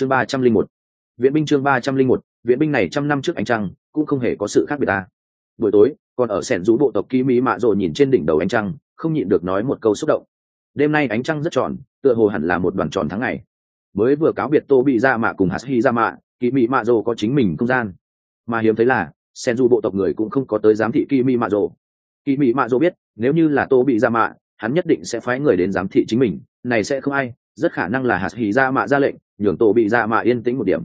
chương ba trăm linh một. Viện binh chương ba trăm linh một, viện binh này trăm năm trước ánh trăng, cũng không hề có sự khác biệt ta. Buổi tối, còn ở sẻn rũ bộ tộc ký mỹ mạ rồi nhìn trên đỉnh đầu ánh trăng, không nhịn được nói một câu xúc động. Đêm nay ánh trăng rất tròn, tựa hồ hẳn là một đoàn tròn tháng ngày. Mới vừa cáo biệt tô bị ra mạ cùng hạt hi ra mạ kỳ mỹ mạ rồ có chính mình không gian. Mà hiếm thấy là sen du bộ tộc người cũng không có tới giám thị kỳ mỹ mạ rồ. Kỳ mỹ mạ rồ biết, nếu như là tô bị ra mạ, hắn nhất định sẽ phái người đến giám thị chính mình, này sẽ không ai rất khả năng là hạt hỉ dạ mạ ra lệnh, nhường tổ bị dạ mạ yên tĩnh một điểm.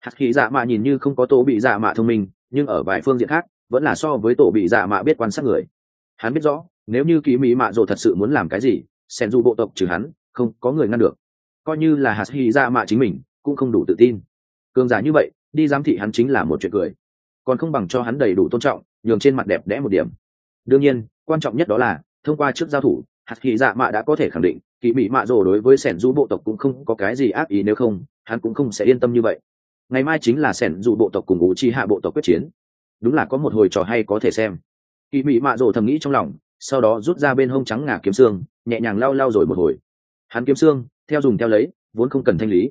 Hạt hỉ dạ mạ nhìn như không có tổ bị dạ mạ thông minh, nhưng ở vài phương diện khác, vẫn là so với tổ bị dạ mạ biết quan sát người. Hắn biết rõ, nếu như kỳ mỹ mạ rồ thật sự muốn làm cái gì, sen du bộ tộc trừ hắn, không có người ngăn được. Coi như là hạt hỉ dạ mạ chính mình, cũng không đủ tự tin. Cường giả như vậy, đi giám thị hắn chính là một chuyện cười. Còn không bằng cho hắn đầy đủ tôn trọng, nhường trên mặt đẹp đẽ một điểm. Đương nhiên, quan trọng nhất đó là, thông qua trước giao thủ hạt hy dạ mạ đã có thể khẳng định kỳ mỹ mạ rồ đối với sẻn du bộ tộc cũng không có cái gì ác ý nếu không, hắn cũng không sẽ yên tâm như vậy. Ngày mai chính là sẻn du bộ tộc cùng ngũ chi hạ bộ tộc quyết chiến. Đúng là có một hồi trò hay có thể xem. Kỳ mỹ mạ rồ thầm nghĩ trong lòng, sau đó rút ra bên hông trắng ngà kiếm xương, nhẹ nhàng lao lao rồi một hồi. Hắn kiếm xương, theo dùng theo lấy, vốn không cần thanh lý.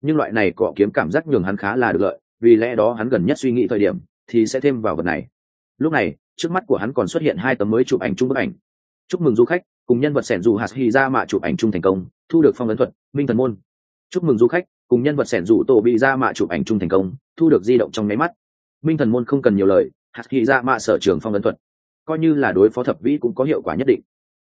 Nhưng loại này cọ kiếm cảm giác nhường hắn khá là được lợi, vì lẽ đó hắn gần nhất suy nghĩ thời điểm, thì sẽ thêm vào vật này. Lúc này, trước mắt của hắn còn xuất hiện hai tấm mới chụp ảnh chung bức ảnh. Chúc mừng du khách cùng nhân vật sẻn dù hạt hy ra mạ chụp ảnh chung thành công, thu được phong ấn thuật, minh thần môn. Chúc mừng du khách, cùng nhân vật sẻn dù tổ bị ra mạ chụp ảnh chung thành công, thu được di động trong máy mắt. Minh thần môn không cần nhiều lời, hạt hy ra mạ sở trường phong ấn thuật. Coi như là đối phó thập vĩ cũng có hiệu quả nhất định.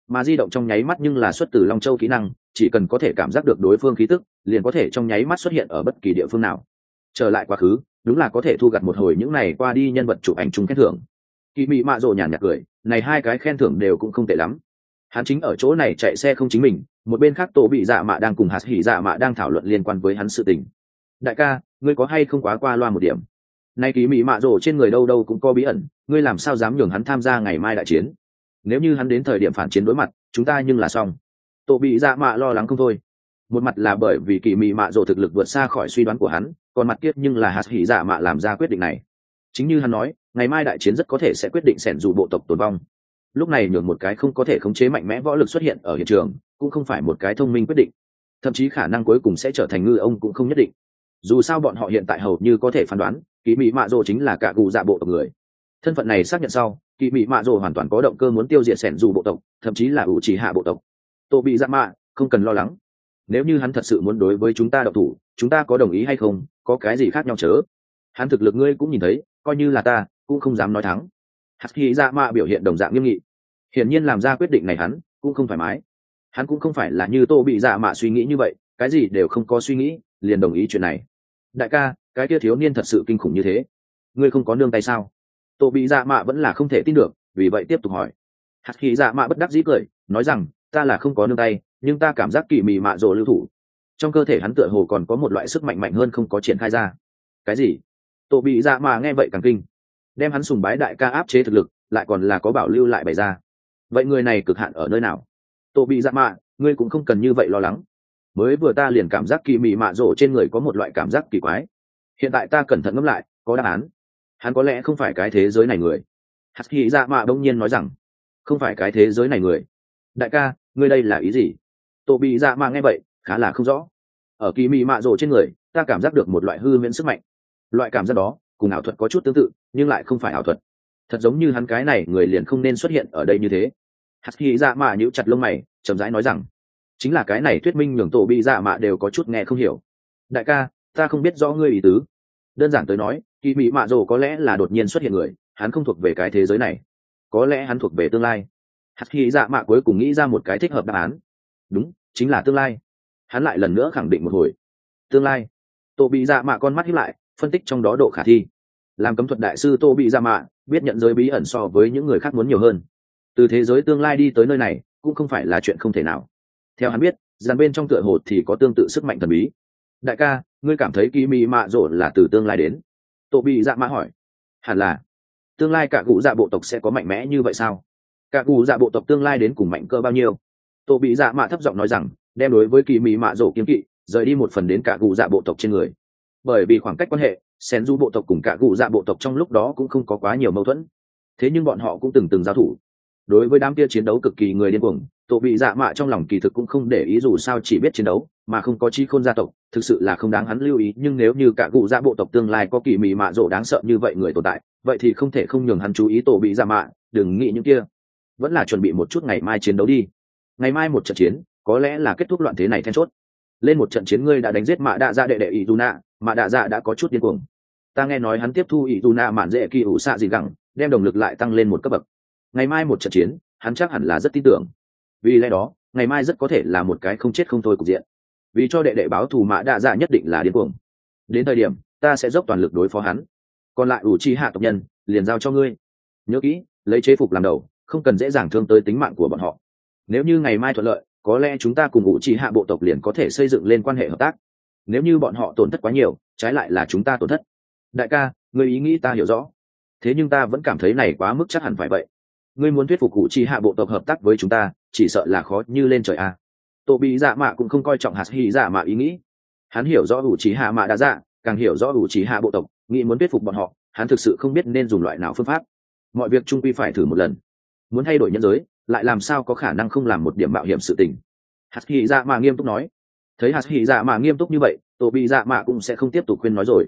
Mà di động trong nháy mắt nhưng là xuất từ long châu kỹ năng, chỉ cần có thể cảm giác được đối phương khí tức, liền có thể trong nháy mắt xuất hiện ở bất kỳ địa phương nào. Trở lại quá khứ, đúng là có thể thu gặt một hồi những này qua đi nhân vật chụp ảnh chung khen thưởng. Kỳ mị mạ rộ nhàn nhạt cười, này hai cái khen thưởng đều cũng không tệ lắm hắn chính ở chỗ này chạy xe không chính mình, một bên khác tổ bị dạ mạ đang cùng hạt hỉ dạ mạ đang thảo luận liên quan với hắn sự tình. Đại ca, ngươi có hay không quá qua loa một điểm? Nay kỳ mỹ mạ rổ trên người đâu đâu cũng có bí ẩn, ngươi làm sao dám nhường hắn tham gia ngày mai đại chiến? Nếu như hắn đến thời điểm phản chiến đối mặt, chúng ta nhưng là xong. Tổ bị dạ mạ lo lắng không thôi. Một mặt là bởi vì kỳ mị mạ rộ thực lực vượt xa khỏi suy đoán của hắn, còn mặt kiết nhưng là hạt hỉ dạ mạ làm ra quyết định này. Chính như hắn nói, ngày mai đại chiến rất có thể sẽ quyết định sẻn dù bộ tộc tồn vong lúc này nhường một cái không có thể khống chế mạnh mẽ võ lực xuất hiện ở hiện trường, cũng không phải một cái thông minh quyết định. Thậm chí khả năng cuối cùng sẽ trở thành ngư ông cũng không nhất định. Dù sao bọn họ hiện tại hầu như có thể phán đoán kỳ mỹ mạ rồ chính là cả cụ dạ bộ tộc người. Thân phận này xác nhận sau kỳ mỹ mạ rồ hoàn toàn có động cơ muốn tiêu diệt sẻn dù bộ tộc, thậm chí là ủ chỉ hạ bộ tộc. Tổ bị dạ mạ, không cần lo lắng. Nếu như hắn thật sự muốn đối với chúng ta độc thủ, chúng ta có đồng ý hay không, có cái gì khác nhau chớ? Hắn thực lực ngươi cũng nhìn thấy, coi như là ta, cũng không dám nói thắng hạt hy dạ mạ biểu hiện đồng dạng nghiêm nghị. Hiển nhiên làm ra quyết định này hắn cũng không thoải mái. Hắn cũng không phải là như tô bị dạ mạ suy nghĩ như vậy, cái gì đều không có suy nghĩ, liền đồng ý chuyện này. Đại ca, cái kia thiếu niên thật sự kinh khủng như thế. Ngươi không có nương tay sao? Tô bị dạ mạ vẫn là không thể tin được, vì vậy tiếp tục hỏi. Hạt khí dạ mạ bất đắc dĩ cười, nói rằng, ta là không có nương tay, nhưng ta cảm giác kỳ mị mạ rồ lưu thủ. Trong cơ thể hắn tựa hồ còn có một loại sức mạnh mạnh hơn không có triển khai ra. Cái gì? Tổ bị dạ mạ nghe vậy càng kinh đem hắn sùng bái đại ca áp chế thực lực, lại còn là có bảo lưu lại bày ra. Vậy người này cực hạn ở nơi nào? Tổ bị dạ mạ, ngươi cũng không cần như vậy lo lắng. Mới vừa ta liền cảm giác kỳ mị mạ rộ trên người có một loại cảm giác kỳ quái. Hiện tại ta cẩn thận ngẫm lại, có đáp án. Hắn có lẽ không phải cái thế giới này người. Hạt kỳ dạ mạ đông nhiên nói rằng, không phải cái thế giới này người. Đại ca, ngươi đây là ý gì? Tổ bị dạ mạ nghe vậy, khá là không rõ. Ở kỳ mị mạ rộ trên người, ta cảm giác được một loại hư miễn sức mạnh. Loại cảm giác đó cùng ảo thuật có chút tương tự, nhưng lại không phải ảo thuật. Thật giống như hắn cái này người liền không nên xuất hiện ở đây như thế. Hắc khi dạ mạ nhíu chặt lông mày, chậm rãi nói rằng, chính là cái này thuyết minh nhường tổ bị dạ mạ đều có chút nghe không hiểu. Đại ca, ta không biết rõ ngươi ý tứ. Đơn giản tới nói, kỳ mỹ mạ rồ có lẽ là đột nhiên xuất hiện người, hắn không thuộc về cái thế giới này. Có lẽ hắn thuộc về tương lai. Hắc khi dạ mạ cuối cùng nghĩ ra một cái thích hợp đáp án. Đúng, chính là tương lai. Hắn lại lần nữa khẳng định một hồi. Tương lai. Tổ bị dạ mạ con mắt hiếp lại phân tích trong đó độ khả thi. Làm cấm thuật đại sư tô bị ra mạ biết nhận giới bí ẩn so với những người khác muốn nhiều hơn. Từ thế giới tương lai đi tới nơi này cũng không phải là chuyện không thể nào. Theo hắn biết, dàn bên trong tựa hồ thì có tương tự sức mạnh thần bí. Đại ca, ngươi cảm thấy kỳ mị mạ rộ là từ tương lai đến? Tô bị dạ mạ hỏi. Hẳn là. Tương lai cả cụ dạ bộ tộc sẽ có mạnh mẽ như vậy sao? Cả cụ dạ bộ tộc tương lai đến cùng mạnh cơ bao nhiêu? Tô bị dạ mạ thấp giọng nói rằng, đem đối với kỳ mị mạ rộ kiếm kỵ, rời đi một phần đến cả cụ dạ bộ tộc trên người bởi vì khoảng cách quan hệ sen du bộ tộc cùng cả cụ dạ bộ tộc trong lúc đó cũng không có quá nhiều mâu thuẫn. Thế nhưng bọn họ cũng từng từng giao thủ. Đối với đám kia chiến đấu cực kỳ người điên cuồng tổ bị dạ mạ trong lòng kỳ thực cũng không để ý dù sao chỉ biết chiến đấu, mà không có chi khôn gia tộc, thực sự là không đáng hắn lưu ý, nhưng nếu như cả cụ dạ bộ tộc tương lai có kỳ mị mạ rộ đáng sợ như vậy người tồn tại, vậy thì không thể không nhường hắn chú ý tổ bị dạ mạ, đừng nghĩ những kia. Vẫn là chuẩn bị một chút ngày mai chiến đấu đi. Ngày mai một trận chiến, có lẽ là kết thúc loạn thế này then chốt. Lên một trận chiến ngươi đã đánh giết mạ đạ dạ đệ đệ ý dù nạ mạ đạ dạ đã có chút điên cuồng. Ta nghe nói hắn tiếp thu ý dù nạ mạn dễ kỳ ủ xạ gì gẳng, đem động lực lại tăng lên một cấp bậc. Ngày mai một trận chiến, hắn chắc hẳn là rất tin tưởng. Vì lẽ đó, ngày mai rất có thể là một cái không chết không thôi cục diện. Vì cho đệ đệ báo thù Mạ Đạ dạ nhất định là điên cuồng. Đến thời điểm, ta sẽ dốc toàn lực đối phó hắn. Còn lại ủ chi hạ tộc nhân, liền giao cho ngươi. Nhớ kỹ, lấy chế phục làm đầu, không cần dễ dàng thương tới tính mạng của bọn họ. Nếu như ngày mai thuận lợi, có lẽ chúng ta cùng ủ chi hạ bộ tộc liền có thể xây dựng lên quan hệ hợp tác nếu như bọn họ tổn thất quá nhiều, trái lại là chúng ta tổn thất. Đại ca, người ý nghĩ ta hiểu rõ. Thế nhưng ta vẫn cảm thấy này quá mức chắc hẳn phải vậy. Ngươi muốn thuyết phục cụ chi hạ bộ tộc hợp tác với chúng ta, chỉ sợ là khó như lên trời a à. tổ bị dạ mạ cũng không coi trọng hạt hy dạ mạ ý nghĩ. Hắn hiểu rõ ủ trí hạ mạ đã dạ càng hiểu rõ ủ trí hạ bộ tộc, nghĩ muốn thuyết phục bọn họ, hắn thực sự không biết nên dùng loại nào phương pháp. Mọi việc trung quy phải thử một lần. Muốn thay đổi nhân giới, lại làm sao có khả năng không làm một điểm mạo hiểm sự tình. Hạt hy dạ mạ nghiêm túc nói thấy hạt hỉ dạ mạ nghiêm túc như vậy, tổ bị dạ mạ cũng sẽ không tiếp tục khuyên nói rồi.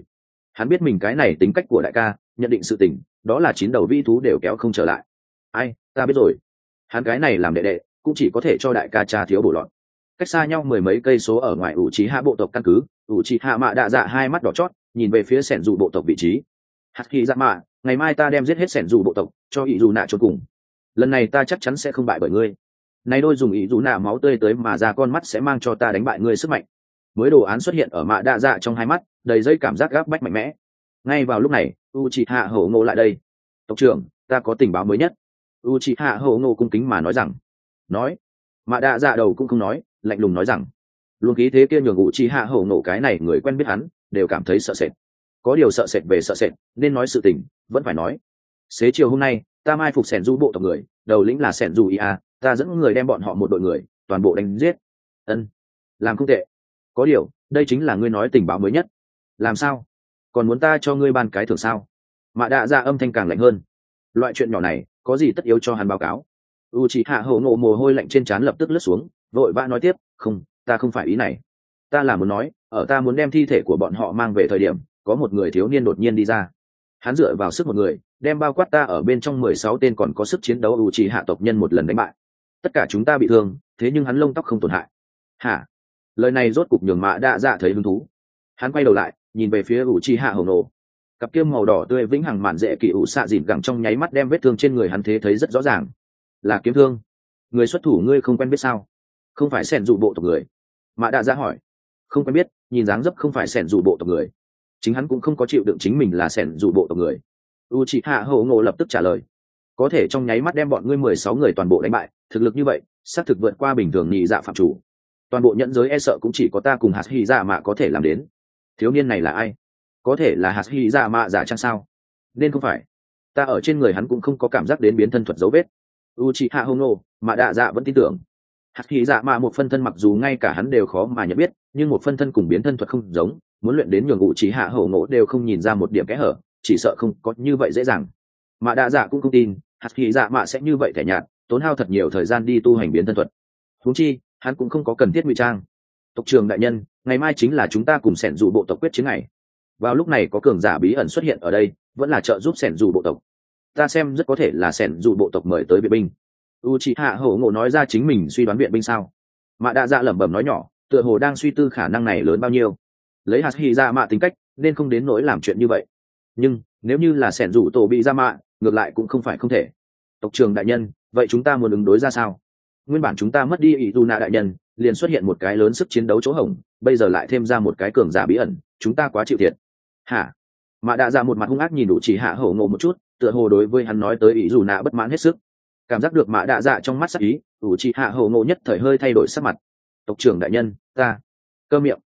Hắn biết mình cái này tính cách của đại ca, nhận định sự tình, đó là chín đầu vi thú đều kéo không trở lại. Ai, ta biết rồi. Hắn cái này làm đệ đệ, cũng chỉ có thể cho đại ca cha thiếu bổ lọt. Cách xa nhau mười mấy cây số ở ngoài ủ trí hạ bộ tộc căn cứ, ủ trí hạ mạ đạ dạ hai mắt đỏ chót, nhìn về phía sẻn dù bộ tộc vị trí. Hạt khi dạ mạ, ngày mai ta đem giết hết sẻn dù bộ tộc, cho ỷ dù nạ cho cùng. Lần này ta chắc chắn sẽ không bại bởi ngươi nay đôi dùng ý dù nạ máu tươi tới mà ra con mắt sẽ mang cho ta đánh bại ngươi sức mạnh. Mới đồ án xuất hiện ở mạ đạ dạ trong hai mắt, đầy dây cảm giác gáp bách mạnh mẽ. Ngay vào lúc này u chị hạ hổ ngộ lại đây. Tộc trưởng, ta có tình báo mới nhất. U chị hạ hổ ngộ cung kính mà nói rằng. Nói. Mạ đạ dạ đầu cũng không nói, lạnh lùng nói rằng. Luôn khí thế kia nhường u chị hạ hổ ngộ cái này người quen biết hắn, đều cảm thấy sợ sệt. Có điều sợ sệt về sợ sệt, nên nói sự tình, vẫn phải nói. Xế chiều hôm nay, ta mai phục sẻn du bộ tộc người, đầu lĩnh là sẻn du ia ta dẫn người đem bọn họ một đội người, toàn bộ đánh giết. Ân, làm không tệ. Có điều, đây chính là ngươi nói tình báo mới nhất. Làm sao? Còn muốn ta cho ngươi ban cái thưởng sao? Mạ đạ ra âm thanh càng lạnh hơn. Loại chuyện nhỏ này, có gì tất yếu cho hắn báo cáo? U chị hạ hậu nộ mồ hôi lạnh trên trán lập tức lướt xuống, vội vã nói tiếp, không, ta không phải ý này. Ta là muốn nói, ở ta muốn đem thi thể của bọn họ mang về thời điểm, có một người thiếu niên đột nhiên đi ra. Hắn dựa vào sức một người, đem bao quát ta ở bên trong mười sáu tên còn có sức chiến đấu u Chỉ hạ tộc nhân một lần đánh bại tất cả chúng ta bị thương, thế nhưng hắn lông tóc không tổn hại. Hả? Lời này rốt cục nhường mạ đã dạ thấy hứng thú. Hắn quay đầu lại, nhìn về phía u chi hạ hồng nổ cặp kia màu đỏ tươi vĩnh hằng mạn dễ kỷ ủ xạ dịn gẳng trong nháy mắt đem vết thương trên người hắn thế thấy rất rõ ràng. Là kiếm thương. Người xuất thủ ngươi không quen biết sao? Không phải sẻn dụ bộ tộc người. Mạ đạ dạ hỏi. Không quen biết, nhìn dáng dấp không phải sẻn dụ bộ tộc người. Chính hắn cũng không có chịu đựng chính mình là sẻn dụ bộ tộc người. U chị hạ hậu ngộ lập tức trả lời. Có thể trong nháy mắt đem bọn ngươi mười sáu người toàn bộ đánh bại thực lực như vậy, xác thực vượt qua bình thường nhị dạ phạm chủ. Toàn bộ nhẫn giới e sợ cũng chỉ có ta cùng hạt hy dạ mạ có thể làm đến. Thiếu niên này là ai? Có thể là hạt hy dạ mạ giả chăng sao? Nên không phải. Ta ở trên người hắn cũng không có cảm giác đến biến thân thuật dấu vết. U chị hạ hông nô mà đạ dạ vẫn tin tưởng. Hạt hy dạ mạ một phân thân mặc dù ngay cả hắn đều khó mà nhận biết, nhưng một phân thân cùng biến thân thuật không giống, muốn luyện đến nhường u chị hạ hậu ngộ đều không nhìn ra một điểm kẽ hở, chỉ sợ không có như vậy dễ dàng. Mà đạ dạ cũng không tin, hạt hy dạ mạ sẽ như vậy thẻ nhạt tốn hao thật nhiều thời gian đi tu hành biến thân thuật. Huống chi, hắn cũng không có cần thiết ngụy trang. Tộc trường đại nhân, ngày mai chính là chúng ta cùng sẻn dụ bộ tộc quyết chiến này vào lúc này có cường giả bí ẩn xuất hiện ở đây, vẫn là trợ giúp sẻn dù bộ tộc. Ta xem rất có thể là sẻn dù bộ tộc mời tới viện binh. U chị hạ hổ ngộ nói ra chính mình suy đoán viện binh sao? Mạ đa dạ lẩm bẩm nói nhỏ, tựa hồ đang suy tư khả năng này lớn bao nhiêu. Lấy hạt hy ra dạ mạ tính cách, nên không đến nỗi làm chuyện như vậy. Nhưng, nếu như là sẻn rủ tổ bị ra mạ, ngược lại cũng không phải không thể. Tộc trường đại nhân vậy chúng ta muốn ứng đối ra sao? Nguyên bản chúng ta mất đi ý tu nạ đại nhân, liền xuất hiện một cái lớn sức chiến đấu chỗ hỏng bây giờ lại thêm ra một cái cường giả bí ẩn, chúng ta quá chịu thiệt. Hả? Mạ đạ ra một mặt hung ác nhìn đủ chỉ hạ hổ ngộ một chút, tựa hồ đối với hắn nói tới ý dù nạ bất mãn hết sức. Cảm giác được mạ đạ dạ trong mắt sắc ý, đủ chỉ hạ hầu ngộ nhất thời hơi thay đổi sắc mặt. Tộc trưởng đại nhân, ta. Cơ miệng.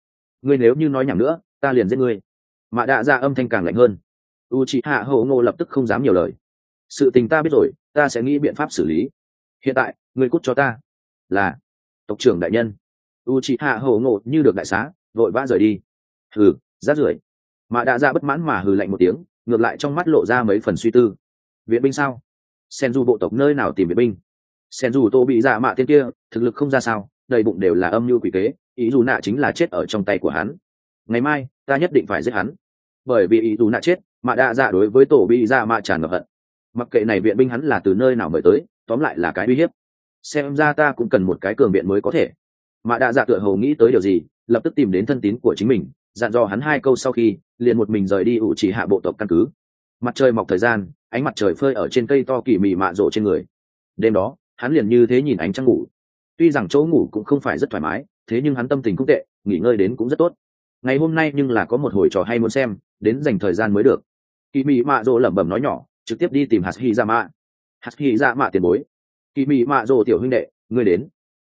Ngươi nếu như nói nhảm nữa, ta liền giết ngươi. Mạ đạ dạ âm thanh càng lạnh hơn. U chị hạ hầu ngộ lập tức không dám nhiều lời. Sự tình ta biết rồi ta sẽ nghĩ biện pháp xử lý. Hiện tại, ngươi cút cho ta. Là, tộc trưởng đại nhân. U chị hạ hổ ngộ như được đại xá, vội vã rời đi. Hừ, rát rưởi. Mà đã ra bất mãn mà hừ lạnh một tiếng, ngược lại trong mắt lộ ra mấy phần suy tư. Viện binh sao? Sen du bộ tộc nơi nào tìm viện binh? Sen du tô bị dạ mạ tên kia, thực lực không ra sao, đầy bụng đều là âm mưu quỷ kế, ý dù nạ chính là chết ở trong tay của hắn. Ngày mai, ta nhất định phải giết hắn. Bởi vì ý dù nạ chết, mạ đa dạ đối với tổ bị dạ mạ tràn ngập hận mặc kệ này viện binh hắn là từ nơi nào mời tới, tóm lại là cái uy hiếp. Xem ra ta cũng cần một cái cường viện mới có thể. Mạ đạ dạ tựa hầu nghĩ tới điều gì, lập tức tìm đến thân tín của chính mình, dặn dò hắn hai câu sau khi, liền một mình rời đi ủ chỉ hạ bộ tộc căn cứ. Mặt trời mọc thời gian, ánh mặt trời phơi ở trên cây to kỳ mị mạ rộ trên người. Đêm đó, hắn liền như thế nhìn ánh trăng ngủ. Tuy rằng chỗ ngủ cũng không phải rất thoải mái, thế nhưng hắn tâm tình cũng tệ, nghỉ ngơi đến cũng rất tốt. Ngày hôm nay nhưng là có một hồi trò hay muốn xem, đến dành thời gian mới được. Kỳ mị mạ rộ lẩm bẩm nói nhỏ trực tiếp đi tìm hạt hy ra mạ hạt hy ra mạ tiền bối. Kỳ mị mạ rộ tiểu huynh đệ, ngươi đến.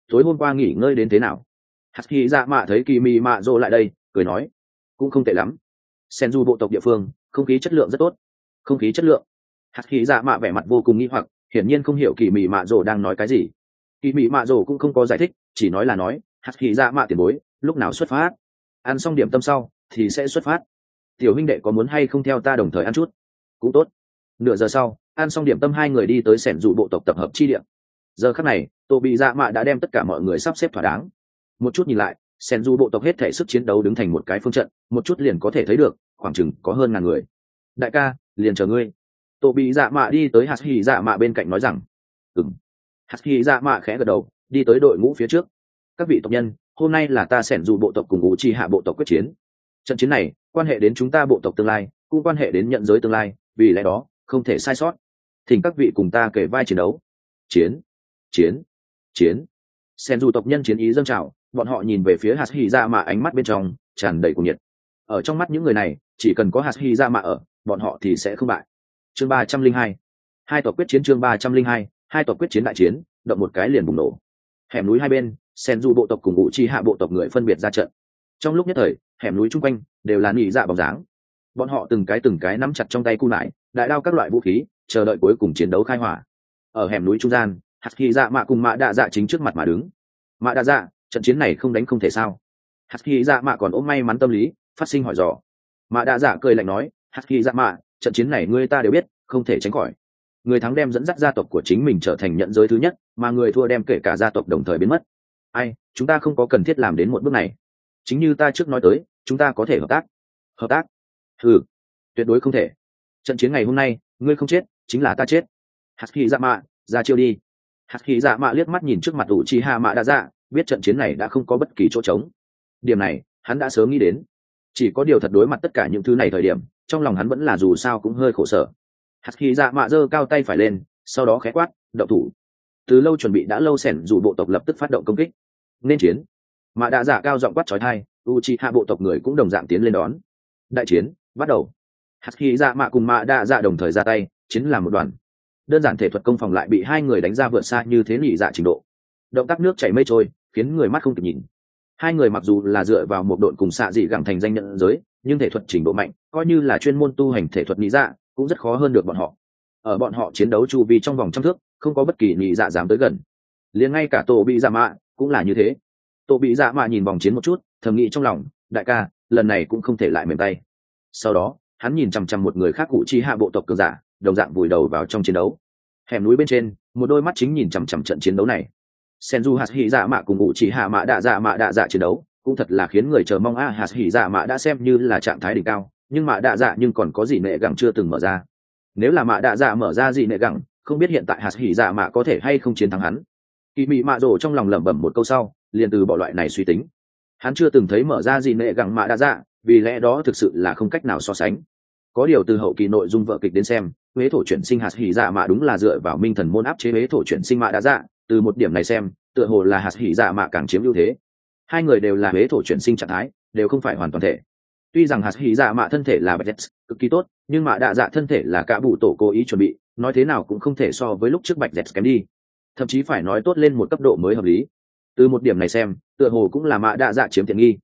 Tối hôm qua nghỉ ngơi đến thế nào? Hạt hy ra mạ thấy kỳ mị mạ rộ lại đây, cười nói. Cũng không tệ lắm. Sen du bộ tộc địa phương, không khí chất lượng rất tốt. Không khí chất lượng. Hạt hy ra mạ vẻ mặt vô cùng nghi hoặc, hiển nhiên không hiểu kỳ mị mạ rộ đang nói cái gì. Kỳ mị mạ rộ cũng không có giải thích, chỉ nói là nói hạt hy ra mạ tiền bối, lúc nào xuất phát? Ăn xong điểm tâm sau thì sẽ xuất phát. Tiểu huynh đệ có muốn hay không theo ta đồng thời ăn chút? Cũng tốt nửa giờ sau, ăn xong điểm tâm hai người đi tới sẻn dụ bộ tộc tập hợp chi điểm giờ khắc này, tổ bị dạ mạ đã đem tất cả mọi người sắp xếp thỏa đáng. Một chút nhìn lại, sẻn dụ bộ tộc hết thể sức chiến đấu đứng thành một cái phương trận, một chút liền có thể thấy được, khoảng chừng có hơn ngàn người. Đại ca, liền chờ ngươi. Tổ bị dạ mạ đi tới hạt hì dạ mạ bên cạnh nói rằng ừng hạt hì dạ mạ khẽ gật đầu, đi tới đội ngũ phía trước. Các vị tộc nhân, hôm nay là ta sẻn dụ bộ tộc cùng ngũ chi hạ bộ tộc quyết chiến. Trận chiến này, quan hệ đến chúng ta bộ tộc tương lai, cũng quan hệ đến nhận giới tương lai, vì lẽ đó không thể sai sót. Thỉnh các vị cùng ta kể vai chiến đấu. Chiến chiến chiến. Sen dù tộc nhân chiến ý dâng trào, bọn họ nhìn về phía hạt hy ra mà ánh mắt bên trong tràn đầy cuồng nhiệt. Ở trong mắt những người này, chỉ cần có hạt hy ra mà ở, bọn họ thì sẽ không bại. Chương ba trăm linh hai. Hai tộc quyết chiến chương ba trăm linh hai hai tộc quyết chiến đại chiến, động một cái liền bùng nổ. Hẻm núi hai bên, sen du bộ tộc cùng ngụ chi hạ bộ tộc người phân biệt ra trận. Trong lúc nhất thời, hẻm núi chung quanh đều là nị dạ bóng dáng. Bọn họ từng cái từng cái nắm chặt trong tay cu nải đại đao các loại vũ khí, chờ đợi cuối cùng chiến đấu khai hỏa. Ở hẻm núi trung gian hạt khi dạ mạ cùng mạ đạ dạ chính trước mặt mà đứng. Mạ đạ dạ trận chiến này không đánh không thể sao? Hạt khi dạ mạ còn ôm may mắn tâm lý, phát sinh hỏi dò. Mạ đạ dạ cười lạnh nói hạt khi dạ mạ, trận chiến này ngươi ta đều biết, không thể tránh khỏi. Người thắng đem dẫn dắt gia tộc của chính mình trở thành nhận giới thứ nhất, mà người thua đem kể cả gia tộc đồng thời biến mất. Ai, chúng ta không có cần thiết làm đến một bước này. Chính như ta trước nói tới, chúng ta có thể hợp tác. Hợp tác? Ừ tuyệt đối không thể trận chiến ngày hôm nay, ngươi không chết, chính là ta chết. Hạt khi dạ mạ ra chiêu đi. Hạt khi dạ mạ liếc mắt nhìn trước mặt ủ chi hạ mạ đã dạ biết trận chiến này đã không có bất kỳ chỗ trống. Điểm này, hắn đã sớm nghĩ đến. Chỉ có điều thật đối mặt tất cả những thứ này thời điểm, trong lòng hắn vẫn là dù sao cũng hơi khổ sở. Hạt khi dạ mạ giơ cao tay phải lên, sau đó khé quát, đậu thủ. Từ lâu chuẩn bị đã lâu sẻn dù bộ tộc lập tức phát động công kích. Nên chiến. Mạ đã dạ cao giọng quát trói thai u chi hạ bộ tộc người cũng đồng dạng tiến lên đón. Đại chiến bắt đầu hạt khi dạ mạ cùng mạ đa dạ đồng thời ra tay chiến là một đoàn. Đơn giản thể thuật công phòng lại bị hai người đánh ra vượt xa như thế nhị dạ trình độ. Động tác nước chảy mây trôi, khiến người mắt không kịp nhìn. Hai người mặc dù là dựa vào một đội cùng xạ dị gẳng thành danh nhận giới, nhưng thể thuật trình độ mạnh, coi như là chuyên môn tu hành thể thuật nhị dạ cũng rất khó hơn được bọn họ. Ở bọn họ chiến đấu chu vi trong vòng trăm thước, không có bất kỳ nhị dạ dám tới gần. Liền ngay cả tổ bị dạ mạ cũng là như thế. Tổ bị dạ mạ nhìn vòng chiến một chút, thầm nghĩ trong lòng, đại ca, lần này cũng không thể lại mềm tay. Sau đó hắn nhìn chằm chằm một người khác cụ chi hạ bộ tộc cường giả, đồng dạng vùi đầu vào trong chiến đấu. Hẻm núi bên trên, một đôi mắt chính nhìn chằm chằm trận chiến đấu này. Sen du hạt hỉ dạ mạ cùng cụ chỉ hạ mạ đạ dạ mạ đạ dạ chiến đấu, cũng thật là khiến người chờ mong a hạt hỉ dạ mạ đã xem như là trạng thái đỉnh cao, nhưng mạ đạ dạ nhưng còn có gì nệ gẳng chưa từng mở ra. Nếu là mạ đạ dạ mở ra gì nệ gẳng, không biết hiện tại hạt hỉ dạ mạ có thể hay không chiến thắng hắn. Kỳ mị mạ rổ trong lòng lẩm bẩm một câu sau, liền từ bỏ loại này suy tính. Hắn chưa từng thấy mở ra gì nệ gẳng mạ đạ dạ vì lẽ đó thực sự là không cách nào so sánh có điều từ hậu kỳ nội dung vợ kịch đến xem, huế thổ chuyển sinh hạt hỉ dạ mạ đúng là dựa vào minh thần môn áp chế huế thổ chuyển sinh mạ đã dạ từ một điểm này xem, tựa hồ là hạt hỉ dạ mạ càng chiếm ưu thế. Hai người đều là huế thổ chuyển sinh trạng thái, đều không phải hoàn toàn thể. Tuy rằng hạt hỉ dạ mạ thân thể là bạch cực kỳ tốt, nhưng mạ đạ dạ thân thể là cả bụ tổ cố ý chuẩn bị, nói thế nào cũng không thể so với lúc trước bạch dẹt kém đi. Thậm chí phải nói tốt lên một cấp độ mới hợp lý. Từ một điểm này xem, tựa hồ cũng là mạ đạ dạ chiếm tiện nghi.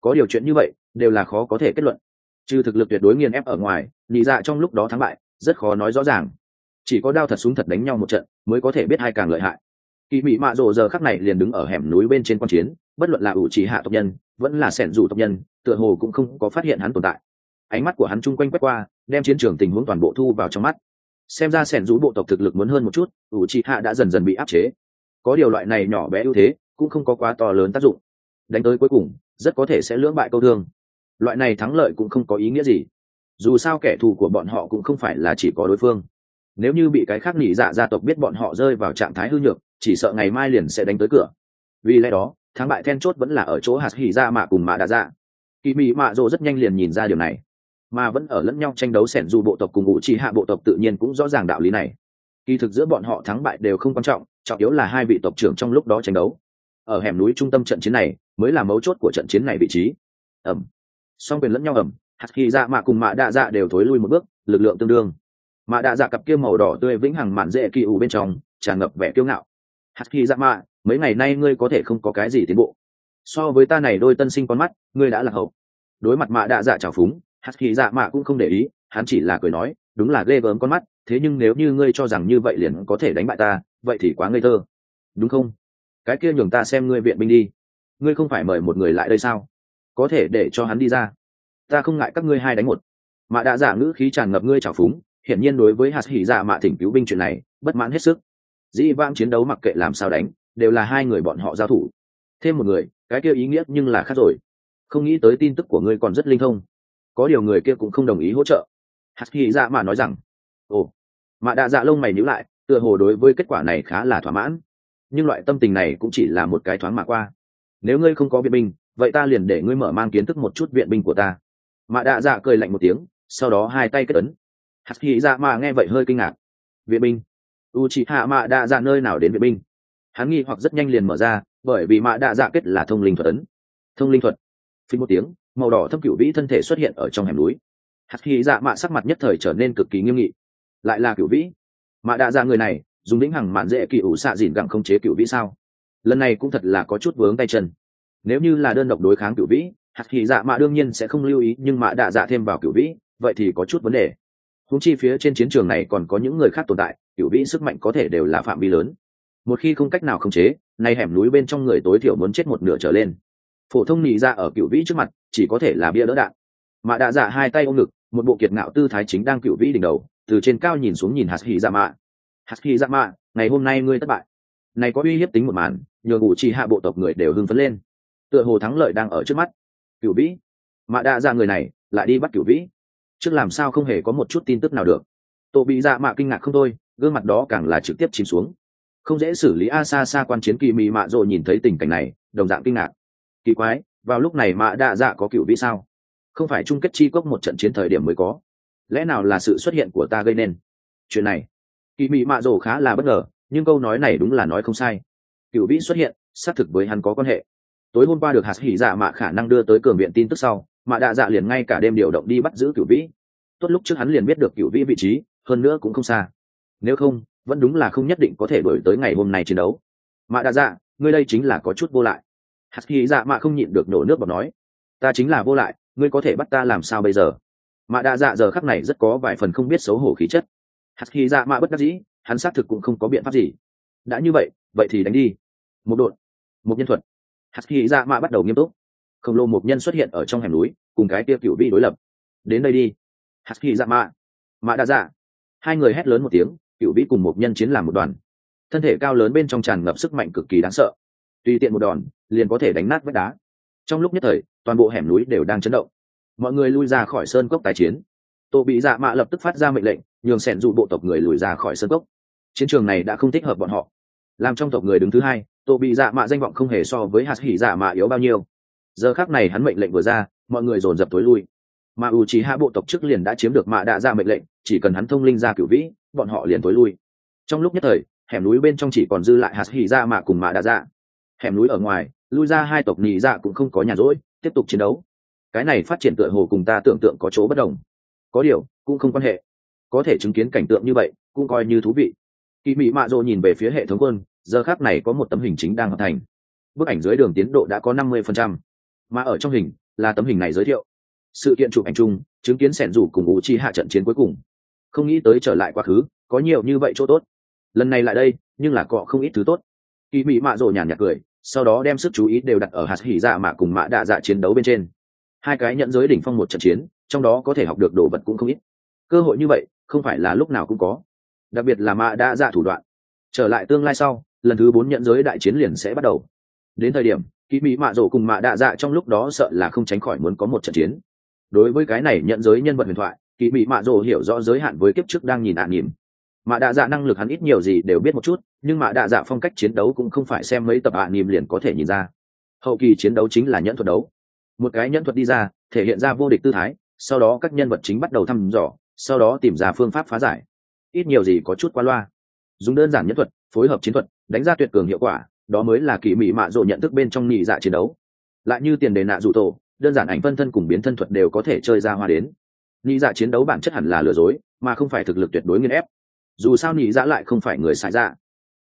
Có điều chuyện như vậy, đều là khó có thể kết luận trừ thực lực tuyệt đối nghiền ép ở ngoài, nhị dạ trong lúc đó thắng bại, rất khó nói rõ ràng. Chỉ có đao thật súng thật đánh nhau một trận, mới có thể biết hai càng lợi hại. Kỳ mị mạ rộ giờ khắc này liền đứng ở hẻm núi bên trên quan chiến, bất luận là ủ trì hạ tộc nhân, vẫn là sẻn dù tộc nhân, tựa hồ cũng không có phát hiện hắn tồn tại. Ánh mắt của hắn chung quanh quét qua, đem chiến trường tình huống toàn bộ thu vào trong mắt. Xem ra sẻn rũ bộ tộc thực lực muốn hơn một chút, ủ trì hạ đã dần dần bị áp chế. Có điều loại này nhỏ bé ưu thế, cũng không có quá to lớn tác dụng. Đánh tới cuối cùng, rất có thể sẽ lưỡng bại câu thương loại này thắng lợi cũng không có ý nghĩa gì. Dù sao kẻ thù của bọn họ cũng không phải là chỉ có đối phương. Nếu như bị cái khác nhị dạ gia tộc biết bọn họ rơi vào trạng thái hư nhược, chỉ sợ ngày mai liền sẽ đánh tới cửa. Vì lẽ đó, thắng bại then chốt vẫn là ở chỗ hạt hỉ ra mạ cùng mạ đa dạ. Kỳ mị mạ rộ rất nhanh liền nhìn ra điều này, mà vẫn ở lẫn nhau tranh đấu sẻn dù bộ tộc cùng ngụ chỉ hạ bộ tộc tự nhiên cũng rõ ràng đạo lý này. Kỳ thực giữa bọn họ thắng bại đều không quan trọng trọng yếu là hai vị tộc trưởng trong lúc đó tranh đấu. Ở hẻm núi trung tâm trận chiến này, mới là mấu chốt của trận chiến này vị trí. Ẩm song quyền lẫn nhau ẩm, hạt khi dạ mạ cùng mạ đạ dạ đều thối lui một bước, lực lượng tương đương. Mạ đạ dạ cặp kia màu đỏ tươi vĩnh hằng mạn dễ kỳ ủ bên trong, tràn ngập vẻ kiêu ngạo. Hạt khi dạ mạ, mấy ngày nay ngươi có thể không có cái gì tiến bộ. So với ta này đôi tân sinh con mắt, ngươi đã là hậu. Đối mặt mạ đạ dạ trào phúng, hạt khi dạ mạ cũng không để ý, hắn chỉ là cười nói, đúng là ghê gớm con mắt, thế nhưng nếu như ngươi cho rằng như vậy liền có thể đánh bại ta, vậy thì quá ngây thơ. Đúng không? Cái kia nhường ta xem ngươi viện binh đi. Ngươi không phải mời một người lại đây sao? Có thể để cho hắn đi ra. Ta không ngại các ngươi hai đánh một. Mạ đạ giả ngữ khí tràn ngập ngươi trào phúng, hiển nhiên đối với hạt hỉ dạ mạ thỉnh cứu binh chuyện này, bất mãn hết sức. Dĩ vãng chiến đấu mặc kệ làm sao đánh, đều là hai người bọn họ giao thủ. Thêm một người, cái kia ý nghĩa nhưng là khác rồi. Không nghĩ tới tin tức của ngươi còn rất linh thông. Có điều người kia cũng không đồng ý hỗ trợ. Hạt hỉ dạ mạ nói rằng, ồ. Mạ đạ dạ lông mày nhíu lại, tựa hồ đối với kết quả này khá là thỏa mãn. Nhưng loại tâm tình này cũng chỉ là một cái thoáng mà qua. Nếu ngươi không có viện binh vậy ta liền để ngươi mở mang kiến thức một chút viện binh của ta. Mạ đạ dạ cười lạnh một tiếng, sau đó hai tay kết ấn. Hạt hy dạ mà nghe vậy hơi kinh ngạc. Viện binh? U chị hạ mạ đạ dạ nơi nào đến viện binh? Hắn nghi hoặc rất nhanh liền mở ra, bởi vì mạ đạ dạ kết là thông linh thuật ấn. Thông linh thuật. Phí một tiếng, màu đỏ thâm cựu vĩ thân thể xuất hiện ở trong hẻm núi. Hạt hy dạ mạ sắc mặt nhất thời trở nên cực kỳ nghiêm nghị. Lại là cựu vĩ. Mạ đạ dạ người này, dùng lĩnh hằng mạn dễ kỳ ủ xạ dìn gặng không chế cựu vĩ sao? Lần này cũng thật là có chút vướng tay chân nếu như là đơn độc đối kháng cựu vĩ, hạt hỉ dạ mạ đương nhiên sẽ không lưu ý, nhưng mạ đạ dạ thêm vào cựu vĩ, vậy thì có chút vấn đề. Húng chi phía trên chiến trường này còn có những người khác tồn tại cựu vĩ sức mạnh có thể đều là phạm vi lớn. Một khi không cách nào khống chế, nay hẻm núi bên trong người tối thiểu muốn chết một nửa trở lên. Phổ thông nhị ra ở cựu vĩ trước mặt, chỉ có thể là bia đỡ đạn. Mạ đạ dạ hai tay ôm ngực, một bộ kiệt ngạo tư thái chính đang cựu vĩ đỉnh đầu, từ trên cao nhìn xuống nhìn hạt hỉ dạ mạ. Hạt hỉ dạ mạ, ngày hôm nay ngươi thất bại. Này có uy hiếp tính một màn nhờ ngụ chỉ hạ bộ tộc người đều hưng phấn lên tựa hồ thắng lợi đang ở trước mắt. Cửu vĩ, mạ đa ra người này lại đi bắt cửu vĩ. Trước làm sao không hề có một chút tin tức nào được. Tổ bị dạ mạ kinh ngạc không thôi, gương mặt đó càng là trực tiếp chìm xuống. Không dễ xử lý a xa xa quan chiến kỳ mị mạ rồi nhìn thấy tình cảnh này, đồng dạng kinh ngạc. Kỳ quái, vào lúc này mạ đa dạ có cửu vĩ sao? Không phải chung kết chi cốc một trận chiến thời điểm mới có. Lẽ nào là sự xuất hiện của ta gây nên? Chuyện này, kỳ mị mạ rồ khá là bất ngờ, nhưng câu nói này đúng là nói không sai. Cựu vĩ xuất hiện, xác thực với hắn có quan hệ tối hôm qua được hạt hỉ dạ mạ khả năng đưa tới cường viện tin tức sau, mạ đạ dạ liền ngay cả đêm điều động đi bắt giữ Cửu vĩ. Tốt lúc trước hắn liền biết được Cửu vĩ vị trí, hơn nữa cũng không xa. Nếu không, vẫn đúng là không nhất định có thể đổi tới ngày hôm nay chiến đấu. Mạ đạ dạ ngươi đây chính là có chút vô lại. Hạt hỉ dạ mạ không nhịn được nổ nước bọc nói, ta chính là vô lại, ngươi có thể bắt ta làm sao bây giờ? Mạ đạ dạ giờ khắc này rất có vài phần không biết xấu hổ khí chất. Hạt hỉ dạ mạ bất đắc dĩ, hắn xác thực cũng không có biện pháp gì. Đã như vậy vậy thì đánh đi. Một đội một nhân thuật hạt hy dạ mạ bắt đầu nghiêm túc. Khổng lồ một nhân xuất hiện ở trong hẻm núi, cùng cái kia cựu vi đối lập. Đến đây đi. Hạt hy dạ mạ mạ đã dạ. Hai người hét lớn một tiếng, cựu vĩ cùng một nhân chiến làm một đoàn. Thân thể cao lớn bên trong tràn ngập sức mạnh cực kỳ đáng sợ. Tùy tiện một đòn, liền có thể đánh nát vách đá. Trong lúc nhất thời, toàn bộ hẻm núi đều đang chấn động. Mọi người lui ra khỏi sơn cốc tái chiến. Tổ bị dạ mạ lập tức phát ra mệnh lệnh, nhường sẻn dụ bộ tộc người lùi ra khỏi sơn cốc. Chiến trường này đã không thích hợp bọn họ. Làm trong tộc người đứng thứ hai tổ bị dạ mạ danh vọng không hề so với hạt hỉ dạ mạ yếu bao nhiêu. Giờ khác này hắn mệnh lệnh vừa ra, mọi người dồn dập tối lui. Mà ưu trí hạ bộ tộc trước liền đã chiếm được mạ đạ ra mệnh lệnh, chỉ cần hắn thông linh ra cửu vĩ, bọn họ liền tối lui. Trong lúc nhất thời, hẻm núi bên trong chỉ còn dư lại hạt hỉ dạ mạ cùng mạ đạ dạ. Hẻm núi ở ngoài, lui ra hai tộc nhị dạ cũng không có nhà rỗi, tiếp tục chiến đấu. Cái này phát triển tựa hồ cùng ta tưởng tượng có chỗ bất đồng. Có điều, cũng không quan hệ. Có thể chứng kiến cảnh tượng như vậy, cũng coi như thú vị. Kỳ mị mạ dô nhìn về phía hệ thống quân giờ khác này có một tấm hình chính đang hợp thành. Bức ảnh dưới đường tiến độ đã có năm mươi phần trăm. Mà ở trong hình là tấm hình này giới thiệu. Sự kiện chụp ảnh chung, chứng kiến sẻn rủ cùng u chi hạ trận chiến cuối cùng. Không nghĩ tới trở lại quá khứ, có nhiều như vậy chỗ tốt. Lần này lại đây, nhưng là cọ không ít thứ tốt. Kỳ mị mạ rộ nhàn nhạt cười, sau đó đem sức chú ý đều đặt ở hạt hỉ dạ mạ cùng mạ đạ dạ chiến đấu bên trên. Hai cái nhận giới đỉnh phong một trận chiến, trong đó có thể học được đồ vật cũng không ít. Cơ hội như vậy, không phải là lúc nào cũng có. Đặc biệt là mạ đạ dạ thủ đoạn. Trở lại tương lai sau lần thứ bốn nhận giới đại chiến liền sẽ bắt đầu. Đến thời điểm kỳ mỹ mạ rổ cùng mạ đạ dạ trong lúc đó sợ là không tránh khỏi muốn có một trận chiến. Đối với cái này nhận giới nhân vật huyền thoại kỳ bị mạ rồ hiểu rõ giới hạn với kiếp trước đang nhìn ạn à nhìn. Mạ đạ dạ năng lực hắn ít nhiều gì đều biết một chút, nhưng mạ đạ dạ phong cách chiến đấu cũng không phải xem mấy tập ạn à nhìn liền có thể nhìn ra. Hậu kỳ chiến đấu chính là nhẫn thuật đấu. Một cái nhẫn thuật đi ra, thể hiện ra vô địch tư thái, sau đó các nhân vật chính bắt đầu thăm dò, sau đó tìm ra phương pháp phá giải. Ít nhiều gì có chút qua loa. Dùng đơn giản nhẫn thuật, phối hợp chiến thuật đánh ra tuyệt cường hiệu quả, đó mới là kỳ mỹ mạ rộ nhận thức bên trong nhị dạ chiến đấu. Lại như tiền đề nạ dụ tổ, đơn giản ảnh phân thân cùng biến thân thuật đều có thể chơi ra hoa đến. Nhị dạ chiến đấu bản chất hẳn là lừa dối, mà không phải thực lực tuyệt đối nghiên ép. Dù sao nhị dạ lại không phải người xài dạ.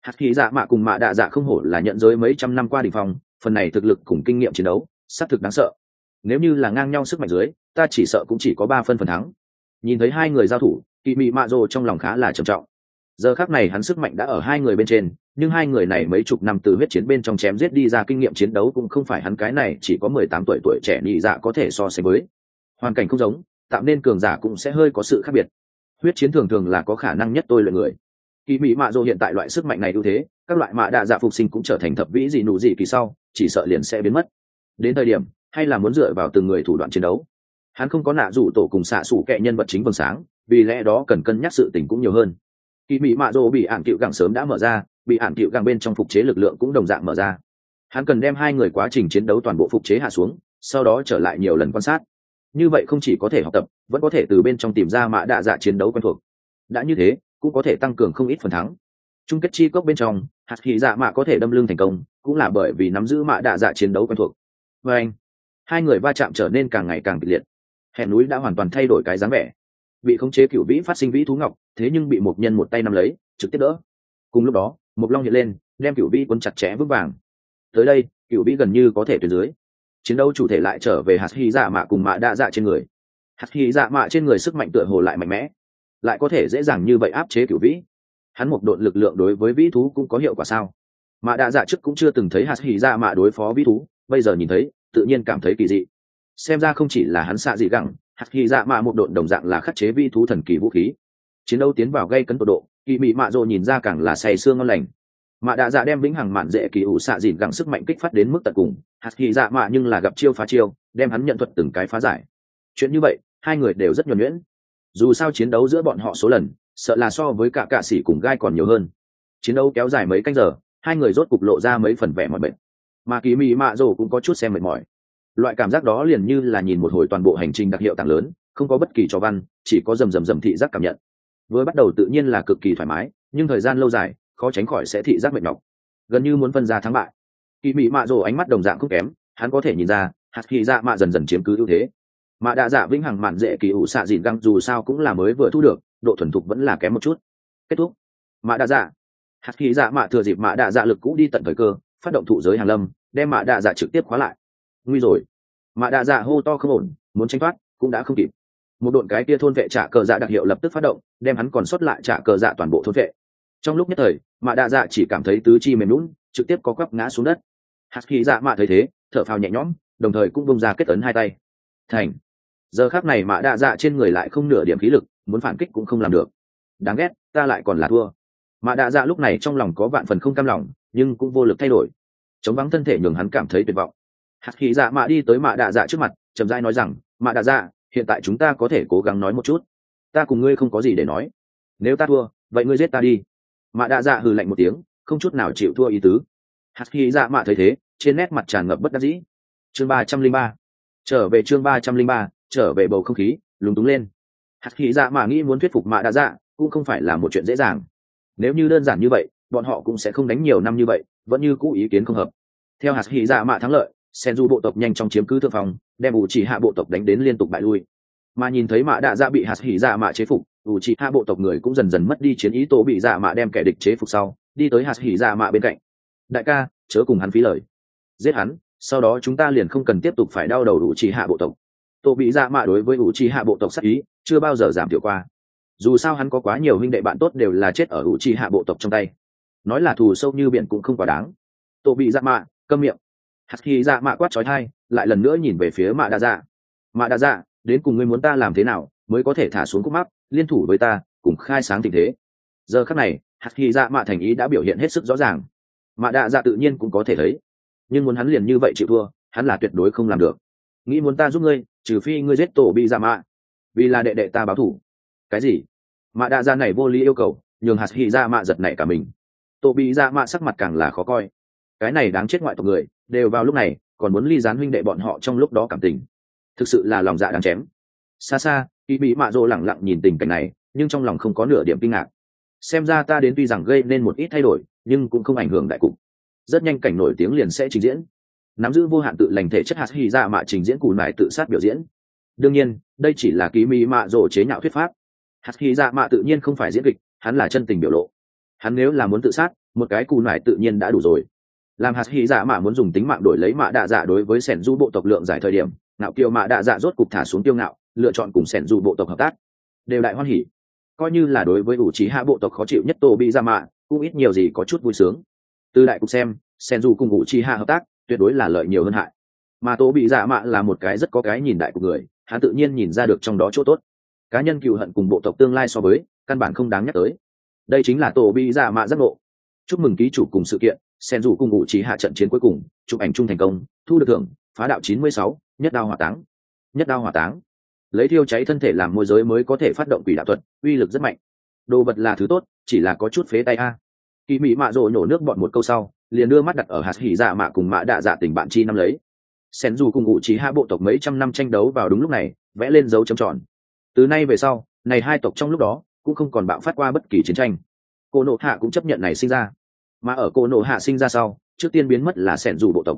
Hạt khí dạ mạ cùng mạ đạ dạ không hổ là nhận giới mấy trăm năm qua đ ỉ n h phòng phần này thực lực cùng kinh nghiệm chiến đấu, xác thực đáng sợ. Nếu như là ngang nhau sức mạnh dưới, ta chỉ sợ cũng chỉ có ba phân phần thắng. Nhìn thấy hai người giao thủ, kỳ mị mạ rồ trong lòng khá là trầm trọng giờ khác này hắn sức mạnh đã ở hai người bên trên, nhưng hai người này mấy chục năm từ huyết chiến bên trong chém giết đi ra kinh nghiệm chiến đấu cũng không phải hắn cái này chỉ có mười tám tuổi tuổi trẻ nhị dạ có thể so sánh với. Hoàn cảnh không giống, tạo nên cường giả cũng sẽ hơi có sự khác biệt. Huyết chiến thường thường là có khả năng nhất tôi luyện người. Kỳ mỹ mạ dô hiện tại loại sức mạnh này ưu thế, các loại mạ đạ dạ phục sinh cũng trở thành thập vĩ gì nụ gì kỳ sau, chỉ sợ liền sẽ biến mất. Đến thời điểm, hay là muốn dựa vào từng người thủ đoạn chiến đấu. Hắn không có nạ rủ tổ cùng xạ xủ kệ nhân vật chính vầng sáng, vì lẽ đó cần cân nhắc sự tình cũng nhiều hơn kỳ mỹ mạ dô bị ản cựu gẳng sớm đã mở ra, bị ản cựu gẳng bên trong phục chế lực lượng cũng đồng dạng mở ra. Hắn cần đem hai người quá trình chiến đấu toàn bộ phục chế hạ xuống, sau đó trở lại nhiều lần quan sát. Như vậy không chỉ có thể học tập, vẫn có thể từ bên trong tìm ra mã đạ dạ chiến đấu quen thuộc. Đã như thế, cũng có thể tăng cường không ít phần thắng. Chung kết chi cốc bên trong, hạt khí dạ mạ có thể đâm lưng thành công, cũng là bởi vì nắm giữ mã đạ dạ chiến đấu quen thuộc. Và anh hai người va chạm trở nên càng ngày càng kịch liệt. Hẻm núi đã hoàn toàn thay đổi cái dáng vẻ bị khống chế cựu vĩ phát sinh vĩ thú ngọc, thế nhưng bị một nhân một tay nắm lấy, trực tiếp đỡ. Cùng lúc đó một long hiện lên, đem cựu vĩ quân chặt chẽ vững vàng. Tới đây, cựu vĩ gần như có thể tuyến dưới. Chiến đấu chủ thể lại trở về hạt hy dạ mạ cùng mạ đa dạ trên người. Hạt hy dạ mạ trên người sức mạnh tựa hồ lại mạnh mẽ, lại có thể dễ dàng như vậy áp chế cửu vĩ. Hắn một đội lực lượng đối với vĩ thú cũng có hiệu quả sao? Mạ đa dạ trước cũng chưa từng thấy hạt hy dạ mạ đối phó vĩ thú, bây giờ nhìn thấy, tự nhiên cảm thấy kỳ dị. Xem ra không chỉ là hắn xạ dị gẳng hạt hy dạ mạ một độn đồng dạng là khắc chế vi thú thần kỳ vũ khí. Chiến đấu tiến vào gây cấn tột độ kỳ mị mạ rộ nhìn ra càng là say xương ngon lành. Mạ đạ dạ đem vĩnh hằng mạn dễ kỳ ủ xạ dìn gặng sức mạnh kích phát đến mức tận cùng, hạt hy dạ mạ nhưng là gặp chiêu phá chiêu, đem hắn nhận thuật từng cái phá giải. Chuyện như vậy, hai người đều rất nhuẩn nhuyễn. Dù sao chiến đấu giữa bọn họ số lần, sợ là so với cả cạ sĩ cùng gai còn nhiều hơn. Chiến đấu kéo dài mấy canh giờ, hai người rốt cục lộ ra mấy phần vẻ mọi bệnh mà kỳ mị mạ rồ cũng có chút xem mệt mỏi loại cảm giác đó liền như là nhìn một hồi toàn bộ hành trình đặc hiệu tặng lớn, không có bất kỳ cho văn, chỉ có rầm rầm rầm thị giác cảm nhận. Vừa bắt đầu tự nhiên là cực kỳ thoải mái, nhưng thời gian lâu dài, khó tránh khỏi sẽ thị giác mệt nhọc. Gần như muốn phân ra thắng bại. Kỳ mị mạ rồ ánh mắt đồng dạng không kém, hắn có thể nhìn ra, hạt khi dạ mạ dần dần chiếm cứ ưu thế. Mạ đạ dạ vĩnh hằng mạn dễ kỳ ủ xạ dịn găng dù sao cũng là mới vừa thu được, độ thuần thục vẫn là kém một chút. Kết thúc. Mạ đạ dạ. Hạt khi dạ mạ thừa dịp mạ đạ dạ lực cũng đi tận thời cơ, phát động thụ giới hàng lâm, đem mạ đạ dạ trực tiếp khóa lại nguy rồi. Mạ đạ dạ hô to không ổn, muốn tranh thoát, cũng đã không kịp. Một đội cái kia thôn vệ trả cờ dạ đặc hiệu lập tức phát động, đem hắn còn sót lại trả cờ dạ toàn bộ thôn vệ. Trong lúc nhất thời, mạ đạ dạ chỉ cảm thấy tứ chi mềm lún trực tiếp có quắp ngã xuống đất. Hạt khí dạ mạ thấy thế, thở phào nhẹ nhõm, đồng thời cũng bông ra kết ấn hai tay. Thành. Giờ khác này mạ đạ dạ trên người lại không nửa điểm khí lực, muốn phản kích cũng không làm được. Đáng ghét, ta lại còn là thua. Mạ đạ dạ lúc này trong lòng có vạn phần không cam lòng, nhưng cũng vô lực thay đổi. Chống vắng thân thể nhường hắn cảm thấy tuyệt vọng hạt khí dạ mạ đi tới mạ đạ dạ trước mặt, chậm rãi nói rằng, mạ đạ dạ hiện tại chúng ta có thể cố gắng nói một chút. Ta cùng ngươi không có gì để nói. Nếu ta thua, vậy ngươi giết ta đi. Mạ đạ dạ hừ lạnh một tiếng, không chút nào chịu thua ý tứ. Hạt khi dạ mạ thấy thế, trên nét mặt tràn ngập bất đắc dĩ. Chương ba trăm linh ba. Trở về chương ba trăm linh ba, trở về bầu không khí, lúng túng lên. Hạt khi dạ mạ nghĩ muốn thuyết phục mạ đạ dạ cũng không phải là một chuyện dễ dàng. Nếu như đơn giản như vậy, bọn họ cũng sẽ không đánh nhiều năm như vậy, vẫn như cũ ý kiến không hợp. Theo hạt hy dạ mạ thắng lợi sen du bộ tộc nhanh chóng chiếm cứ thượng phòng đem ủ chỉ hạ bộ tộc đánh đến liên tục bại lui. Mà nhìn thấy mạ đạ dạ bị hạt hỉ dạ mạ chế phục ủ chỉ hạ bộ tộc người cũng dần dần mất đi chiến ý tổ bị dạ mạ đem kẻ địch chế phục sau, đi tới hạt hỉ dạ mạ bên cạnh. Đại ca, chớ cùng hắn phí lời. Giết hắn, sau đó chúng ta liền không cần tiếp tục phải đau đầu ủ chỉ hạ bộ tộc. Tổ bị dạ mạ đối với ủ chỉ hạ bộ tộc sắc ý chưa bao giờ giảm thiểu qua. Dù sao hắn có quá nhiều huynh đệ bạn tốt đều là chết ở ủ chỉ hạ bộ tộc trong tay. Nói là thù sâu như biển cũng không quá đáng. Tổ bị dạ mạ, câm miệng hạt khi dạ mạ quát trói thai lại lần nữa nhìn về phía mạ đa dạ. Mạ đa dạ đến cùng ngươi muốn ta làm thế nào mới có thể thả xuống cúc mắc, liên thủ với ta, cùng khai sáng tình thế? Giờ khắc này hạt khi dạ mạ thành ý đã biểu hiện hết sức rõ ràng. Mạ Đa dạ tự nhiên cũng có thể thấy. Nhưng muốn hắn liền như vậy chịu thua, hắn là tuyệt đối không làm được. Nghĩ muốn ta giúp ngươi, trừ phi ngươi giết tổ bị dạ mạ, vì là đệ đệ ta báo thủ. Cái gì? Mạ Đa dạ này vô lý yêu cầu, nhường hạt hy ra mạ giật nảy cả mình. Tổ bị dạ mạ sắc mặt càng là khó coi. Cái này đáng chết ngoại tộc người đều vào lúc này, còn muốn ly gián huynh đệ bọn họ trong lúc đó cảm tình. Thực sự là lòng dạ đáng chém. Xa xa kỳ bị mạ rồ lẳng lặng nhìn tình cảnh này, nhưng trong lòng không có nửa điểm kinh ngạc. Xem ra ta đến tuy rằng gây nên một ít thay đổi, nhưng cũng không ảnh hưởng đại cục. Rất nhanh cảnh nổi tiếng liền sẽ trình diễn. Nắm giữ vô hạn tự lành thể chất hạt hy ra mạ trình diễn cù nải tự sát biểu diễn. Đương nhiên, đây chỉ là ký mỹ mạ rồ chế nhạo thuyết pháp. Hạt hy ra mạ tự nhiên không phải diễn kịch, hắn là chân tình biểu lộ. Hắn nếu là muốn tự sát, một cái cù nải tự nhiên đã đủ rồi làm hạt hy dạ mạ muốn dùng tính mạng đổi lấy mạ đạ dạ đối với sẻn du bộ tộc lượng giải thời điểm nạo kiều mạ đạ dạ rốt cục thả xuống tiêu ngạo, lựa chọn cùng sẻn du bộ tộc hợp tác. Đều đại hoan hỉ. Coi như là đối với ủ trí hạ bộ tộc khó chịu nhất tổ bị ra mạ, cũng ít nhiều gì có chút vui sướng. Từ đại cục xem, sẻn du cùng ủ trí hạ hợp tác, tuyệt đối là lợi nhiều hơn hại. Mà tổ bị dạ mạ là một cái rất có cái nhìn đại của người, hắn tự nhiên nhìn ra được trong đó chỗ tốt. Cá nhân cựu hận cùng bộ tộc tương lai so với, căn bản không đáng nhắc tới. Đây chính là tổ bị dạ mạ giác ngộ. Chúc mừng ký chủ cùng sự kiện sen dù cùng Ngụ trí hạ trận chiến cuối cùng, chụp ảnh chung thành công, thu được thưởng, phá đạo chín mươi sáu, nhất đao hỏa táng. Nhất đao hỏa táng. Lấy thiêu cháy thân thể làm môi giới mới có thể phát động quỷ đạo thuật, uy lực rất mạnh. Đồ vật là thứ tốt, chỉ là có chút phế tay a. Kỳ mỹ mạ rộ nhổ nước bọn một câu sau, liền đưa mắt đặt ở hạt hỉ dạ mạ cùng mạ đạ dạ tình bạn chi năm lấy. Sen dù cùng ngụ trí hạ bộ tộc mấy trăm năm tranh đấu vào đúng lúc này, vẽ lên dấu trầm tròn. Từ nay về sau, này hai tộc trong lúc đó, cũng không còn bạo phát qua bất kỳ chiến tranh. Cô nộ hạ cũng chấp nhận này sinh ra mà ở cổ nổ hạ sinh ra sau, trước tiên biến mất là sẻn dù bộ tộc.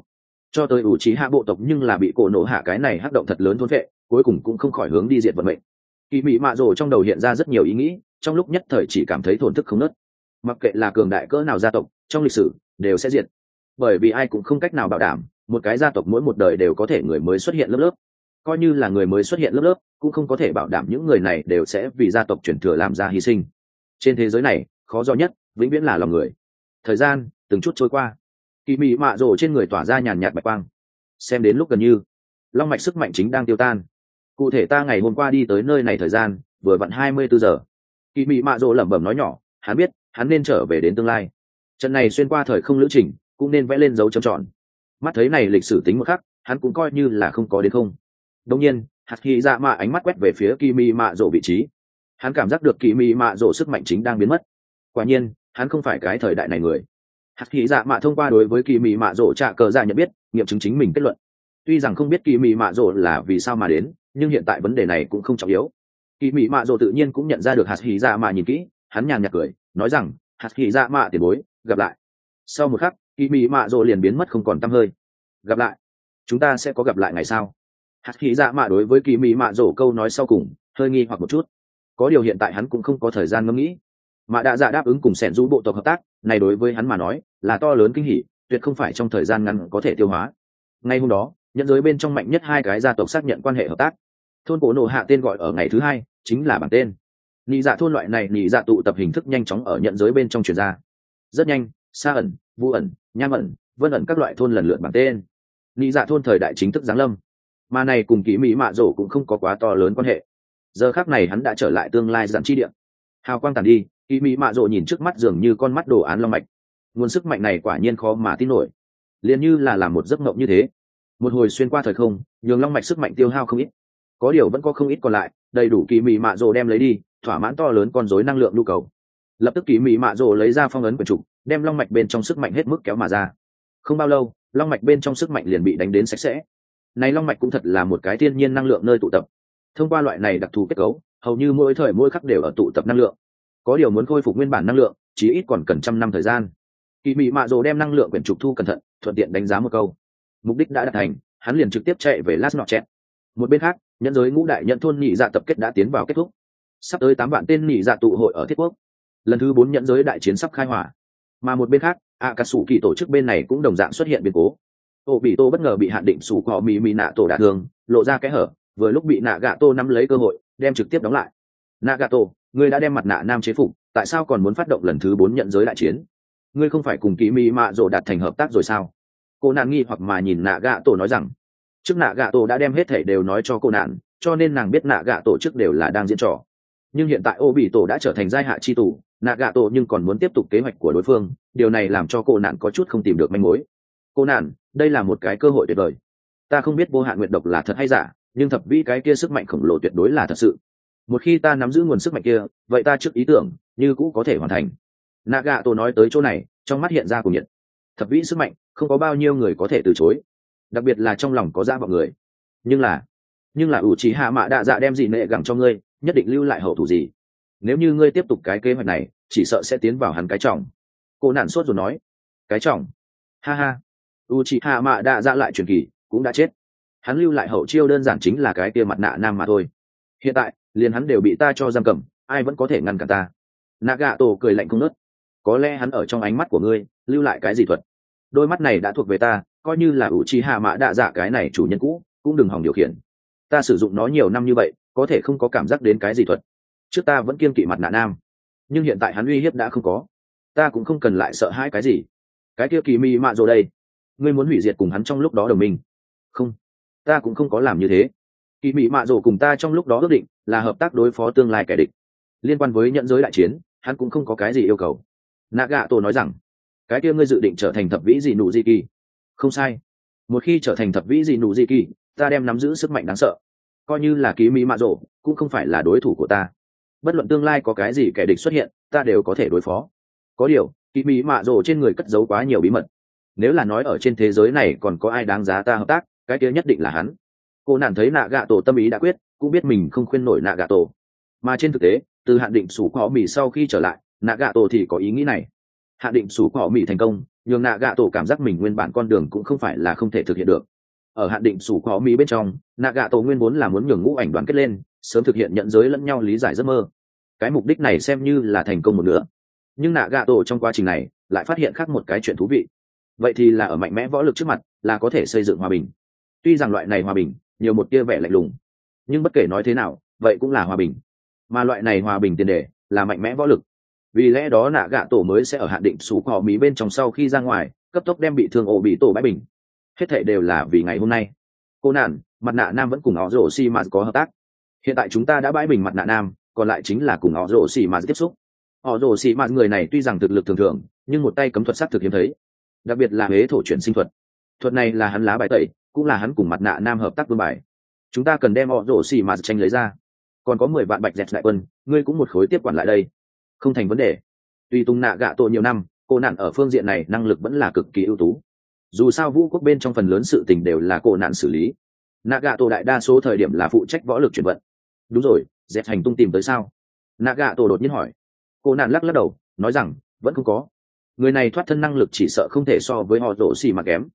Cho tới ủ trí hạ bộ tộc nhưng là bị cổ nổ hạ cái này hắc động thật lớn thôn vệ, cuối cùng cũng không khỏi hướng đi diệt vận mệnh. Kỳ mị mạ rồ trong đầu hiện ra rất nhiều ý nghĩ, trong lúc nhất thời chỉ cảm thấy thổn thức không nớt. Mặc kệ là cường đại cỡ nào gia tộc, trong lịch sử, đều sẽ diệt. Bởi vì ai cũng không cách nào bảo đảm, một cái gia tộc mỗi một đời đều có thể người mới xuất hiện lớp lớp. Coi như là người mới xuất hiện lớp lớp, cũng không có thể bảo đảm những người này đều sẽ vì gia tộc chuyển thừa làm ra hy sinh. Trên thế giới này, khó do nhất, vĩnh viễn là lòng người thời gian, từng chút trôi qua. Kỳ mị mạ rổ trên người tỏa ra nhàn nhạt bạch quang. Xem đến lúc gần như, long mạch sức mạnh chính đang tiêu tan. Cụ thể ta ngày hôm qua đi tới nơi này thời gian, vừa vặn hai mươi bốn giờ. Kỳ mị mạ rổ lẩm bẩm nói nhỏ, hắn biết, hắn nên trở về đến tương lai. Trận này xuyên qua thời không lữ trình, cũng nên vẽ lên dấu trầm tròn. Mắt thấy này lịch sử tính một khắc, hắn cũng coi như là không có đến không. Đông nhiên, hạt hy dạ mạ ánh mắt quét về phía kỳ mị mạ rổ vị trí. Hắn cảm giác được kỳ mị mạ rổ sức mạnh chính đang biến mất. Quả nhiên hắn không phải cái thời đại này người. Hạt hy dạ mạ thông qua đối với kỳ mị mạ rộ trạ cờ ra nhận biết, nghiệm chứng chính mình kết luận. Tuy rằng không biết kỳ mị mạ rộ là vì sao mà đến, nhưng hiện tại vấn đề này cũng không trọng yếu. Kỳ mị mạ rộ tự nhiên cũng nhận ra được hạt hy dạ mạ nhìn kỹ, hắn nhàn nhạt cười, nói rằng hạt hy dạ mạ tiền bối, gặp lại. Sau một khắc, kỳ mị mạ rộ liền biến mất không còn t hơi. Gặp lại? Chúng ta sẽ có gặp lại ngày sau. Hạt hy dạ mạ đối với kỳ mị mạ rộ câu nói sau cùng, hơi nghi hoặc một chút. Có điều hiện tại hắn cũng không có thời gian ngẫm nghĩ mạ đã dạ đáp ứng cùng sẻn du bộ tộc hợp tác, này đối với hắn mà nói, là to lớn kinh hỉ, tuyệt không phải trong thời gian ngắn có thể tiêu hóa. Ngay hôm đó nhận giới bên trong mạnh nhất hai cái gia tộc xác nhận quan hệ hợp tác. Thôn cổ nổ hạ tên gọi ở ngày thứ hai, chính là bảng tên. Nhị dạ thôn loại này nhị dạ tụ tập hình thức nhanh chóng ở nhận giới bên trong truyền ra. Rất nhanh xa ẩn, vu ẩn, nham ẩn, vân ẩn các loại thôn lần lượt bảng tên. Nhị dạ thôn thời đại chính thức giáng lâm. Mà này cùng kỹ mỹ mạ rổ cũng không có quá to lớn quan hệ. Giờ khác này hắn đã trở lại tương lai giảm chi điện hào quang tàn đi kỹ mỹ mạ rổ nhìn trước mắt dường như con mắt đồ án long mạch. Nguồn sức mạnh này quả nhiên khó mà tin nổi. Liền như là làm một giấc mộng như thế. Một hồi xuyên qua thời không, nhường long mạch sức mạnh tiêu hao không ít. Có điều vẫn có không ít còn lại, đầy đủ kỳ mị mạ rồ đem lấy đi, thỏa mãn to lớn con dối năng lượng nhu cầu. Lập tức kỳ mị mạ rồ lấy ra phong ấn quần trục, đem long mạch bên trong sức mạnh hết mức kéo mà ra. Không bao lâu, long mạch bên trong sức mạnh liền bị đánh đến sạch sẽ. Này long mạch cũng thật là một cái thiên nhiên năng lượng nơi tụ tập. Thông qua loại này đặc thù kết cấu, hầu như mỗi thời mỗi khắc đều ở tụ tập năng lượng có điều muốn khôi phục nguyên bản năng lượng chỉ ít còn cần trăm năm thời gian. Kỳ mị mạ rồ đem năng lượng quyển trục thu cẩn thận, thuận tiện đánh giá một câu. Mục đích đã đạt thành, hắn liền trực tiếp chạy về lát nọ chẹt một bên khác, nhân giới ngũ đại nhận thôn nhị dạ tập kết đã tiến vào kết thúc. Sắp tới tám vạn tên nhị dạ tụ hội ở thiết quốc. Lần thứ bốn nhận giới đại chiến sắp khai hỏa. Mà một bên khác ạ cà sủ kỳ tổ chức bên này cũng đồng dạng xuất hiện biến cố. Tổ bị tô bất ngờ bị hạn định sủ cò mì mì nạ tổ đả thương, lộ ra kẽ hở, vừa lúc bị nạ gạ tô nắm lấy cơ hội, đem trực tiếp đóng lại. Nạ gạ tô Ngươi đã đem mặt nạ nam chế phục, tại sao còn muốn phát động lần thứ bốn nhận giới đại chiến? Ngươi không phải cùng kỳ mỹ mạ rộ đạt thành hợp tác rồi sao? Cô nạn nghi hoặc mà nhìn nạ gạ tổ nói rằng, trước nạ gạ tổ đã đem hết thể đều nói cho cô nạn, cho nên nàng biết nạ gạ tổ trước đều là đang diễn trò. Nhưng hiện tại ô bị tổ đã trở thành giai hạ chi tù, nạ gạ tổ nhưng còn muốn tiếp tục kế hoạch của đối phương, điều này làm cho cô nạn có chút không tìm được manh mối. Cô nạn, đây là một cái cơ hội tuyệt vời. Ta không biết vô hạn nguyện độc là thật hay giả, nhưng thập vĩ cái kia sức mạnh khổng lồ tuyệt đối là thật sự một khi ta nắm giữ nguồn sức mạnh kia, vậy ta trước ý tưởng, như cũ có thể hoàn thành. Nạ gạ tổ nói tới chỗ này, trong mắt hiện ra cùng nhiệt. Thập vĩ sức mạnh, không có bao nhiêu người có thể từ chối. Đặc biệt là trong lòng có dạ ra vào người. Nhưng là nhưng là ủ trí hạ mạ đạ dạ đem gì nệ gẳng cho ngươi, nhất định lưu lại hậu thủ gì? Nếu như ngươi tiếp tục cái kế hoạch này, chỉ sợ sẽ tiến vào hắn cái trọng. Cô nản sốt rồi nói. Cái trọng? Ha ha. U chị hạ mạ đạ dạ lại truyền kỳ, cũng đã chết. Hắn lưu lại hậu chiêu đơn giản chính là cái kia mặt nạ nam mà thôi. Hiện tại liền hắn đều bị ta cho giam cầm, ai vẫn có thể ngăn cản ta? Nạ gạ tổ cười lạnh không nớt có lẽ hắn ở trong ánh mắt của ngươi, lưu lại cái gì thuật? Đôi mắt này đã thuộc về ta, coi như là ủ trí hạ mã đạ dạ cái này chủ nhân cũ, cũng đừng hỏng điều khiển. Ta sử dụng nó nhiều năm như vậy, có thể không có cảm giác đến cái gì thuật. Trước ta vẫn kiên kỵ mặt nạ nam, nhưng hiện tại hắn uy hiếp đã không có. Ta cũng không cần lại sợ hãi cái gì. Cái kia kỳ mi mạ rồi đây, ngươi muốn hủy diệt cùng hắn trong lúc đó đồng minh. Không, ta cũng không có làm như thế kỳ mị mạ rổ cùng ta trong lúc đó ước định là hợp tác đối phó tương lai kẻ địch. Liên quan với nhận giới đại chiến, hắn cũng không có cái gì yêu cầu. Nạ Gạ tổ nói rằng, cái kia ngươi dự định trở thành thập vĩ gì nụ di kỳ? Không sai. Một khi trở thành thập vĩ gì nụ di kỳ, ta đem nắm giữ sức mạnh đáng sợ. Coi như là ký mỹ mạ rổ cũng không phải là đối thủ của ta. Bất luận tương lai có cái gì kẻ địch xuất hiện, ta đều có thể đối phó. Có điều ký mỹ mạ rổ trên người cất giấu quá nhiều bí mật. Nếu là nói ở trên thế giới này còn có ai đáng giá ta hợp tác, cái kia nhất định là hắn cô nản thấy nạ gạ tổ tâm ý đã quyết, cũng biết mình không khuyên nổi nạ gạ tổ mà trên thực tế, từ hạn định sủ cỏ mì sau khi trở lại nạ gạ tổ thì có ý nghĩ này. Hạn định sủ cỏ mì thành công, nhường nạ gạ tổ cảm giác mình nguyên bản con đường cũng không phải là không thể thực hiện được. Ở hạn định sủ cỏ mì bên trong nạ gạ tổ nguyên vốn là muốn nhường ngũ ảnh đoàn kết lên, sớm thực hiện nhận giới lẫn nhau lý giải giấc mơ. Cái mục đích này xem như là thành công một nữa nhưng nạ gạ tổ trong quá trình này, lại phát hiện khác một cái chuyện thú vị. Vậy thì là ở mạnh mẽ võ lực trước mặt, là có thể xây dựng hòa bình. Tuy rằng loại này hòa bình nhiều một tia vẻ lạnh lùng. Nhưng bất kể nói thế nào, vậy cũng là hòa bình. Mà loại này hòa bình tiền đề là mạnh mẽ võ lực. Vì lẽ đó nạ gạ tổ mới sẽ ở hạn định xú cỏ mỹ bên trong sau khi ra ngoài, cấp tốc đem bị thương ổ bị tổ bãi bình. Hết thệ đều là vì ngày hôm nay. Cô nạn mặt nạ nam vẫn cùng họ rổ xi mà có hợp tác. Hiện tại chúng ta đã bãi bình mặt nạ nam, còn lại chính là cùng họ rổ xi mà tiếp xúc. Họ rổ xi mà người này tuy rằng thực lực thường thường, nhưng một tay cấm thuật sắc thực hiếm thấy. Đặc biệt là huế thổ chuyển sinh thuật. Thuật này là hắn lá bài tẩy cũng là hắn cùng mặt nạ nam hợp tác vương bài. Chúng ta cần đem họ rổ xì mà tranh lấy ra. Còn có mười vạn bạch dẹt đại quân, ngươi cũng một khối tiếp quản lại đây. Không thành vấn đề. Tuy tung nạ gạ tội nhiều năm, cô nạn ở phương diện này năng lực vẫn là cực kỳ ưu tú. Dù sao vũ quốc bên trong phần lớn sự tình đều là cô nạn xử lý. Nạ gạ tổ đại đa số thời điểm là phụ trách võ lực chuyển vận. Đúng rồi dẹp hành tung tìm tới sao? Nạ gạ tổ đột nhiên hỏi. Cô nạn lắc lắc đầu, nói rằng, vẫn không có. Người này thoát thân năng lực chỉ sợ không thể so với họ rổ xì mà kém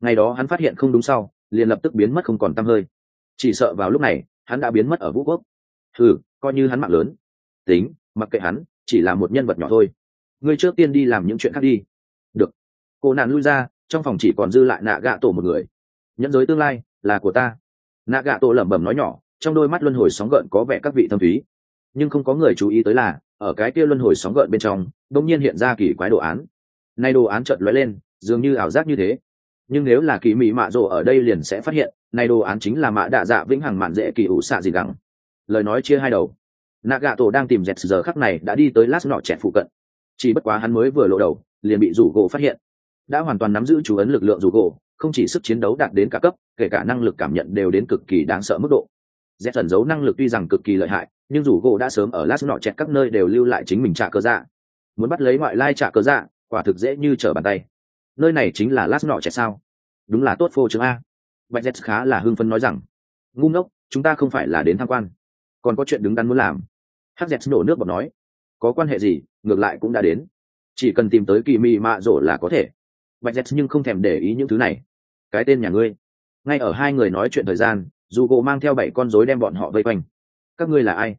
ngày đó hắn phát hiện không đúng sau liền lập tức biến mất không còn t hơi. Chỉ sợ vào lúc này hắn đã biến mất ở vũ quốc. Thử, coi như hắn mạng lớn. Tính mặc kệ hắn chỉ là một nhân vật nhỏ thôi. Ngươi trước tiên đi làm những chuyện khác đi. Được. Cô nạn lui ra trong phòng chỉ còn dư lại nạ gạ tổ một người. Nhẫn giới tương lai là của ta. Nạ gạ tổ lẩm bẩm nói nhỏ trong đôi mắt luân hồi sóng gợn có vẻ các vị thâm thúy. Nhưng không có người chú ý tới là ở cái kia luân hồi sóng gợn bên trong đông nhiên hiện ra kỳ quái đồ án. Nay đồ án chợt lóe lên dường như ảo giác như thế nhưng nếu là kỳ mỹ mạ rộ ở đây liền sẽ phát hiện nay đồ án chính là mạ đạ dạ vĩnh hằng mạn dễ kỳ ủ xạ gì gắng lời nói chia hai đầu. Nạ gạ tổ đang tìm dẹt giờ khắc này đã đi tới lát nọ chẹt phụ cận. Chỉ bất quá hắn mới vừa lộ đầu, liền bị rủ gỗ phát hiện. Đã hoàn toàn nắm giữ chú ấn lực lượng rủ gỗ, không chỉ sức chiến đấu đạt đến cả cấp, kể cả năng lực cảm nhận đều đến cực kỳ đáng sợ mức độ. Dẹt ẩn giấu năng lực tuy rằng cực kỳ lợi hại, nhưng rủ gỗ đã sớm ở lát nọ chẹt các nơi đều lưu lại chính mình trả cơ dạ. Muốn bắt lấy ngoại lai trả cơ dạ quả thực dễ như trở bàn tay nơi này chính là lát nọ trẻ sao? Đúng là tốt phô chứng a. Bạch z khá là hưng phấn nói rằng, ngu ngốc, chúng ta không phải là đến tham quan, còn có chuyện đứng đắn muốn làm. Hắc z nổ nước bọt nói, có quan hệ gì, ngược lại cũng đã đến. Chỉ cần tìm tới kỳ mị mạ rổ là có thể. Bạch z nhưng không thèm để ý những thứ này. Cái tên nhà ngươi. Ngay ở hai người nói chuyện thời gian, dù gỗ mang theo bảy con rối đem bọn họ vây quanh. Các ngươi là ai?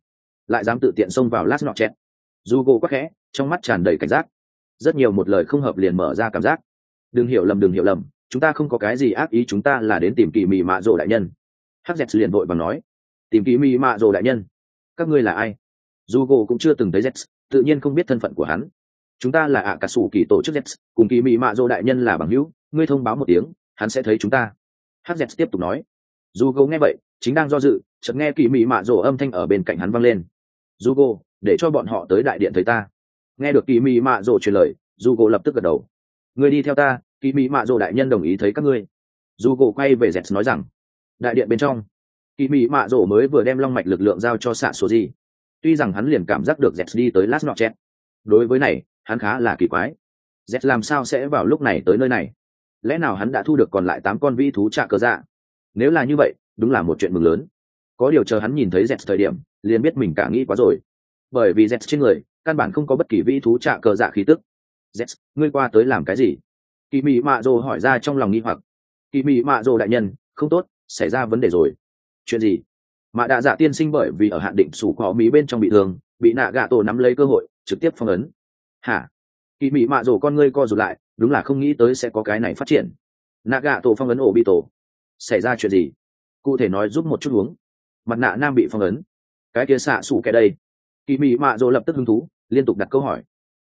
Lại dám tự tiện xông vào lát nọ chẹt dù gỗ quắc khẽ, trong mắt tràn đầy cảnh giác. Rất nhiều một lời không hợp liền mở ra cảm giác đừng hiểu lầm, đừng hiểu lầm. Chúng ta không có cái gì ác ý, chúng ta là đến tìm kỳ mị mạ rồ đại nhân. Hắc dẹt liền vội bằng nói, tìm kỳ mị mạ rồ đại nhân. Các ngươi là ai? Dù gỗ cũng chưa từng thấy z, tự nhiên không biết thân phận của hắn. Chúng ta là ạ cả sủ kỳ tổ chức z, cùng kỳ mị mạ rồ đại nhân là bằng hữu. Ngươi thông báo một tiếng, hắn sẽ thấy chúng ta. Hắc dẹt tiếp tục nói dù gỗ nghe vậy, chính đang do dự, chợt nghe kỳ mị mạ rồ âm thanh ở bên cạnh hắn vang lên. Dù gỗ để cho bọn họ tới đại điện thấy ta. Nghe được kỳ mị mạ rồ truyền lời dù gỗ lập tức gật đầu. Người đi theo ta kỳ mỹ mạ rồ đại nhân đồng ý thấy các ngươi. Dù gỗ quay về dẹt nói rằng, đại điện bên trong kỳ mị mạ rổ mới vừa đem long mạch lực lượng giao cho xạ số gì tuy rằng hắn liền cảm giác được dẹt đi tới last chẹt đối với này, hắn khá là kỳ quái. Dẹt làm sao sẽ vào lúc này tới nơi này? Lẽ nào hắn đã thu được còn lại tám con vĩ thú trạ cờ dạ? Nếu là như vậy, đúng là một chuyện mừng lớn. Có điều chờ hắn nhìn thấy dẹt thời điểm, liền biết mình cả nghĩ quá rồi. Bởi vì dẹt trên người, căn bản không có bất kỳ vĩ thú trạ cờ dạ khí tức. Dẹt ngươi qua tới làm cái gì? Kỳ mị mạ rồ hỏi ra trong lòng nghi hoặc. Kỳ mị mạ rồ đại nhân, không tốt, xảy ra vấn đề rồi. Chuyện gì? Mạ đạ dạ tiên sinh bởi vì ở hạn định sủ có mí bên trong bị thương, bị nạ gạ tổ nắm lấy cơ hội, trực tiếp phong ấn. Hả? Kỳ mị mạ rồ con ngươi co rụt lại, đúng là không nghĩ tới sẽ có cái này phát triển. Nạ gạ tổ phong ấn ổ bị tổ. Xảy ra chuyện gì? Cụ thể nói giúp một chút uống. Mặt nạ nam bị phong ấn. Cái kia xạ xủ kẻ đây. Kỳ mị mạ rồ lập tức hứng thú, liên tục đặt câu hỏi.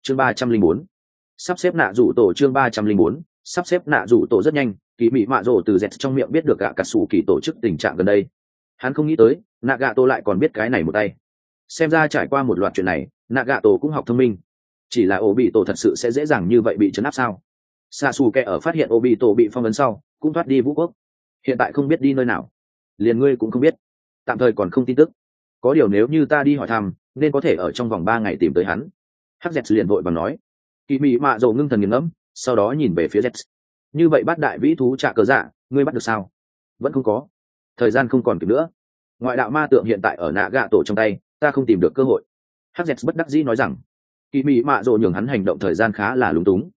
Chương ba trăm linh bốn sắp xếp nạ rủ tổ chương ba trăm linh bốn, sắp xếp nạ rủ tổ rất nhanh, kỳ mị mạ rồ từ dẹt trong miệng biết được gạ cả sủ kỳ tổ chức tình trạng gần đây. Hắn không nghĩ tới, nạ gạ tổ lại còn biết cái này một tay. Xem ra trải qua một loạt chuyện này, nạ gạ tổ cũng học thông minh. Chỉ là ô bị tổ thật sự sẽ dễ dàng như vậy bị chấn áp sao? Xa xù kẻ ở phát hiện ô bị tổ bị phong ấn sau, cũng thoát đi vũ quốc. Hiện tại không biết đi nơi nào. Liền ngươi cũng không biết. Tạm thời còn không tin tức. Có điều nếu như ta đi hỏi thăm, nên có thể ở trong vòng ba ngày tìm tới hắn. Hắc dẹt liền vội và nói kỳ mị mạ dầu ngưng thần nghiền ngẫm, sau đó nhìn về phía z như vậy bắt đại vĩ thú trả cờ dạ ngươi bắt được sao? Vẫn không có. Thời gian không còn kịp nữa. Ngoại đạo ma tượng hiện tại ở nạ gạ tổ trong tay, ta không tìm được cơ hội. Hz bất đắc dĩ nói rằng kỳ mị mạ dỗ nhường hắn hành động thời gian khá là lúng túng.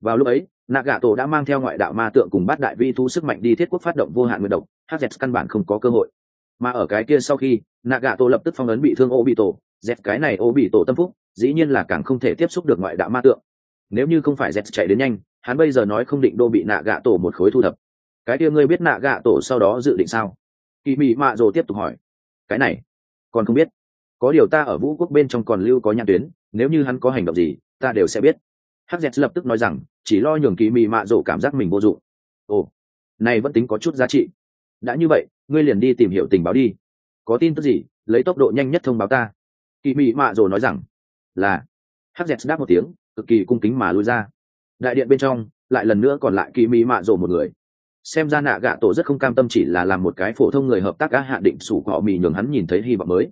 Vào lúc ấy, nạ gạ tổ đã mang theo ngoại đạo ma tượng cùng bắt đại vi thu sức mạnh đi thiết quốc phát động vô hạn nguyên độc hz căn bản không có cơ hội. Mà ở cái kia sau khi, nạ gạ tổ lập tức phong ấn bị thương ô bị tổ dẹp cái này ô bị tổ tâm phúc, dĩ nhiên là càng không thể tiếp xúc được ngoại đạo ma tượng nếu như không phải z chạy đến nhanh, hắn bây giờ nói không định đô bị nạ gạ tổ một khối thu thập. Cái kia ngươi biết nạ gạ tổ sau đó dự định sao? Kỳ mị mạ rồ tiếp tục hỏi. Cái này, còn không biết. Có điều ta ở vũ quốc bên trong còn lưu có nhãn tuyến, nếu như hắn có hành động gì, ta đều sẽ biết. Hz lập tức nói rằng, chỉ lo nhường kỳ mị mạ rồ cảm giác mình vô dụng. Ồ, này vẫn tính có chút giá trị. Đã như vậy, ngươi liền đi tìm hiểu tình báo đi. Có tin tức gì, lấy tốc độ nhanh nhất thông báo ta. Kỳ mị mạ rồ nói rằng, là. Hz đáp một tiếng cực kỳ cung kính mà lui ra. Đại điện bên trong, lại lần nữa còn lại kỳ mỹ mạ rồ một người. Xem ra nạ gạ tổ rất không cam tâm chỉ là làm một cái phổ thông người hợp tác á hạ định sủ cọ mì nhường hắn nhìn thấy hy vọng mới.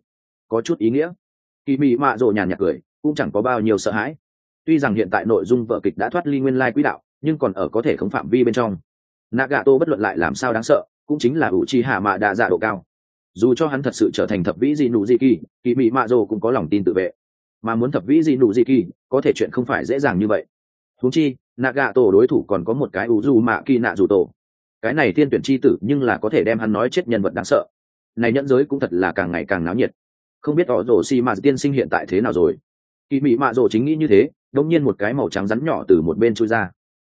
Có chút ý nghĩa. Kỳ mỹ mạ rộ nhàn nhạt cười, cũng chẳng có bao nhiêu sợ hãi. Tuy rằng hiện tại nội dung vợ kịch đã thoát ly nguyên lai quỹ đạo, nhưng còn ở có thể không phạm vi bên trong. Nạ gạ tổ bất luận lại làm sao đáng sợ, cũng chính là ủ chi hạ mạ đa dạ độ cao. Dù cho hắn thật sự trở thành thập vĩ dị nụ dị kỳ kỳ mỹ mạ rồ cũng có lòng tin tự vệ. Mà muốn thập vĩ dị nụ dị kỳ có thể chuyện không phải dễ dàng như vậy. Huống chi nạ gạ tổ đối thủ còn có một cái ủ dù mạ kỳ nạ dù tổ cái này thiên tuyển c h i tử nhưng là có thể đem hắn nói chết nhân vật đáng sợ. Này nhẫn giới cũng thật là càng ngày càng náo nhiệt. Không biết tỏ rổ xì mà tiên sinh hiện tại thế nào rồi? Kỳ mị mạ rổ chính nghĩ như thế đông nhiên một cái màu trắng rắn nhỏ từ một bên chui ra.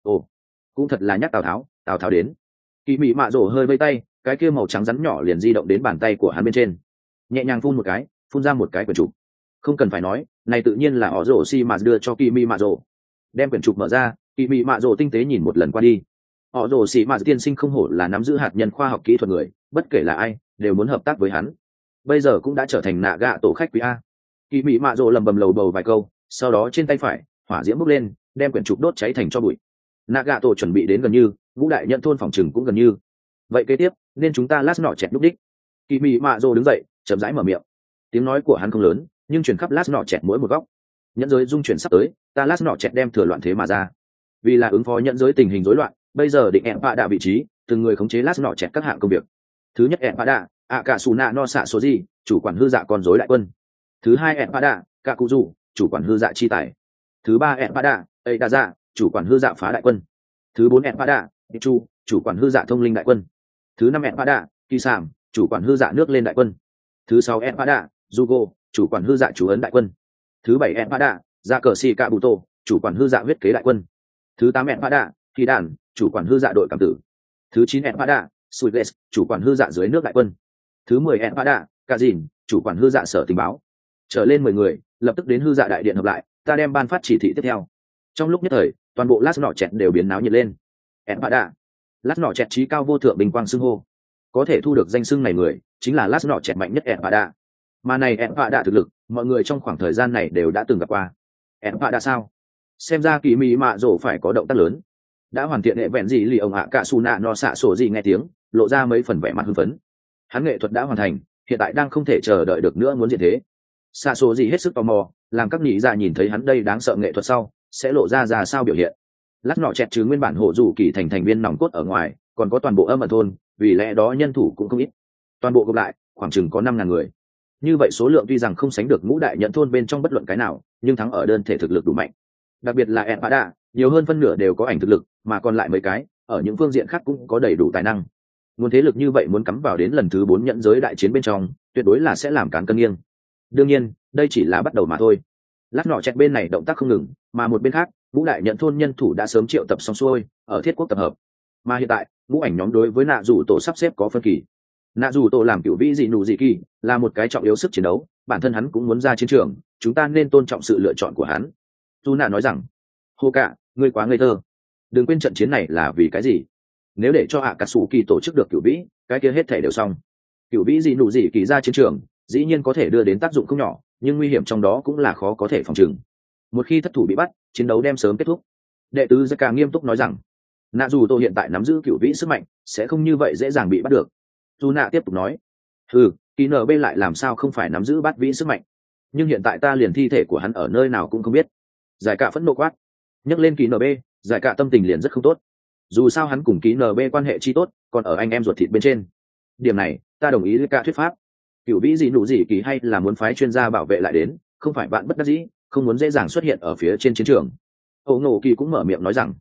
Ồ, cũng thật là nhắc tào tháo tào tháo đến. Kỳ mị mạ rổ hơi vây tay, cái kia màu trắng rắn nhỏ liền di động đến bàn tay của hắn bên trên. Nhẹ nhàng phun một cái, phun ra một cái quyển trục. Không cần phải nói này tự nhiên là họ rổ xi mà đưa cho kỳ mi mạ rổ đem quyển trục mở ra kỳ mi mạ rổ tinh tế nhìn một lần qua đi. Họ rồ xì mà tiên sinh không hổ là nắm giữ hạt nhân khoa học kỹ thuật người, bất kể là ai, đều muốn hợp tác với hắn. Bây giờ cũng đã trở thành nạ gạ tổ khách quý a. Kỳ mỹ mạ rồ lầm bầm lầu bầu vài câu, sau đó trên tay phải, hỏa diễm bốc lên, đem quyển trục đốt cháy thành cho bụi. Nạ gạ tổ chuẩn bị đến gần như vũ đại nhận thôn phòng chừng cũng gần như. Vậy kế tiếp, nên chúng ta lát nọ chẹt đúc đích. Kỳ mỹ mạ rồ đứng dậy, chậm rãi mở miệng. Tiếng nói của hắn không lớn nhưng chuyển khắp lát nọ chẹt mỗi một góc. Nhẫn giới dung chuyển sắp tới, ta lát nọ chẹt đem thừa loạn thế mà ra. Vì là ứng phó nhẫn giới tình hình rối loạn, bây giờ định ẹn bạ đạ vị trí, từng người khống chế lát nọ chẹt các hạng công việc. Thứ nhất ẹn bạ đạ ạ cả xù nạ no xạ số gì chủ quản hư dạ con dối đại quân. Thứ hai ẹn bạ đạ cả cụ dù chủ quản hư dạ chi tài. Thứ ba ẹn bạ đạ ấy đa dạ chủ quản hư dạ phá đại quân. Thứ bốn ẹn bạ đạ chu chủ quản hư dạ thông linh đại quân. Thứ năm ẹn bạ đạ kỳ sàm chủ quản hư dạ nước lên đại quân. Thứ sáu ẹn bạ đạ dugo chủ quản hư dạ chủ ấn đại quân. Thứ bảy em bạ đạ dạ cờ xì cạ bụ tô, chủ quản hư dạ huyết kế đại quân. Thứ tám em bạ đạ khi đàn chủ quản hư dạ đội cảm tử. Thứ chín enpada suites chủ quản hư dạ dưới nước đại quân. Thứ mười enpada dìn, chủ quản hư dạ sở tình báo. Trở lên mười người, lập tức đến hư dạ đại điện hợp lại, ta đem ban phát chỉ thị tiếp theo. Trong lúc nhất thời, toàn bộ lát nọ chẹt đều biến náo nhiệt lên. Enpada lát nọ chẹt trí cao vô thượng bình quang xưng hô. Có thể thu được danh xưng này người, chính là lát nọ chẹt mạnh nhất enpada mà này enpada thực lực, mọi người trong khoảng thời gian này đều đã từng gặp qua. Enpada sao? Xem ra kỳ mỹ mạ rổ phải có động tác lớn. Đã hoàn thiện hệ vẹn gì lì ông ạ, cả su nạ no xạ sổ gì nghe tiếng, lộ ra mấy phần vẻ mặt hưng phấn. Hắn nghệ thuật đã hoàn thành, hiện tại đang không thể chờ đợi được nữa muốn diện thế. Xạ sổ gì hết sức tò mò, làm các nhị dạ nhìn thấy hắn đây đáng sợ nghệ thuật sau, sẽ lộ ra ra sao biểu hiện. Lát nọ chẹt trừ nguyên bản hộ dù kỳ thành thành viên nòng cốt ở ngoài, còn có toàn bộ âm ở thôn, vì lẽ đó nhân thủ cũng không ít. Toàn bộ cộng lại, khoảng chừng có năm ngàn người như vậy số lượng tuy rằng không sánh được ngũ đại nhận thôn bên trong bất luận cái nào, nhưng thắng ở đơn thể thực lực đủ mạnh. Đặc biệt là em đạ nhiều hơn phân nửa đều có ảnh thực lực, mà còn lại mấy cái, ở những phương diện khác cũng có đầy đủ tài năng. Nguồn thế lực như vậy muốn cắm vào đến lần thứ bốn nhận giới đại chiến bên trong, tuyệt đối là sẽ làm cán cân nghiêng. Đương nhiên, đây chỉ là bắt đầu mà thôi. Lát nọ chẹt bên này động tác không ngừng, mà một bên khác, ngũ đại nhận thôn nhân thủ đã sớm triệu tập xong xuôi, ở thiết quốc tập hợp. Mà hiện tại, ngũ ảnh nhóm đối với nạ rủ tổ sắp xếp có phân kỳ nạ dù tổ làm cựu vĩ dị nụ dị kỳ, là một cái trọng yếu sức chiến đấu, bản thân hắn cũng muốn ra chiến trường, chúng ta nên tôn trọng sự lựa chọn của hắn. Dù nạ nói rằng, hô cả, ngươi quá ngây thơ. Đừng quên trận chiến này là vì cái gì? Nếu để cho hạ cà sủ kỳ tổ chức được cựu vĩ, cái kia hết thể đều xong. Cựu vĩ dị nụ dị kỳ ra chiến trường, dĩ nhiên có thể đưa đến tác dụng không nhỏ, nhưng nguy hiểm trong đó cũng là khó có thể phòng trừng. Một khi thất thủ bị bắt, chiến đấu đem sớm kết thúc. Đệ tứ giặc nghiêm túc nói rằng, nạ dù tôi hiện tại nắm giữ cựu vĩ sức mạnh, sẽ không như vậy dễ dàng bị bắt được dù nạ tiếp tục nói ừ kỳ nb lại làm sao không phải nắm giữ bát vĩ sức mạnh? Nhưng hiện tại ta liền thi thể của hắn ở nơi nào cũng không biết. Giải cả phẫn nộ quát nhắc lên kỳ B, giải cả tâm tình liền rất không tốt. Dù sao hắn cùng ký nb quan hệ chi tốt còn ở anh em ruột thịt bên trên. Điểm này ta đồng ý với cả thuyết pháp. Cựu vĩ gì nụ gì kỳ hay là muốn phái chuyên gia bảo vệ lại đến không phải bạn bất đắc dĩ không muốn dễ dàng xuất hiện ở phía trên chiến trường. Ẩu nổ kỳ cũng mở miệng nói rằng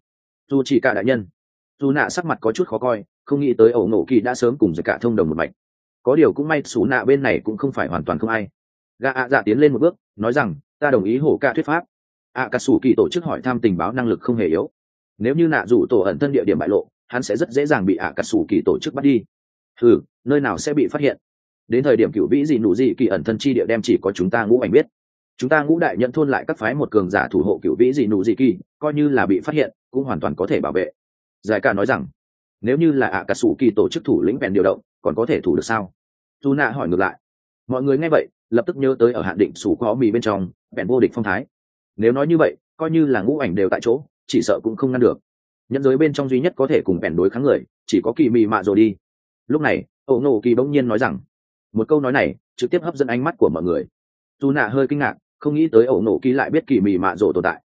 dù chỉ cả đại nhân. Dù nạ sắc mặt có chút khó coi không nghĩ tới ẩu nổ kỳ đã sớm cùng với cả thông đồng một mạch. Có điều cũng may xú nạ bên này cũng không phải hoàn toàn không ai. Gà ạ dạ tiến lên một bước, nói rằng, ta đồng ý hổ ca thuyết pháp. Ạ cà sủ kỳ tổ chức hỏi thăm tình báo năng lực không hề yếu. Nếu như nạ rủ tổ ẩn thân địa điểm bại lộ, hắn sẽ rất dễ dàng bị ạ cà sủ kỳ tổ chức bắt đi. Ừ nơi nào sẽ bị phát hiện? Đến thời điểm cựu vĩ gì nụ gì kỳ ẩn thân chi địa đem chỉ có chúng ta ngũ ảnh biết. Chúng ta ngũ đại nhận thôn lại các phái một cường giả thủ hộ cựu vĩ gì nụ gì kỳ, coi như là bị phát hiện, cũng hoàn toàn có thể bảo vệ. Giải ca nói rằng nếu như là ạ cà sủ kỳ tổ chức thủ lĩnh vẹn điều động, còn có thể thủ được sao? Dù nạ hỏi ngược lại. Mọi người nghe vậy, lập tức nhớ tới ở hạn định sủ có mì bên trong, vẹn vô địch phong thái. Nếu nói như vậy, coi như là ngũ ảnh đều tại chỗ, chỉ sợ cũng không ngăn được. Nhân giới bên trong duy nhất có thể cùng vẹn đối kháng người, chỉ có kỳ mì mạ rồi đi. Lúc này ẩu nổ kỳ bỗng nhiên nói rằng, một câu nói này trực tiếp hấp dẫn ánh mắt của mọi người. Dù nạ hơi kinh ngạc, không nghĩ tới ẩu nổ kỳ lại biết kỳ mì mạ rồ tồn tại.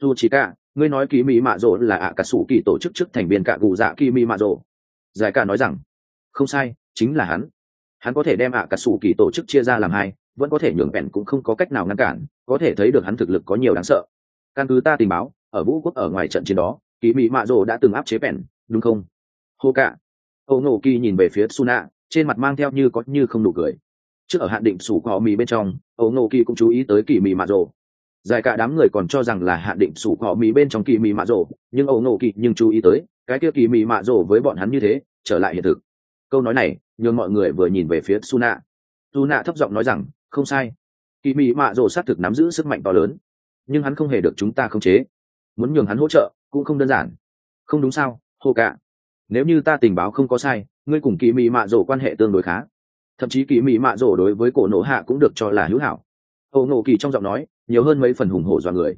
Dù chỉ cả ngươi nói kỳ mỹ mạ rộ là ạ cả sủ kỳ tổ chức chức thành viên cả gù dạ kỳ mỹ mạ rộ. Giải cả nói rằng, không sai, chính là hắn. Hắn có thể đem ạ cả sủ kỳ tổ chức chia ra làm hai, vẫn có thể nhường vẹn cũng không có cách nào ngăn cản, có thể thấy được hắn thực lực có nhiều đáng sợ. Căn cứ ta tình báo, ở vũ quốc ở ngoài trận chiến đó kỳ mỹ mạ rộ đã từng áp chế vẹn, đúng không? Hô cả. Âu nổ kỳ nhìn về phía suna, trên mặt mang theo như có như không nụ cười. Trước ở hạn định sủ cỏ mì bên trong, âu ngộ kỳ cũng chú ý tới kỳ mị mạ rồ dài cả đám người còn cho rằng là hạn định sủ cỏ mì bên trong kỳ mỹ mạ rổ, nhưng âu nổ kỳ nhưng chú ý tới, cái kia kỳ mỹ mạ rổ với bọn hắn như thế, trở lại hiện thực. Câu nói này, nhường mọi người vừa nhìn về phía suna. Suna thấp giọng nói rằng, không sai. Kỳ mỹ mạ rổ xác thực nắm giữ sức mạnh to lớn, nhưng hắn không hề được chúng ta khống chế. Muốn nhường hắn hỗ trợ, cũng không đơn giản. Không đúng sao hô cả nếu như ta tình báo không có sai, ngươi cùng kỳ mỹ mạ rổ quan hệ tương đối khá. Thậm chí kỳ mỹ mạ rổ đối với cổ nổ hạ cũng được cho là hữu hảo. Âu nổ kỳ trong giọng nói nhiều hơn mấy phần hùng hổ dọa người.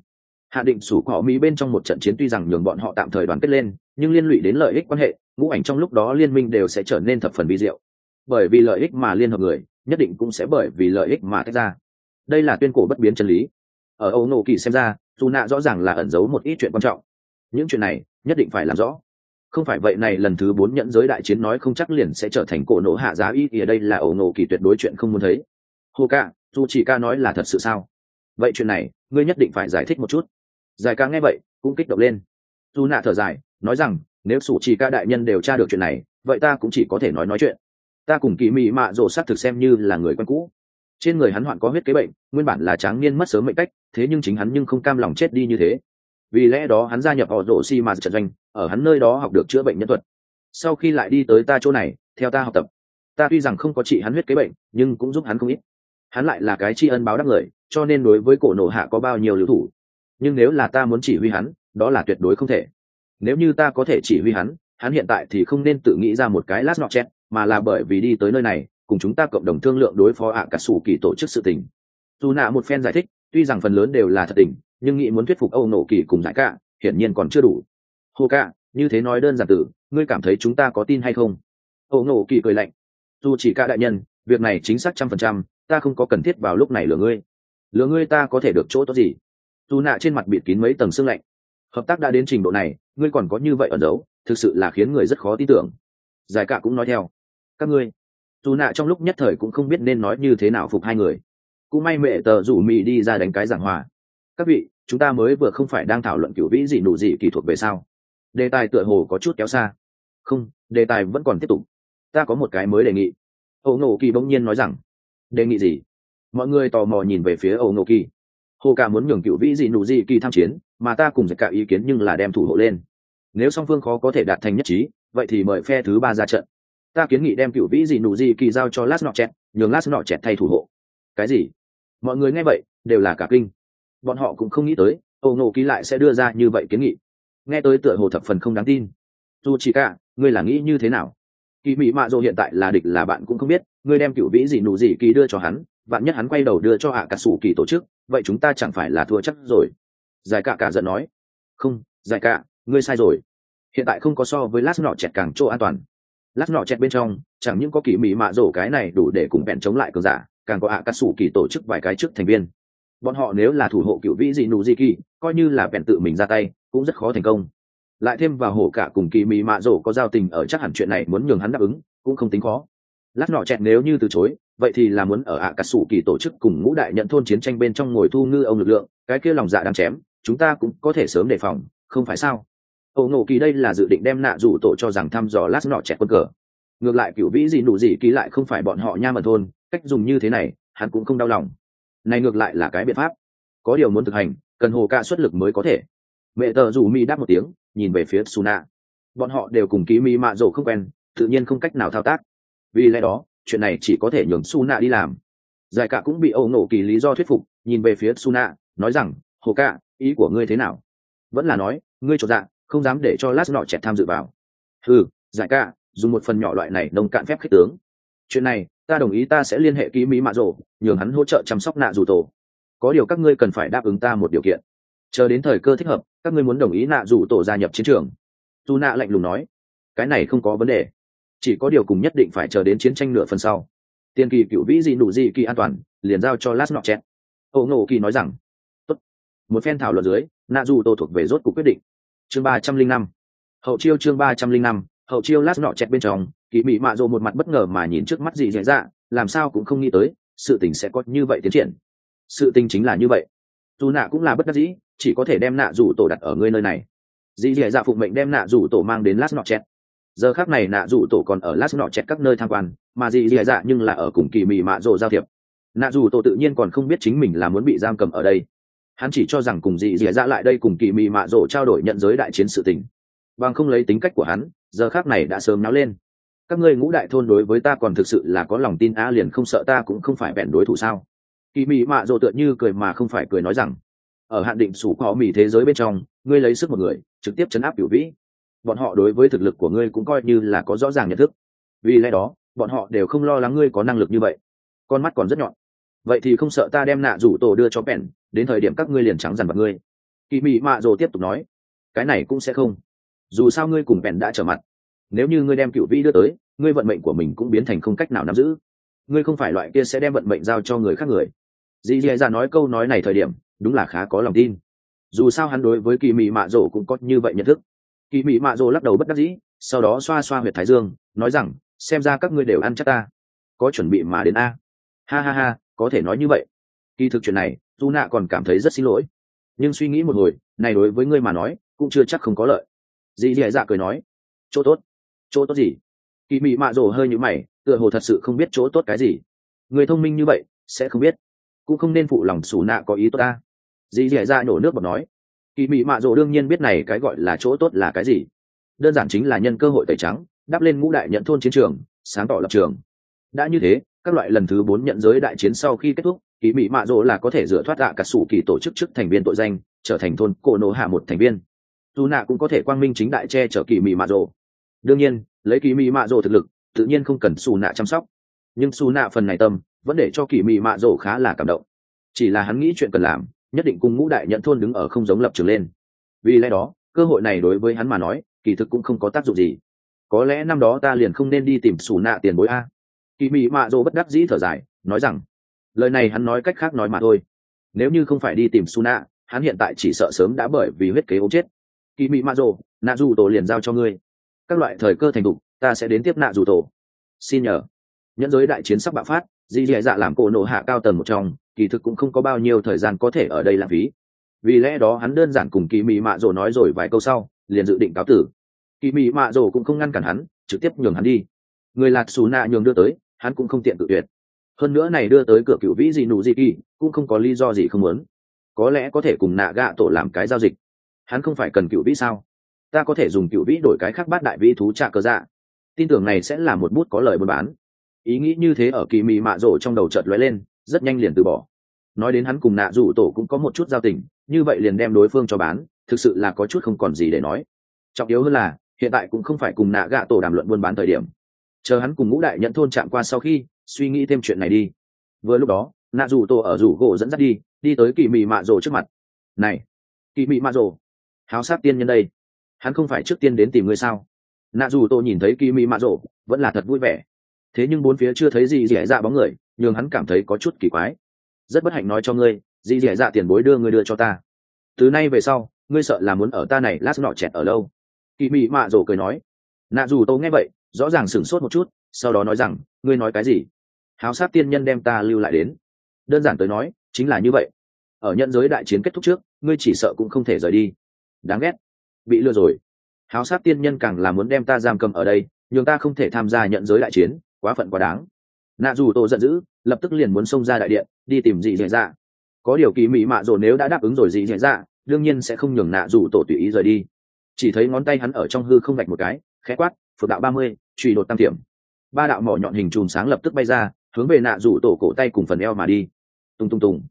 Hạ định sủ cỏ mỹ bên trong một trận chiến tuy rằng nhường bọn họ tạm thời đoàn kết lên, nhưng liên lụy đến lợi ích quan hệ, ngũ ảnh trong lúc đó liên minh đều sẽ trở nên thập phần vi diệu. Bởi vì lợi ích mà liên hợp người, nhất định cũng sẽ bởi vì lợi ích mà tách ra. Đây là tuyên cổ bất biến chân lý. Ở âu nổ kỳ xem ra, dù nạ rõ ràng là ẩn giấu một ít chuyện quan trọng. Những chuyện này, nhất định phải làm rõ. Không phải vậy này lần thứ bốn nhận giới đại chiến nói không chắc liền sẽ trở thành cổ nổ hạ giá y ở đây là ẩu nổ kỳ tuyệt đối chuyện không muốn thấy. Hồ ca dù chỉ ca nói là thật sự sao? Vậy chuyện này, ngươi nhất định phải giải thích một chút. Giải ca nghe vậy, cũng kích động lên. Dù nạ thở dài, nói rằng, nếu sủ chỉ ca đại nhân đều tra được chuyện này, vậy ta cũng chỉ có thể nói nói chuyện. Ta cùng kỳ mị mạ rộ s á t thực xem như là người quen cũ. Trên người hắn hoạn có huyết kế bệnh, nguyên bản là tráng niên mất sớm mệnh cách, thế nhưng chính hắn nhưng không cam lòng chết đi như thế. Vì lẽ đó hắn gia nhập họ rộ si mà trận doanh, ở hắn nơi đó học được chữa bệnh nhân thuật. Sau khi lại đi tới ta chỗ này, theo ta học tập. Ta tuy rằng không có trị hắn huyết kế bệnh, nhưng cũng giúp hắn không ít. Hắn lại là cái tri ân báo đáp người cho nên đối với cổ nổ hạ có bao nhiêu lưu thủ. Nhưng nếu là ta muốn chỉ huy hắn, đó là tuyệt đối không thể. Nếu như ta có thể chỉ huy hắn hắn hiện tại thì không nên tự nghĩ ra một cái lát nọ chết mà là bởi vì đi tới nơi này, cùng chúng ta cộng đồng thương lượng đối phó ạ cả sủ kỳ tổ chức sự tình. Dù nạ một phen giải thích, tuy rằng phần lớn đều là thật tình, nhưng nghĩ muốn thuyết phục âu nổ kỳ cùng giải cả, hiển nhiên còn chưa đủ. Hô cả, như thế nói đơn giản tử, ngươi cảm thấy chúng ta có tin hay không? Âu nổ kỳ cười lạnh. Dù chỉ cả đại nhân, việc này chính xác trăm phần trăm, ta không có cần thiết vào lúc này lừa ngươi lừa ngươi ta có thể được chỗ tốt gì? Dù nạ trên mặt bịt kín mấy tầng xương lạnh. Hợp tác đã đến trình độ này, ngươi còn có như vậy ẩn giấu, thực sự là khiến người rất khó tin tưởng. Giải cả cũng nói theo. Các ngươi. Dù nạ trong lúc nhất thời cũng không biết nên nói như thế nào phục hai người. Cũng may mẹ tờ rủ mì đi ra đánh cái giảng hòa. Các vị, chúng ta mới vừa không phải đang thảo luận kiểu vĩ gì nụ gì kỳ thuộc về sao? Đề tài tựa hồ có chút kéo xa. Không, đề tài vẫn còn tiếp tục. Ta có một cái mới đề nghị. Âu nổ kỳ bỗng nhiên nói rằng, đề nghị gì? Mọi người tò mò nhìn về phía âu Nô kỳ hồ ca muốn nhường cựu vĩ Dị nụ Dị kỳ tham chiến, mà ta cùng dạy cả ý kiến nhưng là đem thủ hộ lên. Nếu song phương khó có thể đạt thành nhất trí, vậy thì mời phe thứ ba ra trận. Ta kiến nghị đem cựu vĩ Dị nụ Dị kỳ giao cho lát nọ chẹt nhường lát nọ chẹt thay thủ hộ. Cái gì? Mọi người nghe vậy, đều là cả kinh. Bọn họ cũng không nghĩ tới âu Nô kỳ lại sẽ đưa ra như vậy kiến nghị. Nghe tới tựa hồ thập phần không đáng tin. Dù chỉ cả ngươi là nghĩ như thế nào? Kỳ mỹ mạ Dô hiện tại là địch là bạn cũng không biết, ngươi đem cựu vĩ Dị nụ Dị kỳ đưa cho hắn vạn nhất hắn quay đầu đưa cho hạ cả sủ kỳ tổ chức, vậy chúng ta chẳng phải là thua chắc rồi. Giải cả cả giận nói. Không, giải cả ngươi sai rồi. Hiện tại không có so với lát nọ chẹt càng chỗ an toàn. Lát nọ chẹt bên trong, chẳng những có kỳ mỹ mạ rổ cái này đủ để cùng bèn chống lại cường giả, càng có hạ cả sủ kỳ tổ chức vài cái trước thành viên. Bọn họ nếu là thủ hộ cựu vĩ dị nụ dị kỳ, coi như là bèn tự mình ra tay, cũng rất khó thành công. Lại thêm vào hổ cả cùng kỳ mỹ mạ rổ có giao tình ở chắc hẳn chuyện này muốn nhường hắn đáp ứng, cũng không tính khó. Lát nọ chẹt nếu như từ chối vậy thì là muốn ở ạ cà sủ kỳ tổ chức cùng ngũ đại nhận thôn chiến tranh bên trong ngồi thu ngư ông lực lượng, cái kia lòng dạ đang chém, chúng ta cũng có thể sớm đề phòng, không phải sao? Ẩu nổ kỳ đây là dự định đem nạ rủ tổ cho rằng thăm dò lát nọ trẻ quân cờ. Ngược lại cựu vĩ gì nụ gì ký lại không phải bọn họ nha mật thôn, cách dùng như thế này, hắn cũng không đau lòng. Này ngược lại là cái biện pháp. Có điều muốn thực hành, cần hồ ca xuất lực mới có thể. Mẹ tờ rủ mi đáp một tiếng, nhìn về phía suna. Bọn họ đều cùng ký mi mạ rổ không quen, tự nhiên không cách nào thao tác. Vì lẽ đó chuyện này chỉ có thể nhường suna đi làm. Giải cả cũng bị Âu nổ kỳ lý do thuyết phục nhìn về phía suna nói rằng hồ cạ ý của ngươi thế nào? Vẫn là nói ngươi cho dạ không dám để cho lát nọ chẹt tham dự vào. Ừ giải Cả, dùng một phần nhỏ loại này nông cạn phép khích tướng. Chuyện này ta đồng ý ta sẽ liên hệ ký mỹ mạ rổ nhường hắn hỗ trợ chăm sóc nạ dù tổ. Có điều các ngươi cần phải đáp ứng ta một điều kiện. Chờ đến thời cơ thích hợp các ngươi muốn đồng ý nạ dù tổ gia nhập chiến trường. Dù nạ lạnh lùng nói. Cái này không có vấn đề chỉ có điều cùng nhất định phải chờ đến chiến tranh nửa phần sau. Tiền kỳ cựu vĩ gì đủ gì kỳ an toàn, liền giao cho lát nọ chẹt ô ngộ kỳ nói rằng, Tốt. một phen thảo luận dưới nạ dù tổ thuộc về rốt cuộc quyết định. Chương ba trăm linh năm. Hậu chiêu chương ba trăm linh năm, hậu chiêu lát nọ chẹt bên trong, kỳ mị mạ rộ một mặt bất ngờ mà nhìn trước mắt gì dễ dạ làm sao cũng không nghĩ tới, sự tình sẽ có như vậy tiến triển. Sự tình chính là như vậy. Dù nạ cũng là bất đắc dĩ, chỉ có thể đem nạ rủ tổ đặt ở ngươi nơi này. Dì dì dạ phụng mệnh đem nạ rủ tổ mang đến lát nọ chẹt giờ khác này nạ rủ tổ còn ở lát nọ chẹt các nơi tham quan, mà dì dì dạ nhưng là ở cùng kỳ mị mạ rộ giao thiệp. Nạ rủ tổ tự nhiên còn không biết chính mình là muốn bị giam cầm ở đây. Hắn chỉ cho rằng cùng dì dì dạ lại đây cùng kỳ mị mạ rộ trao đổi nhận giới đại chiến sự tình. Bằng không lấy tính cách của hắn, giờ khác này đã sớm náo lên. Các ngươi ngũ đại thôn đối với ta còn thực sự là có lòng tin a liền không sợ ta cũng không phải bèn đối thủ sao? Kỳ mị mạ rộ tựa như cười mà không phải cười nói rằng, ở hạn định sủ khó mì thế giới bên trong, ngươi lấy sức một người, trực tiếp chấn áp biểu vĩ bọn họ đối với thực lực của ngươi cũng coi như là có rõ ràng nhận thức. Vì lẽ đó, bọn họ đều không lo lắng ngươi có năng lực như vậy. Con mắt còn rất nhọn. Vậy thì không sợ ta đem nạ rủ tổ đưa cho bèn đến thời điểm các ngươi liền trắng dằn mặt ngươi. Kỳ mị mạ rồ tiếp tục nói, cái này cũng sẽ không. Dù sao ngươi cùng bèn đã trở mặt. Nếu như ngươi đem cựu vĩ đưa tới, ngươi vận mệnh của mình cũng biến thành không cách nào nắm giữ. Ngươi không phải loại kia sẽ đem vận mệnh giao cho người khác người. Dì dì ra nói câu nói này thời điểm, đúng là khá có lòng tin. Dù sao hắn đối với kỳ mị mạ rổ cũng có như vậy nhận thức kỳ mị mạ rổ lắc đầu bất đắc dĩ, sau đó xoa xoa huyệt thái dương, nói rằng, xem ra các ngươi đều ăn chắc ta. Có chuẩn bị mà đến a. Ha ha ha, có thể nói như vậy. Kỳ thực chuyện này, dù nạ còn cảm thấy rất xin lỗi. Nhưng suy nghĩ một hồi, này đối với ngươi mà nói, cũng chưa chắc không có lợi. Dì dì dạ cười nói, chỗ tốt chỗ tốt gì? Kỳ mị mạ rổ hơi như mày, tựa hồ thật sự không biết chỗ tốt cái gì. Người thông minh như vậy, sẽ không biết. Cũng không nên phụ lòng xù nạ có ý tốt ta. Dì dì dạ nhổ nước bọt nói kỳ mị mạ rồ đương nhiên biết này cái gọi là chỗ tốt là cái gì. Đơn giản chính là nhân cơ hội tẩy trắng, đắp lên ngũ đại nhận thôn chiến trường, sáng tỏ lập trường. Đã như thế, các loại lần thứ bốn nhận giới đại chiến sau khi kết thúc kỳ mị mạ rồ là có thể dựa thoát gạ cả sủ kỳ tổ chức chức thành viên tội danh, trở thành thôn cổ nổ hạ một thành viên. Dù nạ cũng có thể quang minh chính đại che chở kỳ mị mạ rồ. Đương nhiên, lấy kỳ mị mạ rồ thực lực, tự nhiên không cần xù nạ chăm sóc. Nhưng xù nạ phần này tâm, vẫn để cho kỳ mị mạ rồ khá là cảm động. Chỉ là hắn nghĩ chuyện cần làm nhất định cùng ngũ đại nhận thôn đứng ở không giống lập trường lên. Vì lẽ đó, cơ hội này đối với hắn mà nói, kỳ thực cũng không có tác dụng gì. Có lẽ năm đó ta liền không nên đi tìm xù nạ tiền bối a. Kỳ mị mạ dỗ bất đắc dĩ thở dài, nói rằng, lời này hắn nói cách khác nói mà thôi. Nếu như không phải đi tìm suna hắn hiện tại chỉ sợ sớm đã bởi vì huyết kế ốm chết. Kỳ mị mạ dỗ nạ dù tổ liền giao cho ngươi. Các loại thời cơ thành thục ta sẽ đến tiếp nạ dù tổ. Xin nhờ. Nhẫn giới đại chiến sắp bạo phát dì dì dạ làm cổ nổ hạ cao tầng một trong, kỳ thực cũng không có bao nhiêu thời gian có thể ở đây lãng phí. Vì lẽ đó hắn đơn giản cùng kỳ mị mạ rồ nói rồi vài câu sau, liền dự định cáo tử. Kỳ mị mạ rồ cũng không ngăn cản hắn, trực tiếp nhường hắn đi. Người lạt xù nạ nhường đưa tới, hắn cũng không tiện tự tuyệt. Hơn nữa này đưa tới cửa cựu vĩ gì nụ gì kỳ, cũng không có lý do gì không muốn. Có lẽ có thể cùng nạ gạ tổ làm cái giao dịch. Hắn không phải cần cựu vĩ sao? Ta có thể dùng cựu vĩ đổi cái khác bát đại vĩ thú trạ cơ dạ. Tin tưởng này sẽ là một bút có lời buôn bán ý nghĩ như thế ở kỳ mị mạ rổ trong đầu chợt lóe lên rất nhanh liền từ bỏ. Nói đến hắn cùng nạ rủ tổ cũng có một chút giao tình như vậy liền đem đối phương cho bán thực sự là có chút không còn gì để nói. Trọng yếu hơn là hiện tại cũng không phải cùng nạ gạ tổ đàm luận buôn bán thời điểm. Chờ hắn cùng ngũ đại nhận thôn chạm qua sau khi suy nghĩ thêm chuyện này đi. Vừa lúc đó nạ rủ tổ ở rủ gỗ dẫn dắt đi đi tới kỳ mị mạ rổ trước mặt. Này kỳ mị mạ rổ, háo sát tiên nhân đây. Hắn không phải trước tiên đến tìm ngươi sao? Nạ dù tổ nhìn thấy kỳ mị mạ rổ, vẫn là thật vui vẻ thế nhưng bốn phía chưa thấy gì dẻ dạ bóng người, nhường hắn cảm thấy có chút kỳ quái. Rất bất hạnh nói cho ngươi dì dẻ dạ tiền bối đưa ngươi đưa cho ta. Từ nay về sau, ngươi sợ là muốn ở ta này lát nọ chẹt ở lâu. Kỳ mị mạ rồ cười nói. Nạ dù tôi nghe vậy, rõ ràng sửng sốt một chút, sau đó nói rằng, ngươi nói cái gì? Háo sát tiên nhân đem ta lưu lại đến. Đơn giản tới nói, chính là như vậy. Ở nhận giới đại chiến kết thúc trước, ngươi chỉ sợ cũng không thể rời đi. Đáng ghét. Bị lừa rồi. Háo sát tiên nhân càng là muốn đem ta giam cầm ở đây, nhường ta không thể tham gia nhận giới đại chiến quá phận quá đáng. Nạ dù tổ giận dữ, lập tức liền muốn xông ra đại điện, đi tìm dị dạy dạ. Có điều kỳ mỹ mạ Dồ nếu đã đáp ứng rồi dị dạy dạ đương nhiên sẽ không nhường nạ dù tổ tùy ý rời đi. Chỉ thấy ngón tay hắn ở trong hư không gạch một cái, khẽ quát, phượng đạo ba mươi, truy đột tam tiệm. Ba đạo mỏ nhọn hình chùm sáng lập tức bay ra, hướng về nạ dù tổ cổ tay cùng phần eo mà đi. Tung tung tung.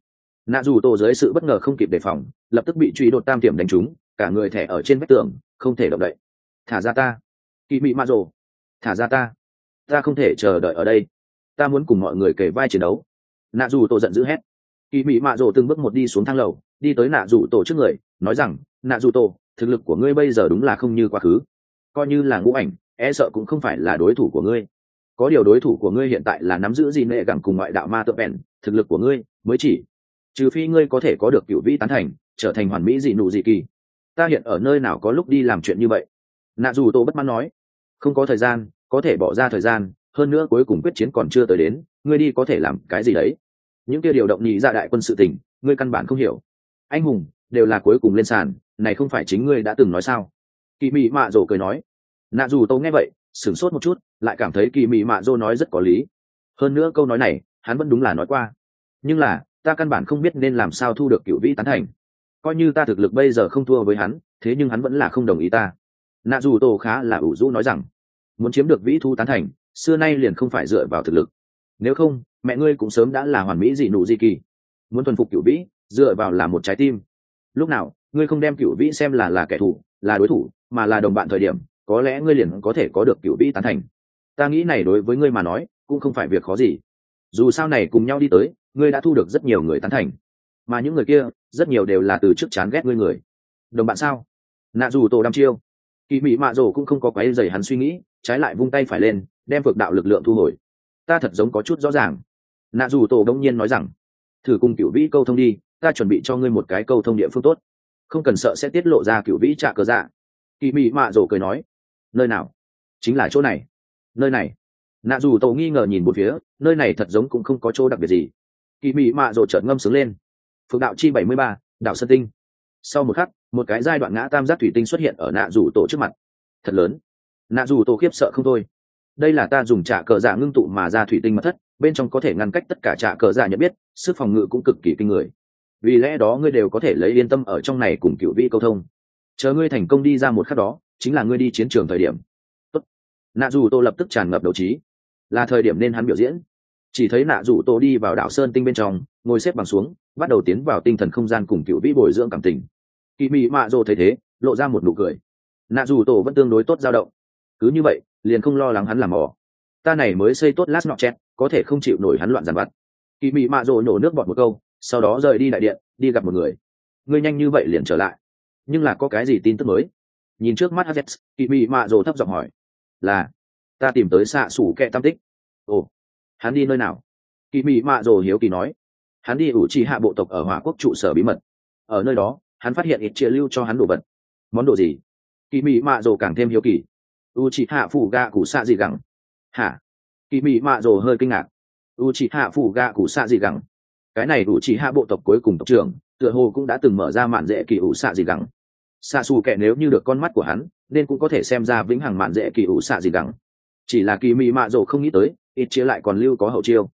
Nạ dù tổ dưới sự bất ngờ không kịp đề phòng, lập tức bị truy đột tam tiệm đánh trúng, cả người thẻ ở trên vách tường, không thể động đậy. Thả ra ta. Kỳ mị mạ rồ. Thả ra ta ta không thể chờ đợi ở đây. Ta muốn cùng mọi người kể vai chiến đấu. Nạ dù tổ giận dữ hét. Kỳ mỹ mạ rồ từng bước một đi xuống thang lầu, đi tới nạ dù tổ trước người, nói rằng, nạ dù tổ, thực lực của ngươi bây giờ đúng là không như quá khứ. Coi như là ngũ ảnh e sợ cũng không phải là đối thủ của ngươi. Có điều đối thủ của ngươi hiện tại là nắm giữ gì nệ gẳng cùng ngoại đạo ma tự bèn, thực lực của ngươi mới chỉ, trừ phi ngươi có thể có được cựu vĩ tán thành, trở thành hoàn mỹ dị nụ dị kỳ. Ta hiện ở nơi nào có lúc đi làm chuyện như vậy? Nạ dù tô bất mãn nói. Không có thời gian có thể bỏ ra thời gian, hơn nữa cuối cùng quyết chiến còn chưa tới đến, ngươi đi có thể làm cái gì đấy? Những kia điều động nhị ra đại quân sự tình, ngươi căn bản không hiểu. Anh hùng, đều là cuối cùng lên sàn, này không phải chính ngươi đã từng nói sao? Kỳ mị mạ rồ cười nói. Nạ dù tô nghe vậy, sửng sốt một chút, lại cảm thấy kỳ mị mạ rồ nói rất có lý. Hơn nữa câu nói này, hắn vẫn đúng là nói qua. Nhưng là, ta căn bản không biết nên làm sao thu được cựu vĩ tán thành. Coi như ta thực lực bây giờ không thua với hắn, thế nhưng hắn vẫn là không đồng ý ta. Nạ dù tô khá là ủ rũ nói rằng muốn chiếm được vĩ thu tán thành, xưa nay liền không phải dựa vào thực lực. Nếu không, mẹ ngươi cũng sớm đã là hoàn mỹ dị nụ di kỳ. Muốn thuần phục cựu vĩ, dựa vào là một trái tim. Lúc nào, ngươi không đem cựu vĩ xem là là kẻ thù, là đối thủ, mà là đồng bạn thời điểm, có lẽ ngươi liền có thể có được cựu vĩ tán thành. Ta nghĩ này đối với ngươi mà nói, cũng không phải việc khó gì. Dù sao này cùng nhau đi tới, ngươi đã thu được rất nhiều người tán thành. Mà những người kia, rất nhiều đều là từ trước chán ghét ngươi người. Đồng bạn sao? Nạ dù tổ đăm chiêu kỳ mỹ mạ rồ cũng không có quái dày hắn suy nghĩ, trái lại vung tay phải lên, đem vực đạo lực lượng thu hồi. Ta thật giống có chút rõ ràng. Nạ dù tổ đông nhiên nói rằng, thử cùng cựu vĩ câu thông đi, ta chuẩn bị cho ngươi một cái câu thông địa phương tốt. Không cần sợ sẽ tiết lộ ra cựu vĩ trạ cờ dạ. Kỳ mỹ mạ rồ cười nói, nơi nào? Chính là chỗ này. Nơi này. Nạ dù tổ nghi ngờ nhìn một phía, nơi này thật giống cũng không có chỗ đặc biệt gì. Kỳ mỹ mạ rồ chợt ngâm sướng lên. Phượng đạo chi bảy mươi ba, đạo sơn tinh sau một khắc, một cái giai đoạn ngã tam giác thủy tinh xuất hiện ở nạ rủ tổ trước mặt. Thật lớn. Nạ rủ tổ khiếp sợ không thôi. Đây là ta dùng trả cờ giả ngưng tụ mà ra thủy tinh mật thất, bên trong có thể ngăn cách tất cả trả cờ giả nhận biết, sức phòng ngự cũng cực kỳ kinh người. Vì lẽ đó ngươi đều có thể lấy yên tâm ở trong này cùng cựu vị câu thông. Chờ ngươi thành công đi ra một khắc đó, chính là ngươi đi chiến trường thời điểm. Tốt. nạ dù tô lập tức tràn ngập đầu trí. Là thời điểm nên hắn biểu diễn. Chỉ thấy nạ dù tô đi vào đảo sơn tinh bên trong, ngồi xếp bằng xuống bắt đầu tiến vào tinh thần không gian cùng cựu vĩ bồi dưỡng cảm tình. Kỳ mị mạ dô thấy thế, lộ ra một nụ cười. Nạ dù tổ vẫn tương đối tốt dao động. Cứ như vậy, liền không lo lắng hắn làm mỏ ta này mới xây tốt lát nọ chét có thể không chịu nổi hắn loạn giàn vặt. Kỳ mị mạ dô nhổ nước bọt một câu, sau đó rời đi đại điện, đi gặp một người. Ngươi nhanh như vậy liền trở lại. Nhưng là có cái gì tin tức mới? Nhìn trước mắt hz kỳ mị mạ dô thấp giọng hỏi. Là, ta tìm tới xạ xủ kẹ tam tích. Ồ, hắn đi nơi nào? Kỳ mị mạ rồ hiếu kỳ nói hắn đi ủ trì hạ bộ tộc ở hỏa quốc trụ sở bí mật. Ở nơi đó, hắn phát hiện ít chia lưu cho hắn đồ vật. Món đồ gì? Kỳ mị mạ rồ càng thêm hiếu kỳ. U trì hạ phủ ga củ xạ gì gẳng? Hả? Kỳ mị mạ rồ hơi kinh ngạc. U trì hạ phủ ga củ xạ gì gẳng? Cái này u trì hạ bộ tộc cuối cùng tộc trưởng, tựa hồ cũng đã từng mở ra mạn dễ kỳ ủ xạ gì gẳng. Xạ xù kẻ nếu như được con mắt của hắn, nên cũng có thể xem ra vĩnh hằng mạn dễ kỳ ủ xạ gì gẳng. Chỉ là kỳ mị mạ rồ không nghĩ tới, ít chia lại còn lưu có hậu chiêu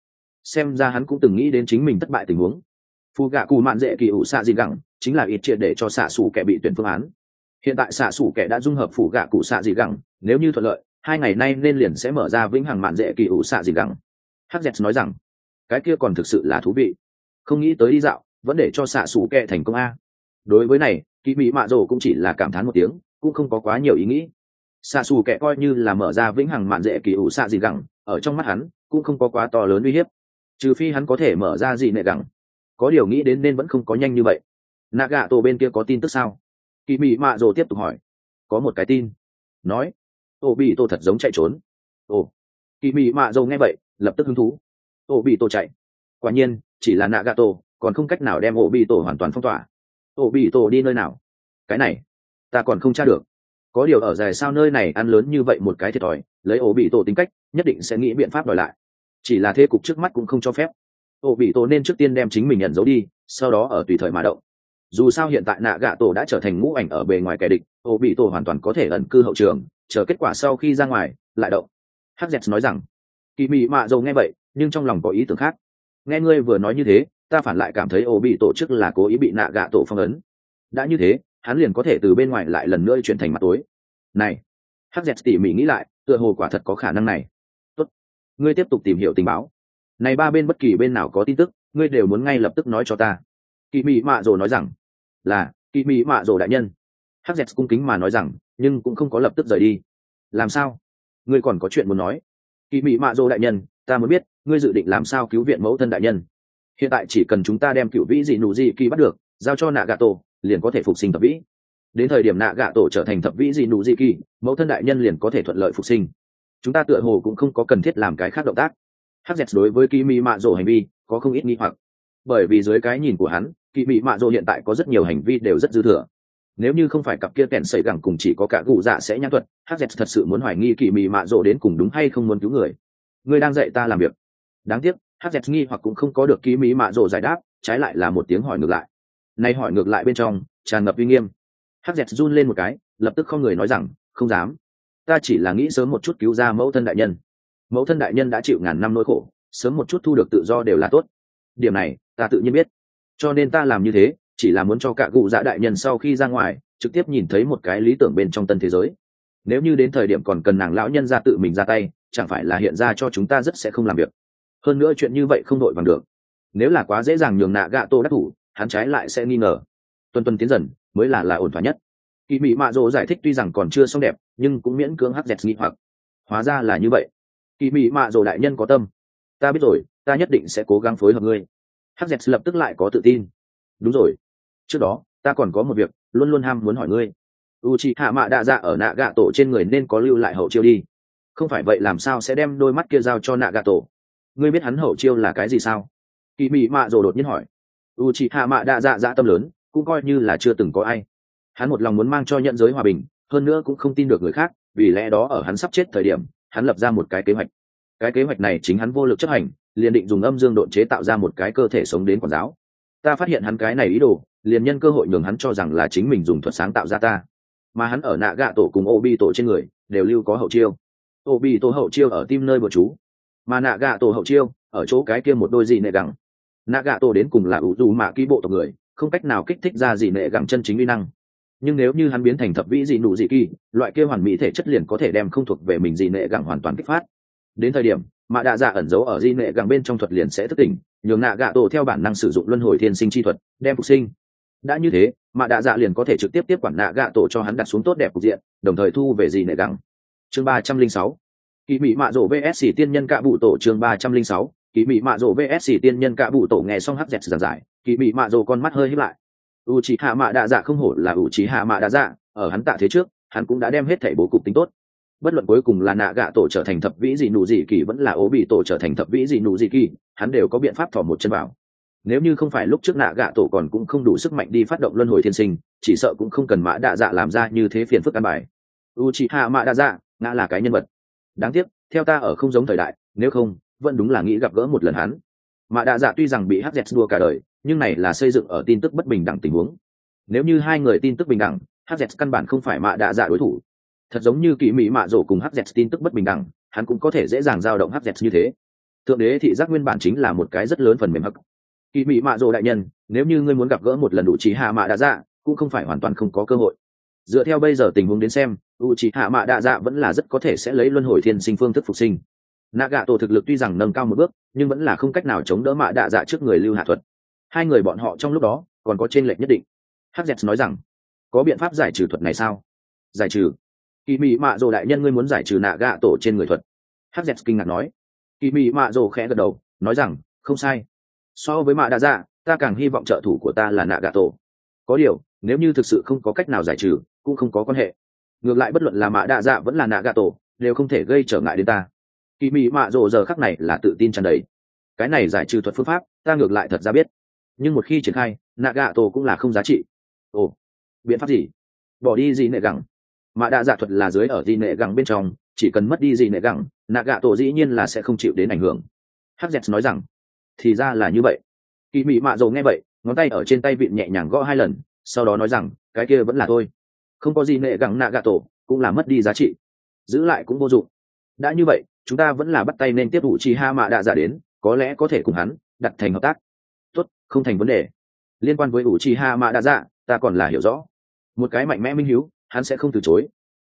xem ra hắn cũng từng nghĩ đến chính mình thất bại tình huống. Phù gạ cù mạn dễ kỳ ủ xạ gì gẳng, chính là ít triệt để cho xạ xù kẻ bị tuyển phương án. Hiện tại xạ xù kẻ đã dung hợp phủ gạ cụ xạ gì gẳng, nếu như thuận lợi, hai ngày nay nên liền sẽ mở ra vĩnh hằng mạn dễ kỳ ủ xạ gì gẳng. Hz nói rằng, cái kia còn thực sự là thú vị. Không nghĩ tới đi dạo, vẫn để cho xạ xù kẻ thành công a. Đối với này kỳ mỹ mạ rồ cũng chỉ là cảm thán một tiếng, cũng không có quá nhiều ý nghĩ. Xạ xù kẻ coi như là mở ra vĩnh hằng mạn dễ kỳ ủ xạ gì gẳng, ở trong mắt hắn, cũng không có quá to lớn uy hiếp trừ phi hắn có thể mở ra gì nệ gẳng. Có điều nghĩ đến nên vẫn không có nhanh như vậy. Nạ gạ tổ bên kia có tin tức sao? Kỳ mị mạ rồ tiếp tục hỏi. Có một cái tin. Nói ô bị tô thật giống chạy trốn. Ồ. Kỳ mị mạ rồ nghe vậy, lập tức hứng thú. Ô bị tô chạy. Quả nhiên, chỉ là nạ gạ tổ còn không cách nào đem ô bị tổ hoàn toàn phong tỏa. Ô bị tổ đi nơi nào? Cái này, ta còn không tra được. Có điều ở dài sao nơi này ăn lớn như vậy một cái thiệt thòi, lấy ô bị tổ tính cách, nhất định sẽ nghĩ biện pháp đòi lại chỉ là thế cục trước mắt cũng không cho phép. Ô bị tổ nên trước tiên đem chính mình nhận dấu đi, sau đó ở tùy thời mà động. Dù sao hiện tại nạ gạ tổ đã trở thành ngũ ảnh ở bề ngoài kẻ địch ô bị tổ hoàn toàn có thể ẩn cư hậu trường, chờ kết quả sau khi ra ngoài, lại động. Hz nói rằng, kỳ mị mạ dầu nghe vậy, nhưng trong lòng có ý tưởng khác. Nghe ngươi vừa nói như thế, ta phản lại cảm thấy ô bị tổ chức là cố ý bị nạ gạ tổ phong ấn. Đã như thế, hắn liền có thể từ bên ngoài lại lần nữa chuyển thành mặt tối. Này hz tỉ mỉ nghĩ lại, tựa hồ quả thật có khả năng này ngươi tiếp tục tìm hiểu tình báo. Này ba bên bất kỳ bên nào có tin tức, ngươi đều muốn ngay lập tức nói cho ta. Kỳ mị mạ rồ nói rằng, là kỳ mị mạ rồ đại nhân. Hắc dẹt cung kính mà nói rằng, nhưng cũng không có lập tức rời đi. Làm sao? Ngươi còn có chuyện muốn nói? Kỳ mị mạ rồ đại nhân, ta muốn biết, ngươi dự định làm sao cứu viện mẫu thân đại nhân? Hiện tại chỉ cần chúng ta đem cựu vĩ dị nụ dị kỳ bắt được, giao cho nạ gà tổ liền có thể phục sinh thập vĩ. Đến thời điểm nạ gạ tổ trở thành thập vĩ dị nụ dị kỳ, mẫu thân đại nhân liền có thể thuận lợi phục sinh chúng ta tựa hồ cũng không có cần thiết làm cái khác động tác. Hz đối với kỳ mỹ mạ rộ hành vi có không ít nghi hoặc. Bởi vì dưới cái nhìn của hắn kỳ mỹ mạ rộ hiện tại có rất nhiều hành vi đều rất dư thừa. Nếu như không phải cặp kia kèn xảy gẳng cùng chỉ có cả cụ dạ sẽ nhãn thuật hz thật sự muốn hoài nghi kỳ mỹ mạ rộ đến cùng đúng hay không muốn cứu người. Người đang dạy ta làm việc. Đáng tiếc hz nghi hoặc cũng không có được kỳ mỹ mạ rộ giải đáp, trái lại là một tiếng hỏi ngược lại. Nay hỏi ngược lại bên trong, tràn ngập uy nghiêm. Hz run lên một cái, lập tức không người nói rằng, không dám ta chỉ là nghĩ sớm một chút cứu ra mẫu thân đại nhân. Mẫu thân đại nhân đã chịu ngàn năm nỗi khổ, sớm một chút thu được tự do đều là tốt. Điểm này, ta tự nhiên biết. Cho nên ta làm như thế, chỉ là muốn cho cả cụ dạ đại nhân sau khi ra ngoài, trực tiếp nhìn thấy một cái lý tưởng bên trong tân thế giới. Nếu như đến thời điểm còn cần nàng lão nhân ra tự mình ra tay, chẳng phải là hiện ra cho chúng ta rất sẽ không làm việc. Hơn nữa chuyện như vậy không đội bằng được. Nếu là quá dễ dàng nhường nạ gạ tô đắc thủ, hắn trái lại sẽ nghi ngờ. Tuần tuần tiến dần, mới là là ổn thỏa nhất kỳ mị mạ rỗ giải thích tuy rằng còn chưa xong đẹp, nhưng cũng miễn cưỡng hắc dẹt nghĩ hoặc. Hóa ra là như vậy. Kỳ mị mạ rỗ đại nhân có tâm. Ta biết rồi, ta nhất định sẽ cố gắng phối hợp ngươi. Hắc dẹt lập tức lại có tự tin. Đúng rồi. Trước đó, ta còn có một việc, luôn luôn ham muốn hỏi ngươi. U c hạ mạ đạ dạ ở nạ gạ tổ trên người nên có lưu lại hậu chiêu đi. Không phải vậy làm sao sẽ đem đôi mắt kia giao cho nạ gạ tổ ngươi biết hắn hậu chiêu là cái gì sao? Kỳ mị mạ rồ đột nhiên hỏi. U c hạ mạ đạ dạ dạ tâm lớn, cũng coi như là chưa từng có ai hắn một lòng muốn mang cho nhận giới hòa bình, hơn nữa cũng không tin được người khác, vì lẽ đó ở hắn sắp chết thời điểm, hắn lập ra một cái kế hoạch. Cái kế hoạch này chính hắn vô lực chấp hành, liền định dùng âm dương độn chế tạo ra một cái cơ thể sống đến quản giáo. Ta phát hiện hắn cái này ý đồ, liền nhân cơ hội nhường hắn cho rằng là chính mình dùng thuật sáng tạo ra ta. Mà hắn ở nạ gạ tổ cùng ô bi tổ trên người, đều lưu có hậu chiêu. Ô bi tổ hậu chiêu ở tim nơi bờ chú. Mà nạ gạ tổ hậu chiêu, ở chỗ cái kia một đôi gì nệ gẳng. Nạ gạ tổ đến cùng là ủ dù mạ ký bộ tộc người, không cách nào kích thích ra gì nệ gẳng chân chính uy năng nhưng nếu như hắn biến thành thập vĩ dị nụ dị kỳ, loại kia hoàn mỹ thể chất liền có thể đem không thuộc về mình dị nệ gẳng hoàn toàn kích phát. Đến thời điểm mạ đạ dạ ẩn giấu ở di nệ gẳng bên trong thuật liền sẽ thức tỉnh, nhường nạ gạ tổ theo bản năng sử dụng luân hồi thiên sinh chi thuật, đem phục sinh. Đã như thế mạ đạ dạ liền có thể trực tiếp tiếp quản nạ gạ tổ cho hắn đặt xuống tốt đẹp cục diện, đồng thời thu về di nệ gẳng. Chương ba trăm linh sáu. Kỳ mỹ mạ rổ vsc tiên nhân cạ bụ tổ chương ba trăm linh sáu. Kỳ mỹ mạ rổ vsc tiên nhân cạ bụ tổ nghe xong hắt dẹt giàn giải kỳ mỹ mạ rổ con mắt hơi hít lại u c hạ mạ đa dạ không hổ là u c hạ mạ đa dạ ở hắn tạ thế trước, hắn cũng đã đem hết thảy bố cục tính tốt. Bất luận cuối cùng là nạ gạ tổ trở thành thập vĩ gì nụ gì kỳ vẫn là ố bị tổ trở thành thập vĩ gì nụ gì kỳ, hắn đều có biện pháp thỏ một chân vào. Nếu như không phải lúc trước nạ gạ tổ còn cũng không đủ sức mạnh đi phát động luân hồi thiên sinh, chỉ sợ cũng không cần mã đa dạ làm ra như thế phiền phức ăn bài. U chị hạ mã đa dạ ngã là cái nhân vật. Đáng tiếc, theo ta ở không giống thời đại, nếu không, vẫn đúng là nghĩ gặp gỡ một lần hắn. Mã đa dạ tuy rằng bị hz đua cả đời nhưng này là xây dựng ở tin tức bất bình đẳng tình huống. Nếu như hai người tin tức bình đẳng hz căn bản không phải mạ đạ dạ đối thủ. Thật giống như kỳ mỹ mạ rổ cùng hz tin tức bất bình đẳng, hắn cũng có thể dễ dàng dao động hz như thế. Thượng đế thị giác nguyên bản chính là một cái rất lớn phần mềm hắc. Kỳ mỹ mạ rổ đại nhân, nếu như ngươi muốn gặp gỡ một lần đủ trí hạ mạ đạ dạ cũng không phải hoàn toàn không có cơ hội. Dựa theo bây giờ tình huống đến xem u trí hạ mạ đạ dạ vẫn là rất có thể sẽ lấy luân hồi thiên sinh phương thức phục sinh. Nạ gạ tổ thực lực tuy rằng nâng cao một bước, nhưng vẫn là không cách nào chống đỡ mạ đạ dạ trước người lưu hạ thuật hai người bọn họ trong lúc đó còn có t r ê n lệch nhất định. Hz nói rằng, có biện pháp giải trừ thuật này sao? Giải trừ? Kỳ mị mạ rồ đại nhân ngươi muốn giải trừ nạ gạ tổ trên người thuật? Hz kinh ngạc nói. Kỳ mị mạ rồ khẽ gật đầu, nói rằng, không sai. So với mạ đa dạ ta càng hy vọng trợ thủ của ta là nạ gạ tổ. Có điều, nếu như thực sự không có cách nào giải trừ, cũng không có quan hệ. Ngược lại bất luận là mạ đa dạ vẫn là nạ gạ tổ, đều không thể gây trở ngại đến ta. Kỳ mị mạ rồ giờ khắc này là tự tin tràn đầy. Cái này giải trừ thuật phương pháp, ta ngược lại thật ra biết nhưng một khi triển khai nạ gạ tổ cũng là không giá trị. Ồ, biện pháp gì? Bỏ đi gì nệ gẳng? Mạ đạ dạ thuật là dưới ở gì nệ gẳng bên trong, chỉ cần mất đi gì nệ gẳng nạ gạ tổ dĩ nhiên là sẽ không chịu đến ảnh hưởng. Hz nói rằng, thì ra là như vậy. Kỳ mị mạ dầu nghe vậy, ngón tay ở trên tay vịn nhẹ nhàng gõ hai lần, sau đó nói rằng, cái kia vẫn là tôi không có gì nệ gẳng nạ gạ tổ cũng là mất đi giá trị. Giữ lại cũng vô dụng. Đã như vậy, chúng ta vẫn là bắt tay nên tiếp vụ chi ha mạ đạ dạ giả đến, có lẽ có thể cùng hắn đặt thành hợp tác không thành vấn đề. Liên quan với ủ chi ha mạ đã dạ ta còn là hiểu rõ. Một cái mạnh mẽ minh hiếu, hắn sẽ không từ chối.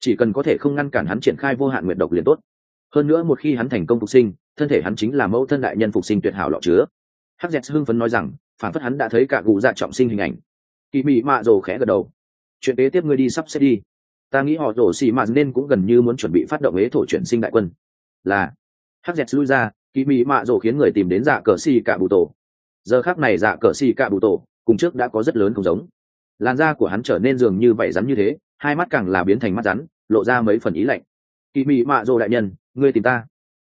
Chỉ cần có thể không ngăn cản hắn triển khai vô hạn nguyện độc liền tốt. Hơn nữa một khi hắn thành công phục sinh, thân thể hắn chính là mẫu thân đại nhân phục sinh tuyệt hảo lọ chứa. Hắc dẹt hưng phấn nói rằng, phản phất hắn đã thấy cả cụ dạ trọng sinh hình ảnh. Kỳ mị mạ rồ khẽ gật đầu. Chuyện kế tiếp ngươi đi sắp sẽ đi. Ta nghĩ họ rổ xì mạ nên cũng gần như muốn chuẩn bị phát động ế thổ chuyển sinh đại quân. Là. Hắc dẹt lui ra, kỳ mị mạ rồ khiến người tìm đến dạ cờ xì cả bụ tổ giờ khác này dạ cờ xì cạ bụ tổ, cùng trước đã có rất lớn không giống. Làn da của hắn trở nên dường như vảy rắn như thế, hai mắt càng là biến thành mắt rắn, lộ ra mấy phần ý lạnh. Kỳ mị mạ dô đại nhân, ngươi tìm ta.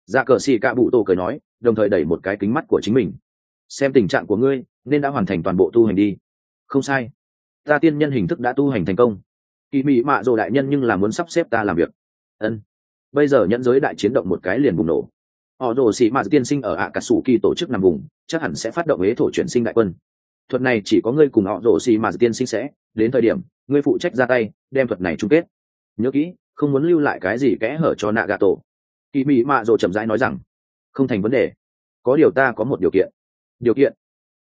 Dạ cờ xì cạ bụ tổ cười nói, đồng thời đẩy một cái kính mắt của chính mình. Xem tình trạng của ngươi, nên đã hoàn thành toàn bộ tu hành đi. Không sai. Ta tiên nhân hình thức đã tu hành thành công. Kỳ mị mạ dô đại nhân nhưng là muốn sắp xếp ta làm việc. Ân. Bây giờ nhẫn giới đại chiến động một cái liền bùng nổ họ rồ xì mạt tiên sinh ở ạ cà sủ kỳ tổ chức nằm vùng, chắc hẳn sẽ phát động ế thổ chuyển sinh đại quân. Thuật này chỉ có ngươi cùng họ rồ xì mạt tiên sinh sẽ, đến thời điểm, ngươi phụ trách ra tay, đem thuật này chung kết. Nhớ kỹ, không muốn lưu lại cái gì kẽ hở cho nạ gà tổ kỳ mị mạ rồ chậm rãi nói rằng, không thành vấn đề. Có điều ta có một điều kiện. Điều kiện?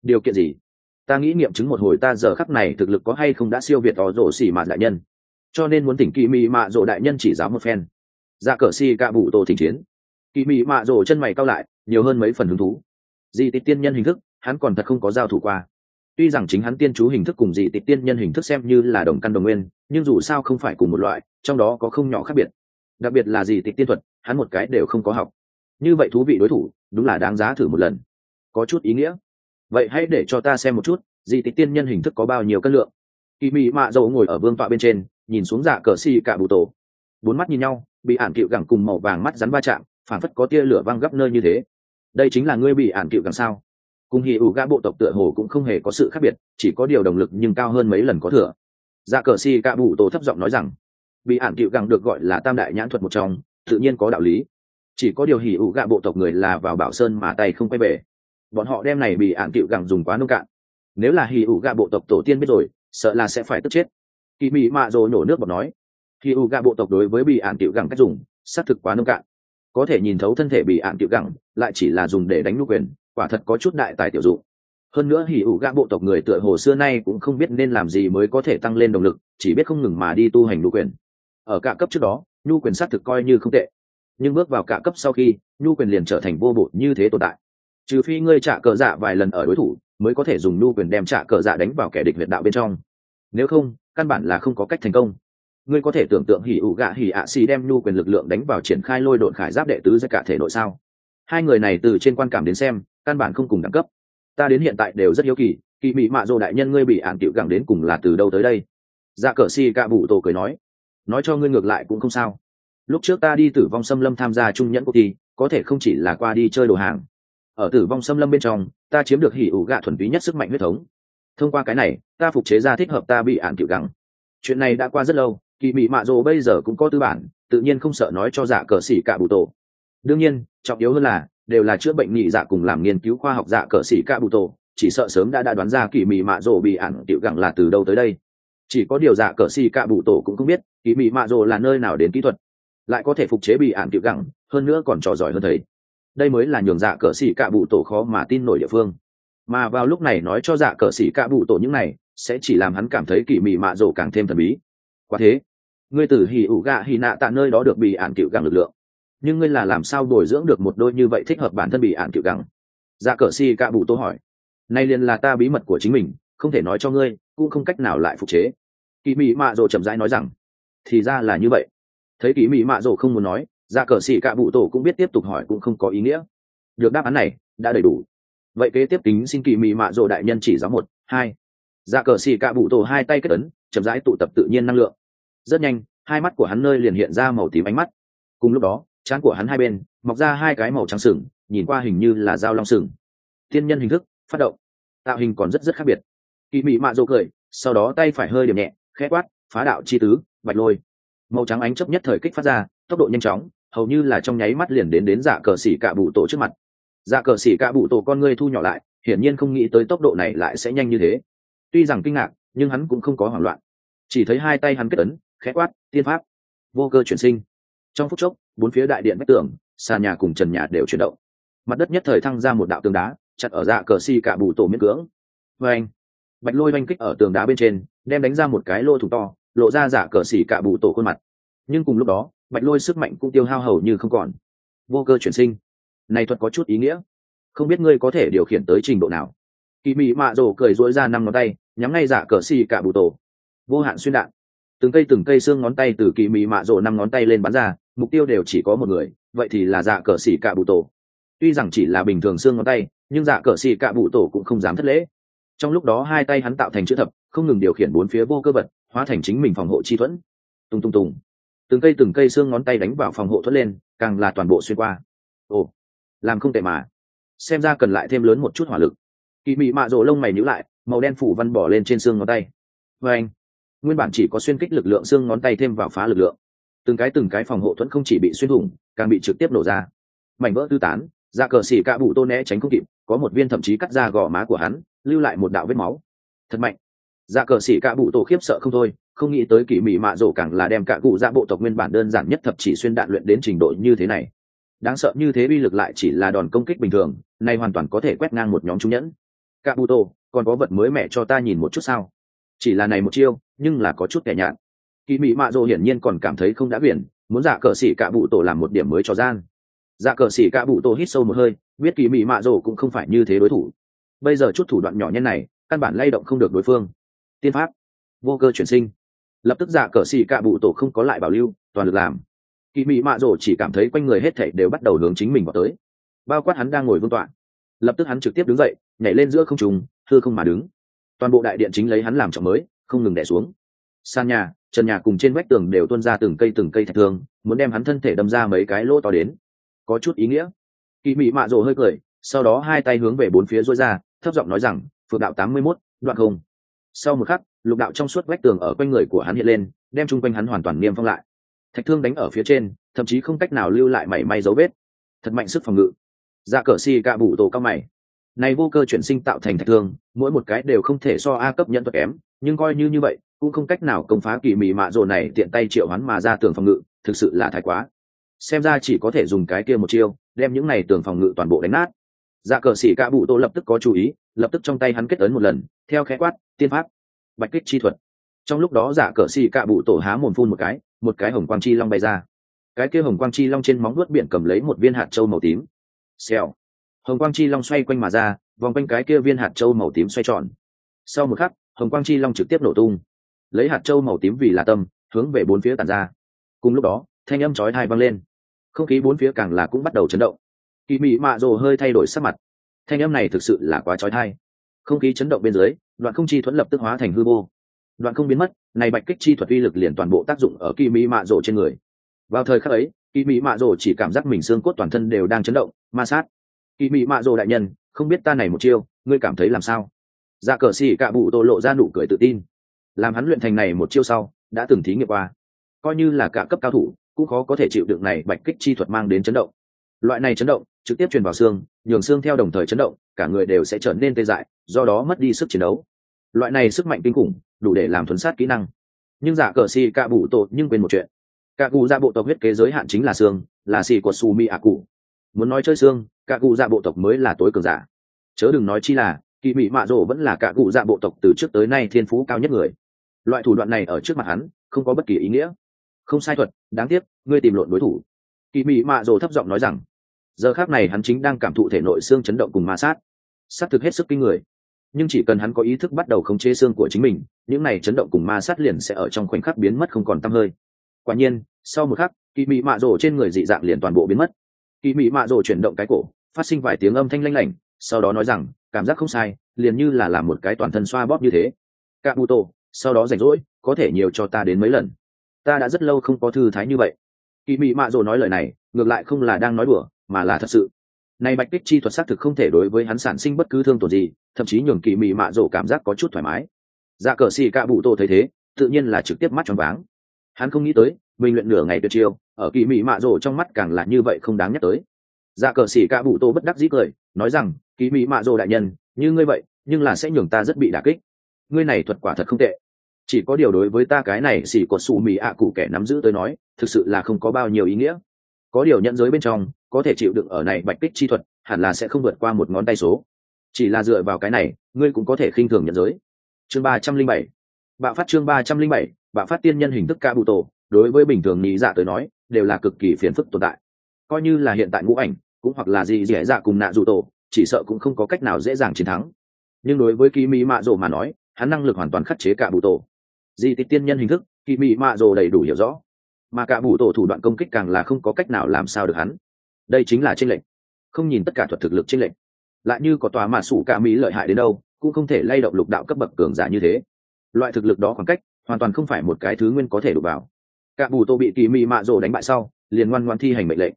Điều kiện gì? Ta nghĩ nghiệm chứng một hồi ta giờ khắc này thực lực có hay không đã siêu việt họ rồ sĩ mạt đại nhân. Cho nên muốn tỉnh kỳ mị mạ rồ đại nhân chỉ giáo một phen. Ra dạ cờ si ca bụ tổ thỉnh chiến kỳ mị mạ rổ chân mày cao lại, nhiều hơn mấy phần hứng thú. Di tịch tiên nhân hình thức, hắn còn thật không có giao thủ qua. Tuy rằng chính hắn tiên chú hình thức cùng dị tịch tiên nhân hình thức xem như là đồng căn đồng nguyên, nhưng dù sao không phải cùng một loại, trong đó có không nhỏ khác biệt. Đặc biệt là dị tịch tiên thuật, hắn một cái đều không có học. Như vậy thú vị đối thủ, đúng là đáng giá thử một lần. Có chút ý nghĩa. Vậy hãy để cho ta xem một chút, dị tịch tiên nhân hình thức có bao nhiêu cân lượng. Kỳ mị mạ dầu ngồi ở vương tọa bên trên, nhìn xuống dạ cờ xì cả bụ tổ. Bốn mắt nhìn nhau, bị ản cựu gẳng cùng màu vàng mắt rắn va chạm phản phất có tia lửa văng gấp nơi như thế. Đây chính là ngươi bị ản cựu càng sao cùng hì ủ gã bộ tộc tựa hồ cũng không hề có sự khác biệt, chỉ có điều động lực nhưng cao hơn mấy lần có thừa. Dạ cờ si cạ bụ tổ thấp giọng nói rằng, bị ản cựu càng được gọi là tam đại nhãn thuật một trong, tự nhiên có đạo lý. Chỉ có điều hỉ ủ gạ bộ tộc người là vào bảo sơn mà tay không quay về. Bọn họ đem này bị ạn cựu gẳng dùng quá nông cạn. Nếu là hỉ ủ gạ bộ tộc tổ tiên biết rồi, sợ là sẽ phải tức chết. Kỳ mị mạ rồi nổ nước bọt nói hỉ ủ gạ bộ tộc đối với bị ạn cựu gẳng cách dùng, xác thực quá nông cạn có thể nhìn thấu thân thể bị ạn cựu gẳng, lại chỉ là dùng để đánh nhu quyền, quả thật có chút đại tài tiểu dụng. Hơn nữa hỉ ủ gã bộ tộc người tựa hồ xưa nay cũng không biết nên làm gì mới có thể tăng lên động lực, chỉ biết không ngừng mà đi tu hành nhu quyền. Ở cả cấp trước đó nhu quyền xác thực coi như không tệ. Nhưng bước vào cả cấp sau khi nhu quyền liền trở thành vô bổ như thế tồn tại. Trừ phi ngươi trả cờ dạ vài lần ở đối thủ, mới có thể dùng nhu quyền đem trả cờ dạ đánh vào kẻ địch huyệt đạo bên trong. Nếu không, căn bản là không có cách thành công ngươi có thể tưởng tượng hỉ ủ gạ hỉ ạ xì đem nhu quyền lực lượng đánh vào triển khai lôi độn khải giáp đệ tứ ra cả thể nội sao? Hai người này từ trên quan cảm đến xem, căn bản không cùng đẳng cấp. Ta đến hiện tại đều rất hiếu kỳ kỳ mị mạ dô đại nhân ngươi bị ạn tiểu gẳng đến cùng là từ đâu tới đây? Dạ cờ xì cạ bụ tổ cười nói nói cho ngươi ngược lại cũng không sao. Lúc trước ta đi tử vong xâm lâm tham gia trung nhẫn cuộc thi, có thể không chỉ là qua đi chơi đồ hàng. Ở tử vong xâm lâm bên trong, ta chiếm được hỉ ủ gạ thuần túy nhất sức mạnh huyết thống. Thông qua cái này, ta phục chế ra thích hợp ta bị ạn cựu gẳng. Chuyện này đã qua rất lâu kỳ mị mạ rồ bây giờ cũng có tư bản tự nhiên không sợ nói cho giả cờ xỉ cả bụ tổ. Đương nhiên trọng yếu hơn là đều là chữa bệnh nghị giả dạ cùng làm nghiên cứu khoa học giả cờ xỉ cả bụ tổ chỉ sợ sớm đã đã đoán ra kỳ mị mạ rồ bị ản tiểu gẳng là từ đâu tới đây. Chỉ có điều giả cờ xỉ cả bụ tổ cũng không biết kỳ mị mạ rồ là nơi nào đến kỹ thuật lại có thể phục chế bị ản tiểu gẳng, hơn nữa còn trò giỏi hơn thấy. đây mới là nhường giả cờ xỉ cả bụ tổ khó mà tin nổi địa phương. Mà vào lúc này nói cho giả cờ xỉ cả bụ tổ những này sẽ chỉ làm hắn cảm thấy kỳ mị mạ rồ càng thêm thần bí quả thế, ngươi từ hì ủ gạ hì nạ tạ nơi đó được bị ạn cựu gắng lực lượng. Nhưng ngươi là làm sao bồi dưỡng được một đôi như vậy thích hợp bản thân bị ạn cựu gắng dạ cờ si cạ bụ tô hỏi. Nay liền là ta bí mật của chính mình, không thể nói cho ngươi, cũng không cách nào lại phục chế. Kỳ mị mạ rồ chậm rãi nói rằng, thì ra là như vậy. Thấy kỳ mị mạ rồ không muốn nói dạ cờ xỉ cạ bụ tổ cũng biết tiếp tục hỏi cũng không có ý nghĩa. Được đáp án này, đã đầy đủ. Vậy kế tiếp tính xin kỳ mị mạ rồ đại nhân chỉ giáo một, hai. Dạ cờ xỉ cạ bụ tổ hai tay kết ấn chậm rãi tụ tập tự nhiên năng lượng. Rất nhanh, hai mắt của hắn nơi liền hiện ra màu tím ánh mắt. Cùng lúc đó, trán của hắn hai bên, mọc ra hai cái màu trắng sừng, nhìn qua hình như là dao long sừng. Thiên nhân hình thức, phát động. Tạo hình còn rất rất khác biệt. Kỳ mị mạ rồ cười, sau đó tay phải hơi điểm nhẹ, khẽ quát, phá đạo chi tứ, bạch lôi. Màu trắng ánh chấp nhất thời kích phát ra, tốc độ nhanh chóng, hầu như là trong nháy mắt liền đến đến dạ cờ xỉ cạ bụ tổ trước mặt. Dạ cờ xỉ cạ bụ tổ con ngươi thu nhỏ lại, hiển nhiên không nghĩ tới tốc độ này lại sẽ nhanh như thế. Tuy rằng kinh ngạc, nhưng hắn cũng không có hoảng loạn chỉ thấy hai tay hắn kết ấn, khẽ quát, tiên pháp, vô cơ chuyển sinh. Trong phút chốc, bốn phía đại điện vách tường xà nhà cùng trần nhà đều chuyển động. Mặt đất nhất thời thăng ra một đạo tường đá, chặt ở dạ cờ xì cạ bù tổ miễn cưỡng. Vê anh, bạch lôi oanh kích ở tường đá bên trên, đem đánh ra một cái lô thủ to, lộ ra giả cờ xỉ cạ bù tổ khuôn mặt. Nhưng cùng lúc đó, bạch lôi sức mạnh cũng tiêu hao hầu như không còn. Vô cơ chuyển sinh. Này thuật có chút ý nghĩa. Không biết ngươi có thể điều khiển tới trình độ nào. Kỳ mị mạ rồ cười dối ra năm ngón tay, nhắm ngay giả cờ xì cả bù tổ vô hạn xuyên đạn. Từng cây từng cây xương ngón tay từ kỳ mị mạ rộ năm ngón tay lên bắn ra, mục tiêu đều chỉ có một người, vậy thì là dạ cờ xì cạ bụ tổ. Tuy rằng chỉ là bình thường xương ngón tay, nhưng dạ cờ xì cạ bụ tổ cũng không dám thất lễ. Trong lúc đó hai tay hắn tạo thành chữ thập, không ngừng điều khiển bốn phía vô cơ vật, hóa thành chính mình phòng hộ chi thuẫn. Tung tung tùng. Từng cây từng cây xương ngón tay đánh vào phòng hộ thuẫn lên, càng là toàn bộ xuyên qua. Ồ, làm không tệ mà. Xem ra cần lại thêm lớn một chút hỏa lực. Kỳ mị mạ rộ lông mày nhữ lại, màu đen phủ văn bỏ lên trên xương ngón tay. Vê anh nguyên bản chỉ có xuyên kích lực lượng xương ngón tay thêm vào phá lực lượng. Từng cái từng cái phòng hộ thuẫn không chỉ bị xuyên thủng càng bị trực tiếp nổ ra. Mảnh vỡ tư tán ra cờ xỉ cạ bụ tô né tránh không kịp có một viên thậm chí cắt ra gò má của hắn lưu lại một đạo vết máu. Thật mạnh. Ra cờ xỉ cạ bụ tô khiếp sợ không thôi không nghĩ tới kỳ mị mạ rổ càng là đem cả cụ ra bộ tộc nguyên bản đơn giản nhất thập chỉ xuyên đạn luyện đến trình độ như thế này. Đáng sợ như thế bi lực lại chỉ là đòn công kích bình thường nay hoàn toàn có thể quét ngang một nhóm trung nhẫn. Cả bụ tô, còn có vật mới mẻ cho ta nhìn một chút sao? Chỉ là này một chiêu nhưng là có chút kẻ nhạt. Kỳ Mỹ mạ rổ hiển nhiên còn cảm thấy không đã biển, muốn giả cờ xỉ cả bụ tổ làm một điểm mới cho gian. Giả cờ xỉ cả bụ tổ hít sâu một hơi, biết kỳ Mỹ mạ rổ cũng không phải như thế đối thủ. Bây giờ chút thủ đoạn nhỏ nhân này, căn bản lay động không được đối phương. Tiên pháp. Vô cơ chuyển sinh. Lập tức giả cờ xỉ cạ bụ tổ không có lại bảo lưu, toàn lực làm. Kỳ Mỹ mạ rổ chỉ cảm thấy quanh người hết thảy đều bắt đầu hướng chính mình vào tới. Bao quát hắn đang ngồi vương tọa. Lập tức hắn trực tiếp đứng dậy, nhảy lên giữa không trùng thưa không mà đứng. Toàn bộ đại điện chính lấy hắn làm trọng mới không ngừng đẻ xuống. Sàn nhà, trần nhà cùng trên vách tường đều tuôn ra từng cây từng cây thạch thương, muốn đem hắn thân thể đâm ra mấy cái lỗ to đến. Có chút ý nghĩa. Kỳ mị mạ rổ hơi cười, sau đó hai tay hướng về bốn phía rối ra, thấp giọng nói rằng, phượng đạo tám mươi mốt, đoạn không. Sau một khắc, lục đạo trong suốt vách tường ở quanh người của hắn hiện lên, đem chung quanh hắn hoàn toàn niêm phong lại. Thạch thương đánh ở phía trên, thậm chí không cách nào lưu lại mảy may dấu vết. Thật mạnh sức phòng ngự. Dạ cờ xì cạ bụ tổ cao mày. Này vô cơ chuyển sinh tạo thành thạch thương, mỗi một cái đều không thể so a cấp nhận thuật kém nhưng coi như như vậy, cũng không cách nào công phá kỳ mị mạ rồ này tiện tay triệu hắn mà ra tường phòng ngự, thực sự là thái quá. Xem ra chỉ có thể dùng cái kia một chiêu, đem những này tường phòng ngự toàn bộ đánh nát. Dạ cờ xỉ cạ bụ tô lập tức có chú ý, lập tức trong tay hắn kết ấn một lần, theo khẽ quát, tiên pháp, bạch kích chi thuật. Trong lúc đó dạ cờ xỉ cạ bụ tổ há mồm phun một cái một cái hồng quang chi long bay ra. Cái kia hồng quang chi long trên móng nuốt biển cầm lấy một viên hạt trâu màu tím. Xèo. Hồng quang chi long xoay quanh mà ra, vòng quanh cái kia viên hạt trâu màu tím xoay tròn. Sau một khắc hồng quang chi long trực tiếp nổ tung. Lấy hạt trâu màu tím vì là tâm, hướng về bốn phía tàn ra. Cùng lúc đó, thanh âm chói tai vang lên. Không khí bốn phía càng là cũng bắt đầu chấn động. Kỳ mị mạ rồ hơi thay đổi sắc mặt. Thanh âm này thực sự là quá trói thai không khí chấn động bên dưới, đoạn không chi thuẫn lập tức hóa thành hư vô. Đoạn không biến mất, này bạch kích chi thuật uy lực liền toàn bộ tác dụng ở kỳ mị mạ rồ trên người. Vào thời khắc ấy, kỳ mỹ mạ rồ chỉ cảm giác mình xương cốt toàn thân đều đang chấn động, ma sát. Kỳ mỹ mạ rồ đại nhân, không biết ta này một chiêu, ngươi cảm thấy làm sao? Dạ cờ xì cạ bụ tô lộ ra nụ cười tự tin. Làm hắn luyện thành này một chiêu sau, đã từng thí nghiệm qua. Coi như là cả cấp cao thủ, cũng khó có thể chịu được này bạch kích chi thuật mang đến chấn động. Loại này chấn động, trực tiếp truyền vào xương, nhường xương theo đồng thời chấn động, cả người đều sẽ trở nên tê dại, do đó mất đi sức chiến đấu. Loại này sức mạnh kinh khủng, đủ để làm thuấn sát kỹ năng. Nhưng giả cờ xì cạ bụ tổ nhưng quên một chuyện. Cạ cụ ra bộ tộc huyết kế giới hạn chính là xương, là xì của su mi ạ cụ muốn nói chơi xương cạ cụ ra bộ tộc mới là tối cường giả. Chớ đừng nói chi là kỳ mỹ mạ rổ vẫn là cả cụ dạ bộ tộc từ trước tới nay thiên phú cao nhất người. Loại thủ đoạn này ở trước mặt hắn, không có bất kỳ ý nghĩa. Không sai thuật, đáng tiếc, ngươi tìm lộn đối thủ. Kỳ mỹ mạ rổ thấp giọng nói rằng, giờ khác này hắn chính đang cảm thụ thể nội xương chấn động cùng ma sát. S á t thực hết sức kinh người. Nhưng chỉ cần hắn có ý thức bắt đầu khống chế xương của chính mình, những này chấn động cùng ma sát liền sẽ ở trong khoảnh khắc biến mất không còn t hơi. Quả nhiên, sau một khắc kỳ mị mạ rổ trên người dị dạng liền toàn bộ biến mất. Kỳ mị mạ rổ chuyển động cái cổ, phát sinh vài tiếng âm thanh lanh lảnh, sau đó nói rằng cảm giác không sai, liền như là làm một cái toàn thân xoa bóp như thế. Cả bu tô sau đó rảnh rỗi, có thể nhiều cho ta đến mấy lần. Ta đã rất lâu không có thư thái như vậy. Kỳ mị mạ rổ nói lời này, ngược lại không là đang nói đùa, mà là thật sự. Này bạch kích chi thuật xác thực không thể đối với hắn sản sinh bất cứ thương tổn gì, thậm chí nhường kỳ mị mạ rổ cảm giác có chút thoải mái. Dạ cờ xì cạ bụ tô thấy thế, tự nhiên là trực tiếp mắt tròn váng. Hắn không nghĩ tới, mình luyện nửa ngày tuyệt chiêu, ở kỳ mị mạ rổ trong mắt càng là như vậy không đáng nhắc tới. Dạ cờ xì cạ bụ tô bất đắc dĩ cười, nói rằng kỳ mỹ mạ rổ đại nhân, như ngươi vậy, nhưng là sẽ nhường ta rất bị đả kích. Ngươi này thuật quả thật không tệ. Chỉ có điều đối với ta cái này xỉ có xù mì ạ cụ kẻ nắm giữ tới nói, thực sự là không có bao nhiêu ý nghĩa. Có điều nhận giới bên trong, có thể chịu đựng ở này bạch kích chi thuật, hẳn là sẽ không vượt qua một ngón tay số. Chỉ là dựa vào cái này, ngươi cũng có thể khinh thường nhận giới. Chương ba trăm linh bảy. Bạo phát chương ba trăm linh bảy, bạo phát tiên nhân hình thức ca bụ tổ đối với bình thường nghĩ dạ tới nói, đều là cực kỳ phiền phức tồn tại. Coi như là hiện tại ngũ ảnh, cũng hoặc là gì dễ dạ cùng nạ dù tổ chỉ sợ cũng không có cách nào dễ dàng chiến thắng. Nhưng đối với kỳ mỹ mạ rồ mà nói, hắn năng lực hoàn toàn khắc chế cả bụ tổ. Di tích tiên nhân hình thức kỳ mỹ mạ rồ đầy đủ hiểu rõ. Mà cả bụ tổ thủ đoạn công kích càng là không có cách nào làm sao được hắn. Đây chính là tranh lệnh không nhìn tất cả thuật thực lực tranh lệnh lại như có tòa mà sủ cả mỹ lợi hại đến đâu, cũng không thể lay động lục đạo cấp bậc cường giả như thế. Loại thực lực đó khoảng cách, hoàn toàn không phải một cái thứ nguyên có thể đụng vào. Cả bù tô bị kỳ mỹ mạ rồ đánh bại sau, liền ngoan ngoan thi hành mệnh lệnh.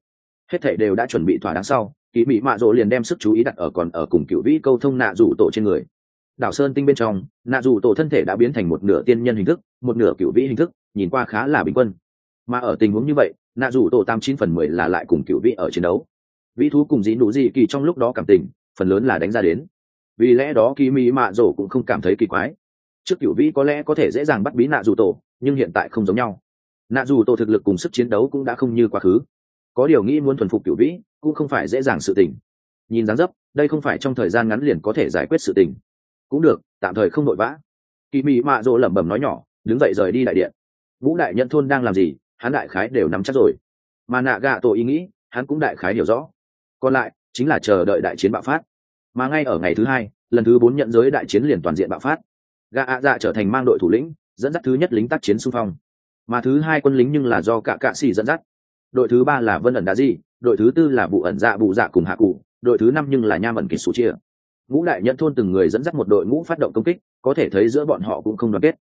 Hết thể đều đã chuẩn bị thỏa đáng sau kỳ mị mạ rỗ liền đem sức chú ý đặt ở còn ở cùng cựu vĩ câu thông nạ rủ tổ trên người. Đảo sơn tinh bên trong, nạ rủ tổ thân thể đã biến thành một nửa tiên nhân hình thức, một nửa cựu vĩ hình thức, nhìn qua khá là bình quân. Mà ở tình huống như vậy, nạ rủ tổ tam chín phần mười là lại cùng cựu vĩ ở chiến đấu. Vĩ thú cùng dĩ nụ dị kỳ trong lúc đó cảm tình, phần lớn là đánh ra đến. Vì lẽ đó kỳ mỹ mạ rồ cũng không cảm thấy kỳ quái. Trước cựu vĩ có lẽ có thể dễ dàng bắt bí nạ rủ tổ, nhưng hiện tại không giống nhau. Nạ dù tổ thực lực cùng sức chiến đấu cũng đã không như quá khứ có điều nghĩ muốn thuần phục cựu vĩ, cũng không phải dễ dàng sự tình. Nhìn dáng dấp, đây không phải trong thời gian ngắn liền có thể giải quyết sự tình. Cũng được, tạm thời không nội vã. Kỳ mị mạ rỗ lẩm bẩm nói nhỏ, đứng dậy rời đi đại điện. Ngũ đại nhân thôn đang làm gì, hắn đại khái đều nắm chắc rồi. Mà nạ gạ tổ ý nghĩ, hắn cũng đại khái hiểu rõ. Còn lại, chính là chờ đợi đại chiến bạo phát. Mà ngay ở ngày thứ hai, lần thứ bốn nhận giới đại chiến liền toàn diện bạo phát. Gạ ạ dạ trở thành mang đội thủ lĩnh, dẫn dắt thứ nhất lính tác chiến xung phong. Mà thứ hai quân lính nhưng là do cả cạ xì dẫn dắt đội thứ ba là vân ẩn đá di, đội thứ tư là vụ ẩn dạ bụ dạ cùng hạ cụ, đội thứ năm nhưng là nha ẩn kỳ số chia. Ngũ đại nhận thôn từng người dẫn dắt một đội ngũ phát động công kích, có thể thấy giữa bọn họ cũng không đoàn kết.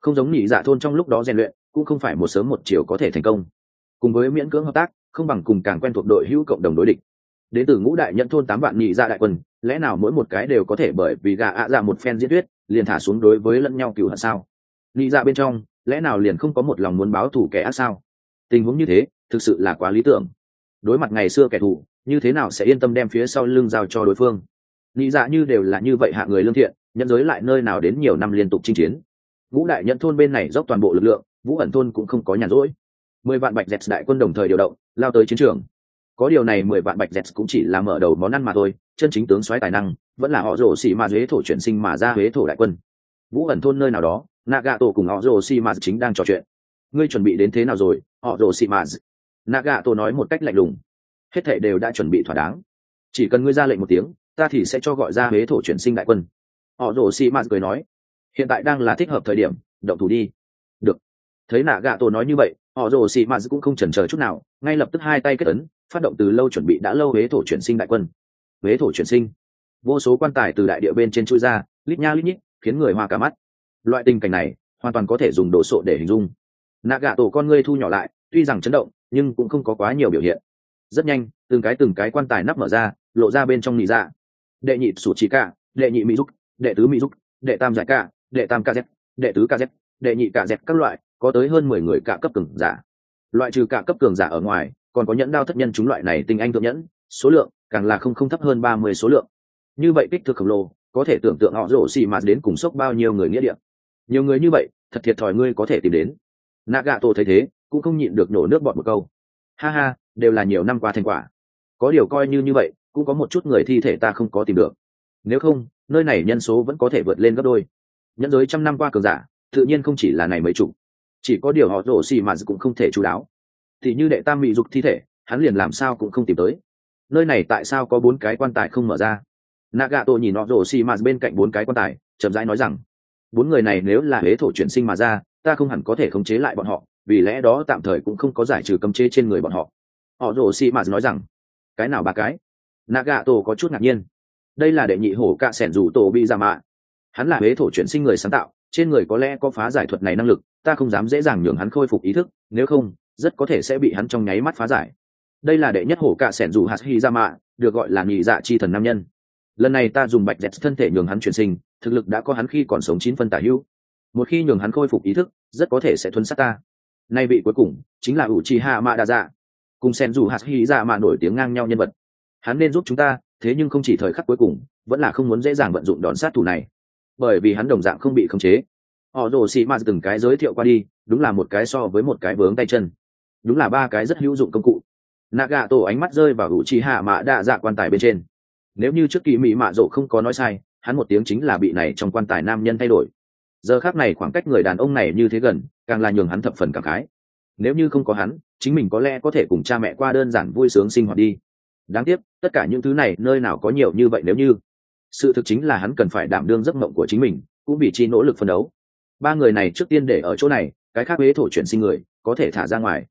Không giống nhị dạ thôn trong lúc đó rèn luyện, cũng không phải một sớm một chiều có thể thành công. Cùng với miễn cưỡng hợp tác, không bằng cùng càng quen thuộc đội hữu cộng đồng đối địch. Đến từ ngũ đại nhận thôn tám vạn nhị dạ đại quân, lẽ nào mỗi một cái đều có thể bởi vì gà ạ dạ một phen diễn thuyết, liền thả xuống đối với lẫn nhau cựu hận sao? Nhị dạ bên trong, lẽ nào liền không có một lòng muốn báo thù kẻ ác sao? Tình huống như thế thực sự là quá lý tưởng. Đối mặt ngày xưa kẻ thù, như thế nào sẽ yên tâm đem phía sau lưng giao cho đối phương? Nghĩ dạ như đều là như vậy hạ người lương thiện nhận giới lại nơi nào đến nhiều năm liên tục chinh chiến. Ngũ đại nhận thôn bên này dốc toàn bộ lực lượng, vũ ẩn thôn cũng không có nhàn rỗi. Mười vạn bạch dẹt đại quân đồng thời điều động, lao tới chiến trường. Có điều này mười vạn bạch dẹt cũng chỉ là mở đầu món ăn mà thôi, chân chính tướng soái tài năng, vẫn là họ rổ xỉ mà huế thổ chuyển sinh mà ra huế thổ đại quân. Vũ ẩn thôn nơi nào đó nạ gạ tổ cùng họ rồ xì mà chính đang trò chuyện. Ngươi chuẩn bị đến thế nào rồi, họ rồ xì mà nạ gạ tổ nói một cách lạnh lùng. Hết thệ đều đã chuẩn bị thỏa đáng. Chỉ cần ngươi ra lệnh một tiếng, ta thì sẽ cho gọi ra huế thổ chuyển sinh đại quân. Họ rồ xì mạt cười nói, hiện tại đang là thích hợp thời điểm, động thủ đi. Được. Thấy nạ gạ tổ nói như vậy, họ rồ xì mạt cũng không chần chờ chút nào, ngay lập tức hai tay kết ấn, phát động từ lâu chuẩn bị đã lâu huế thổ chuyển sinh đại quân. Huế thổ chuyển sinh. Vô số quan tài từ đại địa bên trên chui ra, lít nha lít nhít, khiến người hoa cả mắt. Loại tình cảnh này, hoàn toàn có thể dùng đồ sộ để hình dung. Nạ gạ tổ con ngươi thu nhỏ lại, tuy rằng chấn động nhưng cũng không có quá nhiều biểu hiện. Rất nhanh, từng cái từng cái quan tài nắp mở ra, lộ ra bên trong nị dạ. Đệ nhị sủ chỉ cả, đệ nhị mỹ giúp đệ tứ mỹ giúp đệ tam giải cả, đệ tam kz đệ tứ kz đệ nhị cả z các loại, có tới hơn mười người cả cấp cường giả. Loại trừ cả cấp cường giả ở ngoài, còn có nhẫn đao thất nhân chúng loại này tinh anh thượng nhẫn, số lượng càng là không không thấp hơn ba mươi số lượng. Như vậy kích thước khổng lồ, có thể tưởng tượng họ rổ xì mạt đến cùng sốc bao nhiêu người nghĩa địa. Nhiều người như vậy, thật thiệt thòi ngươi có thể tìm đến. Nạ gạ tổ thấy thế cũng không nhịn được nổ nước bọt một câu. Ha ha, đều là nhiều năm qua thành quả. Có điều coi như như vậy, cũng có một chút người thi thể ta không có tìm được. Nếu không, nơi này nhân số vẫn có thể vượt lên gấp đôi. Nhân giới trăm năm qua cường giả, tự nhiên không chỉ là này mấy chủ chỉ có điều họ rổ xì mà cũng không thể chú đáo. Thì như đệ tam bị dục thi thể, hắn liền làm sao cũng không tìm tới. Nơi này tại sao có bốn cái quan tài không mở ra? Nagato nhìn họ rổ xì mà bên cạnh bốn cái quan tài, chậm rãi nói rằng, bốn người này nếu là huế thổ chuyển sinh mà ra, ta không hẳn có thể khống chế lại bọn họ vì lẽ đó tạm thời cũng không có giải trừ cấm chế trên người bọn họ. Họ rồ xì mà nói rằng, cái nào ba cái? Naga tổ có chút ngạc nhiên. Đây là đệ nhị hổ cạ sẻn rủ tổ bị ra mạ. Hắn là huế thổ chuyển sinh người sáng tạo, trên người có lẽ có phá giải thuật này năng lực, ta không dám dễ dàng nhường hắn khôi phục ý thức, nếu không, rất có thể sẽ bị hắn trong nháy mắt phá giải. Đây là đệ nhất hổ cạ sẻn rủ hạt hy ra mạ được gọi là nhị dạ chi thần nam nhân. Lần này ta dùng bạch dẹt thân thể nhường hắn chuyển sinh, thực lực đã có hắn khi còn sống chín phân tả hữu. Một khi nhường hắn khôi phục ý thức, rất có thể sẽ thuấn sát ta nay vị cuối cùng chính là ủ trì hạ mạ đa dạ cùng sen dù hạt hy dạ mạ nổi tiếng ngang nhau nhân vật. Hắn nên giúp chúng ta, thế nhưng không chỉ thời khắc cuối cùng, vẫn là không muốn dễ dàng vận dụng đòn sát thủ này. Bởi vì hắn đồng dạng không bị khống chế. Họ rồ xì mạt từng cái giới thiệu qua đi, đúng là một cái so với một cái vướng tay chân. Đúng là ba cái rất hữu dụng công cụ. Naga tổ ánh mắt rơi vào ủ trì hạ mạ đa dạ quan tài bên trên. Nếu như trước kỳ mỹ mạ rộ không có nói sai, hắn một tiếng chính là bị này trong quan tài nam nhân thay đổi giờ khác này khoảng cách người đàn ông này như thế gần, càng là nhường hắn thập phần cảm khái. Nếu như không có hắn, chính mình có lẽ có thể cùng cha mẹ qua đơn giản vui sướng sinh hoạt đi. Đáng tiếc, tất cả những thứ này nơi nào có nhiều như vậy nếu như. Sự thực chính là hắn cần phải đảm đương giấc mộng của chính mình, cũng vì chi nỗ lực phân đấu. Ba người này trước tiên để ở chỗ này, cái khác huế thổ chuyển sinh người, có thể thả ra ngoài.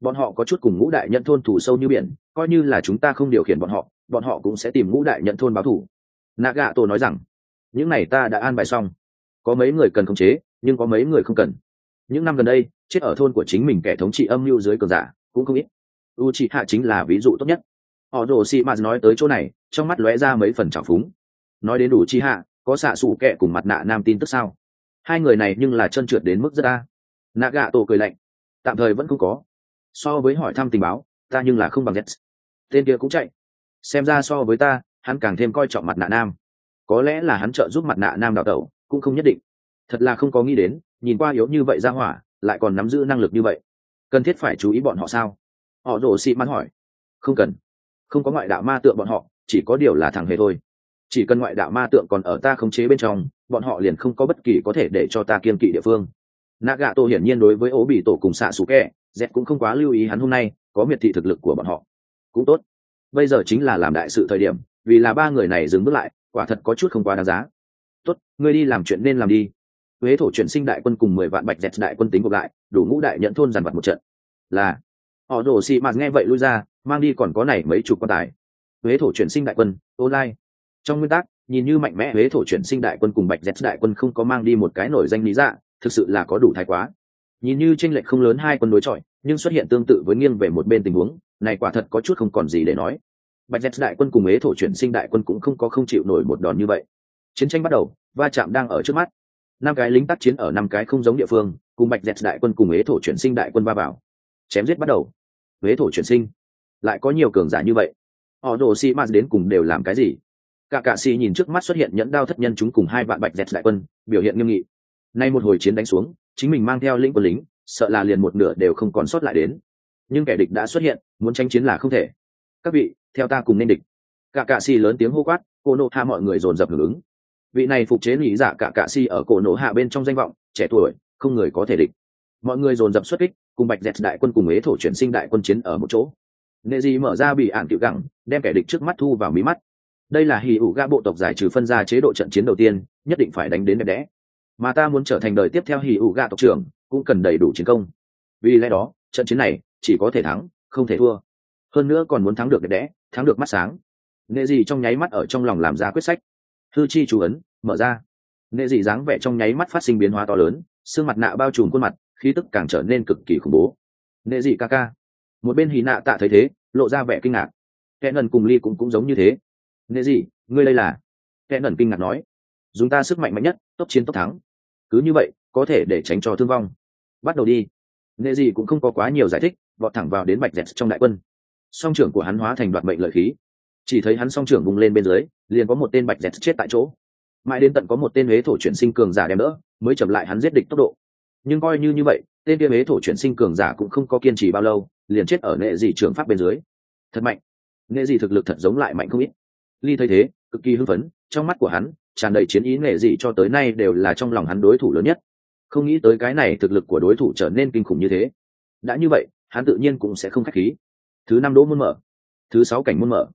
Bọn họ có chút cùng ngũ đại nhận thôn thủ sâu như biển, coi như là chúng ta không điều khiển bọn họ bọn họ cũng sẽ tìm ngũ đại nhận thôn báo thủ. Naga tổ nói rằng, những này ta đã an bài xong có mấy người cần khống chế, nhưng có mấy người không cần. Những năm gần đây, chết ở thôn của chính mình kẻ thống trị âm mưu dưới cường giả cũng không ít. U trị hạ chính là ví dụ tốt nhất. Họ rồ xị mạt nói tới chỗ này, trong mắt lóe ra mấy phần trào phúng. Nói đến đủ chi hạ có xạ xù kẹ cùng mặt nạ nam tin tức sao? Hai người này nhưng là chân trượt đến mức rất đa. nạ gạ tổ cười lạnh. Tạm thời vẫn không có. So với hỏi thăm tình báo, ta nhưng là không bằng z tên kia cũng chạy. Xem ra so với ta, hắn càng thêm coi trọng mặt nạ nam. Có lẽ là hắn trợ giúp mặt nạ nam đào tẩu cũng không nhất định. Thật là không có nghĩ đến, nhìn qua yếu như vậy ra hỏa, lại còn nắm giữ năng lực như vậy. Cần thiết phải chú ý bọn họ sao? Họ rồ xị mắn hỏi. Không cần. Không có ngoại đạo ma tượng bọn họ, chỉ có điều là thằng hề thôi. Chỉ cần ngoại đạo ma tượng còn ở ta khống chế bên trong, bọn họ liền không có bất kỳ có thể để cho ta kiên kỵ địa phương. Naga tô hiển nhiên đối với ố bị tổ cùng xạ xù kẹ dẹp cũng không quá lưu ý hắn hôm nay, có miệt thị thực lực của bọn họ. Cũng tốt. Bây giờ chính là làm đại sự thời điểm, vì là ba người này dừng bước lại, quả thật có chút không quá đáng giá tốt, ngươi đi làm chuyện nên làm đi. Huế thổ chuyển sinh đại quân cùng mười vạn bạch dẹt đại quân tính gộp lại, đủ ngũ đại nhận thôn dàn vật một trận. Là, họ đổ xị mạt nghe vậy lui ra, mang đi còn có này mấy chục quan tài. Huế thổ chuyển sinh đại quân online trong nguyên tắc, nhìn như mạnh mẽ huế thổ chuyển sinh đại quân cùng bạch dẹt đại quân không có mang đi một cái nổi danh lý dạ thực sự là có đủ thái quá. Nhìn như tranh lệch không lớn hai quân đối chọi, nhưng xuất hiện tương tự với nghiêng về một bên tình huống, này quả thật có chút không còn gì để nói. Bạch dẹt đại quân cùng huế thổ chuyển sinh đại quân cũng không có không chịu nổi một đòn như vậy chiến tranh bắt đầu, va chạm đang ở trước mắt. Năm cái lính tác chiến ở năm cái không giống địa phương, cùng bạch dẹt đại quân cùng ế thổ chuyển sinh đại quân va vào. Chém giết bắt đầu. Huế thổ chuyển sinh. Lại có nhiều cường giả như vậy. Họ đồ xi mạt đến cùng đều làm cái gì? Cả cạ xi nhìn trước mắt xuất hiện nhẫn đao thất nhân chúng cùng hai vạn bạch dẹt đại quân, biểu hiện nghiêm nghị. Nay một hồi chiến đánh xuống, chính mình mang theo lĩnh quân lính, sợ là liền một nửa đều không còn sót lại đến. Nhưng kẻ địch đã xuất hiện, muốn tranh chiến là không thể. Các vị, theo ta cùng nên địch. Cả cạ xi lớn tiếng hô quát, cô nộ tha mọi người dồn dập hưởng ứng vị này phục chế lý giả dạ cả cạ si ở cổ nổ hạ bên trong danh vọng, trẻ tuổi, không người có thể địch. Mọi người dồn dập xuất kích, cùng bạch dẹt đại quân cùng ế thổ chuyển sinh đại quân chiến ở một chỗ. Nệ di mở ra bị ản tiểu gẳng đem kẻ địch trước mắt thu vào mí mắt. Đây là hì ủ ga bộ tộc giải trừ phân ra chế độ trận chiến đầu tiên, nhất định phải đánh đến đẹp đẽ. Mà ta muốn trở thành đời tiếp theo hì ủ ga tộc trưởng, cũng cần đầy đủ chiến công. Vì lẽ đó, trận chiến này chỉ có thể thắng, không thể thua. Hơn nữa còn muốn thắng được đẹp đẽ, thắng được mắt sáng. Nệ di trong nháy mắt ở trong lòng làm ra quyết sách thư chi chú ấn, mở ra. Nệ dị dáng vẻ trong nháy mắt phát sinh biến hóa to lớn, xương mặt nạ bao trùm khuôn mặt, khí tức càng trở nên cực kỳ khủng bố. Nệ dị ca ca. Một bên hì nạ tạ thấy thế, lộ ra vẻ kinh ngạc. Kẻ nần cùng ly cũng cũng giống như thế. Nệ dị ngươi đây là? Kẻ nần kinh ngạc nói. Dùng ta sức mạnh mạnh nhất, tốc chiến tốc thắng. Cứ như vậy, có thể để tránh cho thương vong. Bắt đầu đi. Nệ dị cũng không có quá nhiều giải thích, vọt thẳng vào đến bạch dẹt trong đại quân. Song trưởng của hắn hóa thành đoạt mệnh lợi khí chỉ thấy hắn song trưởng vùng lên bên dưới, liền có một tên bạch dẹt chết tại chỗ. Mãi đến tận có một tên huế thổ chuyển sinh cường giả đem đỡ, mới chậm lại hắn giết địch tốc độ. Nhưng coi như như vậy, tên kia huế thổ chuyển sinh cường giả cũng không có kiên trì bao lâu, liền chết ở nghệ dị trường pháp bên dưới. Thật mạnh. Nghệ dị thực lực thật giống lại mạnh không ít. Ly thấy thế, cực kỳ hưng phấn, trong mắt của hắn tràn đầy chiến ý nghệ dị cho tới nay đều là trong lòng hắn đối thủ lớn nhất. Không nghĩ tới cái này thực lực của đối thủ trở nên kinh khủng như thế. Đã như vậy, hắn tự nhiên cũng sẽ không k h á c h khí. Thứ năm đỗ môn mở. Thứ sáu cảnh môn mở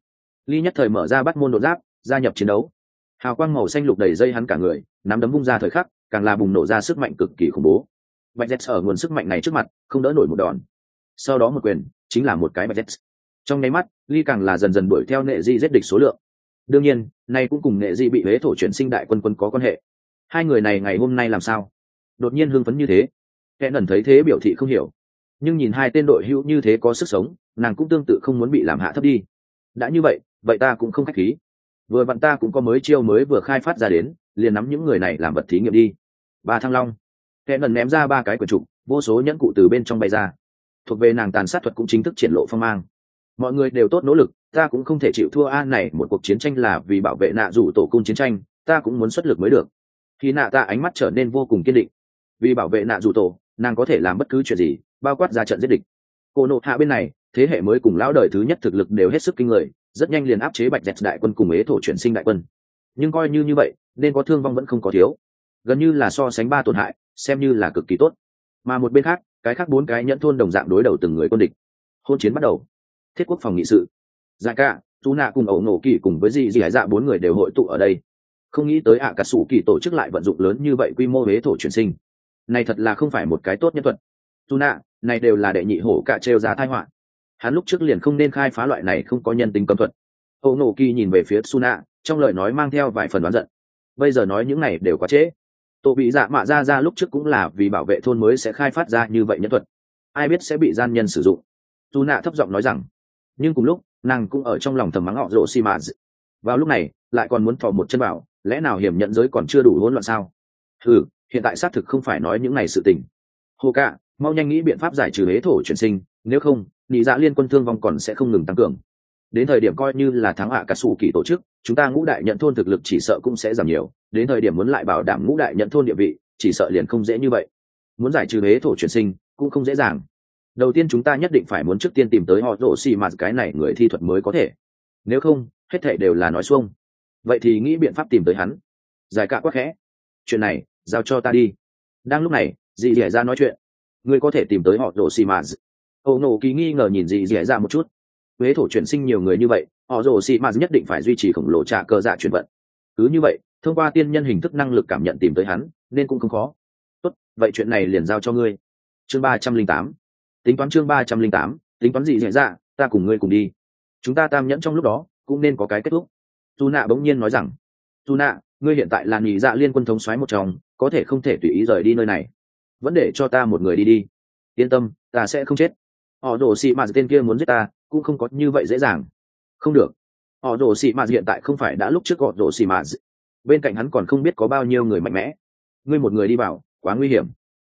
ly nhất thời mở ra bắt môn đột giáp, gia nhập chiến đấu. Hào quang màu xanh lục đầy dây hắn cả người, nắm đấm bung ra thời khắc, càng là bùng nổ ra sức mạnh cực kỳ khủng bố. Bạch z ở nguồn sức mạnh này trước mặt, không đỡ nổi một đòn. Sau đó một quyền, chính là một cái bạch z trong nháy mắt, ly càng là dần dần đuổi theo nệ di giết địch số lượng. Đương nhiên, nay cũng cùng nệ di bị huế thổ chuyển sinh đại quân quân có quan hệ. Hai người này ngày hôm nay làm sao? Đột nhiên hưng phấn như thế. Kẻ nần thấy thế biểu thị không hiểu. Nhưng nhìn hai tên đội hữu như thế có sức sống, nàng cũng tương tự không muốn bị làm hạ thấp đi. Đã như vậy vậy ta cũng không khách khí. Vừa vặn ta cũng có mới chiêu mới vừa khai phát ra đến, liền nắm những người này làm vật thí nghiệm đi. Ba thăng long. Kẻ lần ném ra ba cái quyển trục, vô số nhẫn cụ từ bên trong bay ra. Thuộc về nàng tàn sát thuật cũng chính thức triển lộ phong mang. Mọi người đều tốt nỗ lực, ta cũng không thể chịu thua a, này một cuộc chiến tranh là vì bảo vệ nạ rủ tổ cung chiến tranh, ta cũng muốn xuất lực mới được. Khi nạ ta ánh mắt trở nên vô cùng kiên định. Vì bảo vệ nạ rủ tổ, nàng có thể làm bất cứ chuyện gì, bao quát ra trận giết địch. Cô nộ hạ bên này, thế hệ mới cùng lão đời thứ nhất thực lực đều hết sức kinh người rất nhanh liền áp chế bạch dẹt đại quân cùng ế thổ chuyển sinh đại quân. Nhưng coi như như vậy, nên có thương vong vẫn không có thiếu. Gần như là so sánh ba tổn hại, xem như là cực kỳ tốt. Mà một bên khác, cái khác bốn cái nhẫn thôn đồng dạng đối đầu từng người quân địch. Hôn chiến bắt đầu. Thiết quốc phòng nghị sự. Dạ cả chú nạ cùng ẩu nổ kỳ cùng với dì dì hải dạ bốn người đều hội tụ ở đây. Không nghĩ tới ạ à cả sủ kỳ tổ chức lại vận dụng lớn như vậy quy mô huế thổ chuyển sinh. Này thật là không phải một cái tốt nhân thuật. Chú nạ này đều là đệ nhị hổ cả trêu giá thai họa hắn lúc trước liền không nên khai phá loại này không có nhân tính cấm thuật. Ô nổ kỳ nhìn về phía suna, trong lời nói mang theo vài phần đoán giận. Bây giờ nói những này đều quá trễ. Tổ bị dạ mạ ra ra lúc trước cũng là vì bảo vệ thôn mới sẽ khai phát ra như vậy nhân thuật. Ai biết sẽ bị gian nhân sử dụng. Dù nạ thấp giọng nói rằng, nhưng cùng lúc, nàng cũng ở trong lòng thầm mắng họ rộ xi mã vào lúc này, lại còn muốn thò một chân vào, lẽ nào hiểm nhận giới còn chưa đủ hỗn loạn sao? Ừ hiện tại xác thực không phải nói những này sự tình. Hồ cạ, mau nhanh nghĩ biện pháp giải trừ hế thổ chuyển sinh, nếu không nị dạ liên quân thương vong còn sẽ không ngừng tăng cường. Đến thời điểm coi như là thắng hạ cả sủ kỳ tổ chức, chúng ta ngũ đại nhận thôn thực lực chỉ sợ cũng sẽ giảm nhiều. Đến thời điểm muốn lại bảo đảm ngũ đại nhận thôn địa vị, chỉ sợ liền không dễ như vậy. Muốn giải trừ hế thổ chuyển sinh, cũng không dễ dàng. Đầu tiên chúng ta nhất định phải muốn trước tiên tìm tới họ rổ xì mà cái này người thi thuật mới có thể. Nếu không, hết thệ đều là nói xuông. Vậy thì nghĩ biện pháp tìm tới hắn. Giải cạ quá khẽ. Chuyện này, giao cho ta đi. Đang lúc này, dì dẻ ra nói chuyện. Ngươi có thể tìm tới họ rổ xì mà ẩu nổ kỳ nghi ngờ nhìn dì dì dạ một chút. Huế thổ chuyển sinh nhiều người như vậy, họ rổ xì mà nhất định phải duy trì khổng lồ trạ cơ dạ chuyển vận. Cứ như vậy, thông qua tiên nhân hình thức năng lực cảm nhận tìm tới hắn, nên cũng không khó. Tốt, vậy chuyện này liền giao cho ngươi. Chương ba trăm linh tám. Tính toán chương ba trăm linh tám, tính toán gì dễ dạ ta cùng ngươi cùng đi. Chúng ta tam nhẫn trong lúc đó, cũng nên có cái kết thúc. Dù nạ bỗng nhiên nói rằng dù nạ ngươi hiện tại là nghỉ dạ liên quân thống xoáy một chồng có thể không thể tùy ý rời đi nơi này. Vẫn để cho ta một người đi đi. Yên tâm, ta sẽ không chết họ đổ xị mạt tên kia muốn giết ta, cũng không có như vậy dễ dàng. Không được. Họ đổ xị mạt hiện tại không phải đã lúc trước họ đổ xị mạt. Bên cạnh hắn còn không biết có bao nhiêu người mạnh mẽ. Ngươi một người đi vào, quá nguy hiểm.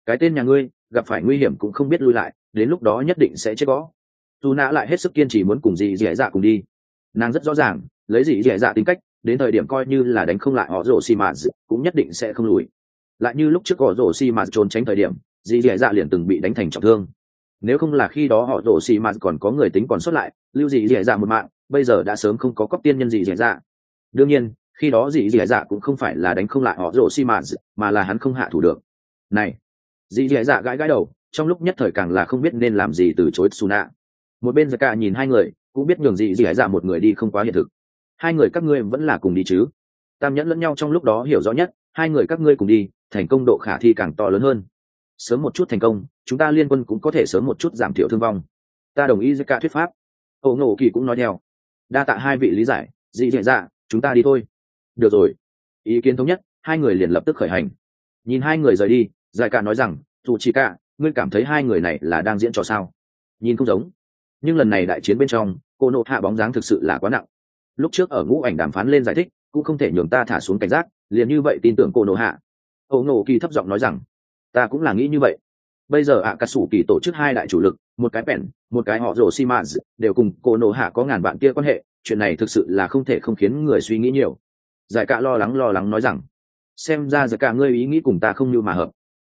Cái tên nhà ngươi, gặp phải nguy hiểm cũng không biết lui lại, đến lúc đó nhất định sẽ chết gõ dù nã lại hết sức kiên trì muốn cùng dì dì dạ cùng đi. Nàng rất rõ ràng, lấy dì dì dạ tính cách, đến thời điểm coi như là đánh không lại họ rổ xì mạt, cũng nhất định sẽ không lùi. Lại như lúc trước họ rổ xì mạt trốn tránh thời điểm, dì dì dạ liền từng bị đánh thành trọng thương nếu không là khi đó họ đổ xì mạt còn có người tính còn xuất lại lưu dị dì dạ một mạng bây giờ đã sớm không có cóc tiên nhân dị dì dạ đương nhiên khi đó dị dì dạ cũng không phải là đánh không lại họ rổ xì mạt mà là hắn không hạ thủ được này dị dì dạ gãi gãi đầu trong lúc nhất thời càng là không biết nên làm gì từ chối Suna. Một bên Zaka nhìn hai người, cũng biết nhường dị gì dạ một người đi không quá hiện thực. Hai người các ngươi vẫn là cùng đi chứ? Tam nhẫn lẫn nhau trong lúc đó hiểu rõ nhất, hai người các ngươi cùng đi, thành công độ khả thi càng to lớn hơn. Sớm một chút thành công, chúng ta liên quân cũng có thể sớm một chút giảm thiểu thương vong. Ta đồng ý Zaka thuyết pháp. ô Ngộ Kỳ cũng nói theo. Đa tạ hai vị lý giải, dị dạ dạ, chúng ta đi thôi. Được rồi. Ý kiến thống nhất, hai người liền lập tức khởi hành. Nhìn hai người rời đi, Giải Cả nói rằng, "Chủ chỉ cả, ngươi cảm thấy hai người này là đang diễn trò sao nhìn không giống nhưng lần này đại chiến bên trong cô nộ hạ bóng dáng thực sự là quá nặng lúc trước ở ngũ ảnh đàm phán lên giải thích cũng không thể nhường ta thả xuống cảnh giác liền như vậy tin tưởng cô nộ hạ ẩu nổ kỳ thấp giọng nói rằng ta cũng là nghĩ như vậy bây giờ ạ cà sủ kỳ tổ chức hai đại chủ lực, một cái pèn một cái họ rổ xi mã đều cùng cô nộ hạ có ngàn bạn kia quan hệ, chuyện này thực sự là không thể không khiến người suy nghĩ nhiều. Giải cả lo lắng lo lắng nói rằng, xem ra giải cả ngươi ý nghĩ cùng ta không như mà hợp.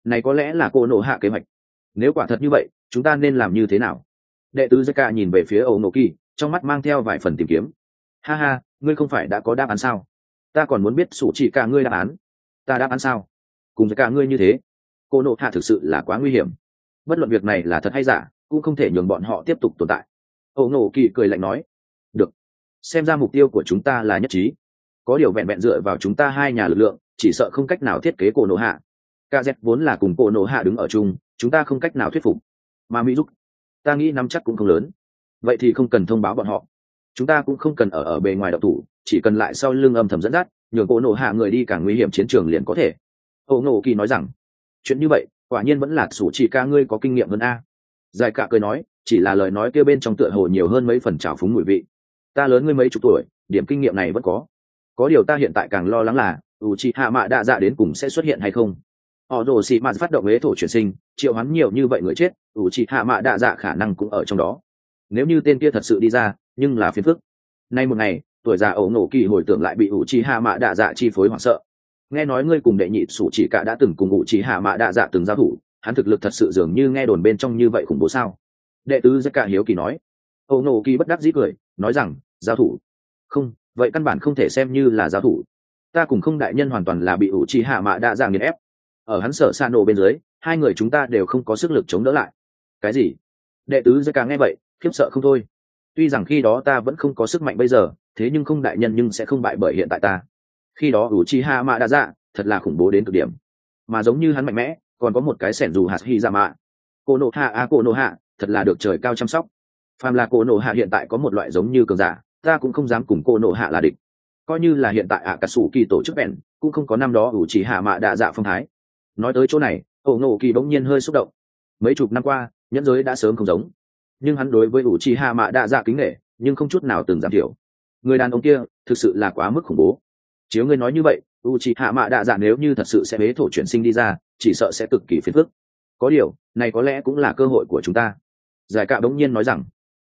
Này có lẽ là cô nộ hạ kế hoạch. Nếu quả thật như vậy, chúng ta nên làm như thế nào? Đệ tứ giải cả nhìn về phía ấu nổ kỳ trong mắt mang theo vài phần tìm kiếm. Ha ha, ngươi không phải đã có đáp án sao? Ta còn muốn biết sủ chỉ cả ngươi đáp án. Ta đáp án sao? Cùng giải cả ngươi như thế cô nộ hạ thực sự là quá nguy hiểm. Bất luận việc này là thật hay giả, cũng không thể nhường bọn họ tiếp tục tồn tại. Ẩu nổ kỳ cười lạnh nói, được, xem ra mục tiêu của chúng ta là nhất trí. Có điều vẹn vẹn dựa vào chúng ta hai nhà lực lượng, chỉ sợ không cách nào thiết kế cổ nổ hạ. Kz vốn là cùng cổ nổ hạ đứng ở chung, chúng ta không cách nào thuyết phục. Mà mỹ giúp ta nghĩ nắm chắc cũng không lớn. Vậy thì không cần thông báo bọn họ. Chúng ta cũng không cần ở ở bề ngoài độc thủ, chỉ cần lại sau lưng âm thầm dẫn dắt, nhường cổ nổ hạ người đi càng nguy hiểm chiến trường liền có thể. Âu nổ kỳ nói rằng chuyện như vậy, quả nhiên vẫn là sủ chỉ ca ngươi có kinh nghiệm hơn a. Giải cả cười nói, chỉ là lời nói kia bên trong tựa hồ nhiều hơn mấy phần trào phúng mùi vị. Ta lớn ngươi mấy chục tuổi, điểm kinh nghiệm này vẫn có. Có điều ta hiện tại càng lo lắng là u chi hạ mạ đa dạ đến cùng sẽ xuất hiện hay không? Họ rồ xị mạt phát động ế thổ chuyển sinh, triệu hắn nhiều như vậy người chết u chi hạ mạ đa dạ khả năng cũng ở trong đó. Nếu như tên kia thật sự đi ra, nhưng là phiền phức. Nay một ngày, tuổi già ẩu nổ kỳ hồi tưởng lại bị u chi hạ mạ đa dạ chi phối hoảng sợ nghe nói ngươi cùng đệ nhị sủ chỉ cả đã từng cùng ngụ chỉ hạ mạ đa dạ từng giao thủ, hắn thực lực thật sự dường như nghe đồn bên trong như vậy khủng bố sao? Đệ tứ giấc cả hiếu kỳ nói. Ẩu nổ kỳ bất đắc dĩ cười, nói rằng, giao thủ. Không, vậy căn bản không thể xem như là giao thủ. Ta cùng không đại nhân hoàn toàn là bị ủ trì hạ mạ đa dạng nghiền ép. Ở hắn sở xa nổ bên dưới, hai người chúng ta đều không có sức lực chống đỡ lại. Cái gì? Đệ tứ giấc cả nghe vậy, khiếp sợ không thôi. Tuy rằng khi đó ta vẫn không có sức mạnh bây giờ, thế nhưng không đại nhân nhưng sẽ không bại bởi hiện tại ta khi đó ủ chi hạ mạ đa dạ thật là khủng bố đến cực điểm. Mà giống như hắn mạnh mẽ còn có một cái sẻn dù hạt hy ra mạ cô nộ hạ a à, cô nộ hạ thật là được trời cao chăm sóc. Phàm là cô nộ hạ hiện tại có một loại giống như cường giả ta cũng không dám cùng cô nộ hạ là địch. Coi như là hiện tại ạ cả sủ kỳ tổ chức bèn cũng không có năm đó ủ chỉ hạ mạ đạ dạ phong thái. Nói tới chỗ này ổ ngộ kỳ bỗng nhiên hơi xúc động. Mấy chục năm qua nhẫn giới đã sớm không giống. Nhưng hắn đối với ủ chỉ hạ mạ đạ dạ kính nghệ nhưng không chút nào từng giảm thiểu. Người đàn ông kia thực sự là quá mức khủng bố chiếu ngươi nói như vậy u c hạ mạ đạ dạ nếu như thật sự sẽ bế thổ chuyển sinh đi ra, chỉ sợ sẽ cực kỳ phiền phức. Có điều, này có lẽ cũng là cơ hội của chúng ta. Giải cạ bỗng nhiên nói rằng,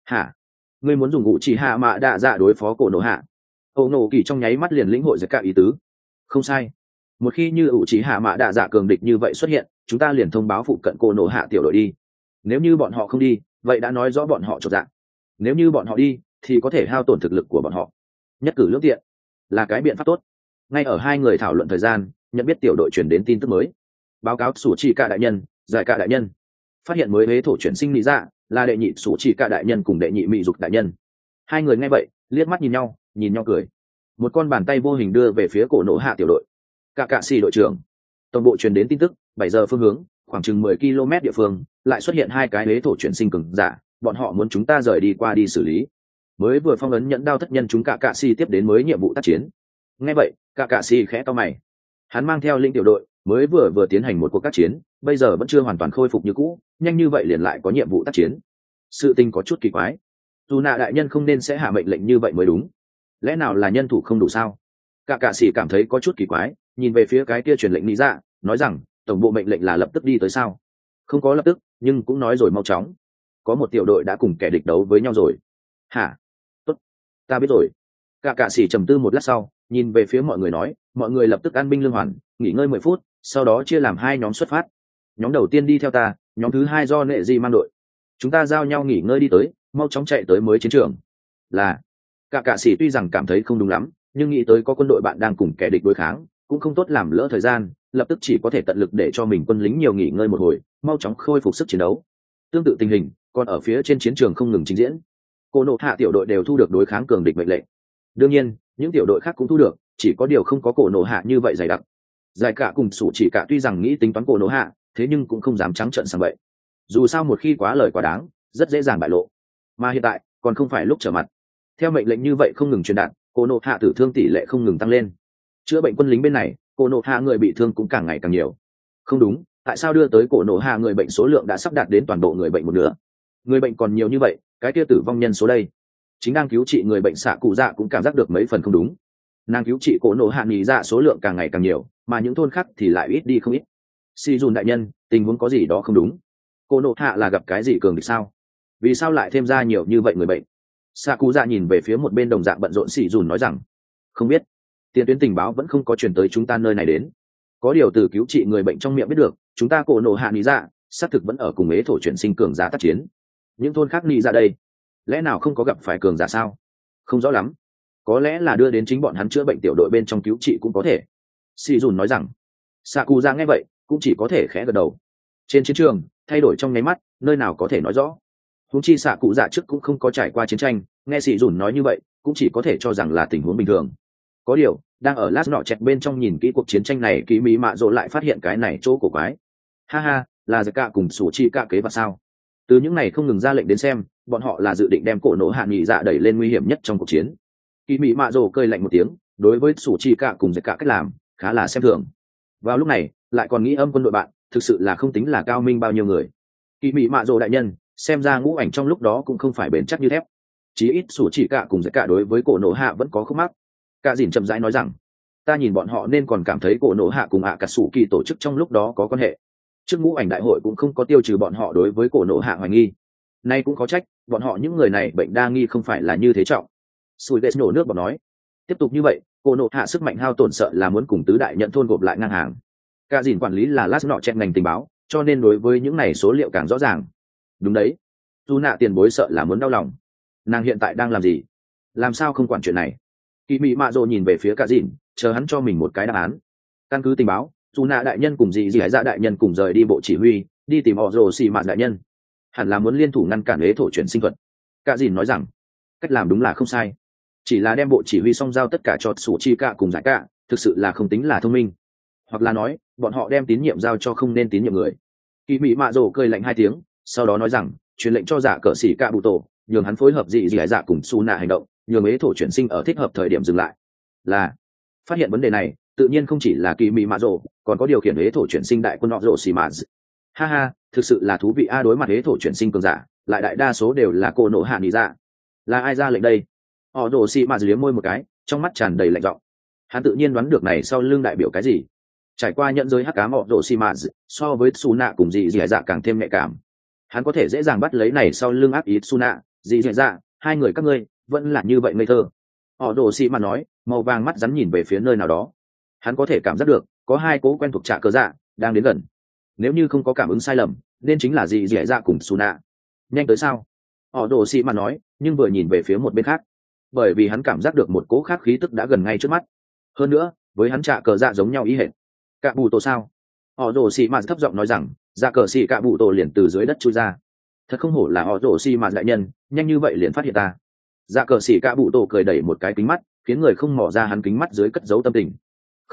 hả? Ngươi muốn dùng u chỉ hạ mạ đạ dạ đối phó cổ nổ hạ? Ẩu nổ kỳ trong nháy mắt liền lĩnh hội giải cạo ý tứ. Không sai. Một khi như u chỉ hạ mạ đạ dạ cường địch như vậy xuất hiện, chúng ta liền thông báo phụ cận cổ nổ hạ tiểu đội đi. Nếu như bọn họ không đi, vậy đã nói rõ bọn họ trột dạng. Nếu như bọn họ đi, thì có thể hao tổn thực lực của bọn họ. Nhất cử lương tiện là cái biện pháp tốt. Ngay ở hai người thảo luận thời gian, nhận biết tiểu đội chuyển đến tin tức mới. Báo cáo sủ chỉ cả đại nhân, giải cả đại nhân. Phát hiện mới huế thổ chuyển sinh lý dạ là đệ nhị sủ chỉ cả đại nhân cùng đệ nhị mỹ dục đại nhân. Hai người nghe vậy, liếc mắt nhìn nhau nhìn nhau cười. Một con bàn tay vô hình đưa về phía cổ nổ hạ tiểu đội. Cả cạ xì đội trưởng. Toàn bộ truyền đến tin tức, bảy giờ phương hướng, khoảng chừng mười km địa phương, lại xuất hiện hai cái huế thổ chuyển sinh cường giả. Bọn họ muốn chúng ta rời đi qua đi xử lý mới vừa phong ấn nhẫn đao thất nhân chúng cả cạ si tiếp đến mới nhiệm vụ tác chiến. Nghe vậy, cả cạ si khẽ to mày. Hắn mang theo linh tiểu đội, mới vừa vừa tiến hành một cuộc tác chiến, bây giờ vẫn chưa hoàn toàn khôi phục như cũ, nhanh như vậy liền lại có nhiệm vụ tác chiến. Sự tình có chút kỳ quái. Dù nạ đại nhân không nên sẽ hạ mệnh lệnh như vậy mới đúng. Lẽ nào là nhân thủ không đủ sao? Cả cạ sĩ cảm thấy có chút kỳ quái, nhìn về phía cái kia truyền lệnh lý dạ nói rằng, tổng bộ mệnh lệnh là lập tức đi tới sao? Không có lập tức, nhưng cũng nói rồi mau chóng. Có một tiểu đội đã cùng kẻ địch đấu với nhau rồi. Hả? Ta biết rồi. Cả cạ sĩ trầm tư một lát sau, nhìn về phía mọi người nói, mọi người lập tức an binh lương hoàn, nghỉ ngơi mười phút, sau đó chia làm hai nhóm xuất phát. Nhóm đầu tiên đi theo ta, nhóm thứ hai do nệ di mang đội. Chúng ta giao nhau nghỉ ngơi đi tới, mau chóng chạy tới mới chiến trường. Là, cả cạ sĩ tuy rằng cảm thấy không đúng lắm, nhưng nghĩ tới có quân đội bạn đang cùng kẻ địch đối kháng, cũng không tốt làm lỡ thời gian, lập tức chỉ có thể tận lực để cho mình quân lính nhiều nghỉ ngơi một hồi, mau chóng khôi phục sức chiến đấu. Tương tự tình hình, còn ở phía trên chiến trường không ngừng trình diễn cô nộ hạ tiểu đội đều thu được đối kháng cường địch mệnh lệnh. Đương nhiên, những tiểu đội khác cũng thu được, chỉ có điều không có cổ nộ hạ như vậy dày đặc. Giải cả cùng sủ chỉ cả tuy rằng nghĩ tính toán cổ nộ hạ, thế nhưng cũng không dám trắng trợn sang vậy dù sao một khi quá lời quá đáng, rất dễ dàng bại lộ. Mà hiện tại, còn không phải lúc trở mặt. Theo mệnh lệnh như vậy không ngừng truyền đạt, cô nộ hạ tử thương tỷ lệ không ngừng tăng lên. Chữa bệnh quân lính bên này, cô nộ hạ người bị thương cũng càng ngày càng nhiều. Không đúng, tại sao đưa tới cổ nộ hạ người bệnh số lượng đã sắp đạt đến toàn bộ người bệnh một nửa? Người bệnh còn nhiều như vậy cái kia tử vong nhân số đây. Chính đang cứu trị người bệnh xạ cụ dạ cũng cảm giác được mấy phần không đúng. Nàng cứu trị cổ nổ hạ nghỉ dạ số lượng càng ngày càng nhiều, mà những thôn khác thì lại ít đi không ít. Si dùn đại nhân, tình huống có gì đó không đúng? Cô nộ hạ là gặp cái gì cường địch sao? Vì sao lại thêm ra nhiều như vậy người bệnh? Xạ cụ dạ nhìn về phía một bên đồng dạng bận rộn xì dùn nói rằng, không biết. Tiền tuyến tình báo vẫn không có chuyển tới chúng ta nơi này đến. Có điều từ cứu trị người bệnh trong miệng biết được, chúng ta cổ nổ hạ nghĩ dạ xác thực vẫn ở cùng ế thổ chuyển sinh cường giả tác chiến những thôn khác ni ra đây. Lẽ nào không có gặp phải cường giả sao? Không rõ lắm. Có lẽ là đưa đến chính bọn hắn chữa bệnh tiểu đội bên trong cứu trị cũng có thể. Si dùn nói rằng. Xạ cụ ra nghe vậy, cũng chỉ có thể khẽ gật đầu. Trên chiến trường, thay đổi trong nháy mắt, nơi nào có thể nói rõ. Húng chi xạ cụ dạ trước cũng không có trải qua chiến tranh, nghe sĩ dùn nói như vậy, cũng chỉ có thể cho rằng là tình huống bình thường. Có điều, đang ở lát nọ chẹt bên trong nhìn kỹ cuộc chiến tranh này kỹ mỹ mạ rộ lại phát hiện cái này chỗ của quái. Ha ha, là giặc cạ cùng sủ chi cạ kế và sao? Từ những này không ngừng ra lệnh đến xem, bọn họ là dự định đem cổ nổ hạ nghị dạ đẩy lên nguy hiểm nhất trong cuộc chiến. Kỳ mỹ mạ rồ cơi lạnh một tiếng, đối với sủ chi cạ cùng giặc cạ cách làm, khá là xem thường. Vào lúc này, lại còn nghĩ âm quân đội bạn, thực sự là không tính là cao minh bao nhiêu người. Kỳ mỹ mạ rồ đại nhân, xem ra ngũ ảnh trong lúc đó cũng không phải bền chắc như thép. Chí ít sủ chỉ cạ cùng giặc cạ đối với cổ nổ hạ vẫn có khúc mắc. Cả dìn chậm rãi nói rằng, ta nhìn bọn họ nên còn cảm thấy cổ nổ hạ cùng hạ cả sủ kỳ tổ chức trong lúc đó có quan hệ trước ngũ ảnh đại hội cũng không có tiêu trừ bọn họ đối với cổ nộ hạ hoài nghi. Nay cũng có trách, bọn họ những người này bệnh đa nghi không phải là như thế trọng. Sùi vệ nổ nước bọc nói, tiếp tục như vậy, cổ nộ hạ sức mạnh hao tổn sợ là muốn cùng tứ đại nhận thôn gộp lại ngang hàng. Cả dìn quản lý là lát nọ chen ngành tình báo, cho nên đối với những này số liệu càng rõ ràng. Đúng đấy. Dù nạ tiền bối sợ là muốn đau lòng. Nàng hiện tại đang làm gì? Làm sao không quản chuyện này? Kỳ mị mạ rồ nhìn về phía cả dìn, chờ hắn cho mình một cái đáp án. Căn cứ tình báo dù nạ đại nhân cùng dì dì hải dạ đại nhân cùng rời đi bộ chỉ huy, đi tìm họ rồ xì mạn đại nhân. Hẳn là muốn liên thủ ngăn cản ế thổ chuyển sinh thuật. Cả dìn nói rằng, cách làm đúng là không sai. Chỉ là đem bộ chỉ huy song giao tất cả cho sủ chi cả cùng giải cả, thực sự là không tính là thông minh. Hoặc là nói, bọn họ đem tín nhiệm giao cho không nên tín nhiệm người. Kỳ mị mạ rồ cười lạnh hai tiếng, sau đó nói rằng, truyền lệnh cho giả cờ xỉ cả bụ tổ, nhường hắn phối hợp dị dị dạ cùng su nạ hành động, nhường ế thổ chuyển sinh ở thích hợp thời điểm dừng lại. Là, phát hiện vấn đề này, tự nhiên không chỉ là kỳ mị mạ rồ còn có điều khiển hế thổ chuyển sinh đại quân họ rộ xì mạ ha ha thực sự là thú vị a đối mặt hế thổ chuyển sinh cường giả lại đại đa số đều là cô nổ hạ nghỉ ra, dạ. là ai ra lệnh đây? Họ đổ xì mạ liếm môi một cái trong mắt tràn đầy lạnh giọng. Hắn tự nhiên đoán được này sau lưng đại biểu cái gì. Trải qua nhận giới hắc cá họ đổ xì mạ so với su nạ cùng dị dị dạ càng thêm nhạy cảm. Hắn có thể dễ dàng bắt lấy này sau lưng áp ý su nạ dị dị dạ hai người các ngươi vẫn là như vậy ngây thơ. Họ rồ xì mạ nói màu vàng mắt rắn nhìn về phía nơi nào đó. Hắn có thể cảm giác được có hai cố quen thuộc trạ cờ dạ đang đến gần. Nếu như không có cảm ứng sai lầm, nên chính là gì dẻ dạ cùng xù nạ. Nhanh tới sao? Họ đồ xị mà nói, nhưng vừa nhìn về phía một bên khác. Bởi vì hắn cảm giác được một cố khác khí tức đã gần ngay trước mắt. Hơn nữa, với hắn trạ cờ dạ giống nhau ý hệ cạ bù tổ sao? Họ đồ xị mà thấp giọng nói rằng dạ cờ xị cạ bù tổ liền từ dưới đất chui ra. Thật không hổ là họ đồ xị mà đại nhân, nhanh như vậy liền phát hiện ta. Dạ cờ xị cạ bù tổ cười đẩy một cái kính mắt, khiến người không mỏ ra hắn kính mắt dưới cất dấu tâm tình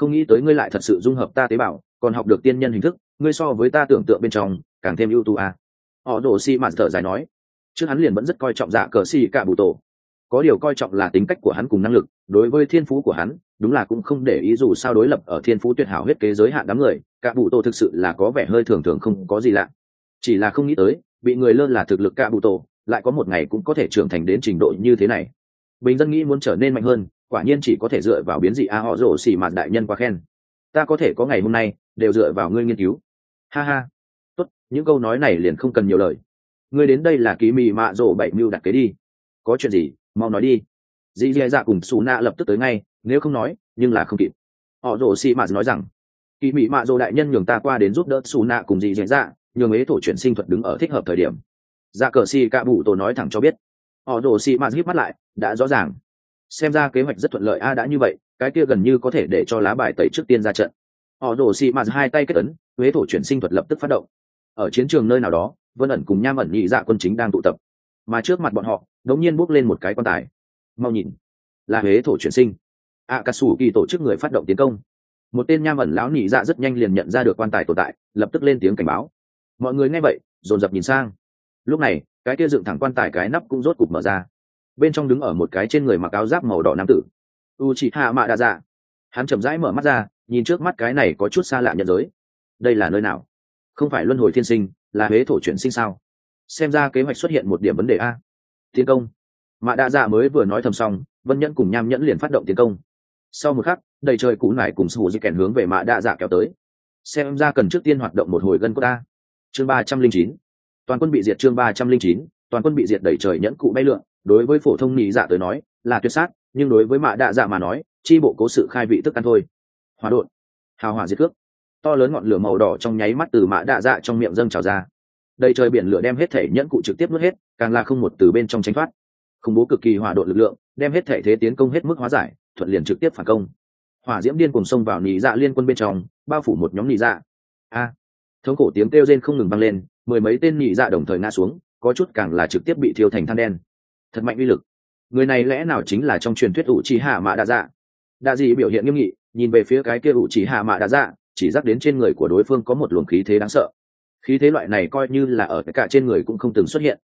không nghĩ tới ngươi lại thật sự dung hợp ta tế bào, còn học được tiên nhân hình thức, ngươi so với ta tưởng tượng bên trong, càng thêm ưu tú à. họ đổ xi mạt thở dài nói. Trước hắn liền vẫn rất coi trọng dạ cờ xì cả bù tổ. Có điều coi trọng là tính cách của hắn cùng năng lực, đối với thiên phú của hắn, đúng là cũng không để ý dù sao đối lập ở thiên phú tuyệt hảo huyết kế giới hạn đám người, cả bù tổ thực sự là có vẻ hơi thường thường không có gì lạ. Chỉ là không nghĩ tới, bị người lơ là thực lực cả bù tổ, lại có một ngày cũng có thể trưởng thành đến trình độ như thế này. Bình dân nghĩ muốn trở nên mạnh hơn quả nhiên chỉ có thể dựa vào biến dị a họ rổ xì mạt đại nhân quá khen. Ta có thể có ngày hôm nay đều dựa vào ngươi nghiên cứu. Ha ha. Tốt, những câu nói này liền không cần nhiều lời. Ngươi đến đây là ký mì mạ rổ bảy mưu đặt kế đi. Có chuyện gì, mau nói đi. Dì dè dạ cùng xù nạ lập tức tới ngay, nếu không nói, nhưng là không kịp. Họ rổ xì mạt nói rằng kỳ mị mạ rổ đại nhân nhường ta qua đến giúp đỡ xù nạ cùng dì dè dạ nhường ế thổ chuyển sinh thuật đứng ở thích hợp thời điểm. Dạ cờ xì cạ bụ tổ nói thẳng cho biết. Họ rổ xì mạt hít mắt lại, đã rõ ràng xem ra kế hoạch rất thuận lợi a, đã như vậy, cái kia gần như có thể để cho lá bài tẩy trước tiên ra trận. Họ đổ xị mạt hai tay kết ấn, huế thổ chuyển sinh thuật lập tức phát động. Ở chiến trường nơi nào đó, vân ẩn cùng nham ẩn nhị dạ quân chính đang tụ tập. Mà trước mặt bọn họ, đống nhiên bước lên một cái quan tài. Mau nhìn, là huế thổ chuyển sinh. A cà sủ kỳ tổ chức người phát động tiến công. Một tên nham ẩn lão nhị dạ rất nhanh liền nhận ra được quan tài tồn tại, lập tức lên tiếng cảnh báo. Mọi người nghe vậy, dồn dập nhìn sang. Lúc này, cái kia dựng thẳng quan tài cái nắp cũng rốt cục mở ra bên trong đứng ở một cái trên người mặc áo giáp màu đỏ nam tử. U chị hạ mạ đa dạ hắn chậm rãi mở mắt ra, nhìn trước mắt cái này có chút xa lạ nhận giới. Đây là nơi nào? Không phải luân hồi thiên sinh, là huế thổ chuyển sinh sao? Xem ra kế hoạch xuất hiện một điểm vấn đề a. Tiến công. Mạ đa dạ mới vừa nói thầm xong, vân nhẫn cùng nham nhẫn liền phát động tiến công. Sau một khắc, đầy trời cũ nải cùng sù di kèn hướng về mạ đa dạ kéo tới. Xem ra cần trước tiên hoạt động một hồi gân cốt ta chương ba trăm linh chín. Toàn quân bị diệt chương ba trăm linh chín toàn quân bị diệt đẩy trời nhẫn cụ bay lượn, đối với phổ thông nhị dạ tới nói, là tuyệt sát, nhưng đối với mạ đạ dạ mà nói, chi bộ cố sự khai vị tức ăn thôi. Hòa đột hào hòa diệt cước. To lớn ngọn lửa màu đỏ trong nháy mắt từ mạ đạ dạ trong miệng dâng trào ra. Đầy trời biển lửa đem hết thể nhẫn cụ trực tiếp nuốt hết, càng là không một từ bên trong tránh thoát. Khủng bố cực kỳ hỏa đột lực lượng, đem hết thể thế tiến công hết mức hóa giải, thuận liền trực tiếp phản công. Hỏa diễm điên cùng xông vào nỉ dạ liên quân bên trong, bao phủ một nhóm nỉ dạ. A. Thống cổ tiếng kêu rên không ngừng vang lên, mười mấy tên nỉ dạ đồng thời ngã xuống có chút càng là trực tiếp bị thiêu thành than đen. Thật mạnh uy lực. Người này lẽ nào chính là trong truyền thuyết ủ trì hạ mạ đa dạ? Đa dị biểu hiện nghiêm nghị, nhìn về phía cái kia ủ trì hạ mạ đa dạ chỉ dắt đến trên người của đối phương có một luồng khí thế đáng sợ. Khí thế loại này coi như là ở tất cả trên người cũng không từng xuất hiện.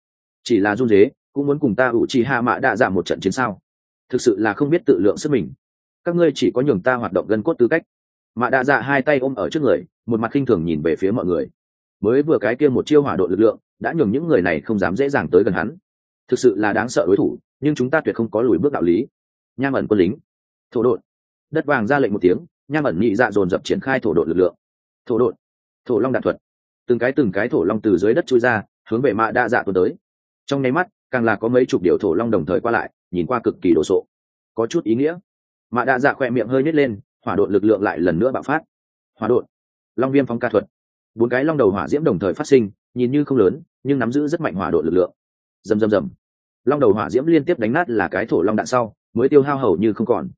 Chỉ là run dế cũng muốn cùng ta ủ trì hạ mạ đa dạ một trận chiến sao? Thực sự là không biết tự lượng sức mình. Các ngươi chỉ có nhường ta hoạt động gân cốt tư cách. Mạ đa dạ hai tay ôm ở trước người, một mặt khinh thường nhìn về phía mọi người mới vừa cái kia một chiêu hỏa độ lực lượng, đã nhường những người này không dám dễ dàng tới gần hắn. Thực sự là đáng sợ đối thủ, nhưng chúng ta tuyệt không có lùi bước đạo lý. Nham ẩn quân lính. Thổ đội đất vàng ra lệnh một tiếng, nham ẩn nhị dạ dồn dập triển khai thổ đội lực lượng. Thổ đội thổ long đạn thuật. Từng cái từng cái thổ long từ dưới đất trôi ra, hướng về mạ đa dạ tuần tới. Trong nháy mắt, càng là có mấy chục điều thổ long đồng thời qua lại, nhìn qua cực kỳ đồ sộ. Có chút ý nghĩa. Mạ đa dạ khỏe miệng hơi nhét lên, hỏa đội lực lượng lại lần nữa bạo phát. Hỏa đội long viêm phóng ca thuật bốn cái long đầu hỏa diễm đồng thời phát sinh, nhìn như không lớn, nhưng nắm giữ rất mạnh hỏa độ lực lượng. Rầm rầm rầm. Long đầu hỏa diễm liên tiếp đánh nát là cái thổ long đạn sau, mới tiêu hao hầu như không còn.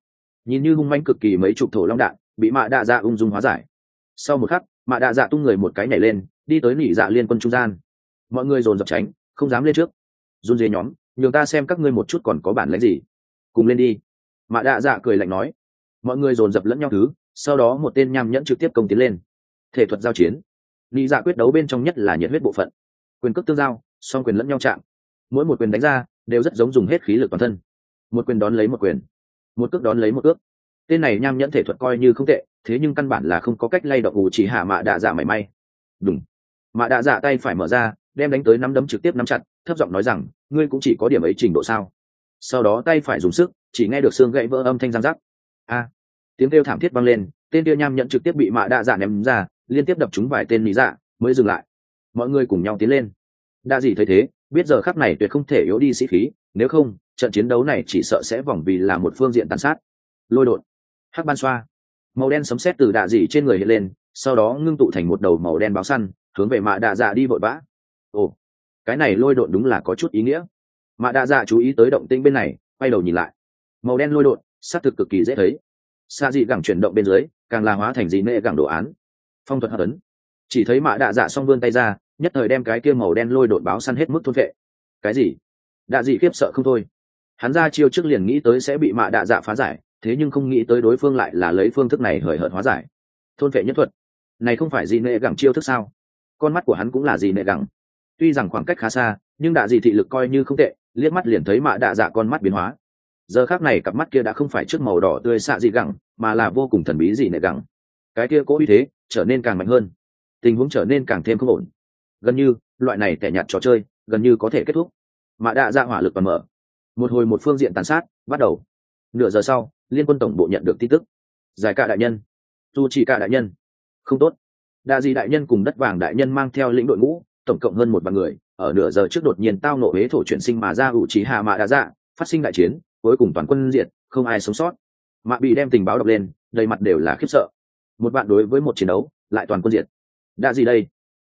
Nhìn như hung manh cực kỳ mấy chục thổ long đạn, bị mạ đạ dạ ung dung hóa giải. Sau một khắc, mạ đạ dạ tung người một cái nhảy lên, đi tới nỉ dạ liên quân trung gian. Mọi người dồn dập tránh, không dám lên trước. Run dế nhóm, nhường ta xem các ngươi một chút còn có bản lãnh gì. Cùng lên đi. Mạ đạ dạ cười lạnh nói. Mọi người dồn dập lẫn nhau thứ, sau đó một tên nham nhẫn trực tiếp công tiến lên. Thể thuật giao chiến nị dạ quyết đấu bên trong nhất là nhiệt huyết bộ phận. Quyền cước tương giao, song quyền lẫn nhau chạm. Mỗi một quyền đánh ra, đều rất giống dùng hết khí lực toàn thân. Một quyền đón lấy một quyền, một cước đón lấy một cước. Tên này nham nhẫn thể thuật coi như không tệ, thế nhưng căn bản là không có cách lay động ủ chỉ hạ mạ đạ dạ mảy may. Đúng mạ đạ dạ tay phải mở ra, đem đánh tới nắm đấm trực tiếp nắm chặt, thấp giọng nói rằng, ngươi cũng chỉ có điểm ấy trình độ sao? Sau đó tay phải dùng sức, chỉ nghe được xương gãy vỡ âm thanh răng rắc. A. Tiếng kêu thảm thiết vang lên, tên tiêu nham nhẫn trực tiếp bị mạ đạ dạ ném ra liên tiếp đập chúng vài tên lý dạ mới dừng lại. Mọi người cùng nhau tiến lên. Đa dị thấy thế, biết giờ khắc này tuyệt không thể yếu đi sĩ khí, nếu không, trận chiến đấu này chỉ sợ sẽ vòng vì là một phương diện tàn sát. Lôi đột. Hắc ban xoa. Màu đen sấm sét từ đạ dị trên người hiện lên, sau đó ngưng tụ thành một đầu màu đen báo săn, hướng về mạ đạ dạ đi vội vã. Ồ, cái này lôi đột đúng là có chút ý nghĩa. Mạ đạ dạ chú ý tới động tĩnh bên này, quay đầu nhìn lại. Màu đen lôi đột, xác thực cực kỳ dễ thấy. Xa dị gẳng chuyển động bên dưới, càng là hóa thành dị nệ gẳng đồ án phong thuật hấp ấn chỉ thấy mạ đạ dạ s vươn tay ra, nhất thời đem cái kia màu đen lôi đột báo săn hết mức thôn vệ. Cái gì? Đạ dị khiếp sợ không thôi. Hắn ra chiêu trước liền nghĩ tới sẽ bị mạ đạ dạ phá giải, thế nhưng không nghĩ tới đối phương lại là lấy phương thức này hời hợt hóa giải. Thôn vệ nhất thuật. Này không phải gì nệ gẳng chiêu thức sao? Con mắt của hắn cũng là gì nệ gẳng. Tuy rằng khoảng cách khá xa, nhưng đạ dị thị lực coi như không tệ, liếc mắt liền thấy mạ đạ dạ con mắt biến hóa. Giờ khác này cặp mắt kia đã không phải trước màu đỏ tươi xạ dị gẳng, mà là vô cùng thần bí dị nệ gẳng. Cái kia cố uy thế trở nên càng mạnh hơn. Tình huống trở nên càng thêm không ổn. Gần như, loại này tẻ nhạt trò chơi, gần như có thể kết thúc. Mạ đạ Ra hỏa lực và mở. Một hồi một phương diện tàn sát, bắt đầu. Nửa giờ sau, liên quân tổng bộ nhận được tin tức. Giải cả đại nhân. Dù chỉ cả đại nhân. Không tốt. Đa di đại nhân cùng đất vàng đại nhân mang theo lĩnh đội ngũ, tổng cộng hơn một vạn người, ở nửa giờ trước đột nhiên tao nộ huế thổ chuyển sinh mà ra ủ trí hạ mạ đa dạ phát sinh đại chiến, cuối cùng toàn quân diệt, không ai sống sót. Mạ bị đem tình báo đọc lên, đầy mặt đều là khiếp sợ một bạn đối với một chiến đấu, lại toàn quân diệt. Đã gì đây?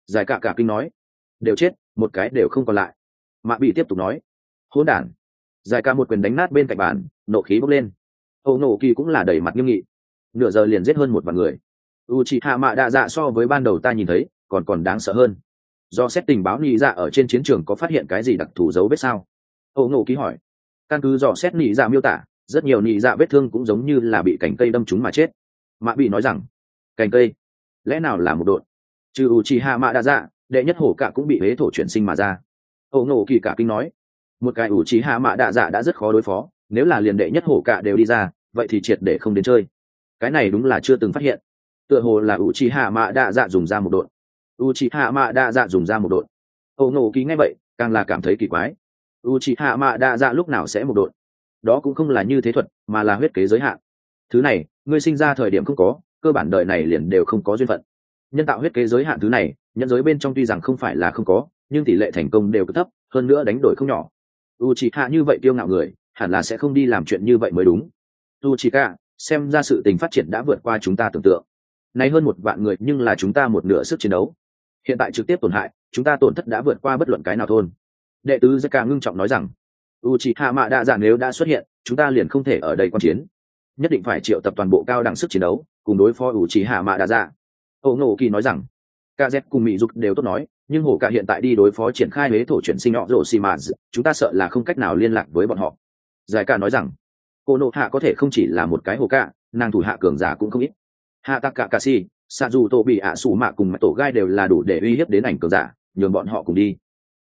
Giải cả cả kinh nói. Đều chết, một cái đều không còn lại. Mạ bị tiếp tục nói. Hỗn đản. Giải cả một quyền đánh nát bên cạnh bàn, nộ khí bốc lên. Âu nổ kỳ cũng là đầy mặt nghiêm nghị. Nửa giờ liền giết hơn một vạn người. U chị hạ mạ đa dạ so với ban đầu ta nhìn thấy, còn còn đáng sợ hơn. Do xét tình báo nhị dạ ở trên chiến trường có phát hiện cái gì đặc thù dấu vết sao? Âu nổ kỳ hỏi. Căn cứ dò xét nhị dạ miêu tả, rất nhiều nhị dạ vết thương cũng giống như là bị cành cây đâm chúng mà chết. Mạ bị nói rằng cành cây. Lẽ nào là một đội? Trừ u chi hạ mạ đa dạ đệ nhất hổ cả cũng bị huế thổ chuyển sinh mà ra. Ẩu nổ kỳ cả kinh nói, một cái ủ trí hạ mạ đa dạ đã rất khó đối phó, nếu là liền đệ nhất hổ cả đều đi ra, vậy thì triệt để không đến chơi. Cái này đúng là chưa từng phát hiện. Tựa hồ là ủ trí hạ mạ đa dạ dùng ra một đội. U trí hạ mạ đa dạ dùng ra một đội. Ẩu nổ kỳ ngay vậy, càng là cảm thấy kỳ quái. U c hạ mạ đa dạ lúc nào sẽ một đội? Đó cũng không là như thế thuật, mà là huyết kế giới hạn. Thứ này, ngươi sinh ra thời điểm không có cơ bản đời này liền đều không có duyên phận. Nhân tạo huyết kế giới hạn thứ này, nhân giới bên trong tuy rằng không phải là không có, nhưng tỷ lệ thành công đều rất thấp, hơn nữa đánh đổi không nhỏ. U hạ như vậy tiêu ngạo người, hẳn là sẽ không đi làm chuyện như vậy mới đúng. U xem ra sự tình phát triển đã vượt qua chúng ta tưởng tượng. Nay hơn một vạn người, nhưng là chúng ta một nửa sức chiến đấu. Hiện tại trực tiếp tổn hại, chúng ta tổn thất đã vượt qua bất luận cái nào thôn. Đệ tứ Zeka ngưng trọng nói rằng u c hạ mạ đa dạ nếu đã xuất hiện, chúng ta liền không thể ở đây quan chiến. Nhất định phải triệu tập toàn bộ cao đẳng sức chiến đấu cùng đối phó ủ c hạ mạ đa dạ ổ ngộ kỳ nói rằng kz cùng mỹ dục đều tốt nói, nhưng hồ cả hiện tại đi đối phó triển khai huế thổ chuyển sinh họ rổ xì mà chúng ta sợ là không cách nào liên lạc với bọn họ. Giải ca nói rằng, cô nộ hạ có thể không chỉ là một cái hồ cả, nàng thủ hạ cường giả cũng không ít. Hạ tạc cả ca si xạ dù tổ bị ạ Sủ mạ cùng mẹ tổ gai đều là đủ để uy hiếp đến ảnh cường giả, nhường bọn họ cùng đi.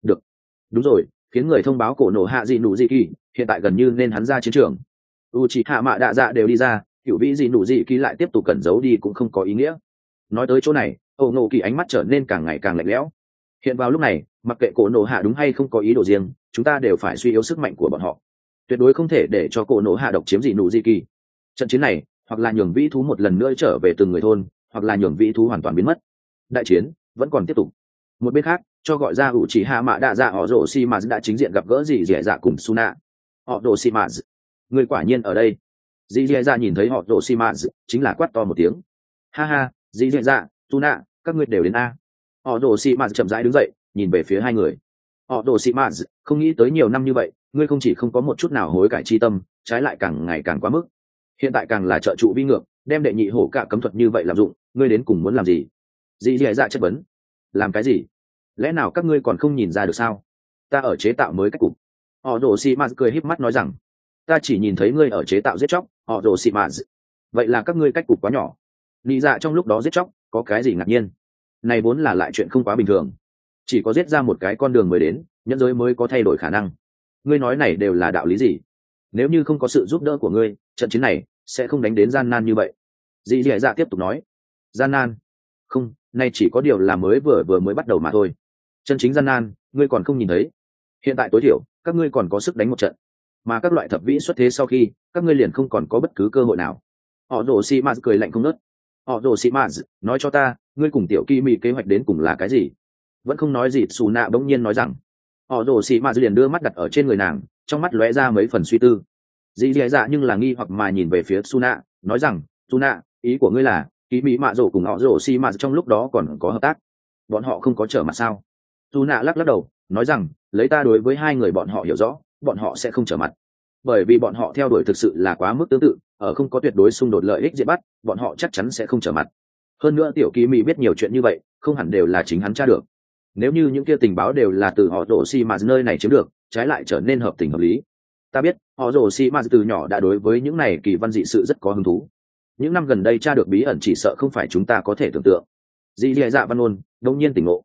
Được. Đúng rồi, khiến người thông báo cổ nổ hạ gì nụ gì kỳ, hiện tại gần như nên hắn ra chiến trường. U c hạ mạ đạ dạ đều đi ra hiểu vĩ gì nụ gì kỳ lại tiếp tục cẩn giấu đi cũng không có ý nghĩa. Nói tới chỗ này, âu nộ kỳ ánh mắt trở nên càng ngày càng lạnh lẽo. Hiện vào lúc này, mặc kệ cổ nổ hạ đúng hay không có ý đồ riêng, chúng ta đều phải suy yếu sức mạnh của bọn họ. Tuyệt đối không thể để cho cổ nổ hạ độc chiếm gì nụ gì kỳ. Trận chiến này, hoặc là nhường vĩ thú một lần nữa trở về từng người thôn, hoặc là nhường vĩ thú hoàn toàn biến mất. Đại chiến vẫn còn tiếp tục. Một bên khác, cho gọi ra ủ chỉ hạ mạ đạ dạ họ rổ xi m đã chính diện gặp gỡ gì dẻ dạ cùng suna họ rổ xi mã người quả nhiên ở đây dì dì dạ nhìn thấy họ rổ xi mạn, chính là quát to một tiếng. Ha ha dì dì dạ suna các ngươi đều đến a. Họ rổ xi mạn chậm rãi đứng dậy nhìn về phía hai người. Họ rổ xi mạn, không nghĩ tới nhiều năm như vậy ngươi không chỉ không có một chút nào hối cải chi tâm trái lại càng ngày càng quá mức. Hiện tại càng là trợ trụ vi ngược đem đệ nhị hổ cả cấm thuật như vậy làm dụng ngươi đến cùng muốn làm gì? Dì dì dạ chất vấn. Làm cái gì? Lẽ nào các ngươi còn không nhìn ra được sao? Ta ở chế tạo mới cách cục. Họ đổ xì mạn cười híp mắt nói rằng ta chỉ nhìn thấy ngươi ở chế tạo giết chóc, họ rồ xị mạn vậy là các ngươi cách cục quá nhỏ. Nghĩ dạ trong lúc đó giết chóc, có cái gì ngạc nhiên? Này vốn là lại chuyện không quá bình thường. Chỉ có giết ra một cái con đường mới đến nhân giới mới có thay đổi khả năng. Ngươi nói này đều là đạo lý gì? Nếu như không có sự giúp đỡ của ngươi, trận chiến này sẽ không đánh đến gian nan như vậy. Dì dì dạ tiếp tục nói. Gian nan? Không, nay chỉ có điều là mới vừa vừa mới bắt đầu mà thôi. Chân chính gian nan, ngươi còn không nhìn thấy. Hiện tại tối thiểu, các ngươi còn có sức đánh một trận mà các loại thập vĩ xuất thế sau khi, các ngươi liền không còn có bất cứ cơ hội nào. Họ rồ xi maz cười lạnh không nớt họ rồ xi maz nói cho ta, ngươi cùng tiểu kỳ mị kế hoạch đến cùng là cái gì? Vẫn không nói gì xù nạ bỗng nhiên nói rằng. Họ rồ xi maz liền đưa mắt đặt ở trên người nàng, trong mắt lóe ra mấy phần suy tư. Dì dì dạ nhưng là nghi hoặc mà nhìn về phía su nạ nói rằng, su nạ ý của ngươi là kỳ mỹ mạ rổ cùng họ rổ xi mạ trong lúc đó còn có hợp tác? Bọn họ không có trở mặt sao? Su nạ lắc lắc đầu, nói rằng, lấy ta đối với hai người bọn họ hiểu rõ bọn họ sẽ không trở mặt. Bởi vì bọn họ theo đuổi thực sự là quá mức tương tự, ở không có tuyệt đối xung đột lợi ích dễ bắt, bọn họ chắc chắn sẽ không trở mặt. Hơn nữa tiểu kỳ mỹ biết nhiều chuyện như vậy, không hẳn đều là chính hắn tra được. Nếu như những kia tình báo đều là từ họ rổ xi mà nơi này chiếm được, trái lại trở nên hợp tình hợp lý. Ta biết, họ rồ xi mạt từ nhỏ đã đối với những này kỳ văn dị sự rất có hứng thú. Những năm gần đây cha được bí ẩn chỉ sợ không phải chúng ta có thể tưởng tượng. Dị dì dạ văn ôn, đông nhiên tỉnh ngộ.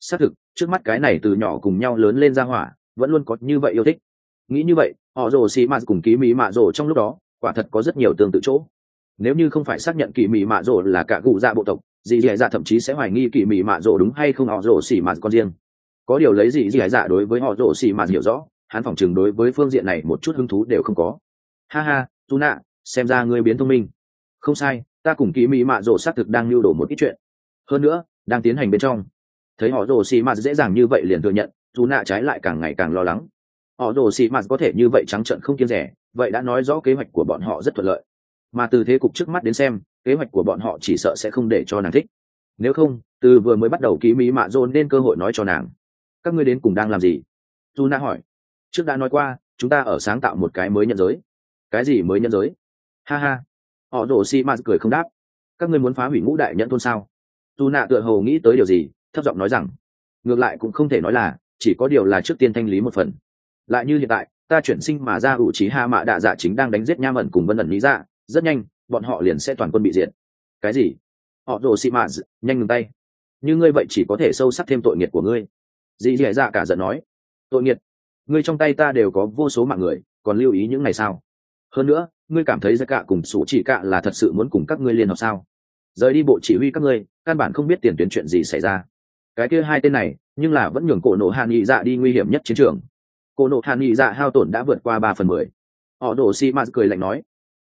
Xác thực, trước mắt cái này từ nhỏ cùng nhau lớn lên ra hỏa, vẫn luôn có như vậy yêu thích nghĩ như vậy, họ rồ xì mạt cùng ký mỹ mạ rồ trong lúc đó, quả thật có rất nhiều tương tự chỗ. Nếu như không phải xác nhận kỳ mỹ mạ rồ là cả cụ dạ bộ tộc, dì dì dạ thậm chí sẽ hoài nghi kỳ mỹ mạ rồ đúng hay không họ rồ xì mạt con riêng. Có điều lấy dì dì dạ đối với họ rồ xì mạt hiểu rõ, hắn phỏng chừng đối với phương diện này một chút hứng thú đều không có. Ha ha, tu nạ xem ra ngươi biến thông minh. Không sai, ta cùng kỳ mỹ mạ rồ xác thực đang lưu đổ một ít chuyện. Hơn nữa, đang tiến hành bên trong. Thấy họ rồ xì mạt dễ dàng như vậy liền thừa nhận, tu nạ trái lại càng ngày càng lo lắng họ rổ xì mạt có thể như vậy trắng trợn không kiêng rẻ, vậy đã nói rõ kế hoạch của bọn họ rất thuận lợi. Mà từ thế cục trước mắt đến xem, kế hoạch của bọn họ chỉ sợ sẽ không để cho nàng thích. Nếu không, từ vừa mới bắt đầu ký mỹ mạ dôn nên cơ hội nói cho nàng. Các ngươi đến cùng đang làm gì? Tu na hỏi. Trước đã nói qua, chúng ta ở sáng tạo một cái mới nhân giới. Cái gì mới nhân giới? Ha ha. Họ đổ xì mạt cười không đáp. Các ngươi muốn phá hủy ngũ đại nhận thôn sao? Dù nạ tựa hồ nghĩ tới điều gì, thấp giọng nói rằng, ngược lại cũng không thể nói là, chỉ có điều là trước tiên thanh lý một phần lại như hiện tại, ta chuyển sinh mà ra ủ trí ha mạ đạ dạ chính đang đánh giết nham ẩn cùng vân ẩn lý dạ. Rất nhanh, bọn họ liền sẽ toàn quân bị diệt. Cái gì? Họ rồ xị mạ nhanh ngừng tay. Như ngươi vậy chỉ có thể sâu sắc thêm tội nghiệt của ngươi. Dì dì dạ cả giận nói. Tội nghiệt ngươi trong tay ta đều có vô số mạng người, còn lưu ý những ngày sao hơn nữa, ngươi cảm thấy ra cạ cùng sủ chỉ cạ là thật sự muốn cùng các ngươi liên hợp sao? Rời đi bộ chỉ huy các ngươi, căn bản không biết tiền tuyến chuyện gì xảy ra. Cái kia hai tên này, nhưng là vẫn nhường cổ nổ hạ nghị dạ đi nguy hiểm nhất chiến trường cô nộ hàn nghị dạ hao tổn đã vượt qua ba phần mười. Họ đổ xi mạt cười lạnh nói,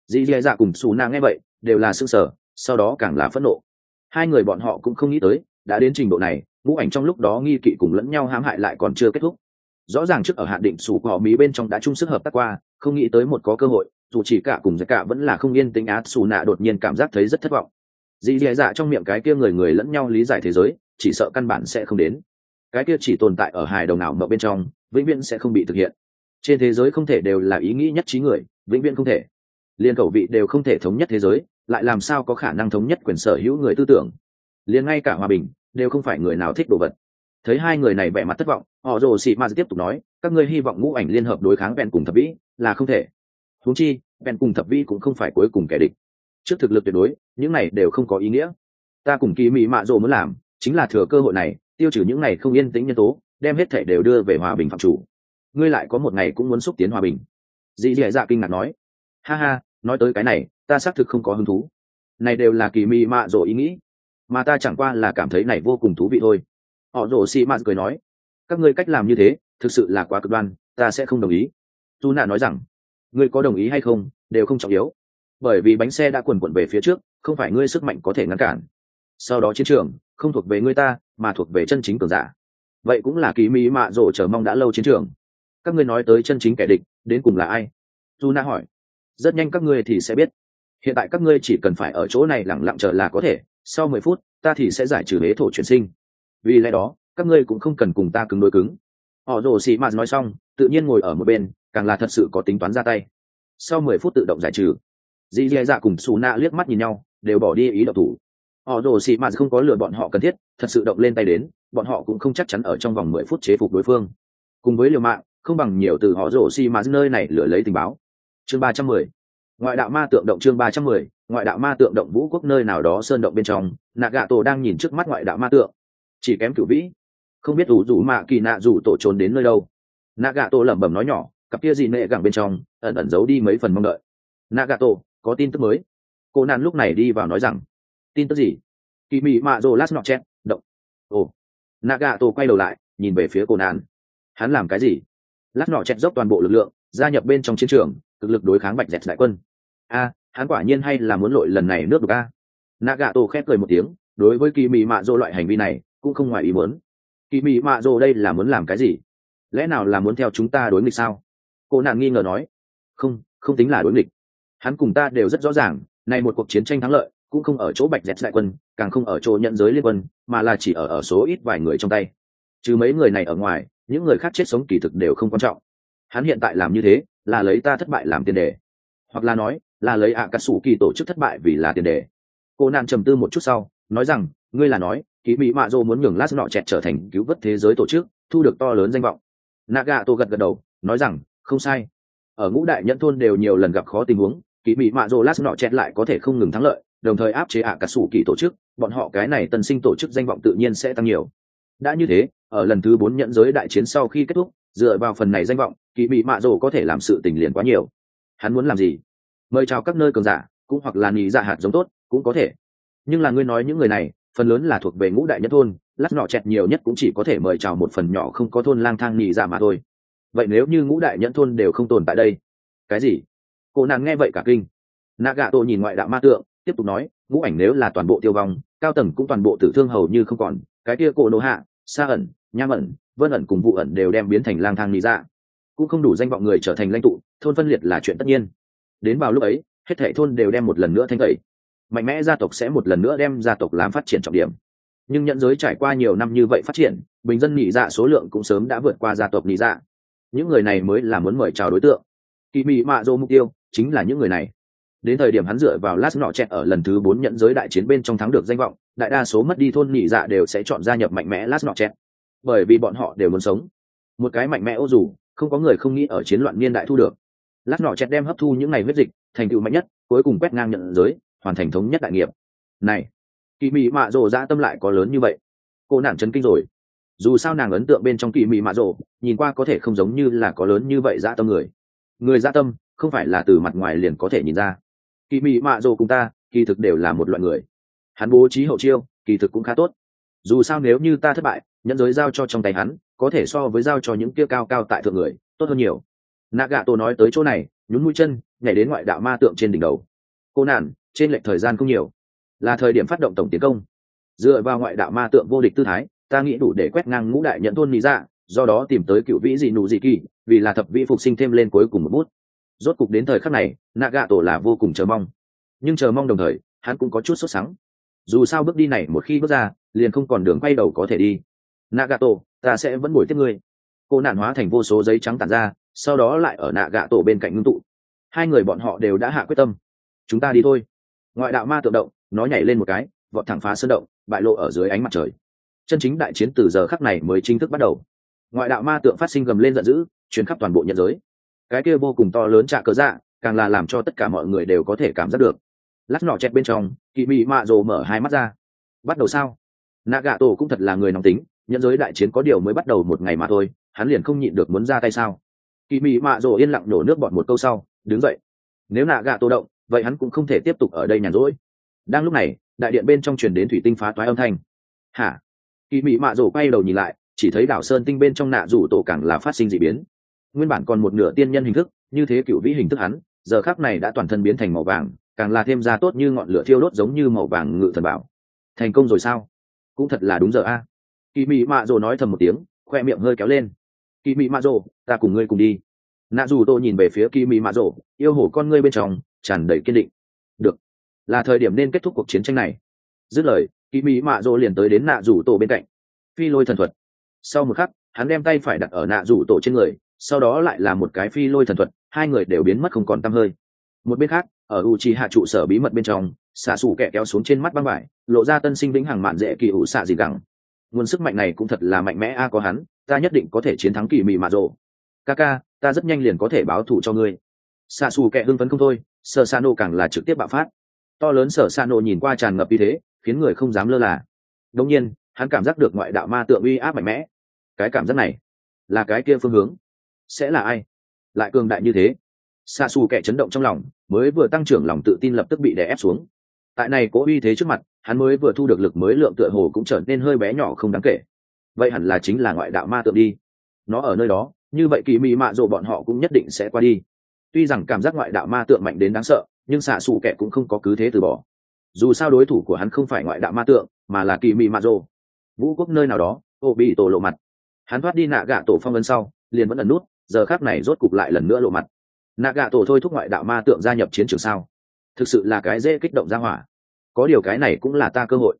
dì dì dạ cùng xù nang nghe vậy, đều là s ư sở sau đó càng là phẫn nộ. Hai người bọn họ cũng không nghĩ tới, đã đến trình độ này, ngũ ảnh trong lúc đó nghi kỵ cùng lẫn nhau hãm hại lại còn chưa kết thúc. Rõ ràng trước ở hạn định sủ họ mí bên trong đã chung sức hợp tác qua, không nghĩ tới một có cơ hội, dù chỉ cả cùng giải cả vẫn là không yên tính át xù nạ đột nhiên cảm giác thấy rất thất vọng. Dì dì dạ trong miệng cái kia người người lẫn nhau lý giải thế giới, chỉ sợ căn bản sẽ không đến. Cái kia chỉ tồn tại ở hài đầu nào mậu bên trong vĩnh viễn sẽ không bị thực hiện. Trên thế giới không thể đều là ý nghĩ nhất trí người, vĩnh viễn không thể. Liên cầu vị đều không thể thống nhất thế giới, lại làm sao có khả năng thống nhất quyền sở hữu người tư tưởng? Liền ngay cả hòa bình, đều không phải người nào thích đồ vật. Thấy hai người này vẻ mặt thất vọng, họ rồ xị ma tiếp tục nói, các ngươi hy vọng ngũ ảnh liên hợp đối kháng bèn cùng thập vĩ, là không thể. Huống chi bèn cùng thập vĩ cũng không phải cuối cùng kẻ địch. Trước thực lực tuyệt đối, những này đều không có ý nghĩa. Ta cùng kỳ mỹ mạ rồ muốn làm, chính là thừa cơ hội này, tiêu trừ những này không yên tĩnh nhân tố đem hết thể đều đưa về hòa bình phạm chủ. Ngươi lại có một ngày cũng muốn xúc tiến hòa bình. Dì dì dạ kinh ngạc nói. Ha ha, nói tới cái này, ta xác thực không có hứng thú. Này đều là kỳ mị mạ rộ ý nghĩ. Mà ta chẳng qua là cảm thấy này vô cùng thú vị thôi. Họ rộ xị mạ cười nói. Các ngươi cách làm như thế, thực sự là quá cực đoan, ta sẽ không đồng ý. Tu nạ nói rằng. Ngươi có đồng ý hay không, đều không trọng yếu. Bởi vì bánh xe đã quần quẩn về phía trước, không phải ngươi sức mạnh có thể ngăn cản. Sau đó chiến trường, không thuộc về ngươi ta, mà thuộc về chân chính cường giả vậy cũng là kỳ mỹ mạ rổ chờ mong đã lâu chiến trường. Các ngươi nói tới chân chính kẻ địch, đến cùng là ai? Tu na hỏi. Rất nhanh các ngươi thì sẽ biết. Hiện tại các ngươi chỉ cần phải ở chỗ này lẳng lặng chờ là có thể, sau mười phút, ta thì sẽ giải trừ bế thổ chuyển sinh. Vì lẽ đó, các ngươi cũng không cần cùng ta cứng đối cứng. Họ rồ xì mạt nói xong, tự nhiên ngồi ở một bên, càng là thật sự có tính toán ra tay. Sau mười phút tự động giải trừ, dì dì dạ cùng xù nạ liếc mắt nhìn nhau, đều bỏ đi ý độc thủ. Họ rồ xì mạt không có lựa bọn họ cần thiết, thật sự động lên tay đến bọn họ cũng không chắc chắn ở trong vòng mười phút chế phục đối phương. Cùng với liều mạng, không bằng nhiều từ họ rổ xi si mà nơi này lựa lấy tình báo. Chương ba trăm mười. Ngoại đạo ma tượng động chương ba trăm mười. Ngoại đạo ma tượng động vũ quốc nơi nào đó sơn động bên trong nạ gạ tổ đang nhìn trước mắt ngoại đạo ma tượng. Chỉ kém cửu vĩ. Không biết ủ rủ mạ kỳ nạ rủ tổ trốn đến nơi đâu. Nạ gạ tổ lẩm bẩm nói nhỏ, cặp kia gì nệ gẳng bên trong, ẩn ẩn giấu đi mấy phần mong đợi. Nạ gạ tổ có tin tức mới. Cô nạn lúc này đi vào nói rằng, tin tức gì? Kỳ mị mạ rồ lát nọ chẹt, động. Ồ Naga tổ quay đầu lại, nhìn về phía cô nạn hắn làm cái gì? Lát nọ chẹt dốc toàn bộ lực lượng, gia nhập bên trong chiến trường, cực lực đối kháng bạch dẹt đại quân. A, hắn quả nhiên hay là muốn lội lần này nước đục a. Naga tổ khép cười một tiếng, đối với kỳ mị mạ dô loại hành vi này, cũng không ngoài ý muốn. Kỳ mị mạ dô đây là muốn làm cái gì? Lẽ nào là muốn theo chúng ta đối nghịch sao? Cô nạn nghi ngờ nói. Không không tính là đối nghịch. Hắn cùng ta đều rất rõ ràng này một cuộc chiến tranh thắng lợi, cũng không ở chỗ bạch dẹt đại quân càng không ở chỗ nhận giới liên quân, mà là chỉ ở ở số ít vài người trong tay. Trừ mấy người này ở ngoài, những người khác chết sống kỳ thực đều không quan trọng. Hắn hiện tại làm như thế, là lấy ta thất bại làm tiền đề. Hoặc là nói, là lấy ạ cà sủ kỳ tổ chức thất bại vì là tiền đề. Cô nạn trầm tư một chút sau, nói rằng, ngươi là nói kỳ mỹ mạ dô muốn nhường lát nọ chẹt trở thành cứu vớt thế giới tổ chức, thu được to lớn danh vọng. Naga tô gật gật đầu, nói rằng, không sai. Ở ngũ đại nhẫn thôn đều nhiều lần gặp khó tình huống kỳ mỹ mạ dô lát nọ chẹt lại có thể không ngừng thắng lợi đồng thời áp chế ạ cả sủ kỳ tổ chức, bọn họ cái này tân sinh tổ chức danh vọng tự nhiên sẽ tăng nhiều. Đã như thế, ở lần thứ bốn nhẫn giới đại chiến sau khi kết thúc, dựa vào phần này danh vọng, kỳ bị mạ rổ có thể làm sự tình liền quá nhiều. Hắn muốn làm gì? Mời chào các nơi cường giả, cũng hoặc là nghỉ dạ hạt giống tốt, cũng có thể. Nhưng là ngươi nói những người này, phần lớn là thuộc về ngũ đại nhất thôn, lát nọ chẹt nhiều nhất cũng chỉ có thể mời chào một phần nhỏ không có thôn lang thang nghỉ dạ mà thôi. Vậy nếu như ngũ đại nhẫn thôn đều không tồn tại đây, cái gì? Cô nàng nghe vậy cả kinh. Gạ tổ nhìn ngoại đạo ma tượng tiếp tục nói, ngũ ảnh nếu là toàn bộ tiêu vong, cao tầng cũng toàn bộ tử thương hầu như không còn, cái kia cổ nô hạ xa ẩn, nham ẩn, vân ẩn cùng vụ ẩn đều đem biến thành lang thang lý dạ. Cũng không đủ danh vọng người trở thành lãnh tụ, thôn phân liệt là chuyện tất nhiên. Đến vào lúc ấy, hết thệ thôn đều đem một lần nữa thanh tẩy. Mạnh mẽ gia tộc sẽ một lần nữa đem gia tộc làm phát triển trọng điểm. Nhưng nhận giới trải qua nhiều năm như vậy phát triển, bình dân nhị dạ số lượng cũng sớm đã vượt qua gia tộc nhị dạ. Những người này mới là muốn mời chào đối tượng. Kỳ mị mạ dô mục tiêu chính là những người này đến thời điểm hắn dựa vào lát nọ chẹt ở lần thứ bốn nhận giới đại chiến bên trong thắng được danh vọng, đại đa số mất đi thôn nhị dạ đều sẽ chọn gia nhập mạnh mẽ lát nọ chẹt. Bởi vì bọn họ đều muốn sống. Một cái mạnh mẽ ô dù, không có người không nghĩ ở chiến loạn niên đại thu được. Lát nọ chẹt đem hấp thu những ngày huyết dịch, thành tựu mạnh nhất, cuối cùng quét ngang nhận giới, hoàn thành thống nhất đại nghiệp. Này, kỳ mị mạ rồ ra tâm lại có lớn như vậy. Cô nàng chấn kinh rồi. Dù sao nàng ấn tượng bên trong kỳ mị mạ rồ, nhìn qua có thể không giống như là có lớn như vậy dã tâm người. Người dã tâm, không phải là từ mặt ngoài liền có thể nhìn ra kỳ mị mạ rồ cùng ta, kỳ thực đều là một loại người. Hắn bố trí hậu chiêu, kỳ thực cũng khá tốt. Dù sao nếu như ta thất bại, nhẫn giới giao cho trong tay hắn, có thể so với giao cho những kia cao cao tại thượng người, tốt hơn nhiều. Nạ gạ tổ nói tới chỗ này, nhún mũi chân, nhảy đến ngoại đạo ma tượng trên đỉnh đầu. Cô nản, trên lệch thời gian không nhiều. Là thời điểm phát động tổng tiến công. Dựa vào ngoại đạo ma tượng vô địch tư thái, ta nghĩ đủ để quét ngang ngũ đại nhận thôn mỹ dạ do đó tìm tới cựu vĩ dị nụ dị kỳ, vì là thập vĩ phục sinh thêm lên cuối cùng một bút rốt cục đến thời khắc này nạ gạ tổ là vô cùng chờ mong. Nhưng chờ mong đồng thời, hắn cũng có chút sốt sắng. Dù sao bước đi này một khi bước ra, liền không còn đường quay đầu có thể đi. Nạ gạ tổ ta sẽ vẫn ngồi tiếp ngươi. Cô nạn hóa thành vô số giấy trắng tàn ra, sau đó lại ở nạ gạ tổ bên cạnh ngưng tụ. Hai người bọn họ đều đã hạ quyết tâm. Chúng ta đi thôi. Ngoại đạo ma tự động, nó nhảy lên một cái, vọt thẳng phá sơn động, bại lộ ở dưới ánh mặt trời. Chân chính đại chiến từ giờ khắc này mới chính thức bắt đầu. Ngoại đạo ma tượng phát sinh gầm lên giận dữ chuyến khắp toàn bộ nhân giới cái kia vô cùng to lớn trạ cờ dạ càng là làm cho tất cả mọi người đều có thể cảm giác được. Lát nọ chẹt bên trong Kỳ mị mạ rồ mở hai mắt ra. Bắt đầu sao? Nạ gạ tổ cũng thật là người nóng tính nhân giới đại chiến có điều mới bắt đầu một ngày mà thôi, hắn liền không nhịn được muốn ra tay sao? Kỳ mị mạ rồ yên lặng đổ nước bọn một câu sau, đứng dậy. Nếu nạ gạ tổ động, vậy hắn cũng không thể tiếp tục ở đây nhàn rỗi. Đang lúc này, đại điện bên trong truyền đến thủy tinh phá toái âm thanh. Hả? Kỳ mị mạ rồ quay đầu nhìn lại, chỉ thấy đảo sơn tinh bên trong nạ rủ tổ càng là phát sinh d ị biến nguyên bản còn một nửa tiên nhân hình thức, như thế cựu vĩ hình thức hắn, giờ khác này đã toàn thân biến thành màu vàng, càng là thêm ra tốt như ngọn lửa thiêu đốt giống như màu vàng ngự thần bảo. Thành công rồi sao? Cũng thật là đúng giờ a. Kỳ mị mạ rồ nói thầm một tiếng, khoe miệng hơi kéo lên. Kỳ mị mạ rồ ta cùng ngươi cùng đi. Nạ dù tô nhìn về phía kỳ mị mạ rồ yêu hổ con ngươi bên trong, tràn đầy kiên định. Được, là thời điểm nên kết thúc cuộc chiến tranh này. Dứt lời kỳ mỹ mạ rồ liền tới đến nạ Dù tổ bên cạnh. Phi lôi thần thuật. Sau một khắc, hắn đem tay phải đặt ở nạ rủ tổ trên người sau đó lại là một cái phi lôi thần thuật, hai người đều biến mất không còn tăm hơi. Một bên khác, ở u trì hạ trụ sở bí mật bên trong xả xù kẹ kéo xuống trên mắt băng vải, lộ ra tân sinh vĩnh hằng mạn dễ kỳ ủ xạ gì gẳng. Nguồn sức mạnh này cũng thật là mạnh mẽ a, có hắn, ta nhất định có thể chiến thắng kỳ mị mạ rộ ca ca ta rất nhanh liền có thể báo thù cho ngươi. Xạ xù kẹ hưng phấn không thôi, sở xa nô càng là trực tiếp bạo phát. To lớn sở xa nô nhìn qua tràn ngập như thế, khiến người không dám lơ là. Đông nhiên, hắn cảm giác được ngoại đạo ma tượng uy áp mạnh mẽ. Cái cảm giác này là cái kia phương hướng sẽ là ai? Lại cường đại như thế. Xa xù kẻ chấn động trong lòng, mới vừa tăng trưởng lòng tự tin lập tức bị đè ép xuống. Tại này cố uy thế trước mặt, hắn mới vừa thu được lực mới lượng tựa hồ cũng trở nên hơi bé nhỏ không đáng kể. Vậy hẳn là chính là ngoại đạo ma tượng đi. Nó ở nơi đó, như vậy kỳ mị mạ rộ bọn họ cũng nhất định sẽ qua đi. Tuy rằng cảm giác ngoại đạo ma tượng mạnh đến đáng sợ, nhưng xạ xù kẻ cũng không có cứ thế từ bỏ. Dù sao đối thủ của hắn không phải ngoại đạo ma tượng, mà là kỳ mị mạ rồ vũ quốc nơi nào đó ô bị tổ lộ mặt. Hắn thoát đi nạ gạ tổ phong ân sau, liền vẫn ẩn nút giờ khác này rốt cục lại lần nữa lộ mặt. Nạ gạ tổ thôi thúc ngoại đạo ma tượng gia nhập chiến trường sao? Thực sự là cái dễ kích động ra hỏa. Có điều cái này cũng là ta cơ hội.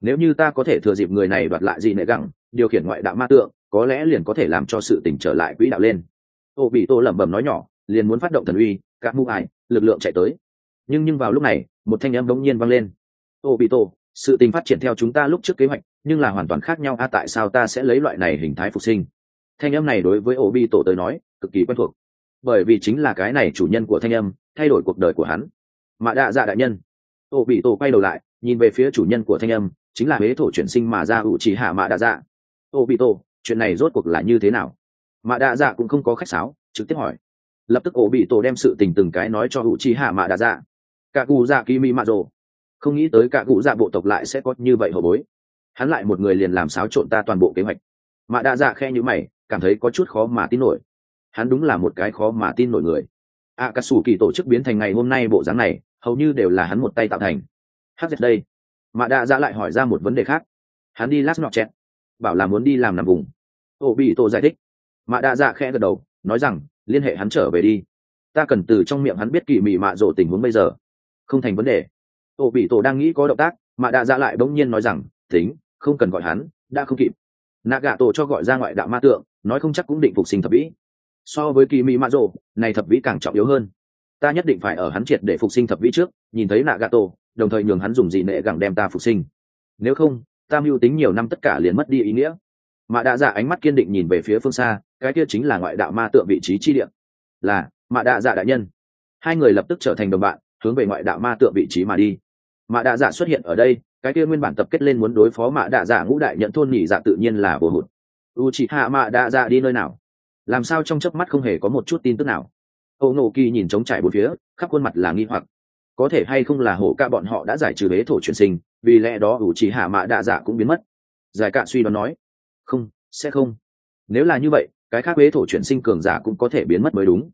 Nếu như ta có thể thừa dịp người này đoạt lại gì nệ gẳng điều khiển ngoại đạo ma tượng có lẽ liền có thể làm cho sự tỉnh trở lại quỹ đạo lên. Ô bị tô lẩm bẩm nói nhỏ liền muốn phát động thần uy các mũ ải lực lượng chạy tới. Nhưng nhưng vào lúc này một thanh âm bỗng nhiên vang lên. Ô bị tô, sự tình phát triển theo chúng ta lúc trước kế hoạch nhưng là hoàn toàn khác nhau. A tại sao ta sẽ lấy loại này hình thái phục sinh? Thanh âm này đối với ô bi tổ tới nói, cực kỳ quen thuộc. Bởi vì chính là cái này chủ nhân của thanh âm, thay đổi cuộc đời của hắn. Mạ đạ dạ đại nhân. Ô bị tổ quay đầu lại, nhìn về phía chủ nhân của thanh âm, chính là huế thổ chuyển sinh mà ra ủ chỉ hạ mạ đạ dạ. Ô bị tổ, chuyện này rốt cuộc là như thế nào? Mạ đạ dạ cũng không có khách sáo, trực tiếp hỏi. Lập tức ổ bị tổ đem sự tình từng cái nói cho ủ chỉ hạ mạ đạ dạ. Cả cụ dạ kỳ mỹ mạ rồ không nghĩ tới cả cụ dạ bộ tộc lại sẽ có như vậy hậu bối. Hắn lại một người liền làm xáo trộn ta toàn bộ kế hoạch. Mạ đa dạ khe như mày cảm thấy có chút khó mà tin nổi. Hắn đúng là một cái khó mà tin nổi người. A cà sủ kỳ tổ chức biến thành ngày hôm nay bộ dáng này, hầu như đều là hắn một tay tạo thành. Hát dệt đây. Mạ đạ dạ lại hỏi ra một vấn đề khác. Hắn đi lát nọ chẹt. Bảo là muốn đi làm nằm vùng. Ô bị tổ giải thích. Mạ đạ dạ khẽ gật đầu, nói rằng, liên hệ hắn trở về đi. Ta cần từ trong miệng hắn biết kỳ mị mạ rộ tình huống bây giờ. Không thành vấn đề. Tổ bị tổ đang nghĩ có động tác mà đạ dạ lại bỗng nhiên nói rằng, tính, không cần gọi hắn, đã không kịp. Nạ gạ tổ cho gọi ra ngoại đạo ma tượng nói không chắc cũng định phục sinh thập vĩ. So với kỳ mỹ mã rộ này thập vĩ càng trọng yếu hơn. Ta nhất định phải ở hắn triệt để phục sinh thập vĩ trước, nhìn thấy nạ gà tổ đồng thời nhường hắn dùng dị nệ gẳng đem ta phục sinh. Nếu không, ta mưu tính nhiều năm tất cả liền mất đi ý nghĩa. Mạ đạ dạ ánh mắt kiên định nhìn về phía phương xa, cái kia chính là ngoại đạo ma tượng vị trí chi điểm là, mạ đạ dạ đại nhân. Hai người lập tức trở thành đồng bạn, hướng về ngoại đạo ma tượng vị trí mà đi. Mạ đạ dạ xuất hiện ở đây, cái kia nguyên bản tập kết lên muốn đối phó mạ đạ dạ ngũ đại nhận thôn nhị dạ tự nhiên là bồ hụt u chị hạ mạ đã ra đi nơi nào? Làm sao trong chớp mắt không hề có một chút tin tức nào? Âu nộ kỳ nhìn trống trải bốn phía, khắp khuôn mặt là nghi hoặc. Có thể hay không là hổ ca bọn họ đã giải trừ bế thổ truyền sinh, vì lẽ đó u chỉ hạ mạ đạ dạ cũng biến mất. Giải cạ suy đoán nói, không, sẽ không. Nếu là như vậy, cái khác huế thổ chuyển sinh cường giả cũng có thể biến mất mới đúng.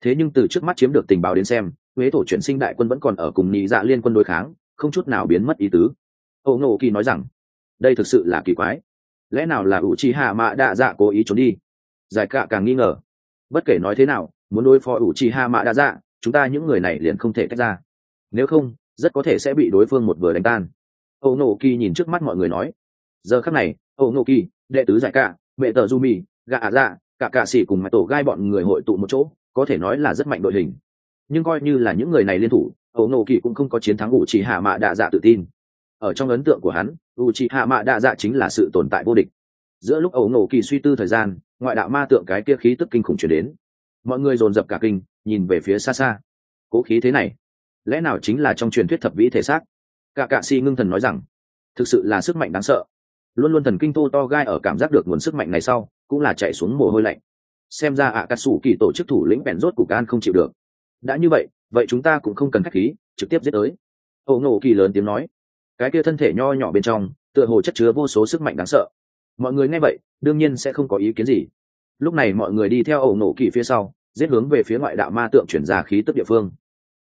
Thế nhưng từ trước mắt chiếm được tình báo đến xem huế thổ chuyển sinh đại quân vẫn còn ở cùng nhị dạ liên quân đối kháng, không chút nào biến mất ý tứ. Ô ngộ kỳ nói rằng, đây thực sự là kỳ quái lẽ nào là ủ trì hạ mạ đa dạ cố ý trốn đi? Giải cạ càng nghi ngờ. Bất kể nói thế nào, muốn đối phó ủ trì hạ mạ đa dạ chúng ta những người này liền không thể tách ra. Nếu không, rất có thể sẽ bị đối phương một vừa đánh tan. Ổ kỳ nhìn trước mắt mọi người nói. Giờ khắc này ổ kỳ, đệ tứ giải cạ vệ tờ du mì gạ ả dạ cả cạ xỉ cùng mặt tổ gai bọn người hội tụ một chỗ, có thể nói là rất mạnh đội hình. Nhưng coi như là những người này liên thủ ổ kỳ cũng không có chiến thắng ủ trì hạ mạ đa dạ tự tin ở trong ấn tượng của hắn u c h i hạ mạ đa dạ chính là sự tồn tại vô địch. Giữa lúc ẩu nổ kỳ suy tư thời gian, ngoại đạo ma tượng cái kia khí tức kinh khủng chuyển đến. Mọi người dồn dập cả kinh, nhìn về phía xa xa. Cố khí thế này, lẽ nào chính là trong truyền thuyết thập vĩ thể xác? Cả cạ si ngưng thần nói rằng, thực sự là sức mạnh đáng sợ. Luôn luôn thần kinh tô to gai ở cảm giác được nguồn sức mạnh này sau, cũng là chạy xuống mồ hôi lạnh. Xem ra ạ cà sủ kỳ tổ chức thủ lĩnh bèn rốt của can không chịu được. Đã như vậy vậy chúng ta cũng không cần k h á c h khí, trực tiếp giết tới. Ẩu nổ kỳ lớn tiếng nói cái kia thân thể nho nhỏ bên trong, tựa hồ chất chứa vô số sức mạnh đáng sợ. Mọi người nghe vậy, đương nhiên sẽ không có ý kiến gì. Lúc này mọi người đi theo ẩu nổ kỳ phía sau, giết hướng về phía ngoại đạo ma tượng chuyển ra khí tức địa phương.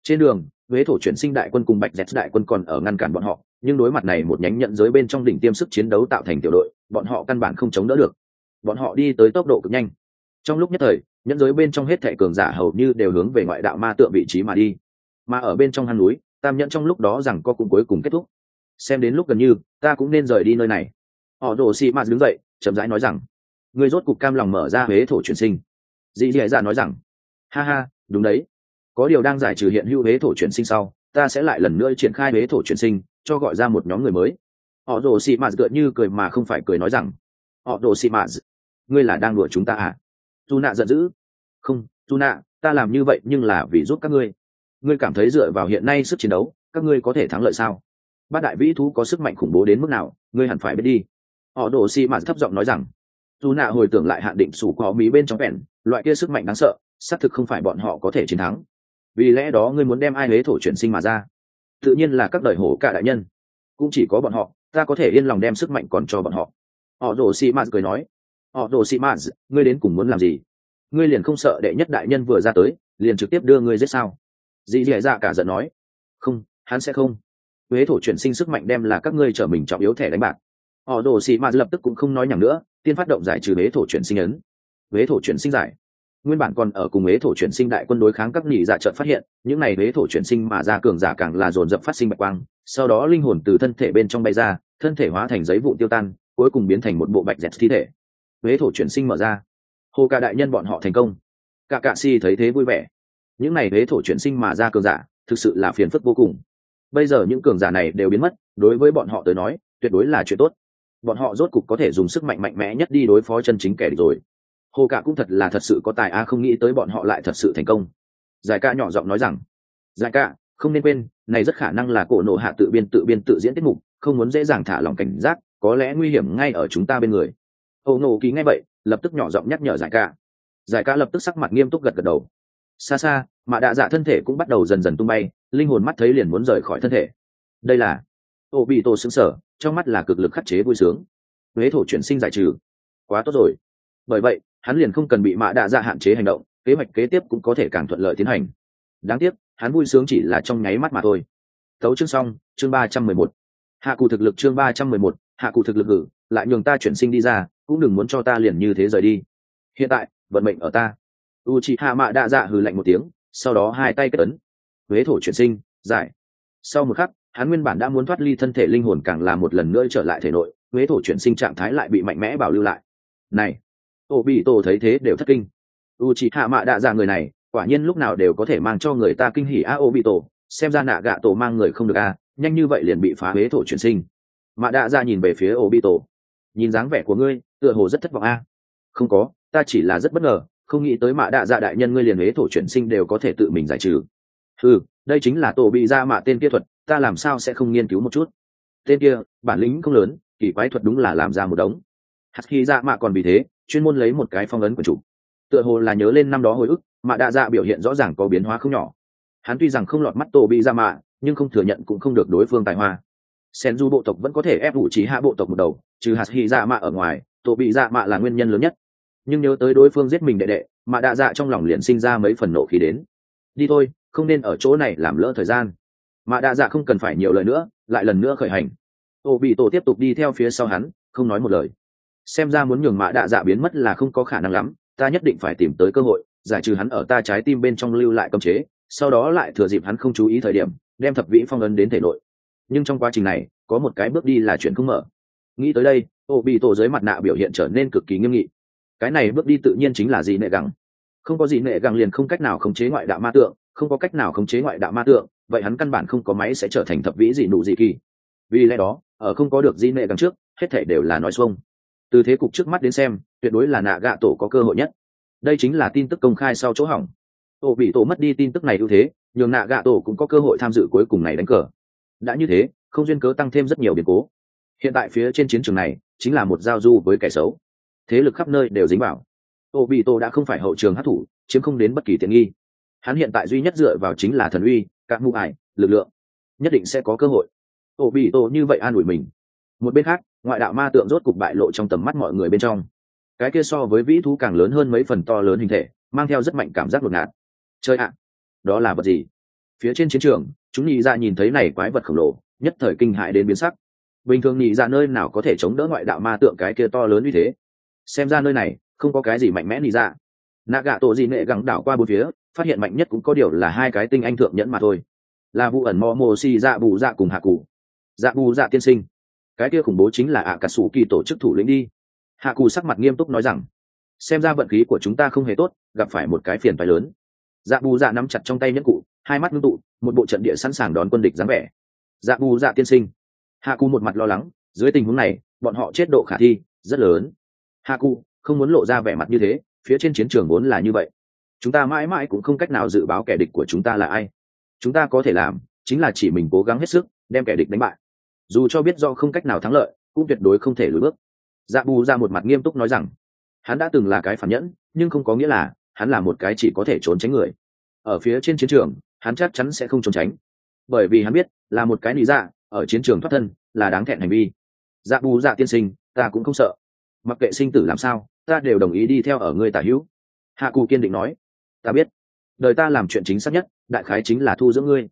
Trên đường, huế thổ chuyển sinh đại quân cùng bạch dẹt đại quân còn ở ngăn cản bọn họ, nhưng đối mặt này một nhánh nhận giới bên trong đỉnh tiêm sức chiến đấu tạo thành tiểu đội, bọn họ căn bản không chống đỡ được. Bọn họ đi tới tốc độ cực nhanh. Trong lúc nhất thời, nhẫn giới bên trong hết thệ cường giả hầu như đều hướng về ngoại đạo ma tượng vị trí mà đi. Mà ở bên trong hang núi, tam nhẫn trong lúc đó rằng có cùng cuối cùng kết thúc xem đến lúc gần như, ta cũng nên rời đi nơi này. Họ đồ xị mạt đứng dậy, chậm rãi nói rằng, người rốt cục cam lòng mở ra huế thổ chuyển sinh. Dì dì dạ nói rằng, ha ha, đúng đấy. Có điều đang giải trừ hiện hữu huế thổ chuyển sinh sau, ta sẽ lại lần nữa triển khai huế thổ chuyển sinh, cho gọi ra một nhóm người mới. Họ đồ xị mạt gợn như cười mà không phải cười nói rằng, họ đồ xị mạt, ngươi là đang đùa chúng ta à? Tu nạ giận dữ. Không, tu nạ ta làm như vậy nhưng là vì giúp các ngươi. Ngươi cảm thấy dựa vào hiện nay sức chiến đấu, các ngươi có thể thắng lợi sao? Bát đại vĩ thú có sức mạnh khủng bố đến mức nào, ngươi hẳn phải biết đi. Họ đổ xi mạt thấp giọng nói rằng, dù nạ hồi tưởng lại hạn định sủ có mỹ bên trong vẹn, loại kia sức mạnh đáng sợ, xác thực không phải bọn họ có thể chiến thắng. Vì lẽ đó ngươi muốn đem ai huế thổ chuyển sinh mà ra. Tự nhiên là các đời hổ cả đại nhân. Cũng chỉ có bọn họ, ta có thể yên lòng đem sức mạnh còn cho bọn họ. Họ đổ xi mạt cười nói, họ đổ xi mạt, ngươi đến cùng muốn làm gì? Ngươi liền không sợ đệ nhất đại nhân vừa ra tới, liền trực tiếp đưa ngươi giết sao? Dì dì dạ cả giận nói, không, hắn sẽ không huế thổ chuyển sinh sức mạnh đem là các ngươi trở mình trọng yếu thẻ đánh bạc. Họ đồ xì mạt lập tức cũng không nói nhầm nữa, tiên phát động giải trừ huế thổ chuyển sinh ấn. Huế thổ chuyển sinh giải. Nguyên bản còn ở cùng huế thổ chuyển sinh đại quân đối kháng các nghỉ dạ giả trợn phát hiện, những này huế thổ chuyển sinh mà ra cường giả càng là dồn dập phát sinh bạch quang, sau đó linh hồn từ thân thể bên trong bay ra, thân thể hóa thành giấy vụ tiêu tan, cuối cùng biến thành một bộ bạch dẹt thi thể. Huế thổ chuyển sinh mở ra. Hồ ca đại nhân bọn họ thành công. Cả cạ si thấy thế vui vẻ. Những này huế thổ chuyển sinh mà ra cường giả, thực sự là phiền phức vô cùng bây giờ những cường giả này đều biến mất, đối với bọn họ tới nói, tuyệt đối là chuyện tốt. Bọn họ rốt cục có thể dùng sức mạnh mạnh mẽ nhất đi đối phó chân chính kẻ địch rồi. Hồ cả cũng thật là thật sự có tài a, không nghĩ tới bọn họ lại thật sự thành công. Giải ca nhỏ giọng nói rằng, giải ca không nên quên, này rất khả năng là cổ nộ hạ tự biên tự biên tự diễn tiết mục, không muốn dễ dàng thả lòng cảnh giác, có lẽ nguy hiểm ngay ở chúng ta bên người. Âu nộ ký ngay vậy, lập tức nhỏ giọng nhắc nhở giải ca giải ca lập tức sắc mặt nghiêm túc gật gật đầu. Xa xa, mạ đạ dạ thân thể cũng bắt đầu dần dần tung bay linh hồn mắt thấy liền muốn rời khỏi thân thể. Đây là, ô bị tổ xứng sở, trong mắt là cực lực khắc chế vui sướng. Huế thổ chuyển sinh giải trừ. Quá tốt rồi. Bởi vậy, hắn liền không cần bị mạ đạ dạ hạn chế hành động, kế hoạch kế tiếp cũng có thể càng thuận lợi tiến hành. Đáng tiếc, hắn vui sướng chỉ là trong nháy mắt mà thôi. Tấu chương xong, chương ba trăm mười một. Hạ cụ thực lực chương ba trăm mười một, hạ cụ thực lực ngự, lại nhường ta chuyển sinh đi ra, cũng đừng muốn cho ta liền như thế rời đi. Hiện tại, vận mệnh ở ta. U chị hạ mạ đạ dạ hừ lạnh một tiếng, sau đó hai tay kết ấn huế thổ chuyển sinh, giải. Sau một khắc, hắn nguyên bản đã muốn thoát ly thân thể linh hồn càng là một lần nữa trở lại thể nội, huế thổ chuyển sinh trạng thái lại bị mạnh mẽ bảo lưu lại. Này ô bị tổ thấy thế đều thất kinh. U chỉ hạ mạ đạ dạ người này, quả nhiên lúc nào đều có thể mang cho người ta kinh hỉ a ô bị tổ xem ra nạ gạ tổ mang người không được a, nhanh như vậy liền bị phá huế thổ chuyển sinh. Mạ đạ dạ nhìn về phía ô bị tổ nhìn dáng vẻ của ngươi, tựa hồ rất thất vọng a. Không có, ta chỉ là rất bất ngờ, không nghĩ tới mạ đạ dạ đại nhân ngươi liền huế thổ chuyển sinh đều có thể tự mình giải trừ ừ đây chính là tổ bị ra mạ tên kia thuật, ta làm sao sẽ không nghiên cứu một chút? Tên kia, bản lĩnh không lớn, kỳ quái thuật đúng là làm ra một đống. Hạt khi ra mạ còn vì thế, chuyên môn lấy một cái phong ấn của chủ. Tựa hồ là nhớ lên năm đó hồi ức, mạ đạ dạ biểu hiện rõ ràng có biến hóa không nhỏ. Hắn tuy rằng không lọt mắt tổ bị ra mạ, nhưng không thừa nhận cũng không được đối phương tài hoa. Sen du bộ tộc vẫn có thể ép ủ trí hạ bộ tộc một đầu, trừ hạt hy dạ mạ ở ngoài, tổ bị dạ mạ là nguyên nhân lớn nhất. Nhưng nhớ tới đối phương giết mình đệ đệ, mạ đạ dạ trong lòng liền sinh ra mấy phần nộ khí đến. Đi thôi không nên ở chỗ này làm lỡ thời gian. Mà Đa dạ không cần phải nhiều lời nữa, lại lần nữa khởi hành. Ô bị tổ tiếp tục đi theo phía sau hắn, không nói một lời. Xem ra muốn nhường mã đạ dạ biến mất là không có khả năng lắm, ta nhất định phải tìm tới cơ hội, giải trừ hắn ở ta trái tim bên trong lưu lại cấm chế, sau đó lại thừa dịp hắn không chú ý thời điểm, đem thập vĩ phong ấn đến thể nội. Nhưng trong quá trình này, có một cái bước đi là chuyện không mở. Nghĩ tới đây ô bị tổ dưới mặt nạ biểu hiện trở nên cực kỳ nghiêm nghị. Cái này bước đi tự nhiên chính là gì nệ gắng không có gì nệ gắng liền không cách nào khống chế ngoại đạo ma tượng không có cách nào khống chế ngoại đạo ma tượng, vậy hắn căn bản không có máy sẽ trở thành thập vĩ dị nụ dị kỳ. Vì lẽ đó, ở không có được di nệ gần trước, hết thể đều là nói xuông. Từ thế cục trước mắt đến xem, tuyệt đối là nạ gạ tổ có cơ hội nhất. Đây chính là tin tức công khai sau chỗ hỏng. Tổ bị tổ mất đi tin tức này ưu thế, nhường nạ gạ tổ cũng có cơ hội tham dự cuối cùng này đánh cờ. Đã như thế, không duyên cớ tăng thêm rất nhiều biến cố. Hiện tại phía trên chiến trường này, chính là một giao du với kẻ xấu. Thế lực khắp nơi đều dính vào. Tổ bị tổ đã không phải hậu trường hát thủ chiếm không đến bất kỳ tiện nghi hắn hiện tại duy nhất dựa vào chính là thần uy, các mụ ải, lực lượng. Nhất định sẽ có cơ hội. Ổ bị tổ như vậy an ủi mình. Một bên khác, ngoại đạo ma tượng rốt cục bại lộ trong tầm mắt mọi người bên trong. Cái kia so với vĩ thú càng lớn hơn mấy phần to lớn hình thể, mang theo rất mạnh cảm giác ngột. Ngạt chơi ạ, đó là vật gì? Phía trên chiến trường, chúng nhị ra dạ nhìn thấy này quái vật khổng lồ, nhất thời kinh hại đến biến sắc. Bình thường nhị ra dạ nơi nào có thể chống đỡ ngoại đạo ma tượng cái kia to lớn như thế? Xem ra nơi này, không có cái gì mạnh mẽ nhị ra dạ. nạ gạ tổ gì nệ gắng đảo qua bốn phía phát hiện mạnh nhất cũng có điều là hai cái tinh anh thượng nhẫn mà thôi. Là vụ ẩn mò mồ xì dạ bù dạ cùng hạ cụ. Dạ bù dạ tiên sinh. Cái kia khủng bố chính là ạ cả sủ kỳ tổ chức thủ lĩnh đi. Hạ cù sắc mặt nghiêm túc nói rằng, xem ra vận khí của chúng ta không hề tốt, gặp phải một cái phiền phái lớn. Dạ bù dạ nắm chặt trong tay nhẫn cụ, hai mắt ngưng tụ, một bộ trận địa sẵn sàng đón quân địch dáng vẻ. Dạ bù dạ tiên sinh. Hạ cù một mặt lo lắng, dưới tình huống này, bọn họ chết độ khả thi rất lớn. Hạ cù không muốn lộ ra vẻ mặt như thế, phía trên chiến trường vốn là như vậy chúng ta mãi mãi cũng không cách nào dự báo kẻ địch của chúng ta là ai. Chúng ta có thể làm chính là chỉ mình cố gắng hết sức, đem kẻ địch đánh bại. Dù cho biết do không cách nào thắng lợi, cũng tuyệt đối không thể lùi bước. Dạ bù ra một mặt nghiêm túc nói rằng, hắn đã từng là cái phản nhẫn, nhưng không có nghĩa là hắn là một cái chỉ có thể trốn tránh người. Ở phía trên chiến trường, hắn chắc chắn sẽ không trốn tránh. Bởi vì hắn biết, là một cái lý dạ ở chiến trường thoát thân, là đáng thẹn hành vi. Dạ bù dạ tiên sinh, ta cũng không sợ. Mặc kệ sinh tử làm sao, ta đều đồng ý đi theo ở ngươi tả hữu. Hạ cù kiên định nói ta biết. Đời ta làm chuyện chính xác nhất đại khái chính là thu dưỡng ngươi.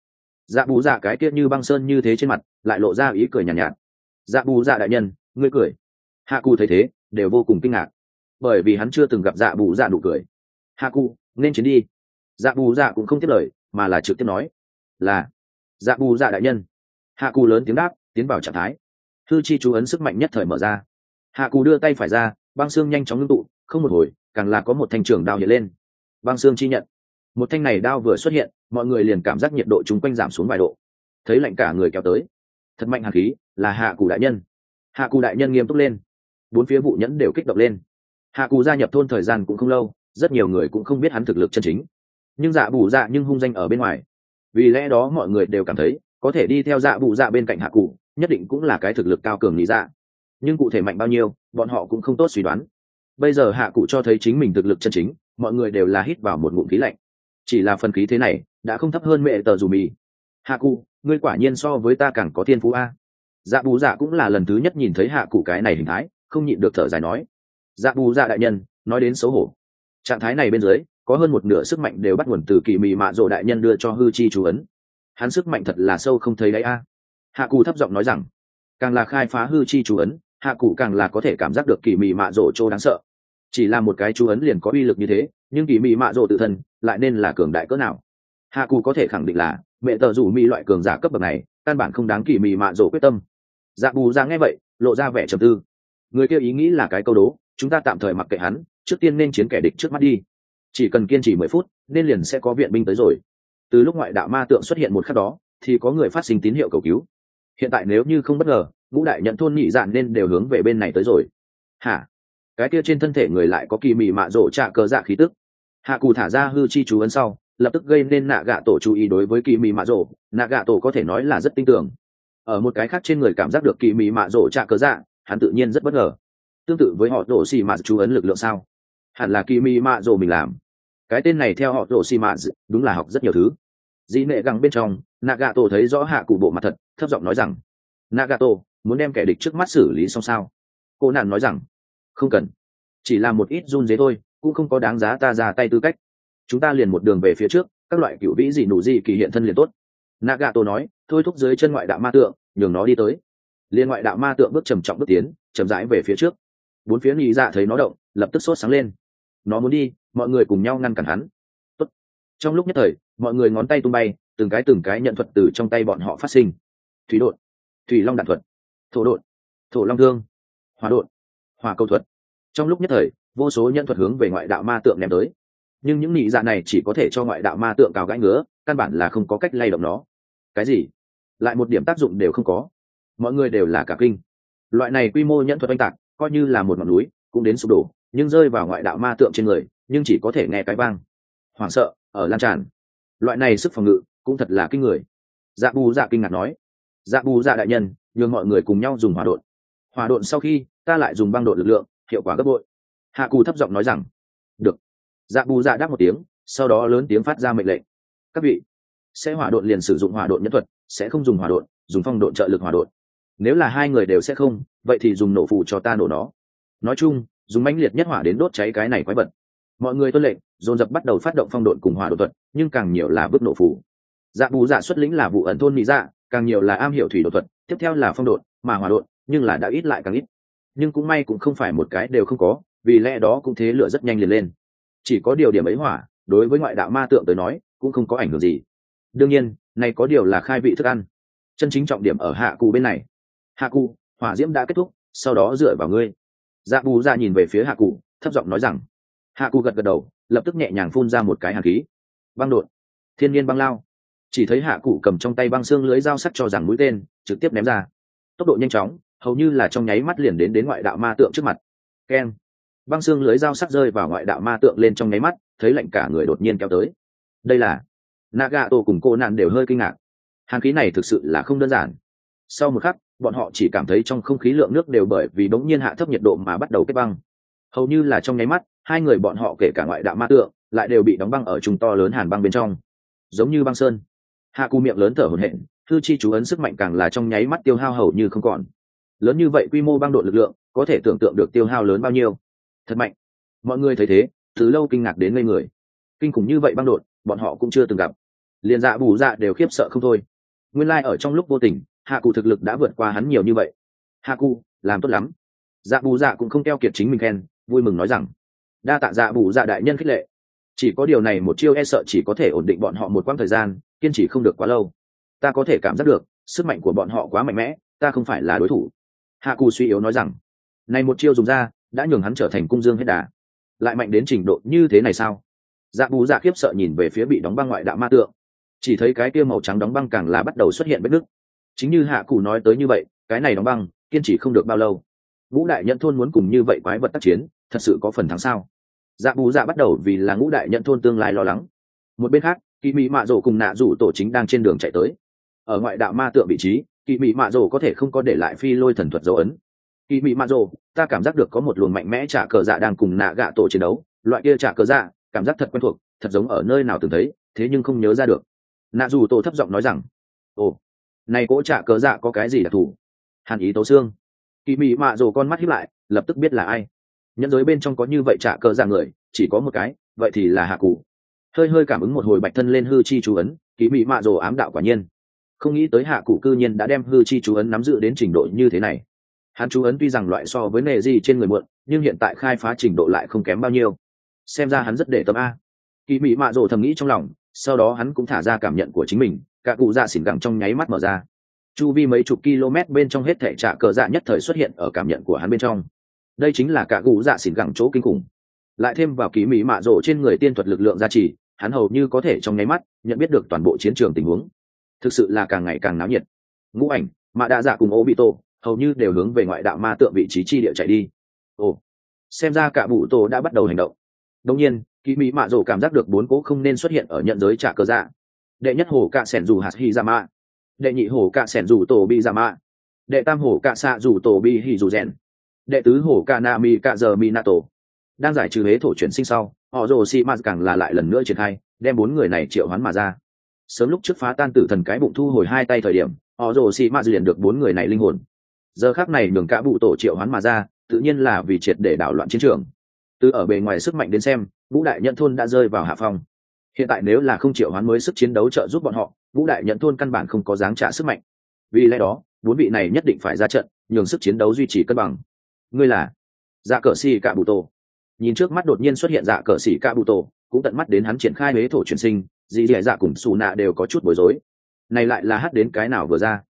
Dạ bù dạ cái kia như băng sơn như thế trên mặt lại lộ ra ý cười nhàn nhạt, nhạt. Dạ bù dạ đại nhân ngươi cười. Hạ cụ thấy thế đều vô cùng kinh ngạc. Bởi vì hắn chưa từng gặp dạ bù dạ nụ cười. Hạ cụ nên chiến đi. Dạ bù dạ cũng không tiếp lời mà là trực tiếp nói là. Dạ bù dạ đại nhân. Hạ cụ lớn tiếng đáp tiến vào trạng thái. Thư chi chú ấn sức mạnh nhất thời mở ra. Hạ cụ đưa tay phải ra băng xương nhanh chóng ngưng tụ không một hồi càng là có một thanh trường đao hiện lên băng xương chi nhận. Một thanh này đao vừa xuất hiện, mọi người liền cảm giác nhiệt độ chung quanh giảm xuống vài độ. Thấy lạnh cả người kéo tới. Thật mạnh hạt khí, là hạ cụ đại nhân. Hạ cụ đại nhân nghiêm túc lên. Bốn phía vụ nhẫn đều kích động lên. Hạ cụ gia nhập thôn thời gian cũng không lâu, rất nhiều người cũng không biết hắn thực lực chân chính. Nhưng dạ bù dạ nhưng hung danh ở bên ngoài. Vì lẽ đó mọi người đều cảm thấy, có thể đi theo dạ bù dạ bên cạnh hạ cụ nhất định cũng là cái thực lực cao cường lý dạ. Nhưng cụ thể mạnh bao nhiêu, bọn họ cũng không tốt suy đoán. Bây giờ hạ cụ cho thấy chính mình thực lực chân chính mọi người đều là hít vào một ngụm khí lạnh. Chỉ là phần khí thế này đã không thấp hơn mẹ tờ dù mì. Hạ cụ ngươi quả nhiên so với ta càng có thiên phú a. Dạ bù dạ cũng là lần thứ nhất nhìn thấy hạ cụ cái này hình thái, không nhịn được thở dài nói. Dạ bù dạ đại nhân, nói đến xấu hổ. Trạng thái này bên dưới, có hơn một nửa sức mạnh đều bắt nguồn từ kỳ mị mạ rộ đại nhân đưa cho hư chi chú ấn. Hắn sức mạnh thật là sâu không thấy đấy a. Hạ cụ thấp giọng nói rằng, càng là khai phá hư chi chú ấn hạ cụ càng là có thể cảm giác được kỳ mị mạ rộ chỗ đáng sợ chỉ là một cái chú ấn liền có uy lực như thế, nhưng kỳ mị mạ rộ tự thân lại nên là cường đại cỡ nào? Hạ cù có thể khẳng định là, mẹ tờ rủ mỹ loại cường giả cấp bậc này, căn bản không đáng kỳ mị mạ rộ quyết tâm. Dạ bù ra nghe vậy, lộ ra vẻ trầm tư. Người kia ý nghĩ là cái câu đố, chúng ta tạm thời mặc kệ hắn, trước tiên nên chiến kẻ địch trước mắt đi. Chỉ cần kiên trì mười phút, nên liền sẽ có viện binh tới rồi. Từ lúc ngoại đạo ma tượng xuất hiện một khắc đó, thì có người phát sinh tín hiệu cầu cứu. Hiện tại nếu như không bất ngờ, ngũ đại nhận thôn nhị dạn nên đều hướng về bên này tới rồi. Hả? Cái kia trên thân thể người lại có kỳ mị mạ rộ trạ cờ dạ khí tức. Hạ cù thả ra hư chi chú ấn sau, lập tức gây nên nạ gạ tổ chú ý đối với kỳ mị mạ rộ. Nạ gạ tổ có thể nói là rất tin tưởng. Ở một cái khác trên người cảm giác được kỳ mị mạ rộ trạ cờ dạ hắn tự nhiên rất bất ngờ. Tương tự với họ rổ xì mạ chú ấn lực lượng sao? Hẳn là kỳ mị mạ rộ mình làm. Cái tên này theo họ rổ xì mạ đúng là học rất nhiều thứ. Dĩ nệ găng bên trong, nạ gạ tổ thấy rõ hạ cụ bộ mặt thật, thấp giọng nói rằng, nạ gạ tổ, muốn đem kẻ địch trước mắt xử lý xong sao? Cô nạn nói rằng không cần. Chỉ là một ít run dế thôi, cũng không có đáng giá ta ra tay tư cách. Chúng ta liền một đường về phía trước, các loại cựu vĩ gì nụ gì kỳ hiện thân liền tốt. Nagato nói, thôi thúc dưới chân ngoại đạo ma tượng, nhường nó đi tới. Liên ngoại đạo ma tượng bước trầm trọng bước tiến, chậm rãi về phía trước. Bốn phía nghĩ dạ thấy nó động, lập tức sốt sáng lên. Nó muốn đi, mọi người cùng nhau ngăn cản hắn. Tốt. trong lúc nhất thời, mọi người ngón tay tung bay, từng cái từng cái nhận thuật từ trong tay bọn họ phát sinh. Thủy đột. Thủy long đạn thuật. Thổ đột. Thổ long thương. Hòa đột. Hòa câu thuật trong lúc nhất thời, vô số nhân thuật hướng về ngoại đạo ma tượng ném tới. Nhưng những nị dạ này chỉ có thể cho ngoại đạo ma tượng cào gãi ngứa, căn bản là không có cách lay động nó. Cái gì? Lại một điểm tác dụng đều không có. Mọi người đều là cả kinh. Loại này quy mô nhẫn thuật oanh tạc, coi như là một ngọn núi, cũng đến sụp đổ, nhưng rơi vào ngoại đạo ma tượng trên người, nhưng chỉ có thể nghe cái vang. Hoảng sợ, ở lan tràn. Loại này sức phòng ngự, cũng thật là kinh người. Dạ bù dạ kinh ngạc nói. Dạ bù dạ đại nhân, nhường mọi người cùng nhau dùng hỏa đột hỏa đột sau khi, ta lại dùng băng đột lực lượng hiệu quả gấp bội. Hạ cù thấp giọng nói rằng, được. Dạ bù dạ đáp một tiếng, sau đó lớn tiếng phát ra mệnh lệnh. Các vị sẽ hỏa đột liền sử dụng hỏa đột nhân thuật, sẽ không dùng hỏa đột dùng phong độn trợ lực hỏa đột nếu là hai người đều sẽ không, vậy thì dùng nổ phù cho ta nổ nó. Nói chung, dùng mãnh liệt nhất hỏa đến đốt cháy cái này quái vật. Mọi người tuân lệnh, dồn dập bắt đầu phát động phong độn cùng hỏa đột thuật, nhưng càng nhiều là bước nổ phù. Dạ bù dạ xuất lĩnh là vụ ẩn thôn mỹ dạ càng nhiều là am hiểu thủy đột thuật, tiếp theo là phong độn, mà hỏa đột nhưng là đã ít lại càng ít nhưng cũng may cũng không phải một cái đều không có, vì lẽ đó cũng thế lửa rất nhanh liền lên. Chỉ có điều điểm ấy hỏa, đối với ngoại đạo ma tượng tới nói, cũng không có ảnh hưởng gì. Đương nhiên, này có điều là khai vị thức ăn. Chân chính trọng điểm ở hạ cù bên này. Hạ cù, hỏa diễm đã kết thúc, sau đó dựa vào ngươi. Dạ bù ra nhìn về phía hạ cụ thấp giọng nói rằng. Hạ cụ gật gật đầu, lập tức nhẹ nhàng phun ra một cái hàn khí. Băng đột. Thiên nhiên băng lao. Chỉ thấy hạ cụ cầm trong tay băng xương lưới dao sắt cho rằng mũi tên, trực tiếp ném ra. Tốc độ nhanh chóng hầu như là trong nháy mắt liền đến đến ngoại đạo ma tượng trước mặt. Keng băng xương lưới dao sắt rơi vào ngoại đạo ma tượng lên trong nháy mắt, thấy lạnh cả người đột nhiên kéo tới. Đây là naga tổ cùng cô nạn đều hơi kinh ngạc. Hàn khí này thực sự là không đơn giản. Sau một khắc, bọn họ chỉ cảm thấy trong không khí lượng nước đều bởi vì đống nhiên hạ thấp nhiệt độ mà bắt đầu kết băng. Hầu như là trong nháy mắt, hai người bọn họ kể cả ngoại đạo ma tượng lại đều bị đóng băng ở trung to lớn hàn băng bên trong. Giống như băng sơn. Hạ cù miệng lớn thở hổn hển thư chi chú ấn sức mạnh càng là trong nháy mắt tiêu hao hầu như không còn lớn như vậy quy mô băng độ lực lượng, có thể tưởng tượng được tiêu hao lớn bao nhiêu. Thật mạnh. Mọi người thấy thế, từ lâu kinh ngạc đến ngây người. Kinh khủng như vậy băng đột bọn họ cũng chưa từng gặp. Liền dạ bù dạ đều khiếp sợ không thôi. Nguyên lai、like、ở trong lúc vô tình, hạ cụ thực lực đã vượt qua hắn nhiều như vậy. Hạ cụ, làm tốt lắm. Dạ bù dạ cũng không keo kiệt chính mình khen, vui mừng nói rằng, đa tạ dạ bù dạ đại nhân khích lệ. Chỉ có điều này một chiêu e sợ chỉ có thể ổn định bọn họ một quãng thời gian, kiên trì không được quá lâu. Ta có thể cảm giác được, sức mạnh của bọn họ quá mạnh mẽ, ta không phải là đối thủ hạ cù suy yếu nói rằng, này một chiêu dùng ra, đã nhường hắn trở thành cung dương hết đà. Lại mạnh đến trình độ như thế này sao? Dạ bù dạ khiếp sợ nhìn về phía bị đóng băng ngoại đạo ma tượng. Chỉ thấy cái kia màu trắng đóng băng càng là bắt đầu xuất hiện vết nứt. Chính như hạ cù nói tới như vậy, cái này đóng băng, kiên trì không được bao lâu. Ngũ đại nhận thôn muốn cùng như vậy quái vật tác chiến, thật sự có phần thắng sao? Dạ bù dạ bắt đầu vì là ngũ đại nhận thôn tương lai lo lắng. Một bên khác kỳ mỹ mạ rổ cùng nạ rủ tổ chính đang trên đường chạy tới. Ở ngoại đạo ma tượng vị trí kỳ mị mạ rồ có thể không có để lại phi lôi thần thuật dấu ấn. Kỳ mị mạ rồ, ta cảm giác được có một luồng mạnh mẽ trả cờ dạ đang cùng nạ gạ tổ chiến đấu. Loại kia trả cờ dạ cảm giác thật quen thuộc thật giống ở nơi nào từng thấy thế nhưng không nhớ ra được. Nạ dù tổ thấp giọng nói rằng ồ này cỗ trả cờ dạ có cái gì đặc thù? Hàn ý tố xương kỳ mị mạ rồ con mắt hiếp lại lập tức biết là ai. Nhẫn giới bên trong có như vậy trả cờ dạ người chỉ có một cái vậy thì là hạ cụ. Hơi hơi cảm ứng một hồi bạch thân lên hư chi chú ấn kỳ mị mạ rồ ám đạo quả nhiên không nghĩ tới hạ cụ cư nhiên đã đem hư chi chú ấn nắm giữ đến trình độ như thế này. Hắn chú ấn tuy rằng loại so với nề gì trên người muộn, nhưng hiện tại khai phá trình độ lại không kém bao nhiêu. Xem ra hắn rất để tâm a. Kỳ mị mạ rộ thầm nghĩ trong lòng, sau đó hắn cũng thả ra cảm nhận của chính mình, cả cụ dạ xỉn gẳng trong nháy mắt mở ra. Chu vi mấy chục km bên trong hết thể trạ cờ dạ nhất thời xuất hiện ở cảm nhận của hắn bên trong. Đây chính là cả cụ dạ xỉn gẳng chỗ kinh khủng. Lại thêm vào kỳ mỹ mạ rộ trên người tiên thuật lực lượng gia trì, hắn hầu như có thể trong nháy mắt nhận biết được toàn bộ chiến trường tình huống thực sự là càng ngày càng náo nhiệt. Ngũ ảnh mạ đa dạ cùng ô bị tổ hầu như đều hướng về ngoại đạo ma tượng vị trí chi địa chạy đi. Ồ, xem ra cả bụ tổ đã bắt đầu hành động. Đông nhiên kỳ mỹ mạ rổ cảm giác được bốn cố không nên xuất hiện ở nhận giới trả cơ dạ. Đệ nhất hồ cạ sẻn dù hạt hi ra mạ đệ nhị hồ cạ sẻn dù tổ bi dạ ra mạ đệ tam hồ cạ xạ dù tổ bi hi dù rèn. Đệ tứ hồ cạ na mi cạ giờ mi na tổ. Đang giải trừ hế thổ chuyển sinh sau, họ rồ si ma càng là lại lần nữa triển khai, đem bốn người này triệu hoán mà ra sớm lúc trước phá tan tử thần cái bụng thu hồi hai tay thời điểm, họ rồ xì ma liền được bốn người này linh hồn. Giờ khác này nhường cả bụ tổ triệu hoán mà ra, tự nhiên là vì triệt để đảo loạn chiến trường. Từ ở bề ngoài sức mạnh đến xem vũ đại nhận thôn đã rơi vào hạ phong. Hiện tại nếu là không triệu hoán mới sức chiến đấu trợ giúp bọn họ vũ đại nhận thôn căn bản không có dáng trả sức mạnh. Vì lẽ đó, bốn vị này nhất định phải ra trận, nhường sức chiến đấu duy trì cân bằng. Ngươi là? Dạ cờ xì cạ bụ tổ. Nhìn trước mắt đột nhiên xuất hiện dạ cờ xì cạ bụ tổ, cũng tận mắt đến hắn triển khai huế thổ truyền sinh dì dì dạ cùng xù nạ đều có chút bối rối. Này lại là hát đến cái nào vừa ra?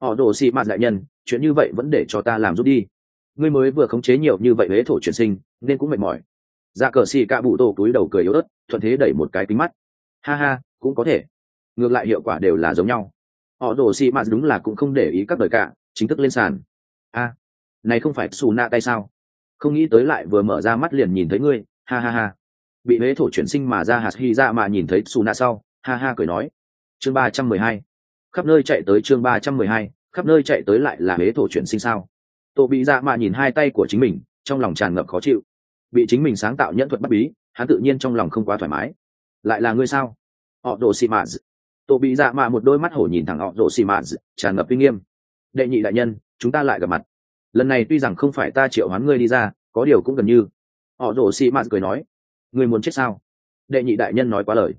Họ đồ xì mạt đại nhân, chuyện như vậy vẫn để cho ta làm giúp đi. Ngươi mới vừa khống chế nhiều như vậy huế thổ chuyển sinh, nên cũng mệt mỏi. Dạ cờ xì cạ bụ tổ túi đầu cười yếu ớt, thuận thế đẩy một cái kính mắt. Ha ha, cũng có thể. Ngược lại hiệu quả đều là giống nhau. Họ đồ xì mạt đúng là cũng không để ý các đời cả, chính thức lên sàn. A, này không phải xù nạ tay sao? Không nghĩ tới lại vừa mở ra mắt liền nhìn thấy ngươi. Ha ha ha bị huế thổ chuyển sinh mà ra hạt hy ra mà nhìn thấy xù nạ sau, ha ha cười nói. Chương ba trăm mười hai. Khắp nơi chạy tới chương ba trăm mười hai, khắp nơi chạy tới lại là huế thổ chuyển sinh sao? Tổ bị dạ mà nhìn hai tay của chính mình, trong lòng tràn ngập khó chịu. Bị chính mình sáng tạo nhẫn thuật bất bí, hắn tự nhiên trong lòng không quá thoải mái. Lại là ngươi sao? Họ đồ xì mạt tổ bị dạ mạ một đôi mắt hổ nhìn thẳng họ đồ xì mạt tràn ngập uy nghiêm đệ nhị đại nhân, chúng ta lại gặp mặt. Lần này tuy rằng không phải ta triệu hoán ngươi đi ra, có điều cũng gần như. Họ đồ xì mạt cười nói ngươi muốn chết sao? Đệ nhị đại nhân nói quá lời.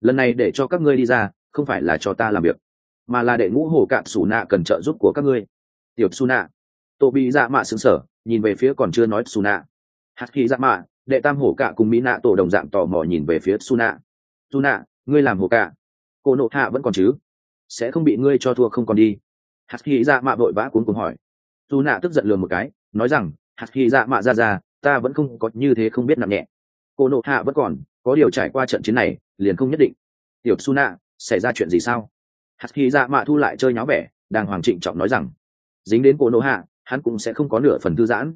Lần này để cho các ngươi đi ra, không phải là cho ta làm việc, mà là đệ ngũ hổ cạn xù nạ cần trợ giúp của các ngươi. Tiểu su nạ. Tổ bị dạ mạ xứng sở nhìn về phía còn chưa nói su nạ. Hạt khi dạ mạ, đệ tam hổ cạ cùng mỹ nạ tổ đồng dạng tò mò nhìn về phía su nạ. Su nạ, ngươi làm hổ cạ. Cô nộ hạ vẫn còn chứ? Sẽ không bị ngươi cho thua không còn đi. Hạt khi dạ mạ vội vã cuốn cùng hỏi. Su nạ tức giận lừa một cái, nói rằng hạt khi dạ mạ ra ra, ta vẫn không có, như thế không biết nặng nhẹ cô nộ hạ vẫn còn có điều trải qua trận chiến này, liền không nhất định. Tiểu su nạ xảy ra chuyện gì sao? Hạt khi dạ mạ thu lại chơi nháo vẻ đang hoàng trịnh trọng nói rằng, dính đến cô nộ hạ, hắn cũng sẽ không có nửa phần thư giãn.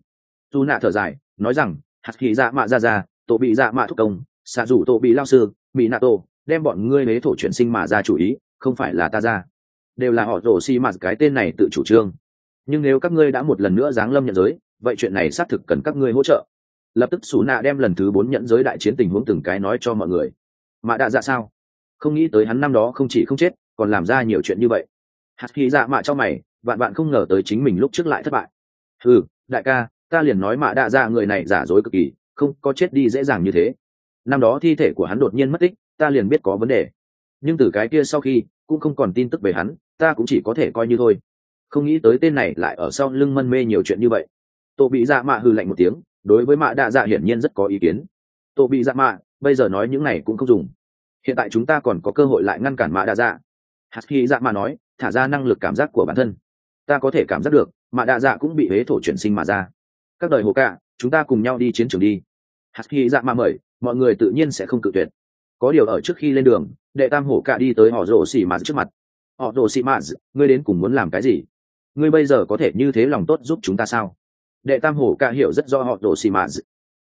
Su nạ thở dài, nói rằng hạt khi dạ mạ ra ra tổ bị dạ mạ thúc công, xạ rủ tổ bị lao sư bị nạ tổ đem bọn ngươi lấy thổ chuyển sinh mà ra chủ ý, không phải là ta ra. Đều là họ rổ xi mạt cái tên này tự chủ trương. Nhưng nếu các ngươi đã một lần nữa giáng lâm nhận giới, vậy chuyện này xác thực cần các ngươi hỗ trợ lập tức xù nạ đem lần thứ bốn nhận giới đại chiến tình huống từng cái nói cho mọi người. Mạ đạ dạ sao? Không nghĩ tới hắn năm đó không chỉ không chết, còn làm ra nhiều chuyện như vậy. Hạt khi dạ mạ cho mày, vạn bạn không ngờ tới chính mình lúc trước lại thất bại. Ừ đại ca, ta liền nói mạ đạ dạ người này giả dối cực kỳ, không có chết đi dễ dàng như thế. Năm đó thi thể của hắn đột nhiên mất tích, ta liền biết có vấn đề. Nhưng từ cái kia sau khi, cũng không còn tin tức về hắn, ta cũng chỉ có thể coi như thôi. Không nghĩ tới tên này lại ở sau lưng mân mê nhiều chuyện như vậy. Tổ bị dạ mạ hư lạnh một tiếng đối với mạ đạ dạ hiển nhiên rất có ý kiến. Tổ bị dạ mạ, bây giờ nói những này cũng không dùng. Hiện tại chúng ta còn có cơ hội lại ngăn cản mạ đạ dạ. Hạt khi dạ mạ nói, thả ra năng lực cảm giác của bản thân. Ta có thể cảm giác được, mạ đạ dạ cũng bị huế thổ chuyển sinh mà ra. Các đời hồ cạ chúng ta cùng nhau đi chiến trường đi. Hạt khi dạ mạ mời, mọi người tự nhiên sẽ không cự tuyệt. Có điều ở trước khi lên đường, đệ tam hổ cạ đi tới họ rổ xỉ mạt trước mặt. Họ rổ xỉ mạt, ngươi đến cùng muốn làm cái gì? Ngươi bây giờ có thể như thế lòng tốt giúp chúng ta sao? Đệ tam hổ cả hiểu rất do họ đổ xì mạt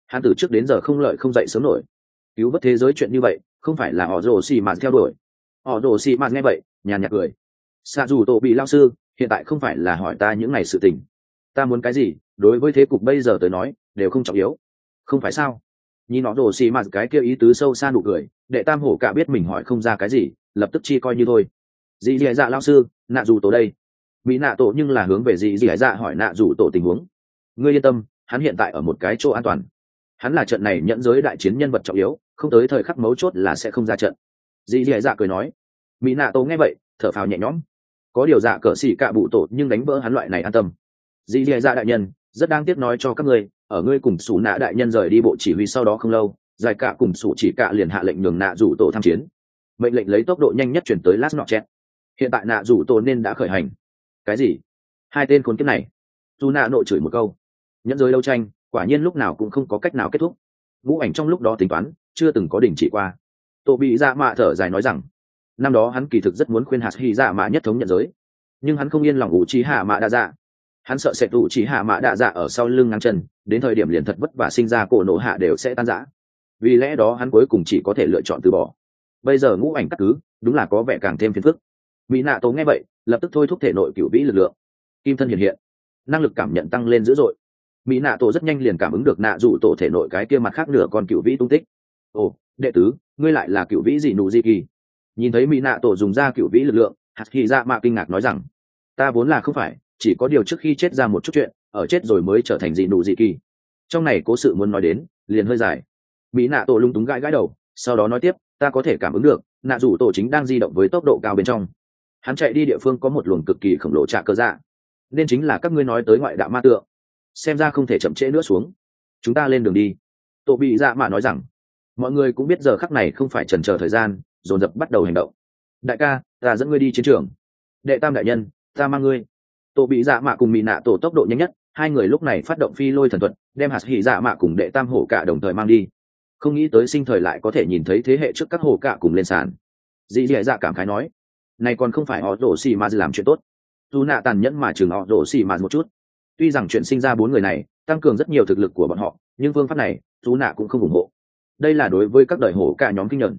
hắn từ trước đến giờ không lợi không dậy sớm nổi. Cứu vớt thế giới chuyện như vậy, không phải là họ đổ xì mạt theo đuổi. Họ đổ xì mạt nghe vậy, nhàn nhạt cười. Xa dù tổ bị lao sư, hiện tại không phải là hỏi ta những ngày sự tình. Ta muốn cái gì, đối với thế cục bây giờ tới nói, đều không trọng yếu. Không phải sao? Nhìn nó rồ xì mạt cái kia ý tứ sâu xa nụ cười, đệ tam hổ cả biết mình hỏi không ra cái gì, lập tức chi coi như thôi. Dì dì dạ lao sư, nạ dù tổ đây. Mỹ nạ tổ nhưng là hướng về dì dì dạ hỏi nạ dù tổ tình huống ngươi yên tâm, hắn hiện tại ở một cái chỗ an toàn. Hắn là trận này nhẫn giới đại chiến nhân vật trọng yếu, không tới thời khắc mấu chốt là sẽ không ra trận. Dì dì dạ cười nói. Mỹ nạ Tô nghe vậy, thở phào nhẹ nhõm. Có điều dạ Cờ xỉ cạ bụ tổ nhưng đánh vỡ hắn loại này an tâm. Dì dì dạ đại nhân, rất đáng tiếc nói cho các ngươi, ở ngươi cùng sủ nạ đại nhân rời đi bộ chỉ huy sau đó không lâu, giải cả cùng sủ chỉ cả liền hạ lệnh nhường nạ rủ tổ tham chiến. Mệnh lệnh lấy tốc độ nhanh nhất chuyển tới lát nọ chẹt hiện tại nạ rủ tổ nên đã khởi hành. Cái gì? Hai tên khốn kiếp này? Dù nạ nội chửi một câu nhẫn giới đấu tranh, quả nhiên lúc nào cũng không có cách nào kết thúc. Vũ ảnh trong lúc đó tính toán, chưa từng có đình chỉ qua. Tổ bị dạ mạ thở dài nói rằng, năm đó hắn kỳ thực rất muốn khuyên hạt hy dạ mạ nhất thống nhận giới. Nhưng hắn không yên lòng ủ trí hạ mạ đa dạ. Hắn sợ sẽ tụ chỉ hạ mã đa dạ ở sau lưng ngang chân, đến thời điểm liền thật vất vả sinh ra cổ nổ hạ đều sẽ tan rã. Vì lẽ đó hắn cuối cùng chỉ có thể lựa chọn từ bỏ. Bây giờ ngũ ảnh cắt cứ, đúng là có vẻ càng thêm phiền phức. Mỹ nạ tố nghe vậy, lập tức thôi thúc thể nội cựu vĩ lực lượng. Kim thân hiện hiện, năng lực cảm nhận tăng lên dữ dội mỹ nạ tổ rất nhanh liền cảm ứng được nạ dụ tổ thể nội cái kia mặt khác nửa còn cựu vĩ tung tích. Ồ, đệ tứ, ngươi lại là cựu vĩ gì nụ di kỳ? Nhìn thấy mỹ nạ tổ dùng ra cựu vĩ lực lượng, hạt khi ra dạ mạ kinh ngạc nói rằng, ta vốn là không phải, chỉ có điều trước khi chết ra một chút chuyện, ở chết rồi mới trở thành dị nụ dị kỳ. Trong này cố sự muốn nói đến, liền hơi dài. Mỹ nạ tổ lung túng gãi gãi đầu, sau đó nói tiếp, ta có thể cảm ứng được, nạ rủ tổ chính đang di động với tốc độ cao bên trong. Hắn chạy đi địa phương có một luồng cực kỳ khổng lồ trạ cơ dạ. Nên chính là các ngươi nói tới ngoại đạo ma tượng xem ra không thể chậm trễ nữa xuống. Chúng ta lên đường đi. Tổ bị dạ mạ nói rằng, mọi người cũng biết giờ khắc này không phải trần chờ thời gian, dồn dập bắt đầu hành động. Đại ca, ta dẫn ngươi đi chiến trường. Đệ tam đại nhân, ta mang ngươi. Tổ bị dạ mạ cùng mỹ nạ tổ tốc độ nhanh nhất, hai người lúc này phát động phi lôi thần thuật, đem hạt hỉ dạ mạ cùng đệ tam hổ cả đồng thời mang đi. Không nghĩ tới sinh thời lại có thể nhìn thấy thế hệ trước các hổ cạ cùng lên sàn. Dì dì dạ cảm khái nói, này còn không phải họ rổ xì mà làm chuyện tốt. Dù nạ tàn nhẫn mà chừng họ rổ xì mà một chút tuy rằng chuyện sinh ra bốn người này, tăng cường rất nhiều thực lực của bọn họ, nhưng phương pháp này dù nạ cũng không ủng hộ. Đây là đối với các đời hổ cả nhóm kinh nhận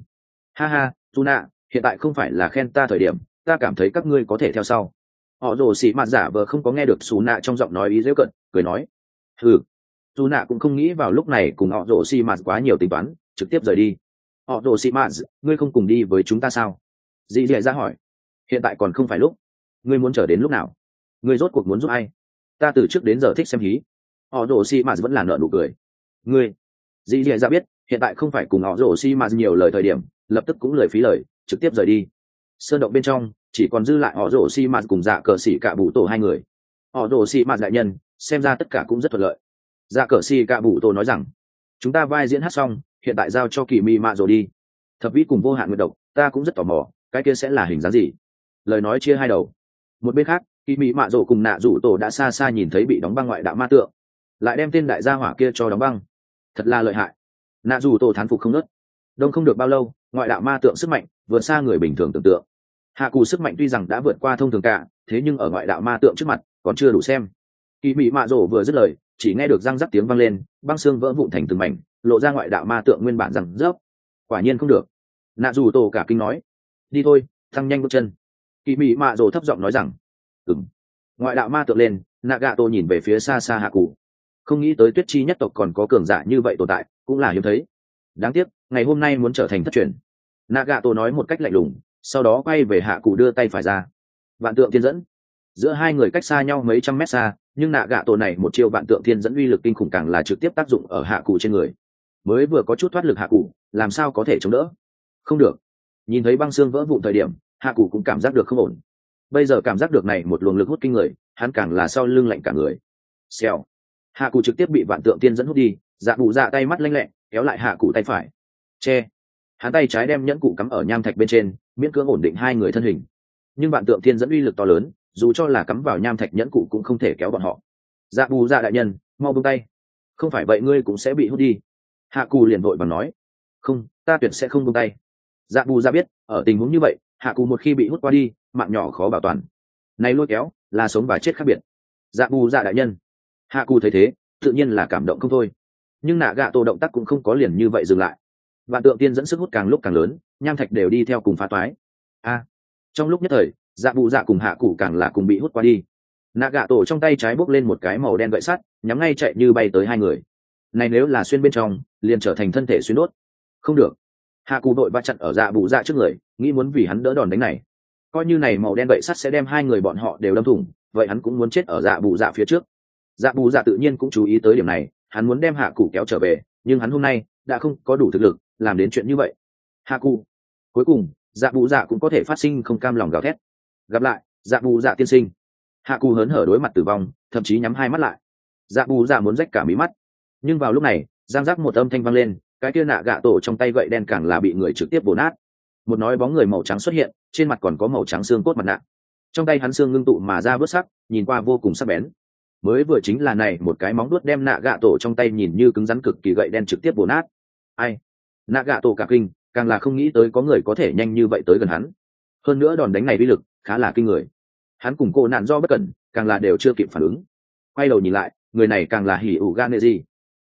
ha ha dù nạ hiện tại không phải là khen ta thời điểm, ta cảm thấy các ngươi có thể theo sau. Họ rồ xì mạt giả vờ không có nghe được xù nạ trong giọng nói ý dễ cận, cười nói ừ dù nạ cũng không nghĩ vào lúc này cùng họ rồ xì mạt quá nhiều tính toán, trực tiếp rời đi. Họ rồ xì mạt ngươi không cùng đi với chúng ta sao? Dì dì ra hỏi. Hiện tại còn không phải lúc. Ngươi muốn chờ đến lúc nào? Ngươi rốt cuộc muốn giúp ai? Ta từ trước đến giờ thích xem hí. Họ rồ xi mạt vẫn là nợ nụ cười. Ngươi, dì dì ra biết, hiện tại không phải cùng họ rồ xi mạt nhiều lời thời điểm, lập tức cũng lời phí lời, trực tiếp rời đi. Sơn động bên trong, chỉ còn dư lại họ rồ xi mạt cùng dạ cờ xỉ cả bụ tổ hai người. Họ rồ xi mạt đại nhân, xem ra tất cả cũng rất thuận lợi. Dạ cờ xỉ cả bụ tổ nói rằng, chúng ta vai diễn hát xong, hiện tại giao cho kỳ mi mạ rồi đi. Thập vĩ cùng vô hạn nguyệt độc, ta cũng rất tò mò, cái kia sẽ là hình dáng gì? Lời nói chia hai đầu. Một bên khác kỳ mỹ mạ rổ cùng nạ rủ tổ đã xa xa nhìn thấy bị đóng băng ngoại đạo ma tượng, lại đem tên đại gia hỏa kia cho đóng băng. Thật là lợi hại. Nạ rủ tổ thán phục không nớt. Đông không được bao lâu, ngoại đạo ma tượng sức mạnh vượt xa người bình thường tưởng tượng. Hạ cù sức mạnh tuy rằng đã vượt qua thông thường cả, thế nhưng ở ngoại đạo ma tượng trước mặt còn chưa đủ xem. Kỳ mỹ mạ rổ vừa dứt lời, chỉ nghe được răng rắc tiếng vang lên, băng xương vỡ vụn thành từng mảnh, lộ ra ngoại đạo ma tượng nguyên bản rằng rớp. Quả nhiên không được. Nạ dù tổ cả kinh nói, đi thôi, thăng nhanh bước chân. Kỳ mị mạ rồ thấp giọng nói rằng ừng ngoại đạo ma tượng lên nạ gạ tổ nhìn về phía xa xa hạ cụ không nghĩ tới tuyết chi nhất tộc còn có cường giả như vậy tồn tại, cũng là hiếm thấy. Đáng tiếc, ngày hôm nay muốn trở thành thất truyền. Nạ gạ tổ nói một cách lạnh lùng, sau đó quay về hạ cụ đưa tay phải ra. Vạn tượng thiên dẫn. Giữa hai người cách xa nhau mấy trăm mét xa, nhưng nạ gạ tổ này một chiêu vạn tượng thiên dẫn uy lực kinh khủng càng là trực tiếp tác dụng ở hạ cụ trên người. Mới vừa có chút thoát lực hạ cụ làm sao có thể chống đỡ? Không được. Nhìn thấy băng xương vỡ vụn thời điểm hạ cụ cũng cảm giác được không ổn bây giờ cảm giác được này một luồng lực hút kinh người, hắn càng là sau lưng lạnh cả người. Xèo. Hạ cụ trực tiếp bị vạn tượng tiên dẫn hút đi dạ cụ dạ tay mắt lanh lẹ, kéo lại hạ cụ tay phải. Che. Hắn tay trái đem nhẫn cụ cắm ở nham thạch bên trên, miễn cưỡng ổn định hai người thân hình. Nhưng vạn tượng tiên dẫn uy lực to lớn, dù cho là cắm vào nham thạch nhẫn cụ cũng không thể kéo bọn họ. Dạ bù dạ đại nhân, mau buông tay. Không phải vậy ngươi cũng sẽ bị hút đi. Hạ cù liền vội và nói. Không, ta tuyệt sẽ không buông tay. Dạ bù ra dạ biết, ở tình huống như vậy hạ cù một khi bị hút qua đi, mạng nhỏ khó bảo toàn. Này lôi kéo, là sống và chết khác biệt. Dạ bù dạ đại nhân. Hạ cù thấy thế, tự nhiên là cảm động không thôi. Nhưng nạ gạ tổ động tác cũng không có liền như vậy dừng lại. Vạn tượng tiên dẫn sức hút càng lúc càng lớn, nham thạch đều đi theo cùng phá toái. A. Trong lúc nhất thời dạ bù dạ cùng hạ cụ càng là cùng bị hút qua đi. Nạ gạ tổ trong tay trái bốc lên một cái màu đen gậy sắt, nhắm ngay chạy như bay tới hai người. Này nếu là xuyên bên trong, liền trở thành thân thể xuyên đốt. Không được hạ cụ đội va chặn ở dạ bù dạ trước người, nghĩ muốn vì hắn đỡ đòn đánh này. Coi như này màu đen gậy sắt sẽ đem hai người bọn họ đều đâm thủng, vậy hắn cũng muốn chết ở dạ bù dạ phía trước. Dạ bù dạ tự nhiên cũng chú ý tới điểm này, hắn muốn đem hạ cụ kéo trở về, nhưng hắn hôm nay đã không có đủ thực lực làm đến chuyện như vậy. Hạ cụ cuối cùng dạ bù dạ cũng có thể phát sinh không cam lòng gào thét. Gặp lại dạ bù dạ tiên sinh. Hạ cụ hớn hở đối mặt tử vong, thậm chí nhắm hai mắt lại. Dạ bù dạ muốn rách cả mí mắt. Nhưng vào lúc này, giang giác một âm thanh vang lên cái kia nạ gạ tổ trong tay gậy đen càng là bị người trực tiếp bổ nát. Một nói bóng người màu trắng xuất hiện, trên mặt còn có màu trắng xương cốt mặt nạ. Trong tay hắn xương ngưng tụ mà ra vớt sắc, nhìn qua vô cùng sắc bén. Mới vừa chính là này, một cái móng đuốt đem nạ gạ tổ trong tay nhìn như cứng rắn cực kỳ gậy đen trực tiếp bổ nát. Ai? Nạ gạ tổ cả kinh, càng là không nghĩ tới có người có thể nhanh như vậy tới gần hắn. Hơn nữa đòn đánh này uy lực, khá là kinh người. Hắn cùng cô nạn do bất cẩn, càng là đều chưa kịp phản ứng. Quay đầu nhìn lại, người này càng là hỉ ủ gan nệ gì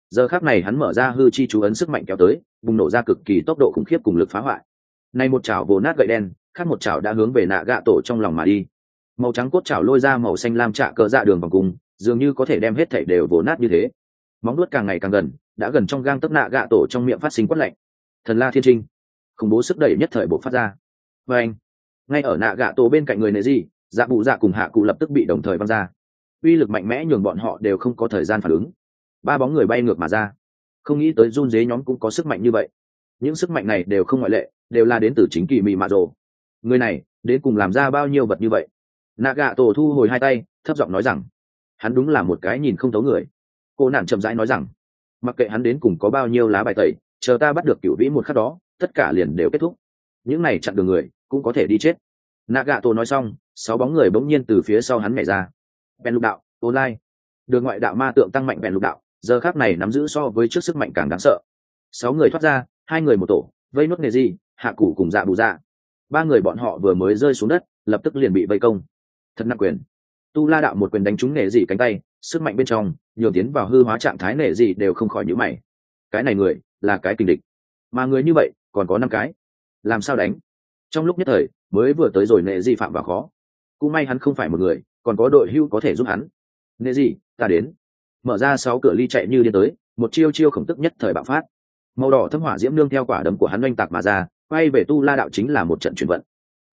giờ khác này hắn mở ra hư chi chú ấn sức mạnh kéo tới, bùng nổ ra cực kỳ tốc độ khủng khiếp cùng lực phá hoại. Nay một chảo vồ nát gậy đen, khác một chảo đã hướng về nạ gạ tổ trong lòng mà đi. Màu trắng cốt chảo lôi ra màu xanh lam trạ cờ dạ đường vòng cùng, dường như có thể đem hết thảy đều vồ nát như thế. Móng nuốt càng ngày càng gần, đã gần trong gang tấc nạ gạ tổ trong miệng phát sinh quất lạnh. Thần la thiên trinh, khủng bố sức đẩy nhất thời bộ phát ra. Và anh, ngay ở nạ gạ tổ bên cạnh người nệ gì dạ bụ dạ cùng hạ cụ lập tức bị đồng thời văng ra. Uy lực mạnh mẽ nhường bọn họ đều không có thời gian phản ứng ba bóng người bay ngược mà ra. Không nghĩ tới run dế nhóm cũng có sức mạnh như vậy. Những sức mạnh này đều không ngoại lệ, đều là đến từ chính kỳ mị mạ rồ. Người này đến cùng làm ra bao nhiêu vật như vậy? Nạ gạ tổ thu hồi hai tay, thấp giọng nói rằng, hắn đúng là một cái nhìn không thấu người. Cô nạn chậm rãi nói rằng, mặc kệ hắn đến cùng có bao nhiêu lá bài tẩy, chờ ta bắt được cựu vĩ một khắc đó, tất cả liền đều kết thúc. Những này chặn đường người, cũng có thể đi chết. Nạ gạ tổ nói xong, sáu bóng người bỗng nhiên từ phía sau hắn nhảy ra. Bèn lục đạo, online. Đường ngoại đạo ma tượng tăng mạnh bèn lục đạo giờ khác này nắm giữ so với trước sức mạnh càng đáng sợ. Sáu người thoát ra hai người một tổ vây nuốt nghề gì hạ cụ cùng dạ bù dạ. Ba người bọn họ vừa mới rơi xuống đất lập tức liền bị vây công. Thật nặng quyền. Tu la đạo một quyền đánh trúng nghề gì cánh tay sức mạnh bên trong nhiều tiến vào hư hóa trạng thái nghề gì đều không khỏi nhữ mày. Cái này người là cái kình địch. Mà người như vậy còn có năm cái. Làm sao đánh? Trong lúc nhất thời mới vừa tới rồi nệ gì phạm vào khó. Cũng may hắn không phải một người còn có đội hưu có thể giúp hắn. Nệ gì, ta đến mở ra sáu cửa ly chạy như điên tới, một chiêu chiêu khổng tức nhất thời bạo phát. Màu đỏ thâm hỏa diễm nương theo quả đấm của hắn oanh tạc mà ra, quay về tu la đạo chính là một trận chuyển vận.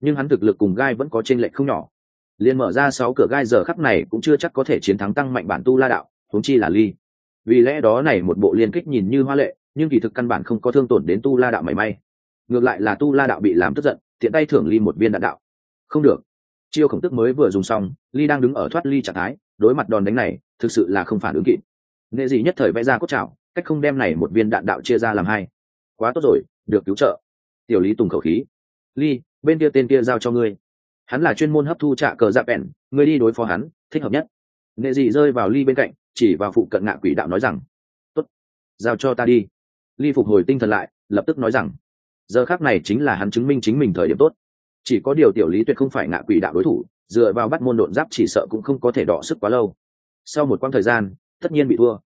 Nhưng hắn thực lực cùng gai vẫn có t r ê n lệch không nhỏ. Liền mở ra sáu cửa gai giờ khắp này cũng chưa chắc có thể chiến thắng tăng mạnh bản tu la đạo, huống chi là ly. Vì lẽ đó này một bộ liên kích nhìn như hoa lệ, nhưng kỳ thực căn bản không có thương tổn đến tu la đạo mảy may. Ngược lại là tu la đạo bị làm tức giận, tiện tay thưởng ly một viên đạn đạo. Không được. Chiêu khổng tức mới vừa dùng xong, ly đang đứng ở thoát ly trạng thái đối mặt đòn đánh này thực sự là không phản ứng kịp. Nghệ dị nhất thời vẽ ra cốt chảo, cách không đem này một viên đạn đạo chia ra làm hai. Quá tốt rồi được cứu trợ. Tiểu lý tùng khẩu khí. Ly bên kia tên kia giao cho ngươi. Hắn là chuyên môn hấp thu trạ cờ dạp bèn ngươi đi đối phó hắn thích hợp nhất. Nghệ dị rơi vào ly bên cạnh chỉ vào phụ cận ngạ quỷ đạo nói rằng tốt giao cho ta đi. Ly phục hồi tinh thần lại lập tức nói rằng giờ khác này chính là hắn chứng minh chính mình thời điểm tốt. Chỉ có điều tiểu lý tuyệt không phải ngạ quỷ đạo đối thủ dựa vào bắt môn độn giáp chỉ sợ cũng không có thể đọ sức quá lâu. Sau một quãng thời gian, tất nhiên bị thua.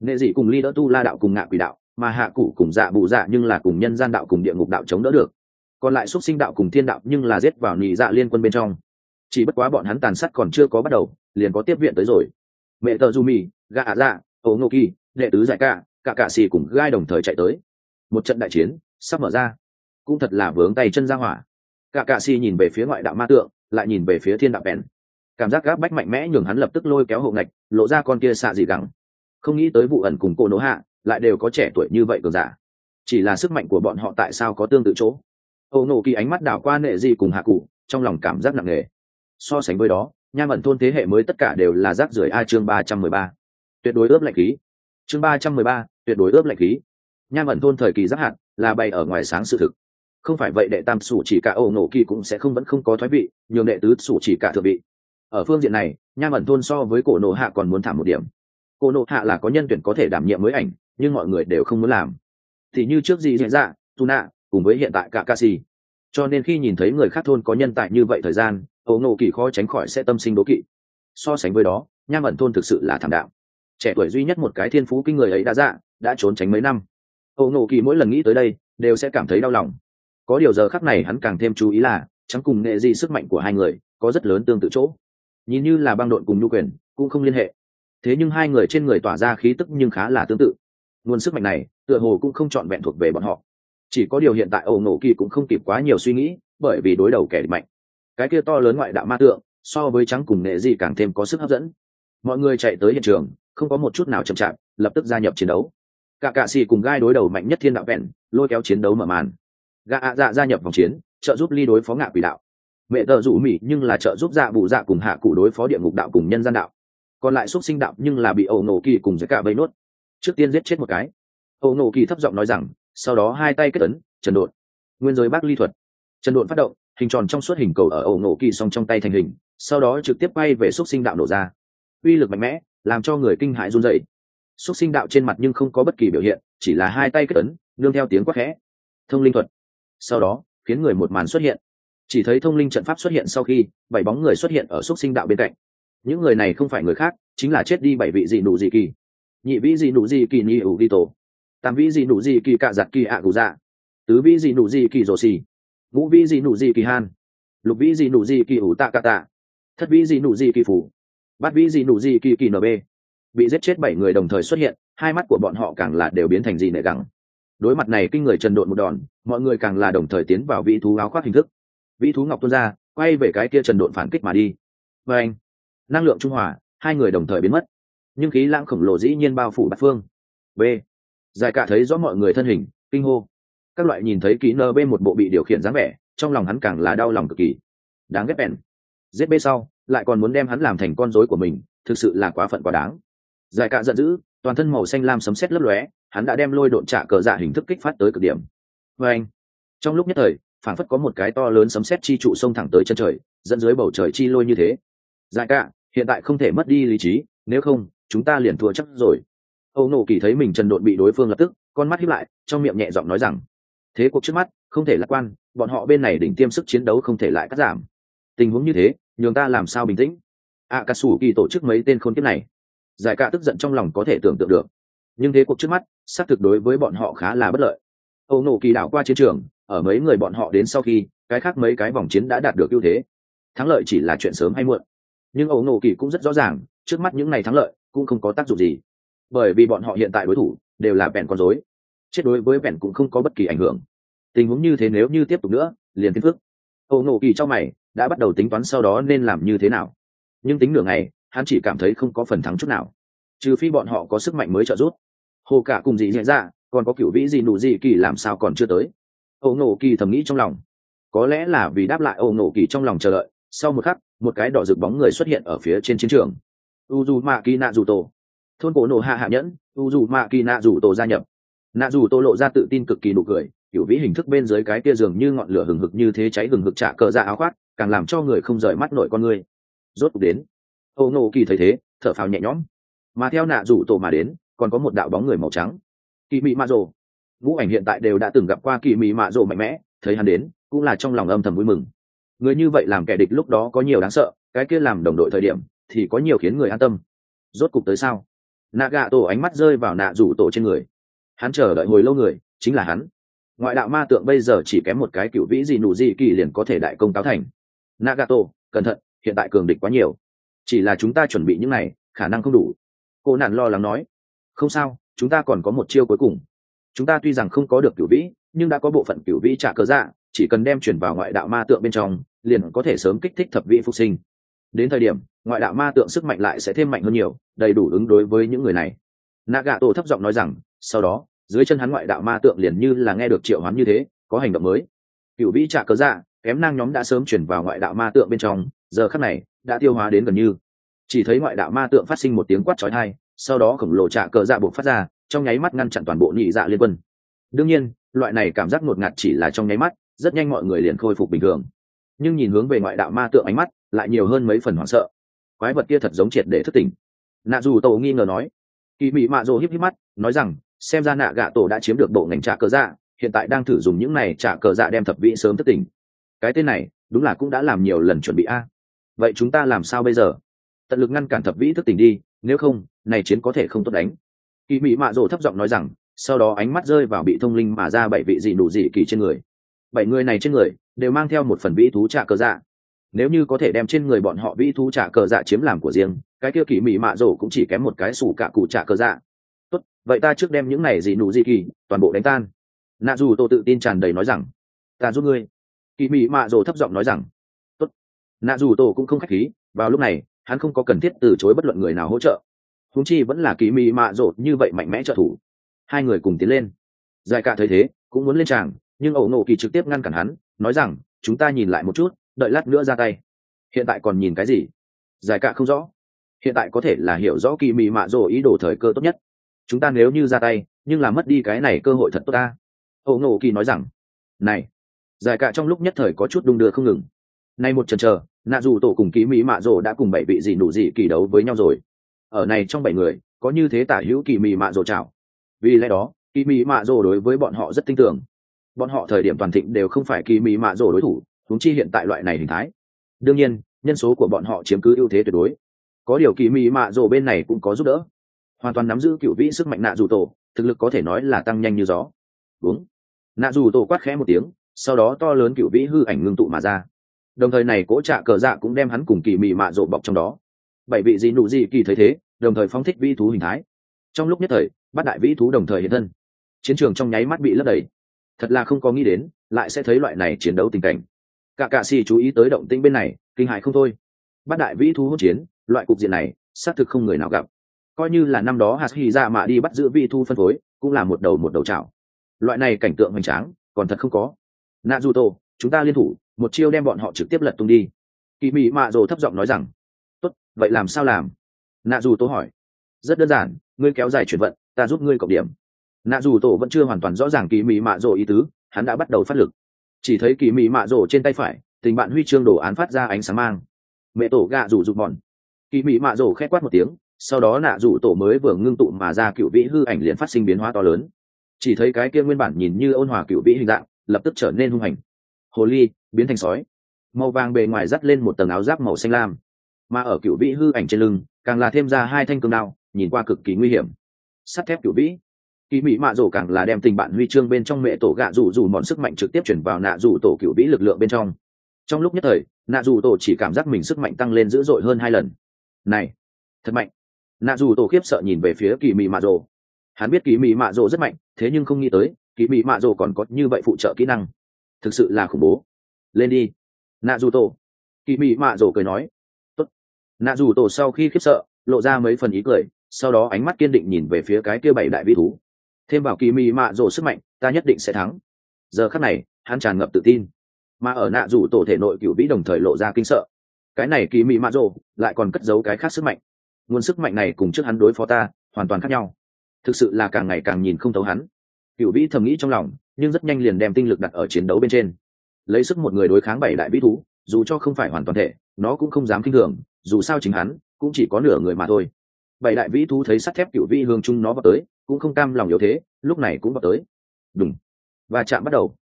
Nghệ dị cùng ly đỡ tu la đạo cùng ngạ quỷ đạo, mà hạ cụ cùng dạ bụ dạ nhưng là cùng nhân gian đạo cùng địa ngục đạo chống đỡ được. Còn lại xúc sinh đạo cùng thiên đạo nhưng là giết vào nhị dạ liên quân bên trong. Chỉ bất quá bọn hắn tàn sát còn chưa có bắt đầu, liền có tiếp viện tới rồi. Mẹ tờ du mì gà ả dạ, dạ ấu ngô kỳ, đệ tứ giải ca cả cả xì cùng gai đồng thời chạy tới. Một trận đại chiến sắp mở ra. Cũng thật là vướng tay chân ra hỏa. Cả cả xì nhìn về phía ngoại đạo ma tượng lại nhìn về phía thiên đạo bèn. Cảm giác gáp bách mạnh mẽ nhường hắn lập tức lôi kéo hộ ngạch, lộ ra con kia xạ dị gẳng. Không nghĩ tới vụ ẩn cùng cô nỗ hạ, lại đều có trẻ tuổi như vậy cường giả. Chỉ là sức mạnh của bọn họ tại sao có tương tự chỗ? Âu nổ kỳ ánh mắt đảo qua nệ dị cùng hạ cụ, trong lòng cảm giác nặng nề. So sánh với đó nham ẩn thôn thế hệ mới tất cả đều là rác rưởi a chương ba trăm mười ba. Tuyệt đối ướp lạnh khí. Chương ba trăm mười ba, tuyệt đối ướp lạnh khí. Nham ẩn thôn thời kỳ giác hạn là bày ở ngoài sáng sự thực không phải vậy đệ tam sủ chỉ cả ổ nổ kỳ cũng sẽ không vẫn không có thoái vị, nhường đệ tứ sủ chỉ cả thượng vị. Ở phương diện này, nham ẩn thôn so với cổ nổ hạ còn muốn thảm một điểm. Cổ nộ hạ là có nhân tuyển có thể đảm nhiệm mới ảnh, nhưng mọi người đều không muốn làm. Thì như trước gì diễn ra, tu nạ cùng với hiện tại cả ca si cho nên khi nhìn thấy người khác thôn có nhân tài như vậy thời gian, ổ nộ kỳ khó tránh khỏi sẽ tâm sinh đố kỵ. So sánh với đó, nham ẩn thôn thực sự là thảm đạo. Trẻ tuổi duy nhất một cái thiên phú kinh người ấy đã dạ đã trốn tránh mấy năm. Ổ nộ kỳ mỗi lần nghĩ tới đây, đều sẽ cảm thấy đau lòng có điều giờ khắc này hắn càng thêm chú ý là chẳng cùng nghệ gì sức mạnh của hai người có rất lớn tương tự chỗ. Nhìn như là băng độn cùng nhu quyền, cũng không liên hệ. Thế nhưng hai người trên người tỏa ra khí tức nhưng khá là tương tự. Nguồn sức mạnh này, tựa hồ cũng không trọn vẹn thuộc về bọn họ. Chỉ có điều hiện tại ẩu nổ kỳ cũng không kịp quá nhiều suy nghĩ, bởi vì đối đầu kẻ địch mạnh. Cái kia to lớn ngoại đạo ma tượng, so với trắng cùng nệ gì càng thêm có sức hấp dẫn. Mọi người chạy tới hiện trường, không có một chút nào chậm chạp, lập tức gia nhập chiến đấu. Cả cạ xì cùng gai đối đầu mạnh nhất thiên đạo vẹn, lôi kéo chiến đấu mở màn gạ ạ dạ gia nhập vòng chiến, trợ giúp ly đối phó ngạ quỷ đạo. Mẹ tờ rủ mỹ nhưng là trợ giúp dạ bù dạ cùng hạ cụ đối phó địa ngục đạo cùng nhân gian đạo. Còn lại xúc sinh đạo nhưng là bị ẩu nổ kỳ cùng giới cả vây nuốt. trước tiên giết chết một cái. Ẩu nổ kỳ thấp giọng nói rằng, sau đó hai tay kết ấn, trần đột. Nguyên giới bác ly thuật. Trần đột phát động, hình tròn trong suốt hình cầu ở ẩu nổ kỳ song trong tay thành hình, sau đó trực tiếp bay về xúc sinh đạo nổ ra. Uy lực mạnh mẽ, làm cho người kinh hại run dậy xúc sinh đạo trên mặt nhưng không có bất kỳ biểu hiện, chỉ là hai tay kết ấn, nương theo tiếng quát khẽ. Thông linh thuật sau đó, khiến người một màn xuất hiện. Chỉ thấy thông linh trận pháp xuất hiện sau khi, bảy bóng người xuất hiện ở xúc sinh đạo bên cạnh. Những người này không phải người khác, chính là chết đi bảy vị dị nụ dị kỳ. Nhị vĩ dị nụ dị kỳ ni ủ ghi tổ. Tam vĩ dị nụ dị kỳ cạ giặt kỳ ạ gù dạ. Tứ vĩ dị nụ dị kỳ rồ xì. Ngũ vĩ dị nụ dị kỳ han. Lục vĩ dị nụ dị kỳ ủ tạ cạ tạ. Thất vĩ dị nụ dị kỳ phủ. Bát vĩ dị nụ dị kỳ kỳ nb bị giết chết bảy người đồng thời xuất hiện, hai mắt của bọn họ càng là đều biến thành dị nệ gắng đối mặt này kinh người trần độn một đòn, mọi người càng là đồng thời tiến vào vị thú áo khoác hình thức. Vị thú ngọc tuôn ra, quay về cái kia trần độn phản kích mà đi. Và anh, năng lượng trung hòa, hai người đồng thời biến mất. Nhưng khí lãng khổng lồ dĩ nhiên bao phủ bát phương. B, giải cả thấy rõ mọi người thân hình, kinh hô. Các loại nhìn thấy kỹ nơ b một bộ bị điều khiển dáng vẻ, trong lòng hắn càng là đau lòng cực kỳ. Đáng ghét bèn. Giết b sau, lại còn muốn đem hắn làm thành con rối của mình, thực sự là quá phận quá đáng. Giải cả giận dữ toàn thân màu xanh lam sấm sét lấp lóe hắn đã đem lôi độn trả cờ dạ hình thức kích phát tới cực điểm. Vê anh trong lúc nhất thời phản phất có một cái to lớn sấm sét chi trụ sông thẳng tới chân trời dẫn dưới bầu trời chi lôi như thế. Dại cả hiện tại không thể mất đi lý trí nếu không chúng ta liền thua chắc rồi. Âu nổ kỳ thấy mình trần độn bị đối phương lập tức con mắt hiếp lại trong miệng nhẹ giọng nói rằng thế cuộc trước mắt không thể lạc quan bọn họ bên này đỉnh tiêm sức chiến đấu không thể lại cắt giảm. Tình huống như thế nhường ta làm sao bình tĩnh? À, cà sủ kỳ tổ chức mấy tên khôn kiếp này giải cả tức giận trong lòng có thể tưởng tượng được. Nhưng thế cuộc trước mắt, xác thực đối với bọn họ khá là bất lợi. Âu nổ kỳ đảo qua chiến trường, ở mấy người bọn họ đến sau khi, cái khác mấy cái vòng chiến đã đạt được ưu thế. Thắng lợi chỉ là chuyện sớm hay muộn. Nhưng âu nổ kỳ cũng rất rõ ràng, trước mắt những ngày thắng lợi cũng không có tác dụng gì. Bởi vì bọn họ hiện tại đối thủ đều là bèn con dối chết đối với bèn cũng không có bất kỳ ảnh hưởng. Tình huống như thế nếu như tiếp tục nữa, liền phiền phức. Âu nổ kỳ trong mày, đã bắt đầu tính toán sau đó nên làm như thế nào. Nhưng tính nửa ngày hắn chỉ cảm thấy không có phần thắng chút nào. Trừ phi bọn họ có sức mạnh mới trợ giúp. Hồ cả cùng gì diễn ra còn có kiểu vĩ gì nụ gì kỳ làm sao còn chưa tới. Âu nổ kỳ thầm nghĩ trong lòng. Có lẽ là vì đáp lại âu nổ kỳ trong lòng chờ đợi, sau một khắc, một cái đỏ rực bóng người xuất hiện ở phía trên chiến trường. U dù mạ kỳ nạ dù tổ thôn cổ nổ hạ hạ nhẫn u dù mạ kỳ nạ dù tổ gia nhập. Nạ dù tổ lộ ra tự tin cực kỳ nụ cười, kiểu vĩ hình thức bên dưới cái kia dường như ngọn lửa hừng hực như thế cháy hừng hực trả cờ ra áo khoác, càng làm cho người không rời mắt nổi con người. Rốt cuộc đến âu nổ kỳ thấy thế, thở phào nhẹ nhõm. Mà theo nạ rủ tổ mà đến, còn có một đạo bóng người màu trắng. Kỳ mị mạ rồ. Ngũ ảnh hiện tại đều đã từng gặp qua kỳ mị mạ rồ mạnh mẽ, thấy hắn đến, cũng là trong lòng âm thầm vui mừng. Người như vậy làm kẻ địch lúc đó có nhiều đáng sợ, cái kia làm đồng đội thời điểm, thì có nhiều khiến người an tâm. Rốt cục tới sao? Nạ gạ tổ ánh mắt rơi vào nạ rủ tổ trên người. Hắn chờ đợi hồi lâu người, chính là hắn. Ngoại đạo ma tượng bây giờ chỉ kém một cái cựu vĩ gì nụ gì kỳ liền có thể đại công táo thành. Nagato, cẩn thận, hiện tại cường địch quá nhiều chỉ là chúng ta chuẩn bị những này, khả năng không đủ. Cô nạn lo lắng nói. Không sao, chúng ta còn có một chiêu cuối cùng. Chúng ta tuy rằng không có được cửu vĩ, nhưng đã có bộ phận cửu vĩ trả cơ dạ chỉ cần đem chuyển vào ngoại đạo ma tượng bên trong, liền có thể sớm kích thích thập vị phục sinh. Đến thời điểm, ngoại đạo ma tượng sức mạnh lại sẽ thêm mạnh hơn nhiều, đầy đủ ứng đối với những người này. Naga tổ thấp giọng nói rằng, sau đó, dưới chân hắn ngoại đạo ma tượng liền như là nghe được triệu hắn như thế, có hành động mới. Cựu vĩ trả cớ dạ kém năng nhóm đã sớm chuyển vào ngoại đạo ma tượng bên trong, giờ khắc này đã tiêu hóa đến gần như. Chỉ thấy ngoại đạo ma tượng phát sinh một tiếng quát trói thai sau đó khổng lồ trả cờ dạ buộc phát ra, trong nháy mắt ngăn chặn toàn bộ nhị dạ liên quân. Đương nhiên, loại này cảm giác ngột ngạt chỉ là trong nháy mắt, rất nhanh mọi người liền khôi phục bình thường. Nhưng nhìn hướng về ngoại đạo ma tượng ánh mắt, lại nhiều hơn mấy phần hoảng sợ. Quái vật kia thật giống triệt để thất tình. nạ dù tổ nghi ngờ nói. Kỳ mị mạ rồ híp híp mắt, nói rằng, xem ra nạ gạ tổ đã chiếm được bộ ngành trả cờ dạ hiện tại đang thử dùng những này trả cờ dạ đem thập vị sớm thất tình. cái tên này, đúng là cũng đã làm nhiều lần chuẩn bị a vậy chúng ta làm sao bây giờ? Tận lực ngăn cản thập vĩ thức tỉnh đi, nếu không, này chiến có thể không tốt đánh. Kỳ mỹ mạ rồ thấp giọng nói rằng, sau đó ánh mắt rơi vào bị thông linh mà ra bảy vị dị đủ dị kỳ trên người. Bảy người này trên người, đều mang theo một phần vĩ thú trả cờ dạ. Nếu như có thể đem trên người bọn họ vĩ thú trả cờ dạ chiếm làm của riêng, cái kia kỳ mỹ mạ rồ cũng chỉ kém một cái sủ cả cụ trả cờ dạ. Tốt, vậy ta trước đem những này dị nụ dị kỳ, toàn bộ đánh tan. Nạ dù tô tự tin tràn đầy nói rằng, ta giúp ngươi. Kỳ mỹ mạ rồ thấp giọng nói rằng nạ dù tổ cũng không khách khí, vào lúc này, hắn không có cần thiết từ chối bất luận người nào hỗ trợ. Húng chi vẫn là kỳ mị mạ rồ như vậy mạnh mẽ trợ thủ. Hai người cùng tiến lên. Giải cả thấy thế, cũng muốn lên tràng, nhưng ẩu nổ kỳ trực tiếp ngăn cản hắn, nói rằng, chúng ta nhìn lại một chút, đợi lát nữa ra tay. Hiện tại còn nhìn cái gì? Giải cả không rõ. Hiện tại có thể là hiểu rõ kỳ mị mạ rồ ý đồ thời cơ tốt nhất. Chúng ta nếu như ra tay, nhưng là mất đi cái này cơ hội thật tốt ta. Ẩu nổ kỳ nói rằng, này, giải cả trong lúc nhất thời có chút đung đưa không ngừng nay một chần chờ, nạ dù tổ cùng ký mỹ mạ rồ đã cùng bảy vị gì nụ gì kỳ đấu với nhau rồi. Ở này trong bảy người, có như thế tả hữu kỳ mỹ mạ rồ chảo vì lẽ đó kỳ mỹ mạ rồ đối với bọn họ rất tin tưởng. Bọn họ thời điểm toàn thịnh đều không phải kỳ mỹ mạ rồ đối thủ chúng chi hiện tại loại này hình thái. Đương nhiên, nhân số của bọn họ chiếm cứ ưu thế tuyệt đối. Có điều kỳ mỹ mạ rồ bên này cũng có giúp đỡ. Hoàn toàn nắm giữ cựu vĩ sức mạnh nạ dù tổ, thực lực có thể nói là tăng nhanh như gió. Đúng. Nạ dù tổ quát khẽ một tiếng, sau đó to lớn cựu vĩ hư ảnh ngưng tụ mà ra đồng thời này cỗ trạ cờ dạ cũng đem hắn cùng kỳ mị mạ rộ bọc trong đó. Bảy vị gì nụ gì kỳ thấy thế, đồng thời phóng thích vĩ thú hình thái. Trong lúc nhất thời, bắt đại vĩ thú đồng thời hiện thân. Chiến trường trong nháy mắt bị lấp đầy. Thật là không có nghĩ đến, lại sẽ thấy loại này chiến đấu tình cảnh. Cả cạ xì chú ý tới động tĩnh bên này, kinh hại không thôi. Bắt đại vĩ thú hỗn chiến, loại cục diện này, xác thực không người nào gặp. Coi như là năm đó hạt hy ra mà đi bắt giữ vĩ thu phân phối, cũng là một đầu một đầu chảo. Loại này cảnh tượng hoành tráng, còn thật không có. Nạ dù tô chúng ta liên thủ, một chiêu đem bọn họ trực tiếp lật tung đi. Kỳ mị mạ rồ thấp giọng nói rằng, tốt, vậy làm sao làm? Nạ dù tổ hỏi. Rất đơn giản, ngươi kéo dài chuyển vận, ta giúp ngươi cộng điểm. Nạ dù tổ vẫn chưa hoàn toàn rõ ràng kỳ mị mạ rồ ý tứ, hắn đã bắt đầu phát lực. Chỉ thấy kỳ mị mạ rồ trên tay phải, tình bạn huy chương đồ án phát ra ánh sáng mang. Mẹ tổ gạ rủ rụt mòn. Kỳ mị mạ rồ khét quát một tiếng, sau đó nạ rủ tổ mới vừa ngưng tụ mà ra cựu vĩ hư ảnh liền phát sinh biến hóa to lớn. Chỉ thấy cái kia nguyên bản nhìn như ôn hòa cựu vĩ hình dạng, lập tức trở nên hung hành hồ ly, biến thành sói. Màu vàng bề ngoài dắt lên một tầng áo giáp màu xanh lam. Mà ở cựu vĩ hư ảnh trên lưng, càng là thêm ra hai thanh cương đao, nhìn qua cực kỳ nguy hiểm. Sắt thép cựu vĩ. Kỳ mỹ mạ rổ càng là đem tình bạn huy chương bên trong mẹ tổ gạ rủ rủ mọn sức mạnh trực tiếp chuyển vào nạ rủ tổ cựu vĩ lực lượng bên trong. Trong lúc nhất thời, nạ rủ tổ chỉ cảm giác mình sức mạnh tăng lên dữ dội hơn hai lần. Này, thật mạnh. Nạ rủ tổ khiếp sợ nhìn về phía kỳ mỹ mạ rổ. Hắn biết kỳ mỹ mạ rổ rất mạnh, thế nhưng không nghĩ tới, kỳ mỹ mạ rổ còn có như vậy phụ trợ kỹ năng thực sự là khủng bố. Lên đi. Nạ dù tổ kỳ mị mạ rổ cười nói. Tốt. nạ dù tổ sau khi khiếp sợ, lộ ra mấy phần ý cười, sau đó ánh mắt kiên định nhìn về phía cái kia bảy đại vi thú. Thêm vào kỳ mị mạ rổ sức mạnh, ta nhất định sẽ thắng. Giờ khắc này, hắn tràn ngập tự tin. Mà ở nạ dù tổ thể nội cựu vĩ đồng thời lộ ra kinh sợ. Cái này kỳ mị mạ rổ lại còn cất giấu cái khác sức mạnh. Nguồn sức mạnh này cùng trước hắn đối phó ta hoàn toàn khác nhau. Thực sự là càng ngày càng nhìn không thấu hắn. Cựu vĩ thầm nghĩ trong lòng nhưng rất nhanh liền đem tinh lực đặt ở chiến đấu bên trên. Lấy sức một người đối kháng bảy đại vĩ thú, dù cho không phải hoàn toàn thể, nó cũng không dám kinh thường, dù sao chính hắn cũng chỉ có nửa người mà thôi. Bảy đại vĩ thú thấy sắt thép cựu vi hương chung nó vào tới, cũng không cam lòng yếu thế, lúc này cũng vào tới. Đúng và chạm bắt đầu.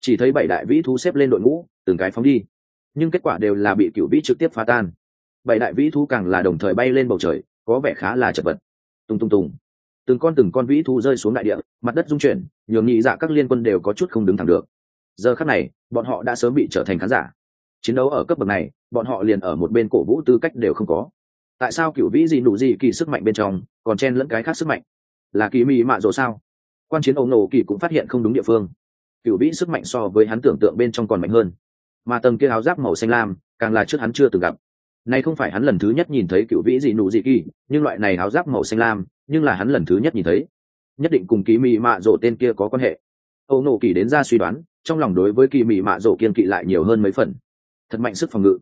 Chỉ thấy bảy đại vĩ thú xếp lên đội ngũ, từng cái phóng đi. Nhưng kết quả đều là bị cựu vĩ trực tiếp phá tan. Bảy đại vĩ thú càng là đồng thời bay lên bầu trời, có vẻ khá là chật vật. Tung tung tùng từng con từng con vĩ thú rơi xuống đại địa, mặt đất rung chuyển, nhường nhị dạ các liên quân đều có chút không đứng thẳng được. Giờ khắc này, bọn họ đã sớm bị trở thành khán giả. Chiến đấu ở cấp bậc này, bọn họ liền ở một bên cổ vũ tư cách đều không có. Tại sao cựu vĩ gì nụ gì kỳ sức mạnh bên trong, còn chen lẫn cái khác sức mạnh? Là kỳ mị mạ rồ sao? Quan chiến ông nổ kỳ cũng phát hiện không đúng địa phương. Cựu vĩ sức mạnh so với hắn tưởng tượng bên trong còn mạnh hơn. Mà tầng kia áo giáp màu xanh lam, càng là trước hắn chưa từng gặp này không phải hắn lần thứ nhất nhìn thấy cựu vĩ gì nụ gì kỳ, nhưng loại này áo giáp màu xanh lam, nhưng là hắn lần thứ nhất nhìn thấy. Nhất định cùng kỳ mị mạ rổ tên kia có quan hệ. Âu nổ kỳ đến ra suy đoán, trong lòng đối với kỳ mị mạ rổ kiên kỵ lại nhiều hơn mấy phần. Thật mạnh sức phòng ngự.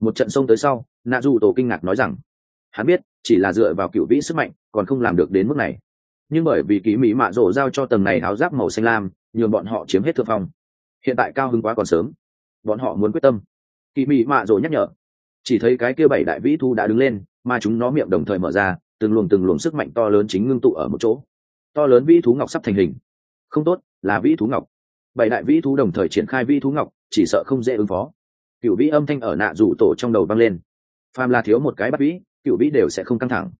Một trận sông tới sau, nạ dù tổ kinh ngạc nói rằng, hắn biết, chỉ là dựa vào cựu vĩ sức mạnh, còn không làm được đến mức này. Nhưng bởi vì kỳ mỹ mạ rổ giao cho tầng này áo giáp màu xanh lam, nhường bọn họ chiếm hết thượng phong. Hiện tại cao hứng quá còn sớm. Bọn họ muốn quyết tâm. Kỳ mỹ mạ rổ nhắc nhở chỉ thấy cái kia bảy đại vĩ thu đã đứng lên, mà chúng nó miệng đồng thời mở ra, từng luồng từng luồng sức mạnh to lớn chính ngưng tụ ở một chỗ. To lớn vĩ thú ngọc sắp thành hình. Không tốt, là vĩ thú ngọc. Bảy đại vĩ thú đồng thời triển khai vĩ thú ngọc, chỉ sợ không dễ ứng phó. Cựu vĩ âm thanh ở nạ rủ tổ trong đầu vang lên. Phàm là thiếu một cái bắt vĩ cựu vĩ đều sẽ không căng thẳng.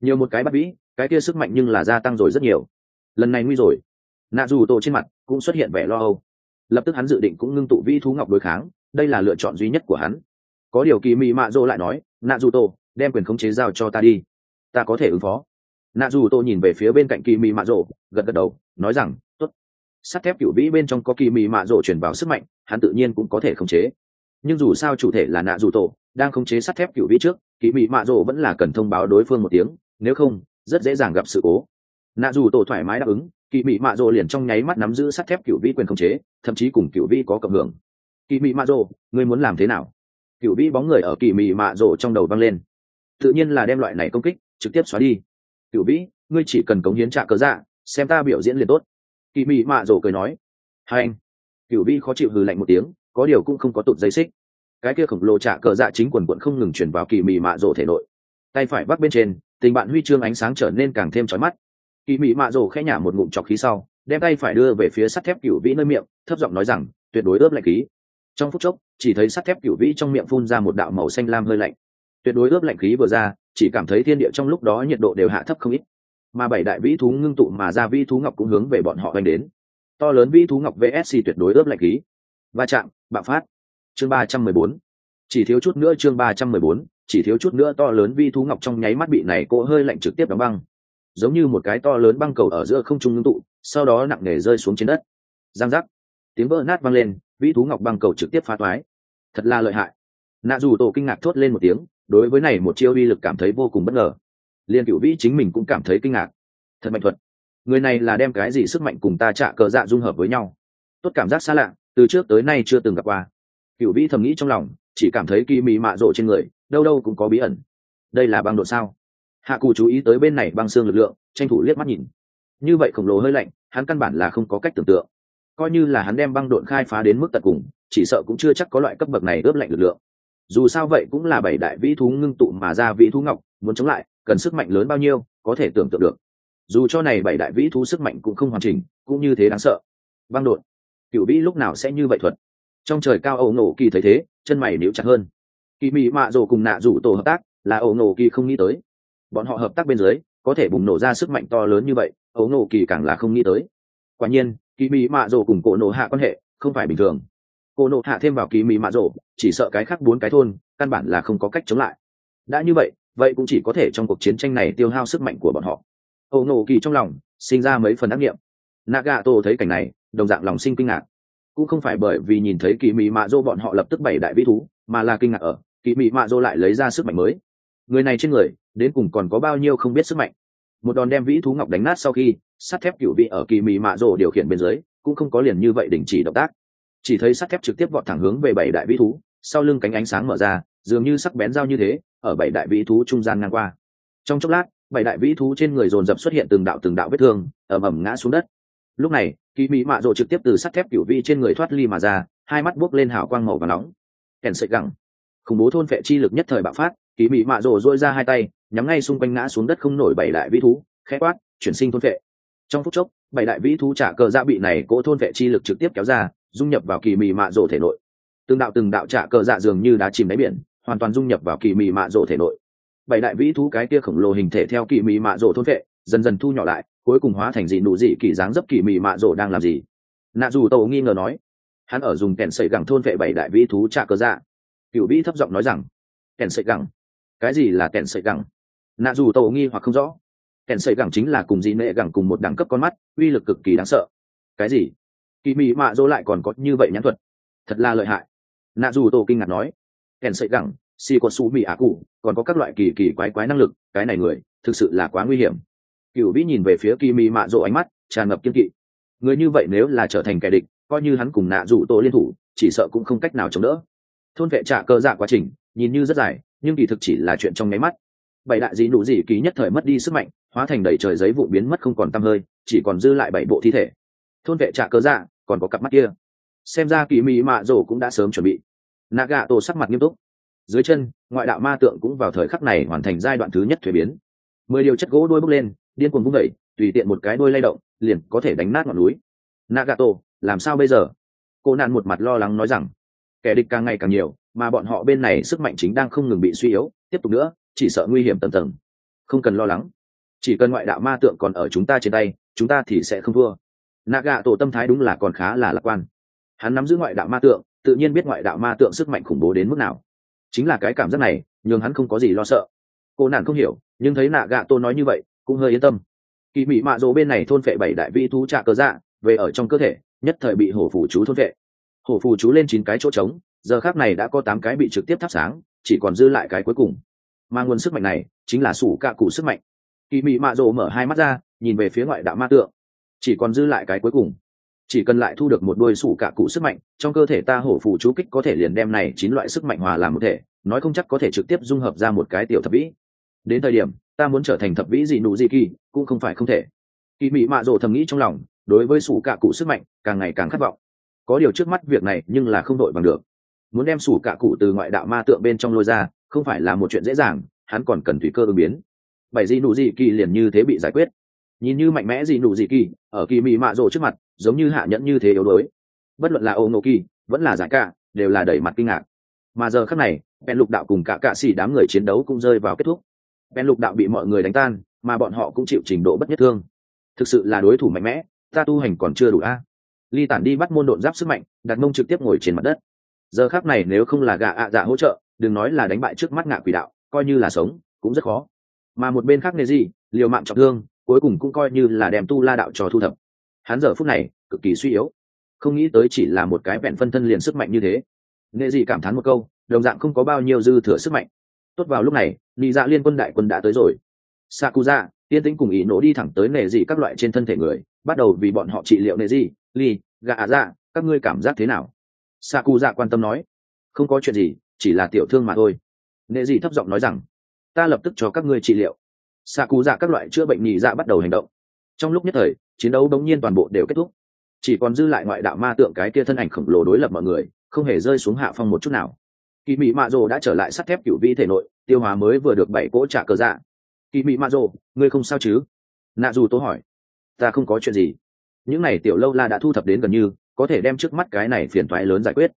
Nhiều một cái bắt vĩ, cái kia sức mạnh nhưng là gia tăng rồi rất nhiều. Lần này nguy rồi. Nạ rủ tổ trên mặt cũng xuất hiện vẻ lo âu. Lập tức hắn dự định cũng ngưng tụ vĩ thú ngọc đối kháng, đây là lựa chọn duy nhất của hắn có điều kỳ mị mạ dỗ lại nói nạ dù tô, đem quyền khống chế giao cho ta đi. Ta có thể ứng phó. Nạ dù tô nhìn về phía bên cạnh kỳ mị mạ dỗ gật gật đầu nói rằng t ố t sắt thép cựu vĩ bên trong có kỳ mị mạ dỗ chuyển vào sức mạnh hắn tự nhiên cũng có thể khống chế. Nhưng dù sao chủ thể là nạ dù tổ đang khống chế sắt thép cựu vĩ trước kỳ mị mạ dỗ vẫn là cần thông báo đối phương một tiếng nếu không rất dễ dàng gặp sự cố. Nạ dù tổ thoải mái đáp ứng kỳ mị mạ dỗ liền trong nháy mắt nắm giữ sắt thép cựu vĩ quyền khống chế thậm chí cùng cựu vĩ có cộng hưởng. Kỳ mị mạ dỗ ngươi muốn làm thế nào? Cựu vĩ bóng người ở kỳ mị mạ rổ trong đầu văng lên. Tự nhiên là đem loại này công kích trực tiếp xóa đi. Cựu vĩ, ngươi chỉ cần cống hiến trả cớ dạ xem ta biểu diễn liền tốt. Kỳ mị mạ rổ cười nói. Hai anh. Cựu vĩ khó chịu hừ lạnh một tiếng, có điều cũng không có tụt dây xích. Cái kia khổng lồ trả cờ dạ chính quần quận không ngừng chuyển vào kỳ mị mạ rổ thể nội. Tay phải bắc bên trên, tình bạn huy chương ánh sáng trở nên càng thêm trói mắt. Kỳ mị mạ rổ khẽ nhả một ngụm trọc khí sau, đem tay phải đưa về phía sắt thép cựu vĩ nơi miệng, thấp giọng nói rằng, tuyệt đối ướp lạnh khí. Trong phút chốc chỉ thấy sắt thép cựu vĩ trong miệng phun ra một đạo màu xanh lam hơi lạnh. Tuyệt đối ướp lạnh khí vừa ra, chỉ cảm thấy thiên địa trong lúc đó nhiệt độ đều hạ thấp không ít. Mà bảy đại vĩ thú ngưng tụ mà ra vĩ thú ngọc cũng hướng về bọn họ oanh đến. To lớn vĩ thú ngọc vsc tuyệt đối ướp lạnh khí. Va chạm, bạo phát. Chương ba trăm mười bốn. Chỉ thiếu chút nữa chương ba trăm mười bốn, chỉ thiếu chút nữa to lớn vi thú ngọc trong nháy mắt bị này cỗ hơi lạnh trực tiếp đóng băng. Giống như một cái to lớn băng cầu ở giữa không trung ngưng tụ, sau đó nặng nề rơi xuống trên đất. Giang giác. Tiếng vỡ nát văng lên, vĩ thú ngọc băng cầu trực tiếp phá toái thật là lợi hại. Nạ dù tổ kinh ngạc thốt lên một tiếng, đối với này một chiêu uy lực cảm thấy vô cùng bất ngờ. Liên cựu vĩ chính mình cũng cảm thấy kinh ngạc. Thật mạnh thuật. Người này là đem cái gì sức mạnh cùng ta trả cờ dạ dung hợp với nhau? Tốt cảm giác xa lạ, từ trước tới nay chưa từng gặp qua. Cựu vĩ thầm nghĩ trong lòng, chỉ cảm thấy kỳ mị mạ rộ trên người, đâu đâu cũng có bí ẩn. Đây là băng độ sao? Hạ cù chú ý tới bên này băng xương lực lượng, tranh thủ liếc mắt nhìn. Như vậy khổng lồ hơi lạnh, hắn căn bản là không có cách tưởng tượng. Coi như là hắn đem băng độn khai phá đến mức tận cùng chỉ sợ cũng chưa chắc có loại cấp bậc này ướp lạnh lực lượng. Dù sao vậy cũng là bảy đại vĩ thú ngưng tụ mà ra vĩ thú ngọc, muốn chống lại, cần sức mạnh lớn bao nhiêu, có thể tưởng tượng được. Dù cho này bảy đại vĩ thú sức mạnh cũng không hoàn chỉnh, cũng như thế đáng sợ. Băng đột. Cựu vĩ lúc nào sẽ như vậy thuật? Trong trời cao ẩu nổ kỳ thấy thế, chân mày níu chặt hơn. Kỳ mị mạ rồ cùng nạ rủ tổ hợp tác, là ẩu nổ kỳ không nghĩ tới. Bọn họ hợp tác bên dưới, có thể bùng nổ ra sức mạnh to lớn như vậy ẩu nổ kỳ càng là không nghĩ tới. Quả nhiên, kỳ mị mạ rồ cùng cổ nổ hạ quan hệ không phải bình thường cô nổ hạ thêm vào kỳ mị mạ rồ chỉ sợ cái khác bốn cái thôn, căn bản là không có cách chống lại. Đã như vậy vậy cũng chỉ có thể trong cuộc chiến tranh này tiêu hao sức mạnh của bọn họ. Âu nổ kỳ trong lòng, sinh ra mấy phần ác nghiệm. Nagato thấy cảnh này, đồng dạng lòng sinh kinh ngạc. Cũng không phải bởi vì nhìn thấy kỳ mị mạ dô bọn họ lập tức bảy đại vĩ thú, mà là kinh ngạc ở kỳ mị mạ dô lại lấy ra sức mạnh mới. Người này trên người, đến cùng còn có bao nhiêu không biết sức mạnh. Một đòn đem vĩ thú ngọc đánh nát sau khi, sắt thép cựu vị ở kỳ mị mạ dô điều khiển bên dưới, cũng không có liền như vậy đình chỉ động tác chỉ thấy sắt thép trực tiếp vọt thẳng hướng về bảy đại vĩ thú, sau lưng cánh ánh sáng mở ra, dường như sắc bén dao như thế, ở bảy đại vĩ thú trung gian ngang qua. Trong chốc lát, bảy đại vĩ thú trên người dồn dập xuất hiện từng đạo từng đạo vết thương ẩm ẩm ngã xuống đất. Lúc này kỳ mỹ mạ rộ trực tiếp từ sắt thép cửu vi trên người thoát ly mà ra, hai mắt buốc lên hào quang màu và nóng. Kèn sợi gẳng. Khủng bố thôn vệ chi lực nhất thời bạo phát kỳ mỹ mạ rộ dôi ra hai tay, nhắm ngay xung quanh ngã xuống đất không nổi bảy đại vĩ thú, khẽ quát, chuyển sinh thôn vệ. Trong phút chốc, bảy đại vĩ thú trả cờ dạ bị này cỗ thôn vệ chi lực trực tiếp kéo ra dung nhập vào kỳ mị mạ rộ thể nội. Từng đạo từng đạo trả cờ dạ dường như đá chìm đáy biển, hoàn toàn dung nhập vào kỳ mị mạ rộ thể nội. Bảy đại vĩ thú cái kia khổng lồ hình thể theo kỳ mị mạ rộ thôn vệ, dần dần thu nhỏ lại, cuối cùng hóa thành dị nụ dị kỳ dáng dấp kỳ mị mạ rộ đang làm gì? Nạ dù tổ nghi ngờ nói. Hắn ở dùng kèn sậy gẳng thôn vệ bảy đại vĩ thú trả cờ dạ. Cựu vĩ thấp giọng nói rằng, kèn sậy gẳng? Cái gì là kèn sậy gẳng? Nạ dù tổ nghi hoặc không rõ. Kèn sậy gẳng chính là cùng dị nệ gẳng cùng một đẳng cấp con mắt, uy lực cực kỳ đáng sợ. Cái gì? Kỳ mị mạ dỗ lại còn có như vậy nhãn thuật. Thật là lợi hại. Nạ dù tổ kinh ngạc nói. Kèn sậy gẳng si con su mị ả cụ, còn có các loại kỳ kỳ quái quái năng lực, cái này người, thực sự là quá nguy hiểm. Cựu vĩ nhìn về phía kỳ mị mạ dỗ ánh mắt, tràn ngập kiên kỵ. Người như vậy nếu là trở thành kẻ địch, coi như hắn cùng nạ Dù tổ liên thủ, chỉ sợ cũng không cách nào chống đỡ. Thôn vệ trả cơ dạ quá trình, nhìn như rất dài, nhưng kỳ thực chỉ là chuyện trong nháy mắt. Bảy đại dĩ nụ dị ký nhất thời mất đi sức mạnh, hóa thành đầy trời giấy vụ biến mất không còn tăm hơi, chỉ còn dư lại bảy bộ thi thể thôn vệ trả cơ dạ còn có cặp mắt kia. Xem ra kỳ mỹ mạ rổ cũng đã sớm chuẩn bị. Nạ gà tổ sắc mặt nghiêm túc. Dưới chân, ngoại đạo ma tượng cũng vào thời khắc này hoàn thành giai đoạn thứ nhất thuế biến. Mười điều chất gỗ đôi bước lên, điên cuồng vung vẩy tùy tiện một cái đôi lay động, liền có thể đánh nát ngọn núi. Nagato, làm sao bây giờ? Cô nạn một mặt lo lắng nói rằng, kẻ địch càng ngày càng nhiều, mà bọn họ bên này sức mạnh chính đang không ngừng bị suy yếu, tiếp tục nữa, chỉ sợ nguy hiểm tầm tầng. Không cần lo lắng. Chỉ cần ngoại đạo ma tượng còn ở chúng ta trên tay, chúng ta thì sẽ không thua naga tổ tâm thái đúng là còn khá là lạc quan. Hắn nắm giữ ngoại đạo ma tượng, tự nhiên biết ngoại đạo ma tượng sức mạnh khủng bố đến mức nào. Chính là cái cảm giác này nhưng hắn không có gì lo sợ. Cô nàng không hiểu, nhưng thấy nạ gạ tô nói như vậy, cũng hơi yên tâm. Kỳ mị mạ dỗ bên này thôn phệ bảy đại vi thú trạ cơ dạ về ở trong cơ thể, nhất thời bị hổ phù chú thôn phệ. Hổ phù chú lên chín cái chỗ trống, giờ khác này đã có tám cái bị trực tiếp thắp sáng, chỉ còn dư lại cái cuối cùng. Mà nguồn sức mạnh này, chính là sủ cạ cụ sức mạnh. Kỳ mị mạ dỗ mở hai mắt ra, nhìn về phía ngoại đạo ma tượng chỉ còn dư lại cái cuối cùng. Chỉ cần lại thu được một đôi sủ cạ cụ sức mạnh, trong cơ thể ta hổ phù chú kích có thể liền đem này chín loại sức mạnh hòa làm một thể, nói không chắc có thể trực tiếp dung hợp ra một cái tiểu thập vĩ. Đến thời điểm, ta muốn trở thành thập vĩ dị nụ dị kỳ, cũng không phải không thể. Kỳ mị mạ rồ thầm nghĩ trong lòng, đối với sủ cạ cụ sức mạnh, càng ngày càng khát vọng. Có điều trước mắt việc này nhưng là không đội bằng được. Muốn đem sủ cạ cụ từ ngoại đạo ma tượng bên trong lôi ra, không phải là một chuyện dễ dàng, hắn còn cần tùy cơ ứng biến. Bảy dị nụ dị kỳ liền như thế bị giải quyết nhìn như mạnh mẽ gì nụ gì kỳ, ở kỳ mị mạ rồ trước mặt, giống như hạ nhẫn như thế yếu đuối. Bất luận là ô nô kỳ, vẫn là giải cả, đều là đẩy mặt kinh ngạc. Mà giờ khắc này bèn lục đạo cùng cả cạ xỉ đám người chiến đấu cũng rơi vào kết thúc. Bèn lục đạo bị mọi người đánh tan, mà bọn họ cũng chịu trình độ bất nhất thương. Thực sự là đối thủ mạnh mẽ, ta tu hành còn chưa đủ a. Ly tản đi bắt môn độn giáp sức mạnh đặt mông trực tiếp ngồi trên mặt đất. Giờ khác này nếu không là gà ạ dạ hỗ trợ, đừng nói là đánh bại trước mắt ngạ quỷ đạo, coi như là sống, cũng rất khó. Mà một bên khác nề gì liều mạng trọng thương cuối cùng cũng coi như là đem tu la đạo cho thu thập. Hắn giờ phút này, cực kỳ suy yếu. Không nghĩ tới chỉ là một cái vẹn phân thân liền sức mạnh như thế. Nghệ dị cảm thán một câu, đồng dạng không có bao nhiêu dư thừa sức mạnh. Tốt vào lúc này, nị dạ liên quân đại quân đã tới rồi. Sakuza, tiên tĩnh cùng ý nổ đi thẳng tới nệ dị các loại trên thân thể người, bắt đầu vì bọn họ trị liệu nệ dị ly gà à dạ các ngươi cảm giác thế nào? Sakuza quan tâm nói. Không có chuyện gì, chỉ là tiểu thương mà thôi. Nệ dị thấp giọng nói rằng, ta lập tức cho các ngươi trị liệu xạ cú dạ các loại chữa bệnh nhị dạ bắt đầu hành động. Trong lúc nhất thời, chiến đấu đống nhiên toàn bộ đều kết thúc. Chỉ còn dư lại ngoại đạo ma tượng cái kia thân ảnh khổng lồ đối lập mọi người, không hề rơi xuống hạ phong một chút nào. Kỳ mị mạ rồ đã trở lại sắt thép cựu vi thể nội, tiêu hóa mới vừa được bảy cỗ trả cờ dạ. Kỳ mị mạ rồ ngươi không sao chứ? Nạ dù tố hỏi. Ta không có chuyện gì. Những n à y tiểu lâu la đã thu thập đến gần như, có thể đem trước mắt cái này phiền thoái lớn giải quyết.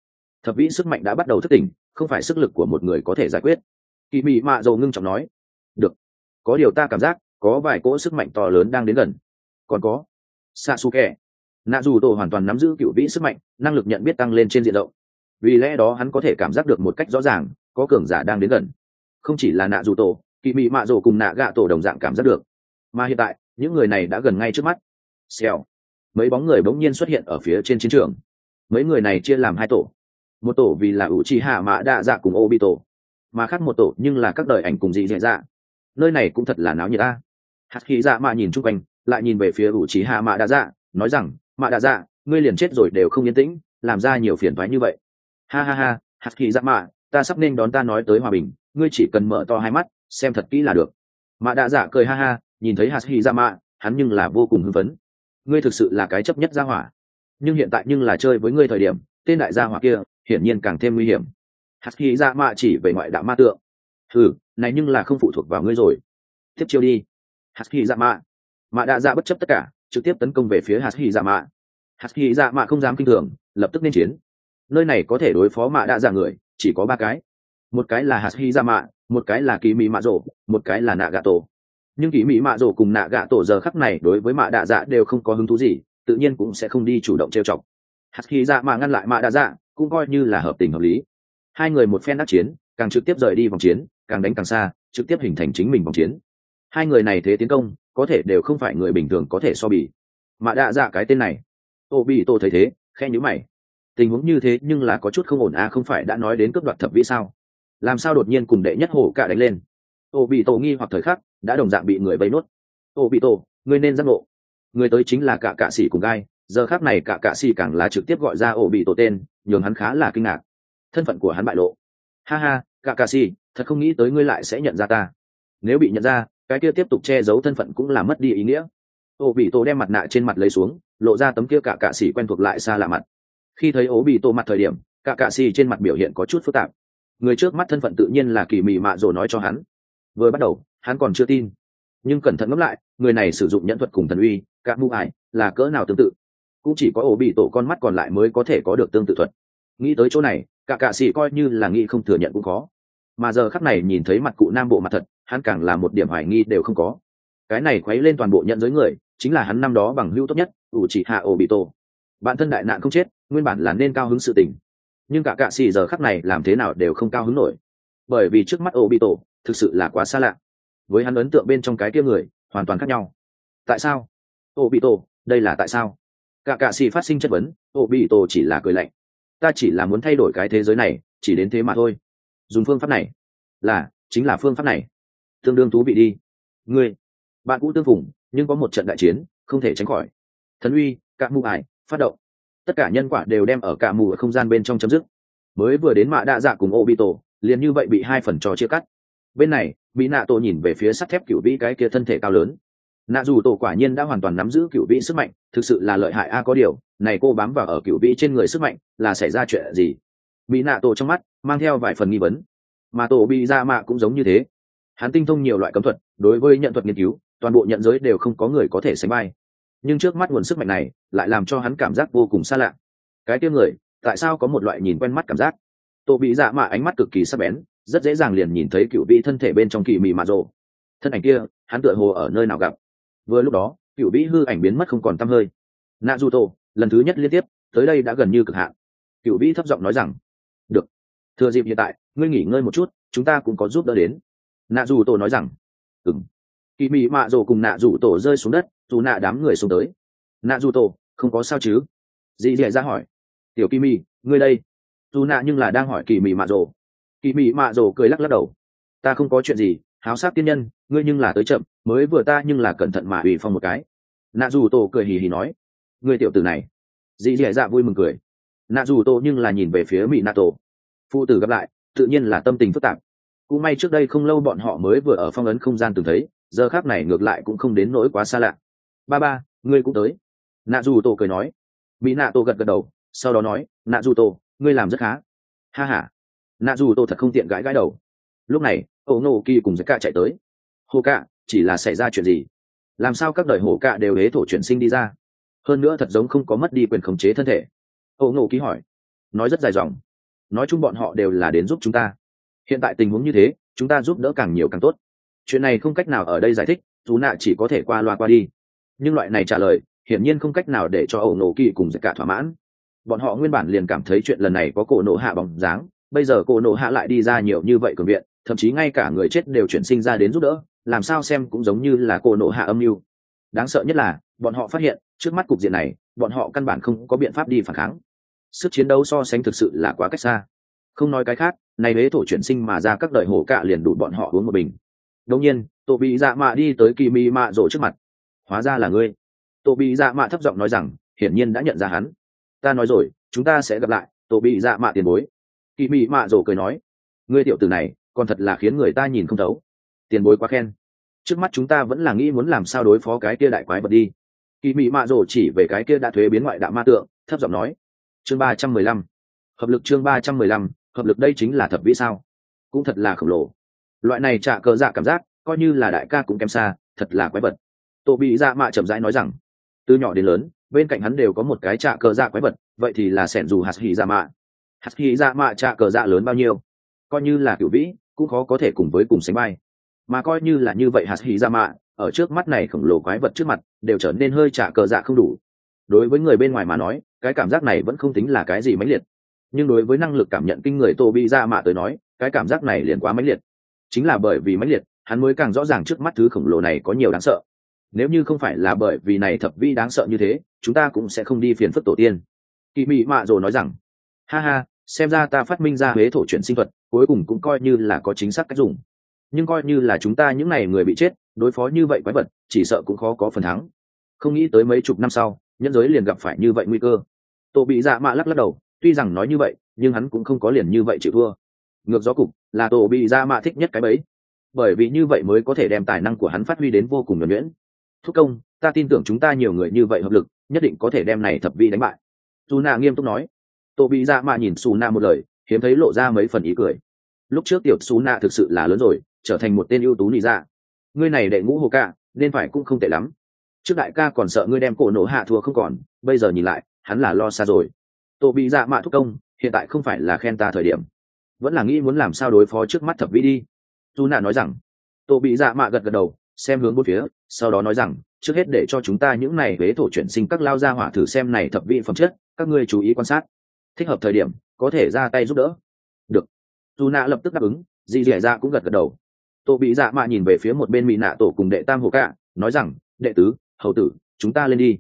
Thập vĩ sức mạnh đã bắt đầu thất tỉnh, không phải sức lực của một người có thể giải quyết. Kỳ mị mạ rồ ngưng trọng nói. Được có điều ta cảm giác, có vài cỗ sức mạnh to lớn đang đến gần. Còn có sa su kè nạ dù tổ hoàn toàn nắm giữ cựu vĩ sức mạnh, năng lực nhận biết tăng lên trên diện rộng. Vì lẽ đó hắn có thể cảm giác được một cách rõ ràng, có cường giả đang đến gần. Không chỉ là nạ dù tổ kỳ mị mạ rồ cùng nạ gạ tổ đồng dạng cảm giác được. Mà hiện tại, những người này đã gần ngay trước mắt. Xèo. Mấy bóng người bỗng nhiên xuất hiện ở phía trên chiến trường. Mấy người này chia làm hai tổ. Một tổ vì là ủ trì hạ mạ đa dạ cùng ô bị tổ mà khác một tổ nhưng là các đời ảnh cùng dị dạ dạ nơi này cũng thật là náo nhiệt ta hạt khí dạ mạ nhìn chung quanh, lại nhìn về phía ủ trí hạ mạ đa dạ nói rằng, mạ đa dạ ngươi liền chết rồi đều không yên tĩnh, làm ra nhiều phiền thoái như vậy. Ha ha ha hạt khí dạ mạ, ta sắp nên đón ta nói tới hòa bình, ngươi chỉ cần mở to hai mắt, xem thật kỹ là được. Mạ đa dạ cười ha ha, nhìn thấy hạt khí dạ mạ, hắn nhưng là vô cùng hưng phấn. Ngươi thực sự là cái chấp nhất gia hỏa. Nhưng hiện tại nhưng là chơi với ngươi thời điểm, tên đại gia hỏa kia, hiển nhiên càng thêm nguy hiểm. Hạt khí dạ mạ chỉ về ngoại đạo ma tượng ừ này nhưng là không phụ thuộc vào ngươi rồi. Tiếp chiêu đi. Hạt khí dạ mạ mạ đạ dạ bất chấp tất cả, trực tiếp tấn công về phía hạt khí dạ mạ hạt dạ mạ không dám kinh thường, lập tức nên chiến. Nơi này có thể đối phó mạ đạ dạ người, chỉ có ba cái. Một cái là hạt dạ mạ một cái là kỳ mỹ mạ rổ một cái là nạ gà tổ nhưng kỳ mỹ mạ rổ cùng nạ gà tổ giờ khắc này đối với mạ đạ dạ đều không có hứng thú gì, tự nhiên cũng sẽ không đi chủ động trêu chọc. Hạt dạ mạ ngăn lại mạ đạ dạ cũng coi như là hợp tình hợp lý. Hai người một phen đắc chiến càng trực tiếp rời đi vòng chiến, càng đánh càng xa, trực tiếp hình thành chính mình vòng chiến. Hai người này thế tiến công, có thể đều không phải người bình thường có thể so bì. Mà đã dạ cái tên này ô bị tô thấy thế khe nhữ mày. Tình huống như thế nhưng là có chút không ổn à không phải đã nói đến cướp đoạt thập vĩ sao? Làm sao đột nhiên cùng đệ nhất hổ cả đánh lên? Ô bị tổ nghi hoặc thời khắc, đã đồng dạng bị người vây nốt. Ô bị tổ ngươi nên giác ngộ. Người tới chính là cả cạ sĩ cùng gai, giờ khác này cả cạ sĩ càng là trực tiếp gọi ra ô bị tổ tên, nhường hắn khá là kinh ngạc. Thân phận của hắn bại lộ. Ha ha cả cà sĩ thật không nghĩ tới ngươi lại sẽ nhận ra ta. Nếu bị nhận ra, cái kia tiếp tục che giấu thân phận cũng là mất đi ý nghĩa. Ổ bị tổ đem mặt nạ trên mặt lấy xuống, lộ ra tấm kia cả cạ sĩ quen thuộc lại xa lạ mặt. Khi thấy ố bị tổ mặt thời điểm cả cạ sĩ trên mặt biểu hiện có chút phức tạp. Người trước mắt thân phận tự nhiên là kỳ mị mạ rồi nói cho hắn. Vừa bắt đầu, hắn còn chưa tin. Nhưng cẩn thận ngẫm lại, người này sử dụng nhẫn thuật cùng thần uy các mưu ải là cỡ nào tương tự? Cũng chỉ có ổ bị tổ con mắt còn lại mới có thể có được tương tự thuật. Nghĩ tới chỗ này cả cạ sĩ coi như là nghĩ không thừa nhận cũng có mà giờ khắc này nhìn thấy mặt cụ nam bộ mặt thật, hắn càng là một điểm hoài nghi đều không có. Cái này khuấy lên toàn bộ nhận giới người, chính là hắn năm đó bằng hữu tốt nhất ủ chỉ hạ ổ bị tổ bạn thân đại nạn không chết, nguyên bản là nên cao hứng sự tình. Nhưng cả cạ xì giờ khắc này làm thế nào đều không cao hứng nổi. Bởi vì trước mắt ổ bị tổ thực sự là quá xa lạ. Với hắn ấn tượng bên trong cái kia người, hoàn toàn khác nhau. Tại sao? Ổ bị tổ đây là tại sao? Cả cạ xì phát sinh chất vấn ổ bị tổ chỉ là cười lạnh ta chỉ là muốn thay đổi cái thế giới này, chỉ đến thế mà thôi. Dùng phương pháp này là, chính là phương pháp này. Tương đương thú vị đi. Ngươi, bạn cũ tương phùng, nhưng có một trận đại chiến, không thể tránh khỏi. Thần uy cạ mù ải, phát động. Tất cả nhân quả đều đem ở cạ mù ở không gian bên trong chấm dứt. Mới vừa đến mạ đa dạ cùng ô bị tổ, liền như vậy bị hai phần trò chia cắt. Bên này bị nạ tổ nhìn về phía sắt thép cựu vĩ cái kia thân thể cao lớn nạ dù tổ quả nhiên đã hoàn toàn nắm giữ cựu vĩ sức mạnh, thực sự là lợi hại a, có điều, này cô bám vào ở cựu vĩ trên người sức mạnh là xảy ra chuyện gì? Mỹ nạ tổ trong mắt mang theo vài phần nghi vấn. Mà tổ bị ra mạ cũng giống như thế. Hắn tinh thông nhiều loại cấm thuật, đối với nhận thuật nghiên cứu, toàn bộ nhận giới đều không có người có thể sánh bay nhưng trước mắt nguồn sức mạnh này lại làm cho hắn cảm giác vô cùng xa lạ. Cái tiêm người, tại sao có một loại nhìn quen mắt cảm giác? Tổ bị dạ mạ ánh mắt cực kỳ sắc bén, rất dễ dàng liền nhìn thấy cựu vị thân thể bên trong kỳ mị mạ rộ. Thân ảnh kia, hắn tựa hồ ở nơi nào gặp? Vừa lúc đó, cựu vĩ hư ảnh biến mất không còn t hơi. Nạ du tô lần thứ nhất liên tiếp, tới đây đã gần như cực hạn. Cựu vĩ thấp giọng nói rằng, được. Thừa dịp hiện tại, ngươi nghỉ ngơi một chút, chúng ta cũng có giúp đỡ đến. Nạ dù tổ nói rằng ừng kỳ mị mạ rồ cùng nạ dù tổ rơi xuống đất, dù nạ đám người xuống tới. Nạ dù tổ không có sao chứ? Dì dì ra hỏi. Tiểu kỳ mị ngươi đây. Dù nạ nhưng là đang hỏi kỳ mị mạ rồ kỳ mị mạ rồ cười lắc lắc đầu. Ta không có chuyện gì háo sát tiên nhân, ngươi nhưng là tới chậm, mới vừa ta nhưng là cẩn thận mà ủy phong một cái. Nạ dù tổ cười hì hì nói, ngươi tiểu tử này. Dì dì dạ vui mừng cười. Nạ dù tổ nhưng là nhìn về phía mỹ nạ tổ phụ tử gặp lại, tự nhiên là tâm tình phức tạp. Cũng may trước đây không lâu bọn họ mới vừa ở phong ấn không gian từng thấy, giờ khác này ngược lại cũng không đến nỗi quá xa lạ. Ba ba, ngươi cũng tới. Nạ dù tổ cười nói. Mỹ nạ tổ gật gật đầu, sau đó nói, nạ dù tổ ngươi làm rất khá. Ha h a nạ dù tổ thật không tiện gãi gãi đầu. Lúc này ổ nổ kỳ cùng giấy cạ chạy tới. Hồ cạ, chỉ là xảy ra chuyện gì? Làm sao các đời hổ cạ đều hế thổ chuyển sinh đi ra? Hơn nữa thật giống không có mất đi quyền khống chế thân thể. Ổ nổ kỳ hỏi. Nói rất dài dòng. Nói chung bọn họ đều là đến giúp chúng ta. Hiện tại tình huống như thế, chúng ta giúp đỡ càng nhiều càng tốt. Chuyện này không cách nào ở đây giải thích, dù nạ chỉ có thể qua loa qua đi. Nhưng loại này trả lời, hiển nhiên không cách nào để cho ổ nổ kỳ cùng giặc cả thỏa mãn. Bọn họ nguyên bản liền cảm thấy chuyện lần này có cổ nổ hạ bóng dáng, bây giờ cổ nổ hạ lại đi ra nhiều như vậy cường viện thậm chí ngay cả người chết đều chuyển sinh ra đến giúp đỡ, làm sao xem cũng giống như là cô nộ hạ âm mưu. Đáng sợ nhất là, bọn họ phát hiện, trước mắt cục diện này, bọn họ căn bản không có biện pháp đi phản kháng. Sức chiến đấu so sánh thực sự là quá cách xa. Không nói cái khác này huế thổ chuyển sinh mà ra các đời hổ cạ liền đủ bọn họ uống một bình. Đông nhiên tổ bị dạ mạ đi tới kỳ mi mạ rổ trước mặt. Hóa ra là ngươi. Tổ bị dạ mạ thấp giọng nói rằng, hiển nhiên đã nhận ra hắn. Ta nói rồi, chúng ta sẽ gặp lại tổ bị dạ mạ tiền bối. Kỳ mi mạ rổ cười nói, ngươi tiểu tử này còn thật là khiến người ta nhìn không thấu. Tiền bối quá khen. Trước mắt chúng ta vẫn là nghĩ muốn làm sao đối phó cái kia đại quái vật đi. Kỳ mị mạ rổ chỉ về cái kia đã thuế biến ngoại đạo ma tượng, thấp giọng nói. Chương ba trăm mười lăm. Hợp lực chương ba trăm mười lăm, hợp lực đây chính là thập vĩ sao? Cũng thật là khổng lồ. Loại này trả cờ dạ cảm giác, coi như là đại ca cũng kém xa, thật là quái vật. Tổ bị dạ mạ chậm rãi nói rằng, từ nhỏ đến lớn, bên cạnh hắn đều có một cái trả cờ dạ quái vật, vậy thì là sẻn dù hạt hỉ dạ mạ. Hạt hỉ dạ mạ trả cờ dạ lớn bao nhiêu? Coi như là kiểu vĩ cũng khó có thể cùng với cùng sánh bay mà coi như là như vậy hạt hỉ ra mạ, ở trước mắt này khổng lồ quái vật trước mặt, đều trở nên hơi trả cờ dạ không đủ. Đối với người bên ngoài mà nói, cái cảm giác này vẫn không tính là cái gì mãnh liệt. Nhưng đối với năng lực cảm nhận kinh người tô bị ra mạ tới nói, cái cảm giác này liền quá mãnh liệt. Chính là bởi vì mãnh liệt, hắn mới càng rõ ràng trước mắt thứ khổng lồ này có nhiều đáng sợ. Nếu như không phải là bởi vì này thập vi đáng sợ như thế, chúng ta cũng sẽ không đi phiền phức tổ tiên. Kỳ mị mạ rồi nói rằng, ha ha xem ra ta phát minh ra huế thổ chuyển sinh thuật, cuối cùng cũng coi như là có chính xác cách dùng. Nhưng coi như là chúng ta những n à y người bị chết, đối phó như vậy quái vật, chỉ sợ cũng khó có phần thắng. Không nghĩ tới mấy chục năm sau, nhân giới liền gặp phải như vậy nguy cơ. Tổ bị dạ mạ lắc lắc đầu, tuy rằng nói như vậy, nhưng hắn cũng không có liền như vậy chịu thua. Ngược gió cục, là tổ bị dạ mạ thích nhất cái bấy bởi vì như vậy mới có thể đem tài năng của hắn phát huy đến vô cùng nhuẩn nhuyễn. Thúc công, ta tin tưởng chúng ta nhiều người như vậy hợp lực, nhất định có thể đem này thập vi đánh bại. Dù nạ nghiêm túc nói. Tô bị dạ mạ nhìn xù nạ một lời, hiếm thấy lộ ra mấy phần ý cười. Lúc trước tiểu xù nạ thực sự là lớn rồi, trở thành một tên ưu tú nị dạ. Ngươi này đệ ngũ hồ ca, nên phải cũng không tệ lắm. Trước đại ca còn sợ ngươi đem cổ nổ hạ thua không còn, bây giờ nhìn lại, hắn là lo xa rồi. Tô bị dạ mạ thúc công, hiện tại không phải là khen ta thời điểm. Vẫn là nghĩ muốn làm sao đối phó trước mắt thập vĩ đi. Dù nạ nói rằng. Tô bị dạ mạ gật gật đầu, xem hướng bốn phía, sau đó nói rằng, trước hết để cho chúng ta những này huế thổ chuyển sinh các lao gia hỏa thử xem này thập vị phẩm chất, các ngươi chú ý quan sát thích hợp thời điểm, có thể ra tay giúp đỡ. Được. Dù nạ lập tức đáp ứng dì dẻ dạ cũng gật gật đầu. Tổ bị dạ mạ nhìn về phía một bên mỹ nạ tổ cùng đệ tam hồ cạ, nói rằng, đệ tứ, hầu tử, chúng ta lên đi.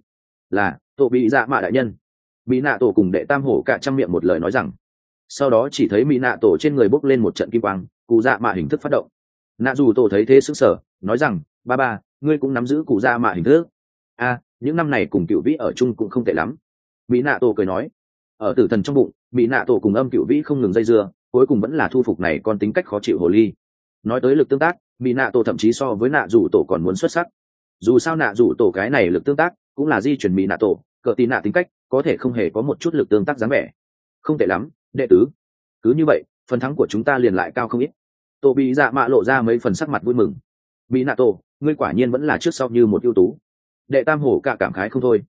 Là tổ bị dạ mạ đại nhân. Mỹ nạ tổ cùng đệ tam hổ cả trăm miệng một lời nói rằng. Sau đó chỉ thấy mỹ nạ tổ trên người bốc lên một trận kim quang, cụ dạ mạ hình thức phát động. Nạ dù tổ thấy thế sức sở nói rằng, ba ba, ngươi cũng nắm giữ cụ dạ mạ hình thức. A, những năm này cùng cựu vĩ ở chung cũng không tệ lắm. Mỹ nạ tổ cười nói ở tử thần trong bụng mỹ nạ tổ cùng âm cựu vĩ không ngừng dây dưa, cuối cùng vẫn là thu phục này còn tính cách khó chịu hồ ly. Nói tới lực tương tác mỹ nạ tổ thậm chí so với nạ rủ tổ còn muốn xuất sắc. Dù sao nạ rủ tổ cái này lực tương tác cũng là di chuyển mỹ nạ tổ cờ tì nạ tính cách, có thể không hề có một chút lực tương tác dáng vẻ. Không tệ lắm, đệ tứ. Cứ như vậy, phần thắng của chúng ta liền lại cao không ít. Tổ bị dạ mạ lộ ra mấy phần sắc mặt vui mừng. Mỹ nạ tổ, ngươi quả nhiên vẫn là trước sau như một ưu tú. Đệ tam hổ cả cảm khái không thôi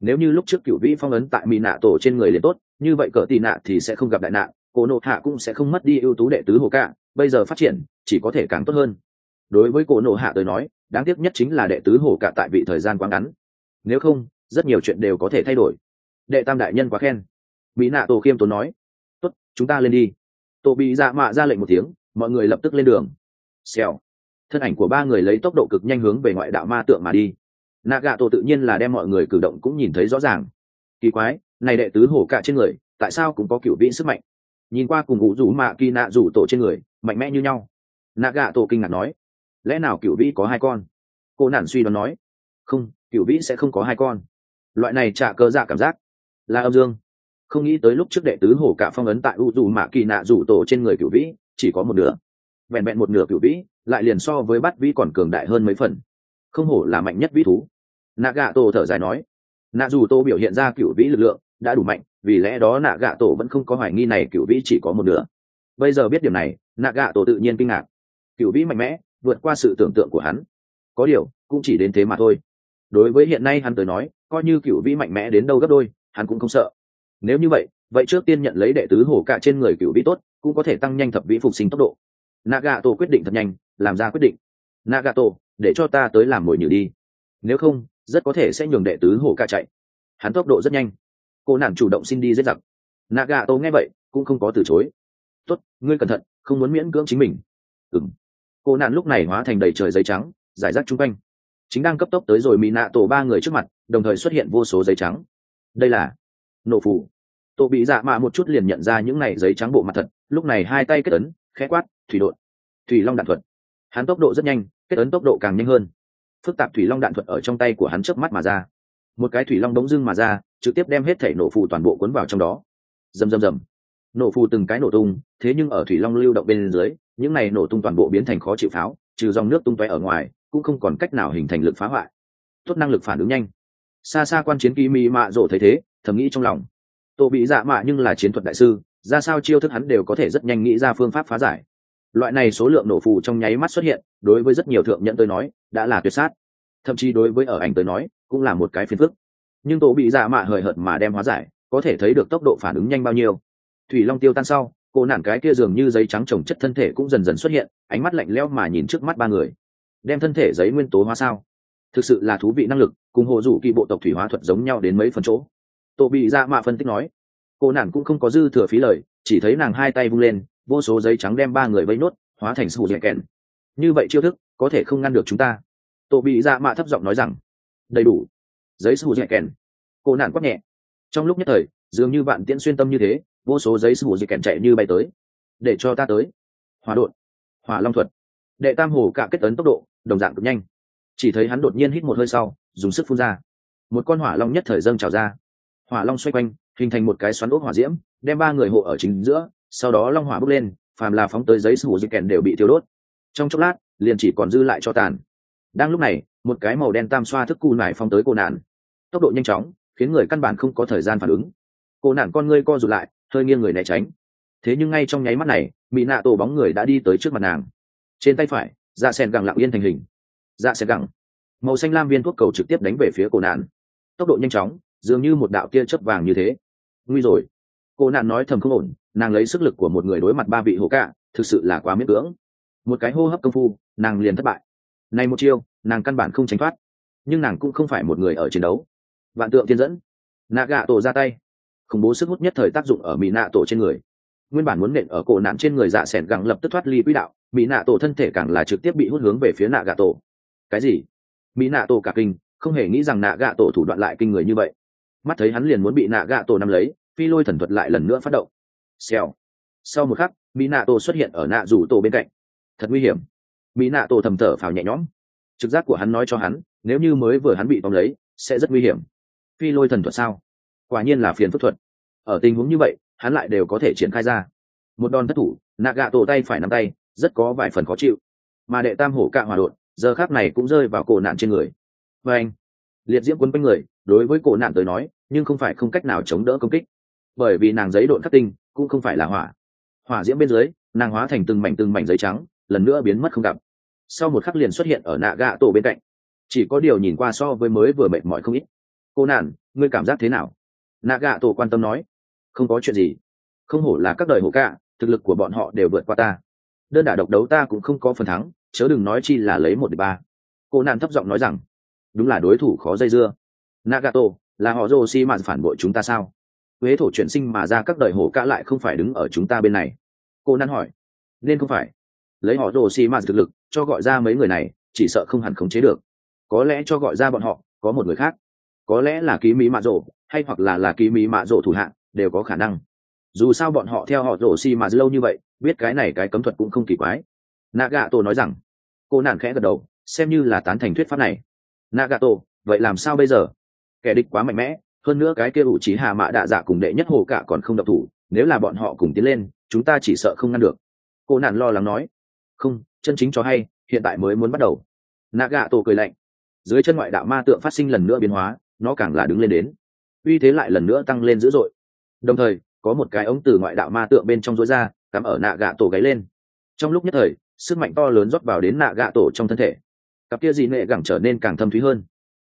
nếu như lúc trước cựu vĩ phong ấn tại mỹ nạ tổ trên người liền tốt, như vậy cỡ tị nạ thì sẽ không gặp đại nạn, cổ nộ hạ cũng sẽ không mất đi ưu tú đệ tứ hồ cả, bây giờ phát triển, chỉ có thể càng tốt hơn. Đối với cổ nộ hạ tôi nói, đáng tiếc nhất chính là đệ tứ hồ cả tại vị thời gian quá ngắn. Nếu không, rất nhiều chuyện đều có thể thay đổi. Đệ tam đại nhân quá khen. Mỹ nạ tổ khiêm tốn nói. Tốt, chúng ta lên đi. Tổ bị dạ mạ ra lệnh một tiếng, mọi người lập tức lên đường. Xèo. Thân ảnh của ba người lấy tốc độ cực nhanh hướng về ngoại đạo ma tượng mà đi nạ gạ tổ tự nhiên là đem mọi người cử động cũng nhìn thấy rõ ràng. Kỳ quái, này đệ tứ hổ cả trên người, tại sao cũng có cựu vĩ sức mạnh? Nhìn qua cùng ngũ rủ mạ kỳ nạ rủ tổ trên người, mạnh mẽ như nhau. Nạ gạ tổ kinh ngạc nói, lẽ nào cựu vĩ có hai con? Cô nản suy đoán nói, không cựu vĩ sẽ không có hai con. Loại này trả cơ dạ cảm giác là âm dương. Không nghĩ tới lúc trước đệ tứ hổ cả phong ấn tại u dù mạ kỳ nạ rủ tổ trên người cựu vĩ, chỉ có một nửa. Vẹn vẹn một nửa cựu vĩ, lại liền so với bát vĩ còn cường đại hơn mấy phần. Không hổ là mạnh nhất vĩ thú nạ gạ tổ thở dài nói nạ dù tô biểu hiện ra cựu vĩ lực lượng đã đủ mạnh, vì lẽ đó nạ gạ tổ vẫn không có hoài nghi này cựu vĩ chỉ có một nửa. Bây giờ biết điểm này nạ gạ tổ tự nhiên kinh ngạc. Cựu vĩ mạnh mẽ, vượt qua sự tưởng tượng của hắn. Có điều, cũng chỉ đến thế mà thôi. Đối với hiện nay hắn tới nói, coi như cựu vĩ mạnh mẽ đến đâu gấp đôi, hắn cũng không sợ. Nếu như vậy vậy trước tiên nhận lấy đệ tứ hổ cạ trên người cựu vĩ tốt, cũng có thể tăng nhanh thập vĩ phục sinh tốc độ. Nạ gạ tổ quyết định thật nhanh, làm ra quyết định. Nạ gạ tổ để cho ta tới làm mồi nhử đi. Nếu không rất có thể sẽ nhường đệ tứ hổ ca chạy. Hắn tốc độ rất nhanh. Cô nàng chủ động xin đi giết giặc. Nagato nghe vậy, cũng không có từ chối. Tốt, ngươi cẩn thận, không muốn miễn cưỡng chính mình. Ừng cô nạn lúc này hóa thành đầy trời giấy trắng, giải rác chung quanh. Chính đang cấp tốc tới rồi mỹ nạ tổ ba người trước mặt, đồng thời xuất hiện vô số giấy trắng. Đây là nổ phủ tổ bị dạ mạ một chút liền nhận ra những này giấy trắng bộ mặt thật, lúc này hai tay kết ấn, khẽ quát, thủy đột thủy long đạn thuật. Hắn tốc độ rất nhanh, kết ấn tốc độ càng nhanh hơn phức tạp thủy long đạn thuật ở trong tay của hắn chớp mắt mà ra. Một cái thủy long đống dưng mà ra, trực tiếp đem hết thể nổ phù toàn bộ cuốn vào trong đó. Rầm rầm rầm. Nổ phù từng cái nổ tung, thế nhưng ở thủy long lưu động bên dưới, những này nổ tung toàn bộ biến thành khó chịu pháo, trừ dòng nước tung tóe ở ngoài, cũng không còn cách nào hình thành lực phá hoại. Tốt năng lực phản ứng nhanh. Xa xa quan chiến kỳ mỹ mạ rộ thấy thế, thầm nghĩ trong lòng. Tổ bị dạ mạ nhưng là chiến thuật đại sư, ra sao chiêu thức hắn đều có thể rất nhanh nghĩ ra phương pháp phá giải. Loại này số lượng nổ phù trong nháy mắt xuất hiện, đối với rất nhiều thượng nhận tôi nói đã là tuyệt sát. Thậm chí đối với ở ảnh tới nói, cũng là một cái phiền phức. Nhưng tổ bị dạ mạ hời hợt mà đem hóa giải, có thể thấy được tốc độ phản ứng nhanh bao nhiêu. Thủy long tiêu tan sau, cô nản cái kia dường như giấy trắng trồng chất thân thể cũng dần dần xuất hiện, ánh mắt lạnh lẽo mà nhìn trước mắt ba người. Đem thân thể giấy nguyên tố hóa sao? Thực sự là thú vị năng lực, cùng hộ rủ kỳ bộ tộc thủy hóa thuật giống nhau đến mấy phần chỗ. Tổ bị dạ mạ phân tích nói, cô nản cũng không có dư thừa phí lời, chỉ thấy nàng hai tay vung lên, vô số giấy trắng đem ba người vây nốt, hóa thành sù nhẹ kẹn. như vậy chiêu thức, có thể không ngăn được chúng ta tổ bị dạ mạ thấp giọng nói rằng, đầy đủ. Giấy sù dạy kèn. Cô nạn quát nhẹ. Trong lúc nhất thời, dường như bạn tiễn xuyên tâm như thế, vô số giấy sù dạy kèn chạy như bay tới. Để cho ta tới. Hỏa đột hỏa long thuật. Đệ tam hồ cả kết tấn tốc độ, đồng dạng cực nhanh. Chỉ thấy hắn đột nhiên hít một hơi sau, dùng sức phun ra. Một con hỏa long nhất thời dâng trào ra. Hỏa long xoay quanh, hình thành một cái xoắn ốc hỏa diễm, đem ba người hộ ở chính giữa, sau đó long hỏa bốc lên, phàm là phóng tới giấy sủ dịch kèn đều bị tiêu đốt. Trong chốc lát, liền chỉ còn dư lại cho tàn đang lúc này, một cái màu đen tam xoa thức cù nải phong tới cô nạn. Tốc độ nhanh chóng, khiến người căn bản không có thời gian phản ứng. Cô nạn con ngươi co rụt lại, hơi nghiêng người né tránh. Thế nhưng ngay trong nháy mắt này mỹ nạ tổ bóng người đã đi tới trước mặt nàng. Trên tay phải dạ sen gẳng lặng yên thành hình. Dạ sen gẳng. Màu xanh lam viên thuốc cầu trực tiếp đánh về phía cô nạn. Tốc độ nhanh chóng, dường như một đạo tia chớp vàng như thế. Nguy rồi. Cô nạn nói thầm không ổn, nàng lấy sức lực của một người đối mặt ba vị hổ cạ, thực sự là quá miễn cưỡng. Một cái hô hấp công phu, nàng liền thất bại này một chiêu, nàng căn bản không tránh thoát. Nhưng nàng cũng không phải một người ở chiến đấu. Vạn tượng thiên dẫn. Nạ gạ tổ ra tay. Khủng bố sức hút nhất thời tác dụng ở mỹ nạ tổ trên người. Nguyên bản muốn nện ở cổ nạn trên người dạ s ẻ n gẳng lập tức thoát ly quỹ đạo mỹ nạ tổ thân thể càng là trực tiếp bị hút hướng về phía nạ gạ tổ cái gì? Mỹ nạ tổ cả kinh, không hề nghĩ rằng nạ gạ tổ thủ đoạn lại kinh người như vậy. Mắt thấy hắn liền muốn bị nạ gạ tổ nắm lấy, phi lôi thần thuật lại lần nữa phát động. Xèo. Sau một khắc mỹ nạ tổ xuất hiện ở nạ rủ tổ bên cạnh. Thật nguy hiểm mỹ nạ tổ thầm thở phào nhẹ nhõm. Trực giác của hắn nói cho hắn, nếu như mới vừa hắn bị tóm lấy, sẽ rất nguy hiểm. Phi lôi thần thuật sao? Quả nhiên là phiền phức thuật. Ở tình huống như vậy, hắn lại đều có thể triển khai ra. Một đòn thất thủ, nạ gạ tổ tay phải nắm tay, rất có vài phần khó chịu. Mà đệ tam hổ cạ hòa đột, giờ khác này cũng rơi vào cổ nạn trên người. Và anh, liệt diễm quấn quanh người, đối với cổ nạn tới nói, nhưng không phải không cách nào chống đỡ công kích. Bởi vì nàng giấy độn khắc tinh, cũng không phải là hỏa. Hỏa diễm bên dưới, nàng hóa thành từng mảnh từng mảnh giấy trắng lần nữa biến mất không gặp. Sau một khắc liền xuất hiện ở nạ gạ tổ bên cạnh. Chỉ có điều nhìn qua so với mới vừa mệt mỏi không ít. Cô nản, ngươi cảm giác thế nào? Nạ gạ tổ quan tâm nói. Không có chuyện gì. Không hổ là các đời hổ cả, thực lực của bọn họ đều vượt qua ta. Đơn đả độc đấu ta cũng không có phần thắng, chớ đừng nói chi là lấy một đ ba. Cô nạn thấp giọng nói rằng. Đúng là đối thủ khó dây dưa. Nagato, là họ rô si mà phản bội chúng ta sao? Huế thổ chuyển sinh mà ra các đời hổ cả lại không phải đứng ở chúng ta bên này. Cô nan hỏi. Nên không phải lấy họ đồ xi mà thực lực, cho gọi ra mấy người này, chỉ sợ không hẳn khống chế được. Có lẽ cho gọi ra bọn họ, có một người khác. Có lẽ là ký mỹ mạ rộ, hay hoặc là là ký mỹ mạ rộ thủ hạng đều có khả năng. Dù sao bọn họ theo họ rổ xi mà lâu như vậy, biết cái này cái cấm thuật cũng không kỳ quái. Nạ gạ tổ nói rằng, cô nàng khẽ gật đầu, xem như là tán thành thuyết pháp này. Nagato, vậy làm sao bây giờ? Kẻ địch quá mạnh mẽ, hơn nữa cái kia ủ trí hà mã đạ dạ cùng đệ nhất hồ cả còn không độc thủ, nếu là bọn họ cùng tiến lên, chúng ta chỉ sợ không ngăn được. Cô nạn lo lắng nói không, chân chính cho hay, hiện tại mới muốn bắt đầu. Nà gạ tổ cười lạnh. Dưới chân ngoại đạo ma tượng phát sinh lần nữa biến hóa, nó càng là đứng lên đến. Uy thế lại lần nữa tăng lên dữ dội. Đồng thời, có một cái ống từ ngoại đạo ma tượng bên trong rối ra, cắm ở nạ gạ tổ gáy lên. Trong lúc nhất thời, sức mạnh to lớn rót vào đến nạ gạ tổ trong thân thể. Cặp kia dị nệ gẳng trở nên càng thâm thúy hơn.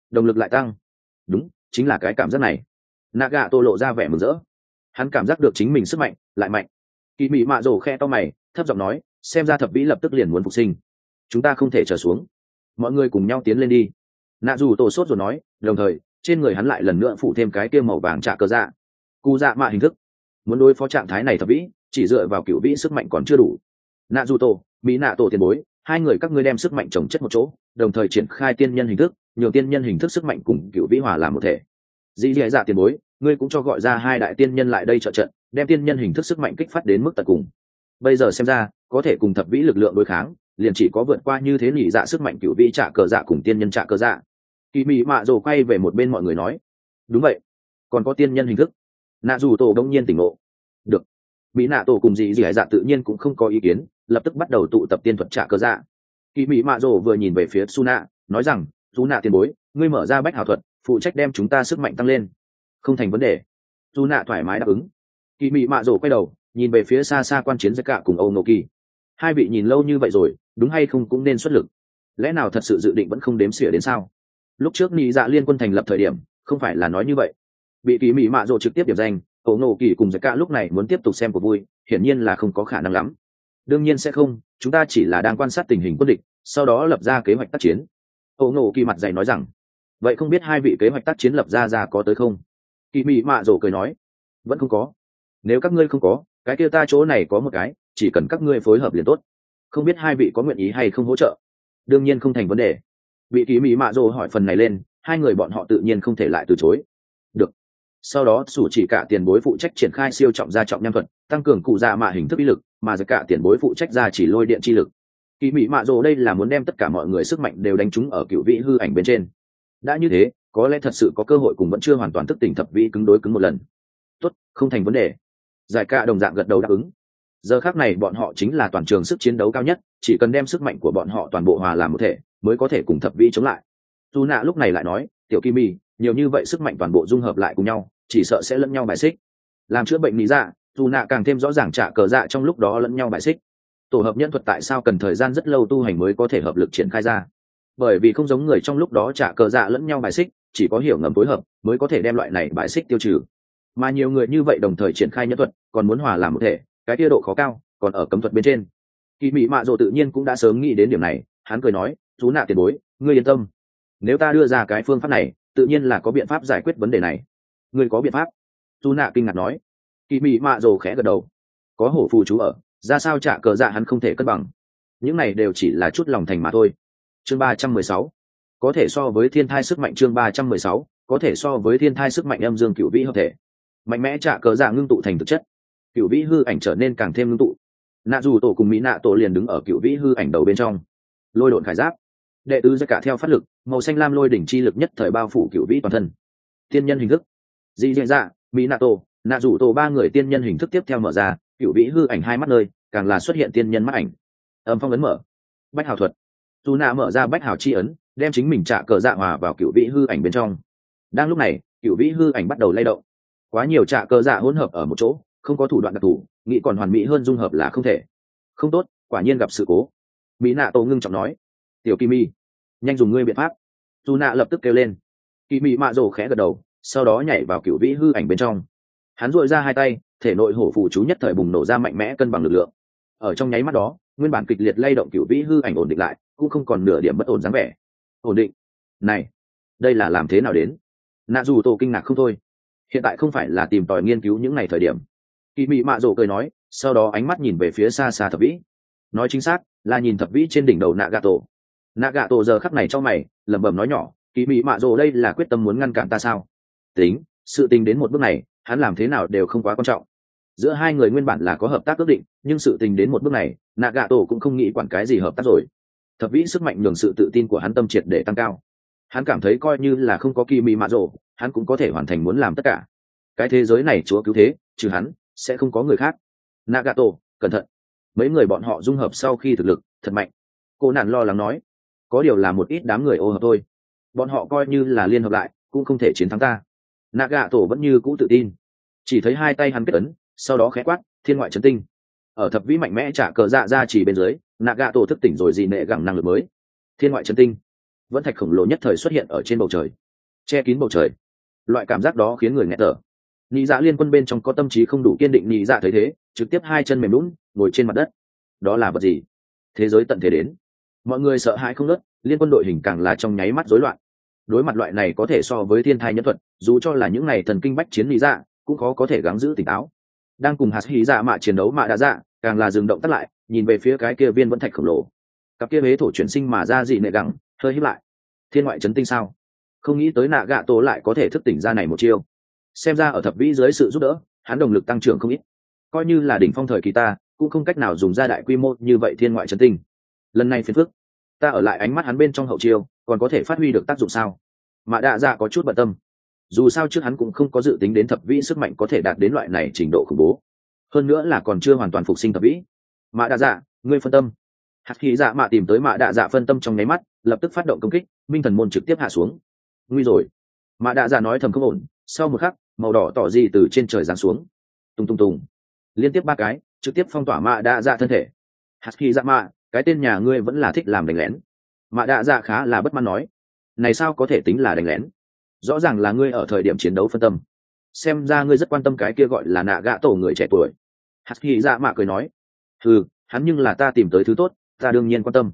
Động lực lại tăng. Đúng, chính là cái cảm giác này. Nạ gạ tổ lộ ra vẻ mừng rỡ. Hắn cảm giác được chính mình sức mạnh, lại mạnh. Kỳ mị mạ rổ khe to mày, thấp giọng nói xem ra thập vĩ lập tức liền muốn phục sinh. Chúng ta không thể trở xuống. Mọi người cùng nhau tiến lên đi. Nạ dù tổ sốt rồi nói, đồng thời, trên người hắn lại lần nữa phụ thêm cái kia màu vàng trạ cơ dạ. Cụ dạ mạ hình thức. Muốn đối phó trạng thái này thập vĩ, chỉ dựa vào cựu vĩ sức mạnh còn chưa đủ. Nạ dù tổ, mỹ nạ tổ tiền bối, hai người các ngươi đem sức mạnh trồng chất một chỗ, đồng thời triển khai tiên nhân hình thức nhiều tiên nhân hình thức sức mạnh cùng cựu vĩ hòa làm một thể. Dĩ dì dạ tiền bối, ngươi cũng cho gọi ra hai đại tiên nhân lại đây trợ trận, đem tiên nhân hình thức sức mạnh kích phát đến mức tận cùng bây giờ xem ra, có thể cùng thập vĩ lực lượng đối kháng, liền chỉ có vượt qua như thế nhị dạ sức mạnh cựu vĩ trả cờ dạ cùng tiên nhân trả cờ dạ. Kỳ mị mạ rồ quay về một bên mọi người nói, đúng vậy, còn có tiên nhân hình thức. Nạ dù tổ đông nhiên tỉnh ngộ. Được. Mỹ nạ tổ cùng dị dị dạ tự nhiên cũng không có ý kiến, lập tức bắt đầu tụ tập tiên thuật trả cơ dạ. Kỳ mị mạ rồ vừa nhìn về phía su nạ nói rằng, su nạ tiền bối, ngươi mở ra bách hảo thuật, phụ trách đem chúng ta sức mạnh tăng lên. Không thành vấn đề. Su nạ thoải mái đáp ứng. Kỳ mị mạ rồ quay đầu nhìn về phía xa xa quan chiến giữa cả cùng âu nô kỳ. Hai vị nhìn lâu như vậy rồi, đúng hay không cũng nên xuất lực. Lẽ nào thật sự dự định vẫn không đếm xỉa đến sao? Lúc trước nghĩ dạ liên quân thành lập thời điểm, không phải là nói như vậy. Bị kỳ mỹ mạ rồ trực tiếp điểm danh ẩu nổ kỳ cùng giặc cả lúc này muốn tiếp tục xem cuộc vui, hiển nhiên là không có khả năng lắm. Đương nhiên sẽ không, chúng ta chỉ là đang quan sát tình hình quân địch, sau đó lập ra kế hoạch tác chiến. Ẩu nổ kỳ mặt dày nói rằng, vậy không biết hai vị kế hoạch tác chiến lập ra ra có tới không? Kỳ mỹ mạ rồ cười nói, vẫn không có. Nếu các ngươi không có cái kia ta chỗ này có một cái, chỉ cần các ngươi phối hợp liền tốt. Không biết hai vị có nguyện ý hay không hỗ trợ? Đương nhiên không thành vấn đề. Vị ký mỹ mạ dô hỏi phần này lên, hai người bọn họ tự nhiên không thể lại từ chối. Được. Sau đó, sủ chỉ cả tiền bối phụ trách triển khai siêu trọng gia trọng nham thuật, tăng cường cụ dạ mạ hình thức ý lực, mà giật cả tiền bối phụ trách ra chỉ lôi điện chi lực. Kỳ mỹ mạ dô đây là muốn đem tất cả mọi người sức mạnh đều đánh trúng ở cựu vị hư ảnh bên trên. Đã như thế, có lẽ thật sự có cơ hội cùng vẫn chưa hoàn toàn thức tỉnh thập vị cứng đối cứng một lần. Tốt, không thành vấn đề giải ca đồng dạng gật đầu đáp ứng. Giờ khác này bọn họ chính là toàn trường sức chiến đấu cao nhất, chỉ cần đem sức mạnh của bọn họ toàn bộ hòa làm một thể, mới có thể cùng thập vĩ chống lại. Dù nạ lúc này lại nói, tiểu kim mi, nhiều như vậy sức mạnh toàn bộ dung hợp lại cùng nhau, chỉ sợ sẽ lẫn nhau bài xích. Làm chữa bệnh lý dạ dù nạ càng thêm rõ ràng trả cờ dạ trong lúc đó lẫn nhau bài xích. Tổ hợp nhân thuật tại sao cần thời gian rất lâu tu hành mới có thể hợp lực triển khai ra? Bởi vì không giống người trong lúc đó trả cờ dạ lẫn nhau bài xích, chỉ có hiểu ngầm phối hợp mới có thể đem loại này bài xích tiêu trừ mà nhiều người như vậy đồng thời triển khai nhân thuật, còn muốn hòa làm một thể, cái tiêu độ khó cao, còn ở cấm thuật bên trên. Kỳ mị mạ rộ tự nhiên cũng đã sớm nghĩ đến điểm này, hắn cười nói, chú nạ tiền bối, ngươi yên tâm. Nếu ta đưa ra cái phương pháp này, tự nhiên là có biện pháp giải quyết vấn đề này. Ngươi có biện pháp? Chú nạ kinh ngạc nói. Kỳ mị mạ rồ khẽ gật đầu. Có hổ phù chú ở, ra sao trả cờ dạ hắn không thể cân bằng. Những này đều chỉ là chút lòng thành mà thôi. Chương ba trăm mười sáu. Có thể so với thiên thai sức mạnh chương ba trăm mười sáu, có thể so với thiên thai sức mạnh âm dương cựu vĩ hợp thể mạnh mẽ trả cờ dạ ngưng tụ thành thực chất. Cựu vĩ hư ảnh trở nên càng thêm ngưng tụ. Nạ dù tổ cùng mỹ nạ tổ liền đứng ở cựu vĩ hư ảnh đầu bên trong. Lôi độn khải giáp. Đệ tứ ra cả theo phát lực, màu xanh lam lôi đỉnh chi lực nhất thời bao phủ cựu vĩ toàn thân. Tiên nhân hình thức. Dị dị dạ mỹ nạ tổ, nạ dù tổ ba người tiên nhân hình thức tiếp theo mở ra cựu vĩ hư ảnh hai mắt nơi, càng là xuất hiện tiên nhân mắt ảnh. Âm phong ấn mở. Bách hào thuật. Dù nạ mở ra bách hào chi ấn, đem chính mình trả cờ dạ hòa vào cựu vĩ hư ảnh bên trong. Đang lúc này cựu vĩ hư ảnh bắt đầu lay động quá nhiều trạ cơ dạ hỗn hợp ở một chỗ, không có thủ đoạn đặc thù, nghĩ còn hoàn mỹ hơn dung hợp là không thể. Không tốt, quả nhiên gặp sự cố. Mỹ nạ tổ ngưng trọng nói. Tiểu kỳ mi, nhanh dùng ngươi biện pháp. Dù nạ lập tức kêu lên. Kỳ mị mạ rồ khẽ gật đầu, sau đó nhảy vào cựu vĩ hư ảnh bên trong. Hắn dội ra hai tay, thể nội hổ phụ chú nhất thời bùng nổ ra mạnh mẽ cân bằng lực lượng. Ở trong nháy mắt đó, nguyên bản kịch liệt lay động cựu vĩ hư ảnh ổn định lại, cũng không còn nửa điểm bất ổn dáng vẻ. Ổn định. Này, đây là làm thế nào đến? Nạ dù tổ kinh ngạc không thôi hiện tại không phải là tìm tòi nghiên cứu những ngày thời điểm. Kỳ mị mạ rổ cười nói, sau đó ánh mắt nhìn về phía xa xa thập vĩ. Nói chính xác, là nhìn thập vĩ trên đỉnh đầu nạ gà tổ nạ gà tổ giờ khắc này cho mày, lẩm bẩm nói nhỏ, kỳ mị mạ rổ đây là quyết tâm muốn ngăn cản ta sao? Tính, sự tình đến một bước này, hắn làm thế nào đều không quá quan trọng. Giữa hai người nguyên bản là có hợp tác ước định, nhưng sự tình đến một bước này nạ gà tổ cũng không nghĩ quản cái gì hợp tác rồi. Thập vĩ sức mạnh nhường sự tự tin của hắn tâm triệt để tăng cao hắn cảm thấy coi như là không có kỳ mị mạ rộ hắn cũng có thể hoàn thành muốn làm tất cả. Cái thế giới này chúa cứu thế, trừ hắn, sẽ không có người khác. Nagato, cẩn thận. Mấy người bọn họ dung hợp sau khi thực lực, thật mạnh. Cô nạn lo lắng nói, có điều là một ít đám người ô hợp thôi. Bọn họ coi như là liên hợp lại, cũng không thể chiến thắng ta. Nagato vẫn như cũ tự tin. Chỉ thấy hai tay hắn kết ấn, sau đó khẽ quát, thiên ngoại trấn tinh. Ở thập vĩ mạnh mẽ trả cờ dạ ra chỉ bên dưới, nagato thức tỉnh rồi gì nệ gẳng năng lực mới. Thiên ngoại trấn tinh vẫn thạch khổng lồ nhất thời xuất hiện ở trên bầu trời, che kín bầu trời. Loại cảm giác đó khiến người nghe thở. Nhị dạ liên quân bên trong có tâm trí không đủ kiên định nhị dạ thấy thế, trực tiếp hai chân mềm lún, ngồi trên mặt đất. Đó là vật gì? Thế giới tận thế đến. Mọi người sợ hãi không nớt liên quân đội hình càng là trong nháy mắt rối loạn. Đối mặt loại này có thể so với thiên thai nhân thuật, dù cho là những ngày thần kinh bách chiến lý dạ cũng khó có thể gắng giữ tỉnh táo. Đang cùng hạt hí dạ mạ chiến đấu mạ đã dạ càng là dừng động tắt lại, nhìn về phía cái kia viên vẫn thạch khổng lồ. Cặp kia huế thổ chuyển sinh mà ra dị nệ gẳng hơi hiếp lại. Thiên ngoại chấn tinh sao? Không nghĩ tới nạ gạ tổ lại có thể thức tỉnh ra này một chiêu. Xem ra ở thập vĩ dưới sự giúp đỡ, hắn động lực tăng trưởng không ít. Coi như là đỉnh phong thời kỳ ta, cũng không cách nào dùng ra đại quy mô như vậy thiên ngoại chấn tinh. Lần này phiền phức. Ta ở lại ánh mắt hắn bên trong hậu chiêu, còn có thể phát huy được tác dụng sao? Mà đạ dạ có chút bận tâm. Dù sao trước hắn cũng không có dự tính đến thập vĩ sức mạnh có thể đạt đến loại này trình độ khủng bố. Hơn nữa là còn chưa hoàn toàn phục sinh thập vĩ. Mà đạ dạ ngươi phân tâm hạt khí dạ mạ tìm tới mạ đạ dạ phân tâm trong nháy mắt, lập tức phát động công kích, minh thần môn trực tiếp hạ xuống. Nguy rồi. Mạ đạ dạ nói thầm không ổn, sau một khắc, màu đỏ tỏ gì từ trên trời giáng xuống. Tung tung tung liên tiếp ba cái, trực tiếp phong tỏa mạ đạ dạ thân thể. Hạt khí dạ mạ, cái tên nhà ngươi vẫn là thích làm đánh lén. Mạ đạ dạ khá là bất mãn nói, này sao có thể tính là đánh lén? Rõ ràng là ngươi ở thời điểm chiến đấu phân tâm. Xem ra ngươi rất quan tâm cái kia gọi là nạ gạ tổ người trẻ tuổi. Hạt khí dạ mạ cười nói ừ hắn nhưng là ta tìm tới thứ tốt ta đương nhiên quan tâm.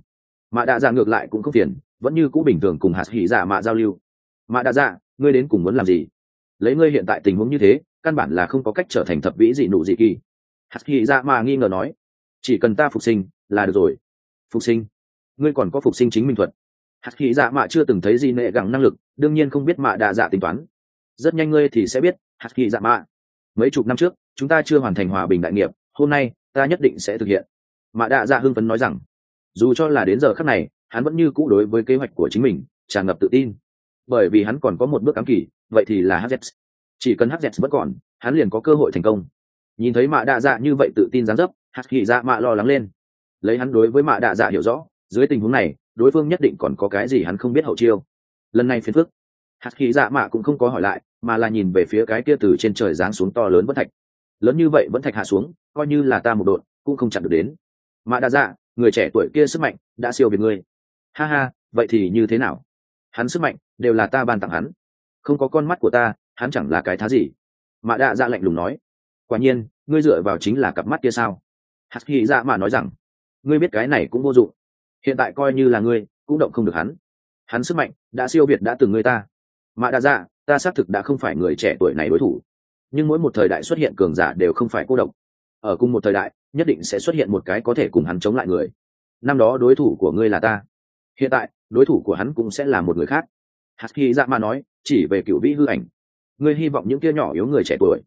Mạ đạ dạ ngược lại cũng không phiền, vẫn như cũ bình thường cùng hạt hỉ dạ mạ giao lưu. Mạ đạ dạ ngươi đến cùng muốn làm gì? Lấy ngươi hiện tại tình huống như thế, căn bản là không có cách trở thành thập vĩ dị nụ dị kỳ. Hạt hỉ dạ mạ nghi ngờ nói, chỉ cần ta phục sinh là được rồi. Phục sinh? Ngươi còn có phục sinh chính minh thuật. Hạt hỉ dạ mạ chưa từng thấy gì nệ gẳng năng lực, đương nhiên không biết mạ đạ dạ tính toán. Rất nhanh ngươi thì sẽ biết, hạt hỉ dạ mạ. Mấy chục năm trước, chúng ta chưa hoàn thành hòa bình đại nghiệp, hôm nay ta nhất định sẽ thực hiện. Mạ đạ dạ hưng phấn nói rằng dù cho là đến giờ khắc này, hắn vẫn như cũ đối với kế hoạch của chính mình tràn ngập tự tin. Bởi vì hắn còn có một bước ám kỳ vậy thì là hz chỉ cần hz vẫn còn, hắn liền có cơ hội thành công. Nhìn thấy mạ đạ dạ như vậy tự tin dán dấp hạt kỳ dạ mạ lo lắng lên. Lấy hắn đối với mạ đạ dạ hiểu rõ, dưới tình huống này, đối phương nhất định còn có cái gì hắn không biết hậu chiêu. Lần này phiền phức. Hạt kỳ dạ mạ cũng không có hỏi lại, mà là nhìn về phía cái kia từ trên trời giáng xuống to lớn vẫn thạch. Lớn như vậy vẫn thạch hạ xuống, coi như là ta một đội cũng không chặn được đến. Mạ đạ dạ người trẻ tuổi kia sức mạnh đã siêu việt ngươi. Ha ha, vậy thì như thế nào? Hắn sức mạnh đều là ta ban tặng hắn. Không có con mắt của ta, hắn chẳng là cái thá gì. Mạ đạ dạ lạnh lùng nói. Quả nhiên, ngươi dựa vào chính là cặp mắt kia sao? Hạt hy dạ mà nói rằng, ngươi biết cái này cũng vô dụng. Hiện tại coi như là ngươi, cũng động không được hắn. Hắn sức mạnh đã siêu việt đã từng ngươi ta. Mạ đạ dạ ta xác thực đã không phải người trẻ tuổi này đối thủ. Nhưng mỗi một thời đại xuất hiện cường giả đều không phải cô độc ở cùng một thời đại, nhất định sẽ xuất hiện một cái có thể cùng hắn chống lại người. Năm đó đối thủ của ngươi là ta. Hiện tại, đối thủ của hắn cũng sẽ là một người khác. Hạt khi dạ mà nói, chỉ về cựu vĩ hư ảnh. Ngươi hy vọng những kia nhỏ yếu người trẻ tuổi.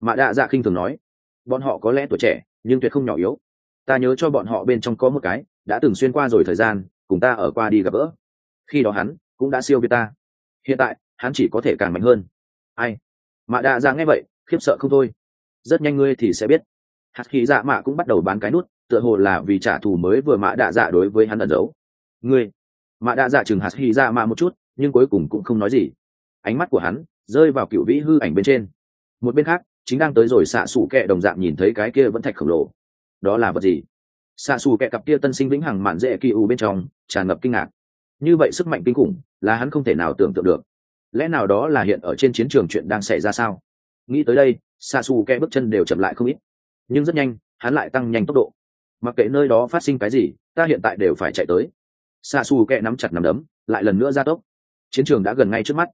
Mà đạ dạ khinh thường nói, bọn họ có lẽ tuổi trẻ, nhưng tuyệt không nhỏ yếu. Ta nhớ cho bọn họ bên trong có một cái, đã từng xuyên qua rồi thời gian, cùng ta ở qua đi gặp gỡ. Khi đó hắn cũng đã siêu việt ta. Hiện tại, hắn chỉ có thể càng mạnh hơn. Ai? Mà đạ dạ nghe vậy, khiếp sợ không thôi. Rất nhanh ngươi thì sẽ biết hạt khí dạ mạ cũng bắt đầu bán cái nút, tựa hồ là vì trả thù mới vừa mạ đạ dạ đối với hắn ẩn giấu. Ngươi, mạ đạ dạ chừng hạt khí dạ mạ một chút, nhưng cuối cùng cũng không nói gì. Ánh mắt của hắn rơi vào cựu vĩ hư ảnh bên trên. Một bên khác, chính đang tới rồi xạ xù kẹ đồng dạng nhìn thấy cái kia vẫn thạch khổng lồ. Đó là vật gì? Xạ xù kẹ cặp kia tân sinh vĩnh hằng mạn dễ kỳ u bên trong, tràn ngập kinh ngạc. Như vậy sức mạnh kinh khủng, là hắn không thể nào tưởng tượng được. Lẽ nào đó là hiện ở trên chiến trường chuyện đang xảy ra sao? Nghĩ tới đây, xạ xù kẹ bước chân đều chậm lại không ít nhưng rất nhanh, hắn lại tăng nhanh tốc độ. Mặc kệ nơi đó phát sinh cái gì, ta hiện tại đều phải chạy tới. Xa xù kẹ nắm chặt nắm đấm, lại lần nữa ra tốc. Chiến trường đã gần ngay trước mắt.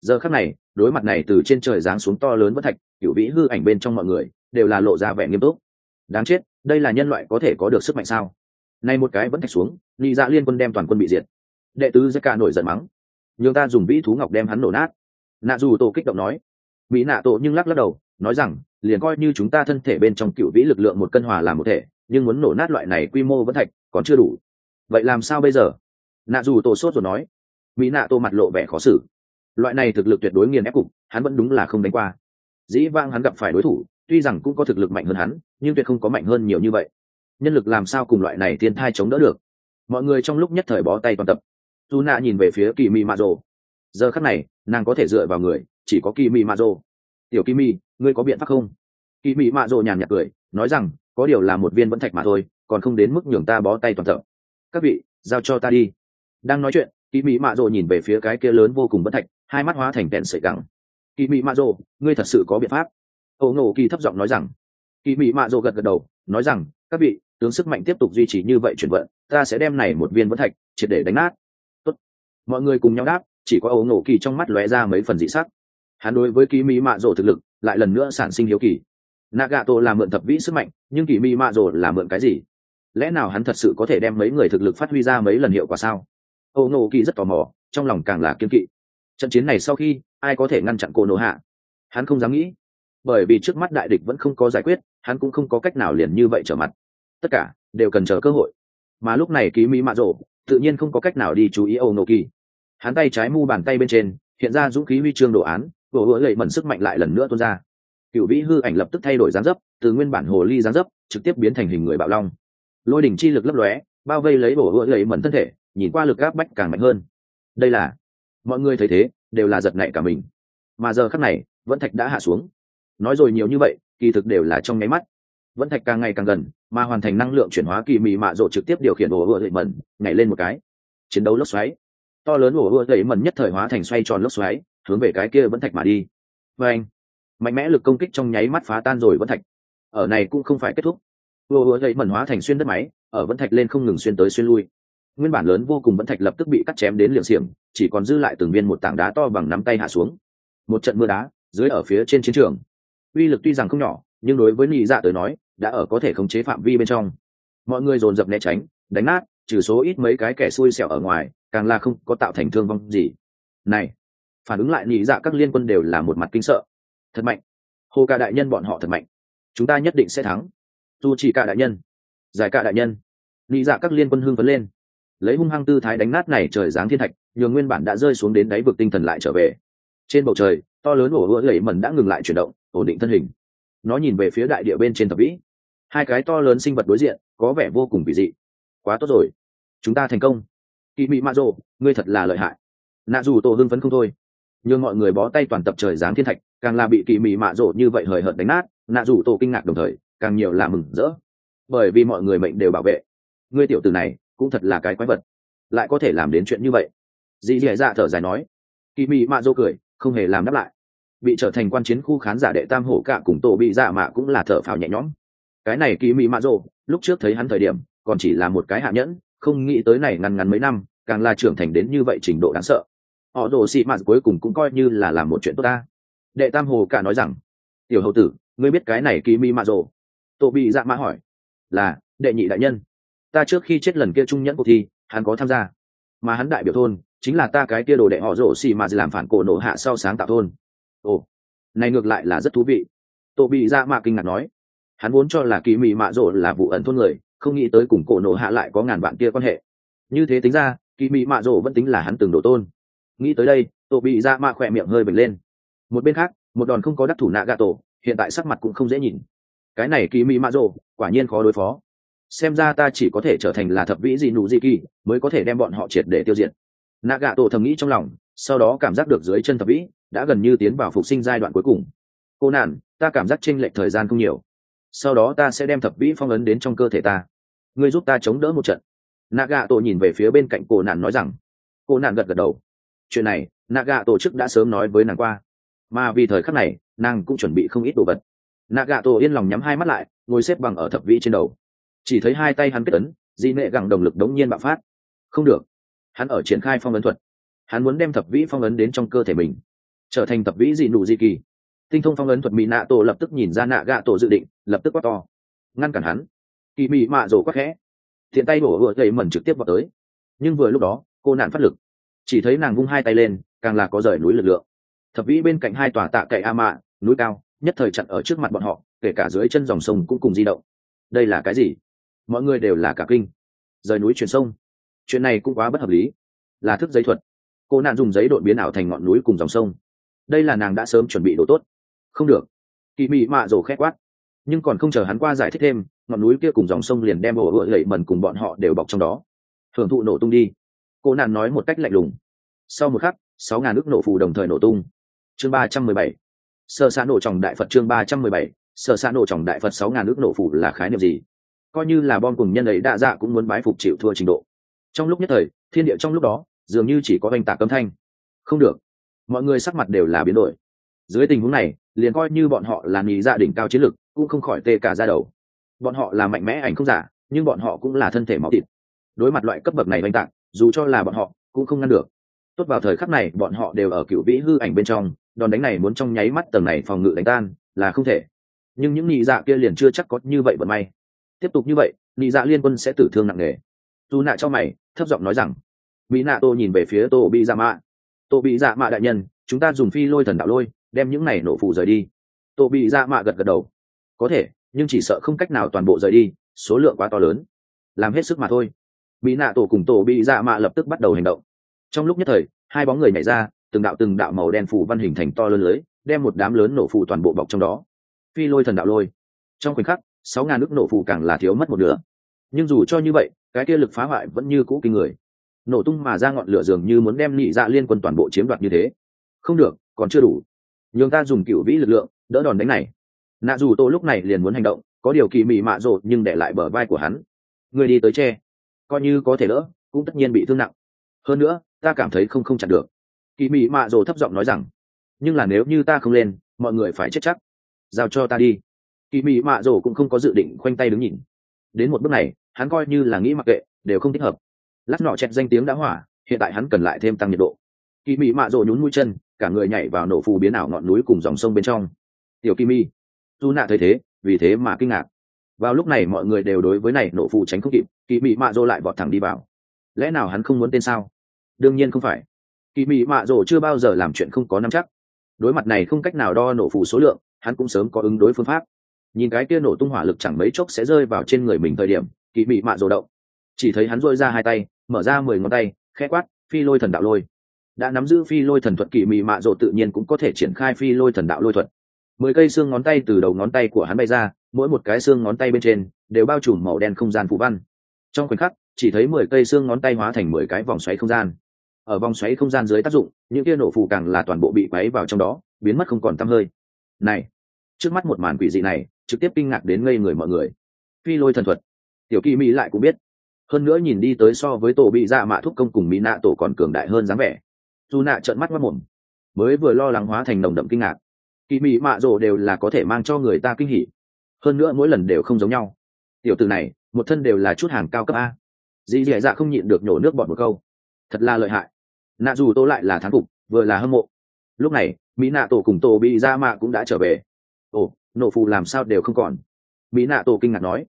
Giờ khắc này, đối mặt này từ trên trời giáng xuống to lớn bất thạch, cựu vĩ hư ảnh bên trong mọi người, đều là lộ ra vẻ nghiêm túc. Đáng chết, đây là nhân loại có thể có được sức mạnh sao? Nay một cái vẫn thạch xuống, nị dạ liên quân đem toàn quân bị diệt. Đệ tứ giấc cả nổi giận mắng. Nhường ta dùng vĩ thú ngọc đem hắn nổ nát. Nạ dù tổ kích động nói. Mỹ nạ tổ nhưng lắc lắc đầu nói rằng, liền coi như chúng ta thân thể bên trong cựu vĩ lực lượng một cân hòa làm một thể, nhưng muốn nổ nát loại này quy mô vẫn thạch, còn chưa đủ. Vậy làm sao bây giờ? Nạ dù tổ sốt rồi nói. Mỹ nạ tô mặt lộ vẻ khó xử. Loại này thực lực tuyệt đối nghiền ép cục, hắn vẫn đúng là không đánh qua. Dĩ vang hắn gặp phải đối thủ, tuy rằng cũng có thực lực mạnh hơn hắn, nhưng tuyệt không có mạnh hơn nhiều như vậy. Nhân lực làm sao cùng loại này thiên thai chống đỡ được? Mọi người trong lúc nhất thời bó tay toàn tập. Dù nạ nhìn về phía kỳ mị mạ rồ giờ khắc này, nàng có thể dựa vào người, chỉ có kỳ mị mạ rồ tiểu kỳ mị ngươi có biện pháp không? Kỳ mị mạ rộ nhàn nhạt cười, nói rằng, có điều là một viên vẫn thạch mà thôi, còn không đến mức nhường ta bó tay toàn thợ. các vị, giao cho ta đi. Đang nói chuyện, kỳ mị mạ rộ nhìn về phía cái kia lớn vô cùng vẫn thạch, hai mắt hóa thành đèn sợi gẳng. Kỳ mị mạ rộ ngươi thật sự có biện pháp? Ổ nổ kỳ thấp giọng nói rằng. Kỳ mị mạ rộ gật gật đầu, nói rằng, các vị, tướng sức mạnh tiếp tục duy trì như vậy chuyển vận, ta sẽ đem này một viên vẫn thạch triệt để đánh nát. Tốt. mọi người cùng nhau đáp, chỉ có ấu nổ kỳ trong mắt lóe ra mấy phần dị sắc. Hắn đối với kỳ mỹ mạ rộ thực lực lại lần nữa sản sinh hiếu kỳ. Nagato là mượn thập vĩ sức mạnh, nhưng kỳ mi mạ rồ là mượn cái gì? Lẽ nào hắn thật sự có thể đem mấy người thực lực phát huy ra mấy lần hiệu quả sao? Ấu nổ kỳ rất tò mò, trong lòng càng là kiên kỵ. Trận chiến này sau khi, ai có thể ngăn chặn cô nổ hạ hắn không dám nghĩ. Bởi vì trước mắt đại địch vẫn không có giải quyết, hắn cũng không có cách nào liền như vậy trở mặt. Tất cả đều cần chờ cơ hội. Mà lúc này ký mỹ mạ rộ tự nhiên không có cách nào đi chú ý âu nô kỳ hắn tay trái mu bàn tay bên trên, hiện ra dũng khí huy chương đồ án vỗ vỡ gậy mẩn sức mạnh lại lần nữa tuôn ra. Cựu vĩ hư ảnh lập tức thay đổi dáng dấp, từ nguyên bản hồ ly dáng dấp, trực tiếp biến thành hình người bạo long. Lôi đỉnh chi lực lấp lóe, bao vây lấy bổ vỡ gậy mẩn thân thể, nhìn qua lực gáp bách càng mạnh hơn. Đây là, mọi người thấy thế, đều là giật nảy cả mình. Mà giờ khắc này, vẫn thạch đã hạ xuống. Nói rồi nhiều như vậy, kỳ thực đều là trong nháy mắt. Vẫn thạch càng ngày càng gần, mà hoàn thành năng lượng chuyển hóa kỳ mị mạ rộ trực tiếp điều khiển ổ ựa gậy mẩn, nhảy lên một cái. Chiến đấu lốc xoáy. To lớn ổ ựa gậy mẩn nhất thời hóa thành xoay tròn lốc xoáy hướng về cái kia vẫn thạch mà đi. Và anh, mạnh mẽ lực công kích trong nháy mắt phá tan rồi vẫn thạch. Ở này cũng không phải kết thúc. Ổ ựa dậy mẩn hóa thành xuyên đất máy, ở vẫn thạch lên không ngừng xuyên tới xuyên lui. Nguyên bản lớn vô cùng vẫn thạch lập tức bị cắt chém đến liệng xiềng, chỉ còn dư lại từng viên một tảng đá to bằng nắm tay hạ xuống. Một trận mưa đá, dưới ở phía trên chiến trường. Uy lực tuy rằng không nhỏ, nhưng đối với nị dạ tới nói, đã ở có thể khống chế phạm vi bên trong. Mọi người dồn dập né tránh, đánh nát, trừ số ít mấy cái kẻ xui xẻo ở ngoài, càng là không có tạo thành thương vong gì. Này phản ứng lại nhị dạ các liên quân đều là một mặt kinh sợ. Thật mạnh. Hồ ca đại nhân bọn họ thật mạnh. Chúng ta nhất định sẽ thắng. Dù chỉ cả đại nhân. Giải cả đại nhân. Nhị dạ các liên quân hưng phấn lên. Lấy hung hăng tư thái đánh nát này trời giáng thiên thạch nhường nguyên bản đã rơi xuống đến đáy vực tinh thần lại trở về. Trên bầu trời, to lớn ổ hứa lẩy mẩn đã ngừng lại chuyển động, ổn định thân hình. Nó nhìn về phía đại địa bên trên thập vĩ. Hai cái to lớn sinh vật đối diện, có vẻ vô cùng kỳ dị. Quá tốt rồi. Chúng ta thành công. Kỳ mị mạ rộ ngươi thật là lợi hại. Nạ dù tổ hưng phấn không thôi nhưng mọi người bó tay toàn tập trời giáng thiên thạch, càng là bị kỳ mị mạ rộ như vậy hời hợt đánh nát, nạ rủ tổ kinh ngạc đồng thời, càng nhiều là mừng rỡ. Bởi vì mọi người mệnh đều bảo vệ. Ngươi tiểu từ này, cũng thật là cái quái vật. Lại có thể làm đến chuyện như vậy? Dì dì dạ thở dài nói. Kỳ mị mạ rộ cười, không hề làm đáp lại. Bị trở thành quan chiến khu khán giả đệ tam hổ cả cùng tổ bị dạ mạ cũng là thở phào nhẹ nhõm. Cái này kỳ mị mạ rộ, lúc trước thấy hắn thời điểm, còn chỉ là một cái hạ nhẫn, không nghĩ tới này ngăn ngắn mấy năm, càng là trưởng thành đến như vậy trình độ đáng sợ họ đồ xị mạt cuối cùng cũng coi như là làm một chuyện tốt ta. Đệ tam hồ cả nói rằng, tiểu hậu tử, ngươi biết cái này kỳ mi mạ rồ? Tổ bị dạ mạ hỏi, là, đệ nhị đại nhân. Ta trước khi chết lần kia trung nhẫn cuộc thi, hắn có tham gia. Mà hắn đại biểu thôn, chính là ta cái kia đồ đệ họ rổ xì mà làm phản cổ nổ hạ sau sáng tạo thôn. Ồ, này ngược lại là rất thú vị. Tổ bị dạ mạ kinh ngạc nói, hắn vốn cho là kỳ mị mạ rộ là vụ ẩn thôn người, không nghĩ tới cùng cổ nổ hạ lại có ngàn vạn kia quan hệ. Như thế tính ra, kỳ mị mạ rộ vẫn tính là hắn từng đổ tôn nghĩ tới đây tổ bị dạ ra mạ khỏe miệng hơi bật lên. Một bên khác, một đòn không có đắc thủ nạ gà tổ, hiện tại sắc mặt cũng không dễ nhìn. Cái này kỳ mỹ mạ rộ quả nhiên khó đối phó. Xem ra ta chỉ có thể trở thành là thập vĩ gì nụ gì kỳ, mới có thể đem bọn họ triệt để tiêu diệt. Nạ gà tổ thầm nghĩ trong lòng, sau đó cảm giác được dưới chân thập vĩ, đã gần như tiến vào phục sinh giai đoạn cuối cùng. Cô nạn ta cảm giác chênh lệch thời gian không nhiều. Sau đó ta sẽ đem thập vĩ phong ấn đến trong cơ thể ta. Ngươi giúp ta chống đỡ một trận. Nạ gà tổ nhìn về phía bên cạnh cô nạn nói rằng. Cô nạn gật gật đầu chuyện này, naga tổ chức đã sớm nói với nàng qua. Mà vì thời khắc này, nàng cũng chuẩn bị không ít đồ vật. Naga tổ yên lòng nhắm hai mắt lại, ngồi xếp bằng ở thập vĩ trên đầu. Chỉ thấy hai tay hắn kết ấn, di nệ gẳng đồng lực đống nhiên bạo phát. Không được. Hắn ở triển khai phong ấn thuật. Hắn muốn đem thập vĩ phong ấn đến trong cơ thể mình, trở thành thập vĩ dị nụ dị kỳ. Tinh thông phong ấn thuật mỹ nạ tổ lập tức nhìn ra nạ gạ tổ dự định, lập tức quát to. Ngăn cản hắn. Kỳ mị mạ rổ quát khẽ. Thiện tay bổ vừa gậy mẩn trực tiếp vào tới. Nhưng vừa lúc đó, cô nạn phát lực chỉ thấy nàng vung hai tay lên, càng là có rời núi lực lượng. Thập vĩ bên cạnh hai tòa tạ cậy a mạ núi cao, nhất thời chặn ở trước mặt bọn họ, kể cả dưới chân dòng sông cũng cùng di động. Đây là cái gì? Mọi người đều là cả kinh. Rời núi chuyển sông. Chuyện này cũng quá bất hợp lý. Là thức giấy thuật. Cô nạn dùng giấy đột biến ảo thành ngọn núi cùng dòng sông. Đây là nàng đã sớm chuẩn bị đồ tốt. Không được. Kỳ mị mạ rồ khét quát. Nhưng còn không chờ hắn qua giải thích thêm, ngọn núi kia cùng dòng sông liền đem ổ ựa lậy mần cùng bọn họ đều bọc trong đó. Hưởng thụ nổ tung đi cô nạn nói một cách lạnh lùng. Sau một khắc, sáu ngàn ước nổ phù đồng thời nổ tung. Chương ba trăm mười bảy. Sơ xã nổ tròng đại phật chương ba trăm mười bảy. Sơ xã nổ tròng đại phật sáu ngàn ước nổ phù là khái niệm gì? Coi như là bom cùng nhân ấy đa dạ cũng muốn bái phục chịu thua trình độ. Trong lúc nhất thời, thiên địa trong lúc đó, dường như chỉ có oanh tạc âm thanh. Không được. Mọi người sắc mặt đều là biến đổi. Dưới tình huống này, liền coi như bọn họ là nhị gia đỉnh cao chiến lực, cũng không khỏi tê cả ra đầu. Bọn họ là mạnh mẽ ảnh không giả, nhưng bọn họ cũng là thân thể máu thịt. Đối mặt loại cấp bậc này oanh tạc dù cho là bọn họ, cũng không ngăn được. Tốt vào thời khắc này, bọn họ đều ở cựu vĩ hư ảnh bên trong, đòn đánh này muốn trong nháy mắt tầng này phòng ngự đánh tan, là không thể. Nhưng những nhị dạ kia liền chưa chắc có như vậy vận may. Tiếp tục như vậy nhị dạ liên quân sẽ tử thương nặng nề. Dù nạ cho mày, thấp giọng nói rằng, mỹ nạ tô nhìn về phía tô bị dạ mạ. Tô bị dạ mạ đại nhân, chúng ta dùng phi lôi thần đạo lôi, đem những này nổ phụ rời đi. Tô bị dạ mạ gật gật đầu. Có thể, nhưng chỉ sợ không cách nào toàn bộ rời đi, số lượng quá to lớn. Làm hết sức mà thôi mỹ nạ tổ cùng tổ bị dạ mạ lập tức bắt đầu hành động. Trong lúc nhất thời, hai bóng người nhảy ra, từng đạo từng đạo màu đen phủ văn hình thành to lớn lưới, đem một đám lớn nổ phù toàn bộ bọc trong đó. Phi lôi thần đạo lôi. Trong khoảnh khắc, sáu ngàn nước nổ phù càng là thiếu mất một nửa. Nhưng dù cho như vậy, cái kia lực phá hoại vẫn như cũ kinh người. Nổ tung mà ra ngọn lửa dường như muốn đem nhị dạ liên quân toàn bộ chiếm đoạt như thế. Không được, còn chưa đủ. Nhường ta dùng cựu vĩ lực lượng, đỡ đòn đánh này. Nạ dù tô lúc này liền muốn hành động, có điều kỳ mị mạ rộ nhưng để lại bờ vai của hắn. Người đi tới tre coi như có thể lỡ cũng tất nhiên bị thương nặng. Hơn nữa, ta cảm thấy không không chặn được. Kỳ mị mạ rồ thấp giọng nói rằng, nhưng là nếu như ta không lên, mọi người phải chết chắc. Giao cho ta đi. Kỳ mị mạ rồ cũng không có dự định khoanh tay đứng nhìn. Đến một bước này, hắn coi như là nghĩ mặc kệ, đều không thích hợp. Lát nọ chẹt danh tiếng đã hỏa, hiện tại hắn cần lại thêm tăng nhiệt độ. Kỳ mị mạ rồ nhún mũi chân, cả người nhảy vào nổ phù biến ảo ngọn núi cùng dòng sông bên trong. Tiểu kỳ mi dù nạ thấy thế, vì thế mà kinh ngạc vào lúc này mọi người đều đối với này nổ phụ tránh không kịp kỳ mị mạ rồ lại vọt thẳng đi vào. Lẽ nào hắn không muốn tên sao? Đương nhiên không phải. Kỳ mị mạ rồ chưa bao giờ làm chuyện không có nắm chắc. Đối mặt này không cách nào đo nổ phụ số lượng, hắn cũng sớm có ứng đối phương pháp. Nhìn cái kia nổ tung hỏa lực chẳng mấy chốc sẽ rơi vào trên người mình thời điểm kỳ mị mạ rồ động. Chỉ thấy hắn dôi ra hai tay, mở ra mười ngón tay, khẽ quát, phi lôi thần đạo lôi. Đã nắm giữ phi lôi thần thuật kỳ mị mạ rồ tự nhiên cũng có thể triển khai phi lôi thần đạo lôi thuật mười cây xương ngón tay từ đầu ngón tay của hắn bay ra, mỗi một cái xương ngón tay bên trên đều bao trùm màu đen không gian phụ văn. Trong khoảnh khắc, chỉ thấy mười cây xương ngón tay hóa thành mười cái vòng xoáy không gian. Ở vòng xoáy không gian dưới tác dụng, những kia nổ phù càng là toàn bộ bị quáy vào trong đó, biến mất không còn tăm hơi. Này, trước mắt một màn quỷ dị này, trực tiếp kinh ngạc đến ngây người mọi người. Phi lôi thần thuật. Tiểu kỳ mỹ lại cũng biết. Hơn nữa nhìn đi tới so với tổ bị dạ mạ thúc công cùng mỹ nạ tổ còn cường đại hơn dáng vẻ. Dù nạ trợn mắt mất mồm. Mới vừa lo lắng hóa thành nồng đậm kinh ngạc kỳ mỹ mạ rồ đều là có thể mang cho người ta kinh hỉ. Hơn nữa mỗi lần đều không giống nhau. Tiểu từ này, một thân đều là chút hàng cao cấp a. Dì dì dạ không nhịn được nhổ nước bọt một câu. Thật là lợi hại. Nạ dù tô lại là thán phục, vừa là hâm mộ. Lúc này, mỹ nạ tổ cùng tổ bị ra mạ cũng đã trở về. Ồ, nổ phù làm sao đều không còn. Mỹ nạ tổ kinh ngạc nói.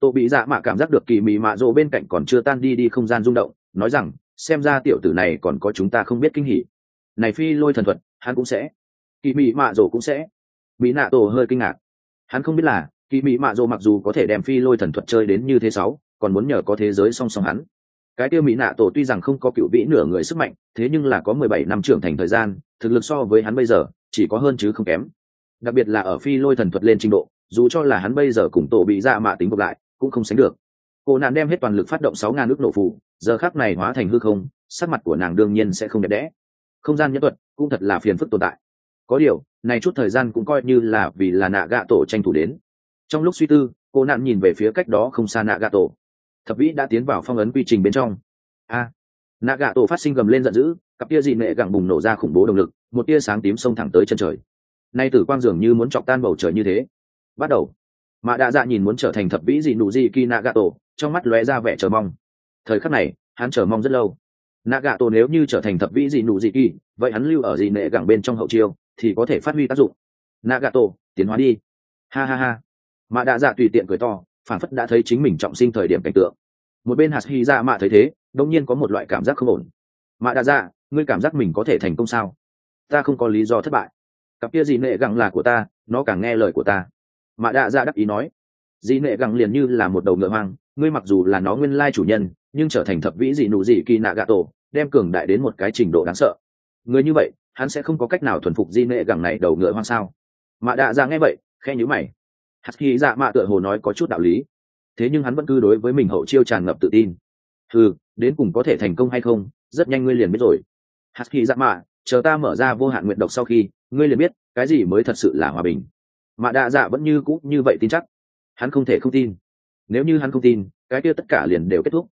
Tổ bị dạ mạ cảm giác được kỳ mỹ mạ rộ bên cạnh còn chưa tan đi đi không gian rung động, nói rằng, xem ra tiểu tử này còn có chúng ta không biết kinh hỉ. Này phi lôi thần thuật, hắn cũng sẽ kỳ mỹ mạ rổ cũng sẽ. Mỹ nạ tổ hơi kinh ngạc. Hắn không biết là kỳ mỹ mạ rổ mặc dù có thể đem phi lôi thần thuật chơi đến như thế sáu, còn muốn nhờ có thế giới song song hắn. Cái tiêu mỹ nạ tổ tuy rằng không có cựu vĩ nửa người sức mạnh, thế nhưng là có mười bảy năm trưởng thành thời gian, thực lực so với hắn bây giờ, chỉ có hơn chứ không kém. Đặc biệt là ở phi lôi thần thuật lên trình độ, dù cho là hắn bây giờ cùng tổ bị Ra mạ tính ngược lại, cũng không sánh được. Cô nạn đem hết toàn lực phát động sáu ngàn nước nổ phủ giờ khác này hóa thành hư không, sắc mặt của nàng đương nhiên sẽ không đẹp đẽ. Không gian nhân thuật cũng thật là phiền phức tồn tại có điều, này chút thời gian cũng coi như là vì là nạ gạ tổ tranh thủ đến. Trong lúc suy tư, cô nạn nhìn về phía cách đó không xa nạ gạ tổ thập vĩ đã tiến vào phong ấn quy trình bên trong. A. Nạ gạ tổ phát sinh gầm lên giận dữ, cặp tia dị nệ gẳng bùng nổ ra khủng bố động lực, một tia sáng tím xông thẳng tới chân trời. Nay tử quang dường như muốn chọc tan bầu trời như thế. Bắt đầu. Mạ đạ dạ nhìn muốn trở thành thập vĩ dị nụ dị kỳ nạ gạ tổ trong mắt lóe ra vẻ chờ mong. Thời khắc này, hắn chờ mong rất lâu. Nạ gạ tổ nếu như trở thành thập vĩ dị nụ dị kỳ, vậy hắn lưu ở dị nệ gẳng bên trong hậu chiêu thì có thể phát huy tác dụng. Nagato, tiến hóa đi. Ha ha ha. Mạ đạ dạ tùy tiện cười to phản phất đã thấy chính mình trọng sinh thời điểm cảnh tượng. Một bên hạt hy ra mạ thấy thế, đông nhiên có một loại cảm giác không ổn. Mạ đạ dạ ngươi cảm giác mình có thể thành công sao? Ta không có lý do thất bại. Cặp kia gì nệ gẳng là của ta, nó càng nghe lời của ta. Mạ đạ dạ đắc ý nói. Dị nệ gẳng liền như là một đầu ngựa hoang, ngươi mặc dù là nó nguyên lai chủ nhân, nhưng trở thành thập vĩ dị nụ dị kỳ nạ gạ tổ, đem cường đại đến một cái trình độ đáng sợ. Người như vậy hắn sẽ không có cách nào thuần phục di nệ gẳng này đầu ngựa hoang sao? Mạ đạ ra nghe vậy khe nhữ mày. Hạt khi dạ mạ tựa hồ nói có chút đạo lý. Thế nhưng hắn vẫn cứ đối với mình hậu chiêu tràn ngập tự tin. Ừ đến cùng có thể thành công hay không, rất nhanh ngươi liền biết rồi. Hạt khi dạ mạ, chờ ta mở ra vô hạn nguyện độc sau khi, ngươi liền biết, cái gì mới thật sự là hòa bình. Mạ đạ dạ vẫn như cũ như vậy tin chắc. Hắn không thể không tin. Nếu như hắn không tin, cái kia tất cả liền đều kết thúc.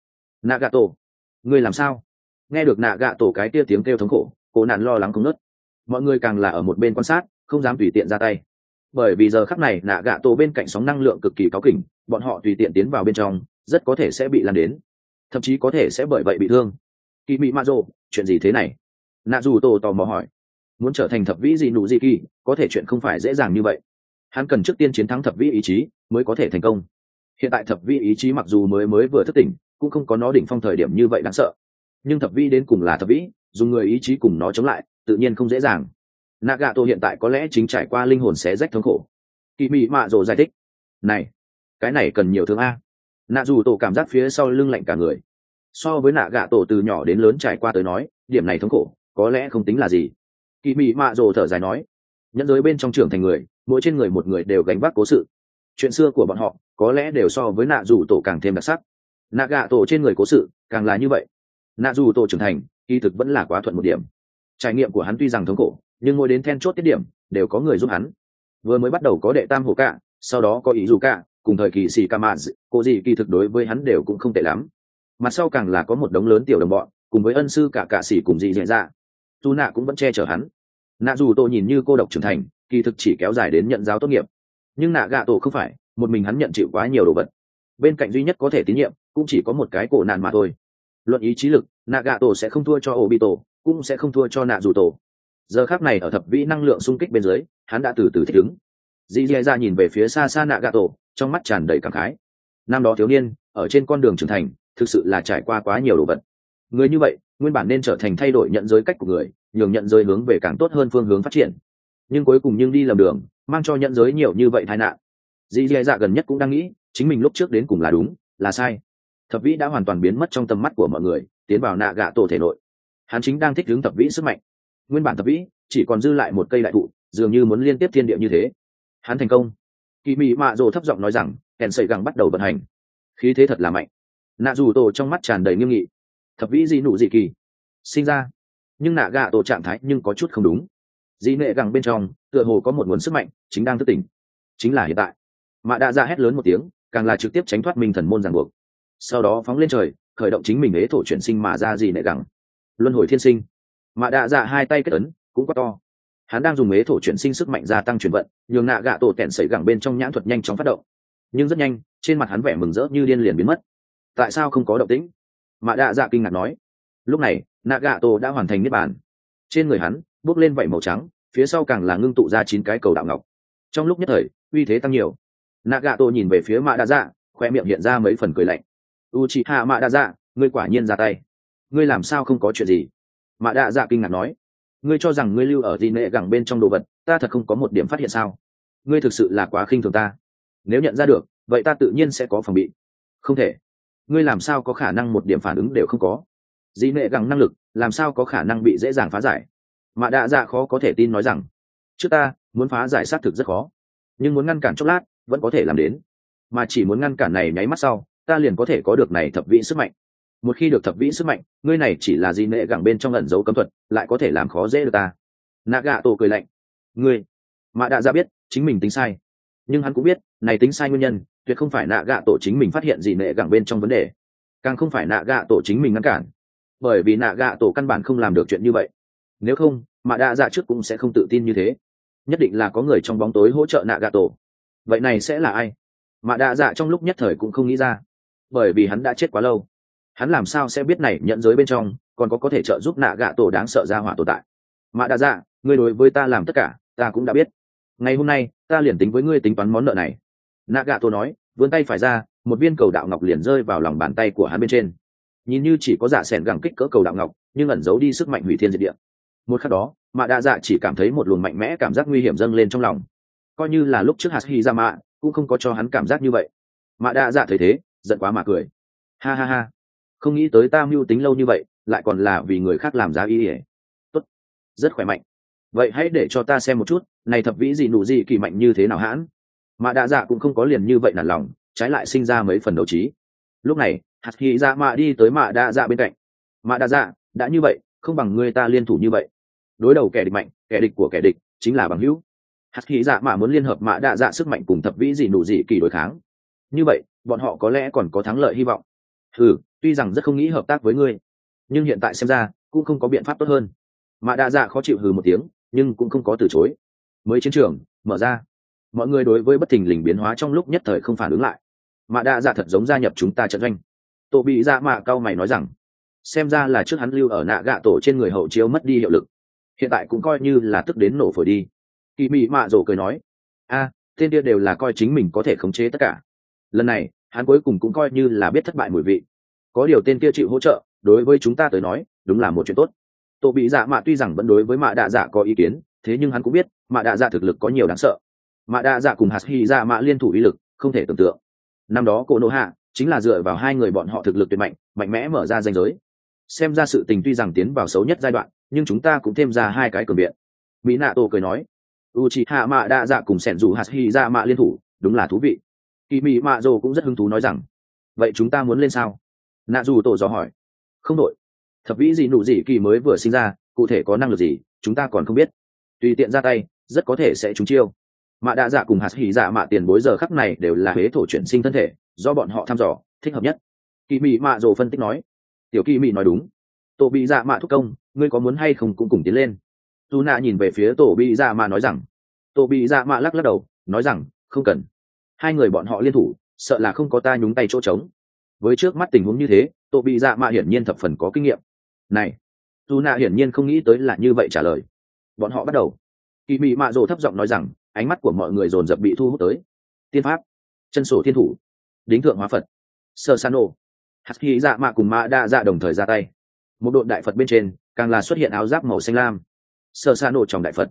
Nạ gạ tổ ngươi làm sao? Nghe được nạ gạ tổ cái kia tiếng kêu thống khổ cô nạn lo lắng không nớt mọi người càng là ở một bên quan sát, không dám tùy tiện ra tay. Bởi vì giờ khắc này, nạ gạ tổ bên cạnh sóng năng lượng cực kỳ cáu kỉnh, bọn họ tùy tiện tiến vào bên trong, rất có thể sẽ bị lan đến. Thậm chí có thể sẽ bởi vậy bị thương. Kỳ mị ma rộ chuyện gì thế này? Nạ dù tổ tò mò hỏi. Muốn trở thành thập vĩ gì nụ gì kỳ, có thể chuyện không phải dễ dàng như vậy. Hắn cần trước tiên chiến thắng thập vĩ ý chí, mới có thể thành công. Hiện tại thập vĩ ý chí mặc dù mới mới vừa thức tỉnh, cũng không có nó đỉnh phong thời điểm như vậy đáng sợ. Nhưng thập vĩ đến cùng là thập vĩ dùng người ý chí cùng nó chống lại, tự nhiên không dễ dàng. Nagato hiện tại có lẽ chính trải qua linh hồn xé rách thống khổ. Kỳ mị mạ rồ giải thích. Này, cái này cần nhiều thương a. Nạ dù tổ cảm giác phía sau lưng lạnh cả người. So với nạ gạ tổ từ nhỏ đến lớn trải qua tới nói, điểm này thống khổ, có lẽ không tính là gì. Kỳ mị mạ rồ thở dài nói, nhẫn giới bên trong trưởng thành người, mỗi trên người một người đều gánh vác cố sự. Chuyện xưa của bọn họ, có lẽ đều so với nạ dù tổ càng thêm đặc sắc. Nạ gạ tổ trên người cố sự, càng là như vậy. Nạ dù tổ trưởng thành Kỳ thực vẫn là quá thuận một điểm. Trải nghiệm của hắn tuy rằng thống khổ, nhưng ngồi đến then chốt tiết điểm, đều có người giúp hắn. Vừa mới bắt đầu có đệ tam hồ cạ, sau đó có ý dù cạ, cùng thời kỳ xì ca mã cô gì kỳ thực đối với hắn đều cũng không tệ lắm. Mặt sau càng là có một đống lớn tiểu đồng bọn, cùng với ân sư cả cạ xì cùng dị dạy ra dù nạ cũng vẫn che chở hắn. Nạ dù tôi nhìn như cô độc trưởng thành, kỳ thực chỉ kéo dài đến nhận giáo tốt nghiệp. Nhưng nạ gạ tổ không phải, một mình hắn nhận chịu quá nhiều đồ vật. Bên cạnh duy nhất có thể tín nhiệm, cũng chỉ có một cái cổ nạn mà thôi luận ý chí lực nạ gạ tổ sẽ không thua cho ổ bị tổ cũng sẽ không thua cho nạ dù tổ giờ khác này ở thập vĩ năng lượng xung kích bên dưới, hắn đã từ từ thích ứng. Dì dì ra nhìn về phía xa xa nạ gạ tổ trong mắt tràn đầy cảm khái. Năm đó thiếu niên, ở trên con đường trưởng thành, thực sự là trải qua quá nhiều đồ vật. Người như vậy, nguyên bản nên trở thành thay đổi nhận giới cách của người, nhường nhận giới hướng về càng tốt hơn phương hướng phát triển. Nhưng cuối cùng nhưng đi lầm đường, mang cho nhận giới nhiều như vậy tai nạn. Dì dì dạ gần nhất cũng đang nghĩ, chính mình lúc trước đến cùng là đúng, là sai thập vĩ đã hoàn toàn biến mất trong tầm mắt của mọi người, tiến vào nạ gạ tổ thể nội. Hắn chính đang thích ứng thập vĩ sức mạnh. Nguyên bản thập vĩ chỉ còn dư lại một cây đại thụ, dường như muốn liên tiếp thiên địa như thế. Hắn thành công. Kỳ mị mạ rồ thấp giọng nói rằng, kèn sợi gẳng bắt đầu vận hành. Khí thế thật là mạnh. Nạ dù tổ trong mắt tràn đầy nghiêm nghị. Thập vĩ gì nụ dị kỳ. Sinh ra. Nhưng nạ gạ tổ trạng thái nhưng có chút không đúng. Dị nệ gẳng bên trong, tựa hồ có một nguồn sức mạnh, chính đang thức tỉnh. Chính là hiện tại. Mạ đã ra dạ hét lớn một tiếng, càng là trực tiếp tránh thoát minh thần môn ràng buộc sau đó phóng lên trời, khởi động chính mình ế thổ chuyển sinh mà ra gì nệ gẳng. Luân hồi thiên sinh. Mạ đạ dạ hai tay kết ấn, cũng quá to. Hắn đang dùng ế thổ chuyển sinh sức mạnh gia tăng chuyển vận, nhường nạ gạ tổ tẻn xảy gẳng bên trong nhãn thuật nhanh chóng phát động. Nhưng rất nhanh, trên mặt hắn vẻ mừng rỡ như điên liền biến mất. Tại sao không có động tĩnh? Mạ đạ dạ kinh ngạc nói. Lúc này, nạ gạ tổ đã hoàn thành niết bàn. Trên người hắn bốc lên vảy màu trắng, phía sau càng là ngưng tụ ra chín cái cầu đạo ngọc. Trong lúc nhất thời, uy thế tăng nhiều. Nạ gạ tổ nhìn về phía mạ đạ dạ khoe miệng hiện ra mấy phần cười lạnh u chị hạ mạ đa dạ ngươi quả nhiên ra tay. Ngươi làm sao không có chuyện gì? Mạ đa dạ kinh ngạc nói. Ngươi cho rằng ngươi lưu ở di nệ gẳng bên trong đồ vật, ta thật không có một điểm phát hiện sao? Ngươi thực sự là quá khinh thường ta. Nếu nhận ra được, vậy ta tự nhiên sẽ có phòng bị. Không thể. Ngươi làm sao có khả năng một điểm phản ứng đều không có? Di nệ gẳng năng lực, làm sao có khả năng bị dễ dàng phá giải? Mạ đa dạ khó có thể tin nói rằng, trước ta, muốn phá giải xác thực rất khó, nhưng muốn ngăn cản chốc lát, vẫn có thể làm đến. Mà chỉ muốn ngăn cản này nháy mắt sau ta liền có thể có được này thập vĩ sức mạnh. Một khi được thập vĩ sức mạnh, ngươi này chỉ là gì nệ gẳng bên trong ẩn dấu cấm thuật, lại có thể làm khó dễ được ta. Nạ gạ tổ cười lạnh. Ngươi? Mạ đạ ra biết chính mình tính sai. Nhưng hắn cũng biết, này tính sai nguyên nhân, tuyệt không phải nạ gạ tổ chính mình phát hiện gì nệ gẳng bên trong vấn đề. Càng không phải nạ gạ tổ chính mình ngăn cản. Bởi vì nạ gạ tổ căn bản không làm được chuyện như vậy. Nếu không mạ đạ dạ trước cũng sẽ không tự tin như thế. Nhất định là có người trong bóng tối hỗ trợ nạ gạ tổ vậy này sẽ là ai? Mạ đạ dạ trong lúc nhất thời cũng không nghĩ ra bởi vì hắn đã chết quá lâu. Hắn làm sao sẽ biết này nhận giới bên trong còn có có thể trợ giúp nạ gạ tổ đáng sợ ra hỏa tồn tại? Mạ đa dạ ngươi đối với ta làm tất cả, ta cũng đã biết. Ngày hôm nay, ta liền tính với ngươi tính toán món nợ này. Nạ gạ tổ nói, vươn tay phải ra, một viên cầu đạo ngọc liền rơi vào lòng bàn tay của hắn bên trên. Nhìn như chỉ có giả sẻn gẳng kích cỡ cầu đạo ngọc, nhưng ẩn giấu đi sức mạnh hủy thiên diệt địa. Một khắc đó, mạ đa dạ chỉ cảm thấy một luồng mạnh mẽ cảm giác nguy hiểm dâng lên trong lòng. Coi như là lúc trước hạt hy ra mạ cũng không có cho hắn cảm giác như vậy. Mạ đa dạ thấy thế giận quá mà cười. Ha ha ha. Không nghĩ tới ta mưu tính lâu như vậy, lại còn là vì người khác làm giá y ỉa tốt. Rất khỏe mạnh. Vậy hãy để cho ta xem một chút, này thập vĩ gì nụ gì kỳ mạnh như thế nào hãn? Mà đa dạ cũng không có liền như vậy nản lòng, trái lại sinh ra mấy phần đấu trí. Lúc này, hạt hy dạ mạ đi tới mạ đa dạ bên cạnh. Mạ đa dạ đã như vậy, không bằng người ta liên thủ như vậy. Đối đầu kẻ địch mạnh, kẻ địch của kẻ địch chính là bằng hữu. Hạt hy dạ mạ muốn liên hợp mạ đa dạ sức mạnh cùng thập vĩ gì nụ gì kỳ đối kháng như vậy, bọn họ có lẽ còn có thắng lợi hy vọng. Ừ tuy rằng rất không nghĩ hợp tác với ngươi, nhưng hiện tại xem ra, cũng không có biện pháp tốt hơn. Mạ đa dạ khó chịu hừ một tiếng, nhưng cũng không có từ chối. Mới chiến trường, mở ra. Mọi người đối với bất thình lình biến hóa trong lúc nhất thời không phản ứng lại. Mạ đa dạ thật giống gia nhập chúng ta trận doanh. Tổ bị dạ mạ cao mày nói rằng, xem ra là trước hắn lưu ở nạ gạ tổ trên người hậu chiếu mất đi hiệu lực. Hiện tại cũng coi như là tức đến nổ phổi đi. Kỳ mị mạ rổ cười nói, a, tên kia đều là coi chính mình có thể khống chế tất cả lần này, hắn cuối cùng cũng coi như là biết thất bại mùi vị. Có điều tên kia chịu hỗ trợ, đối với chúng ta tới nói, đúng là một chuyện tốt. Tổ bị dạ mạ tuy rằng vẫn đối với mạ đạ dạ có ý kiến, thế nhưng hắn cũng biết, mạ đạ dạ thực lực có nhiều đáng sợ. Mạ đạ dạ cùng hạt hy dạ mạ liên thủ ý lực, không thể tưởng tượng. Năm đó cổ nộ hạ, chính là dựa vào hai người bọn họ thực lực tuyệt mạnh mạnh mẽ mở ra danh giới. Xem ra sự tình tuy rằng tiến vào xấu nhất giai đoạn, nhưng chúng ta cũng thêm ra hai cái cường biện. Mỹ nạ tổ cười nói u chị hạ mạ đa dạ cùng sẻn dù hạt hy dạ mạ liên thủ, đúng là thú vị kỳ mỹ mạ dô cũng rất hứng thú nói rằng, vậy chúng ta muốn lên sao? Nạ dù tổ dò hỏi, không đội thập vĩ gì nụ gì kỳ mới vừa sinh ra, cụ thể có năng lực gì, chúng ta còn không biết. Tùy tiện ra tay, rất có thể sẽ trúng chiêu. Mạ Đạ dạ cùng hạt hỉ dạ mạ tiền bối giờ khắc này đều là huế thổ chuyển sinh thân thể, do bọn họ thăm dò, thích hợp nhất. Kỳ mị mạ dồ phân tích nói, tiểu kỳ mị nói đúng. Tổ bị dạ mạ thúc công, ngươi có muốn hay không cũng cùng tiến lên. Dù nạ nhìn về phía tổ bị dạ mạ nói rằng, tổ bị dạ mạ lắc lắc đầu, nói rằng, không cần hai người bọn họ liên thủ, sợ là không có ta nhúng tay chỗ trống. Với trước mắt tình huống như thế tổ bị dạ mạ hiển nhiên thập phần có kinh nghiệm. Này dù nạ hiển nhiên không nghĩ tới là như vậy trả lời. Bọn họ bắt đầu. Kỳ mị mạ rồ thấp giọng nói rằng, ánh mắt của mọi người dồn dập bị thu hút tới. Tiên pháp, chân sổ thiên thủ, đính thượng hóa phật, sơ san ô hạt khí dạ mạ cùng mạ đa dạ đồng thời ra tay. Một đội đại phật bên trên, càng là xuất hiện áo giáp màu xanh lam. Sơ san ô trong đại phật.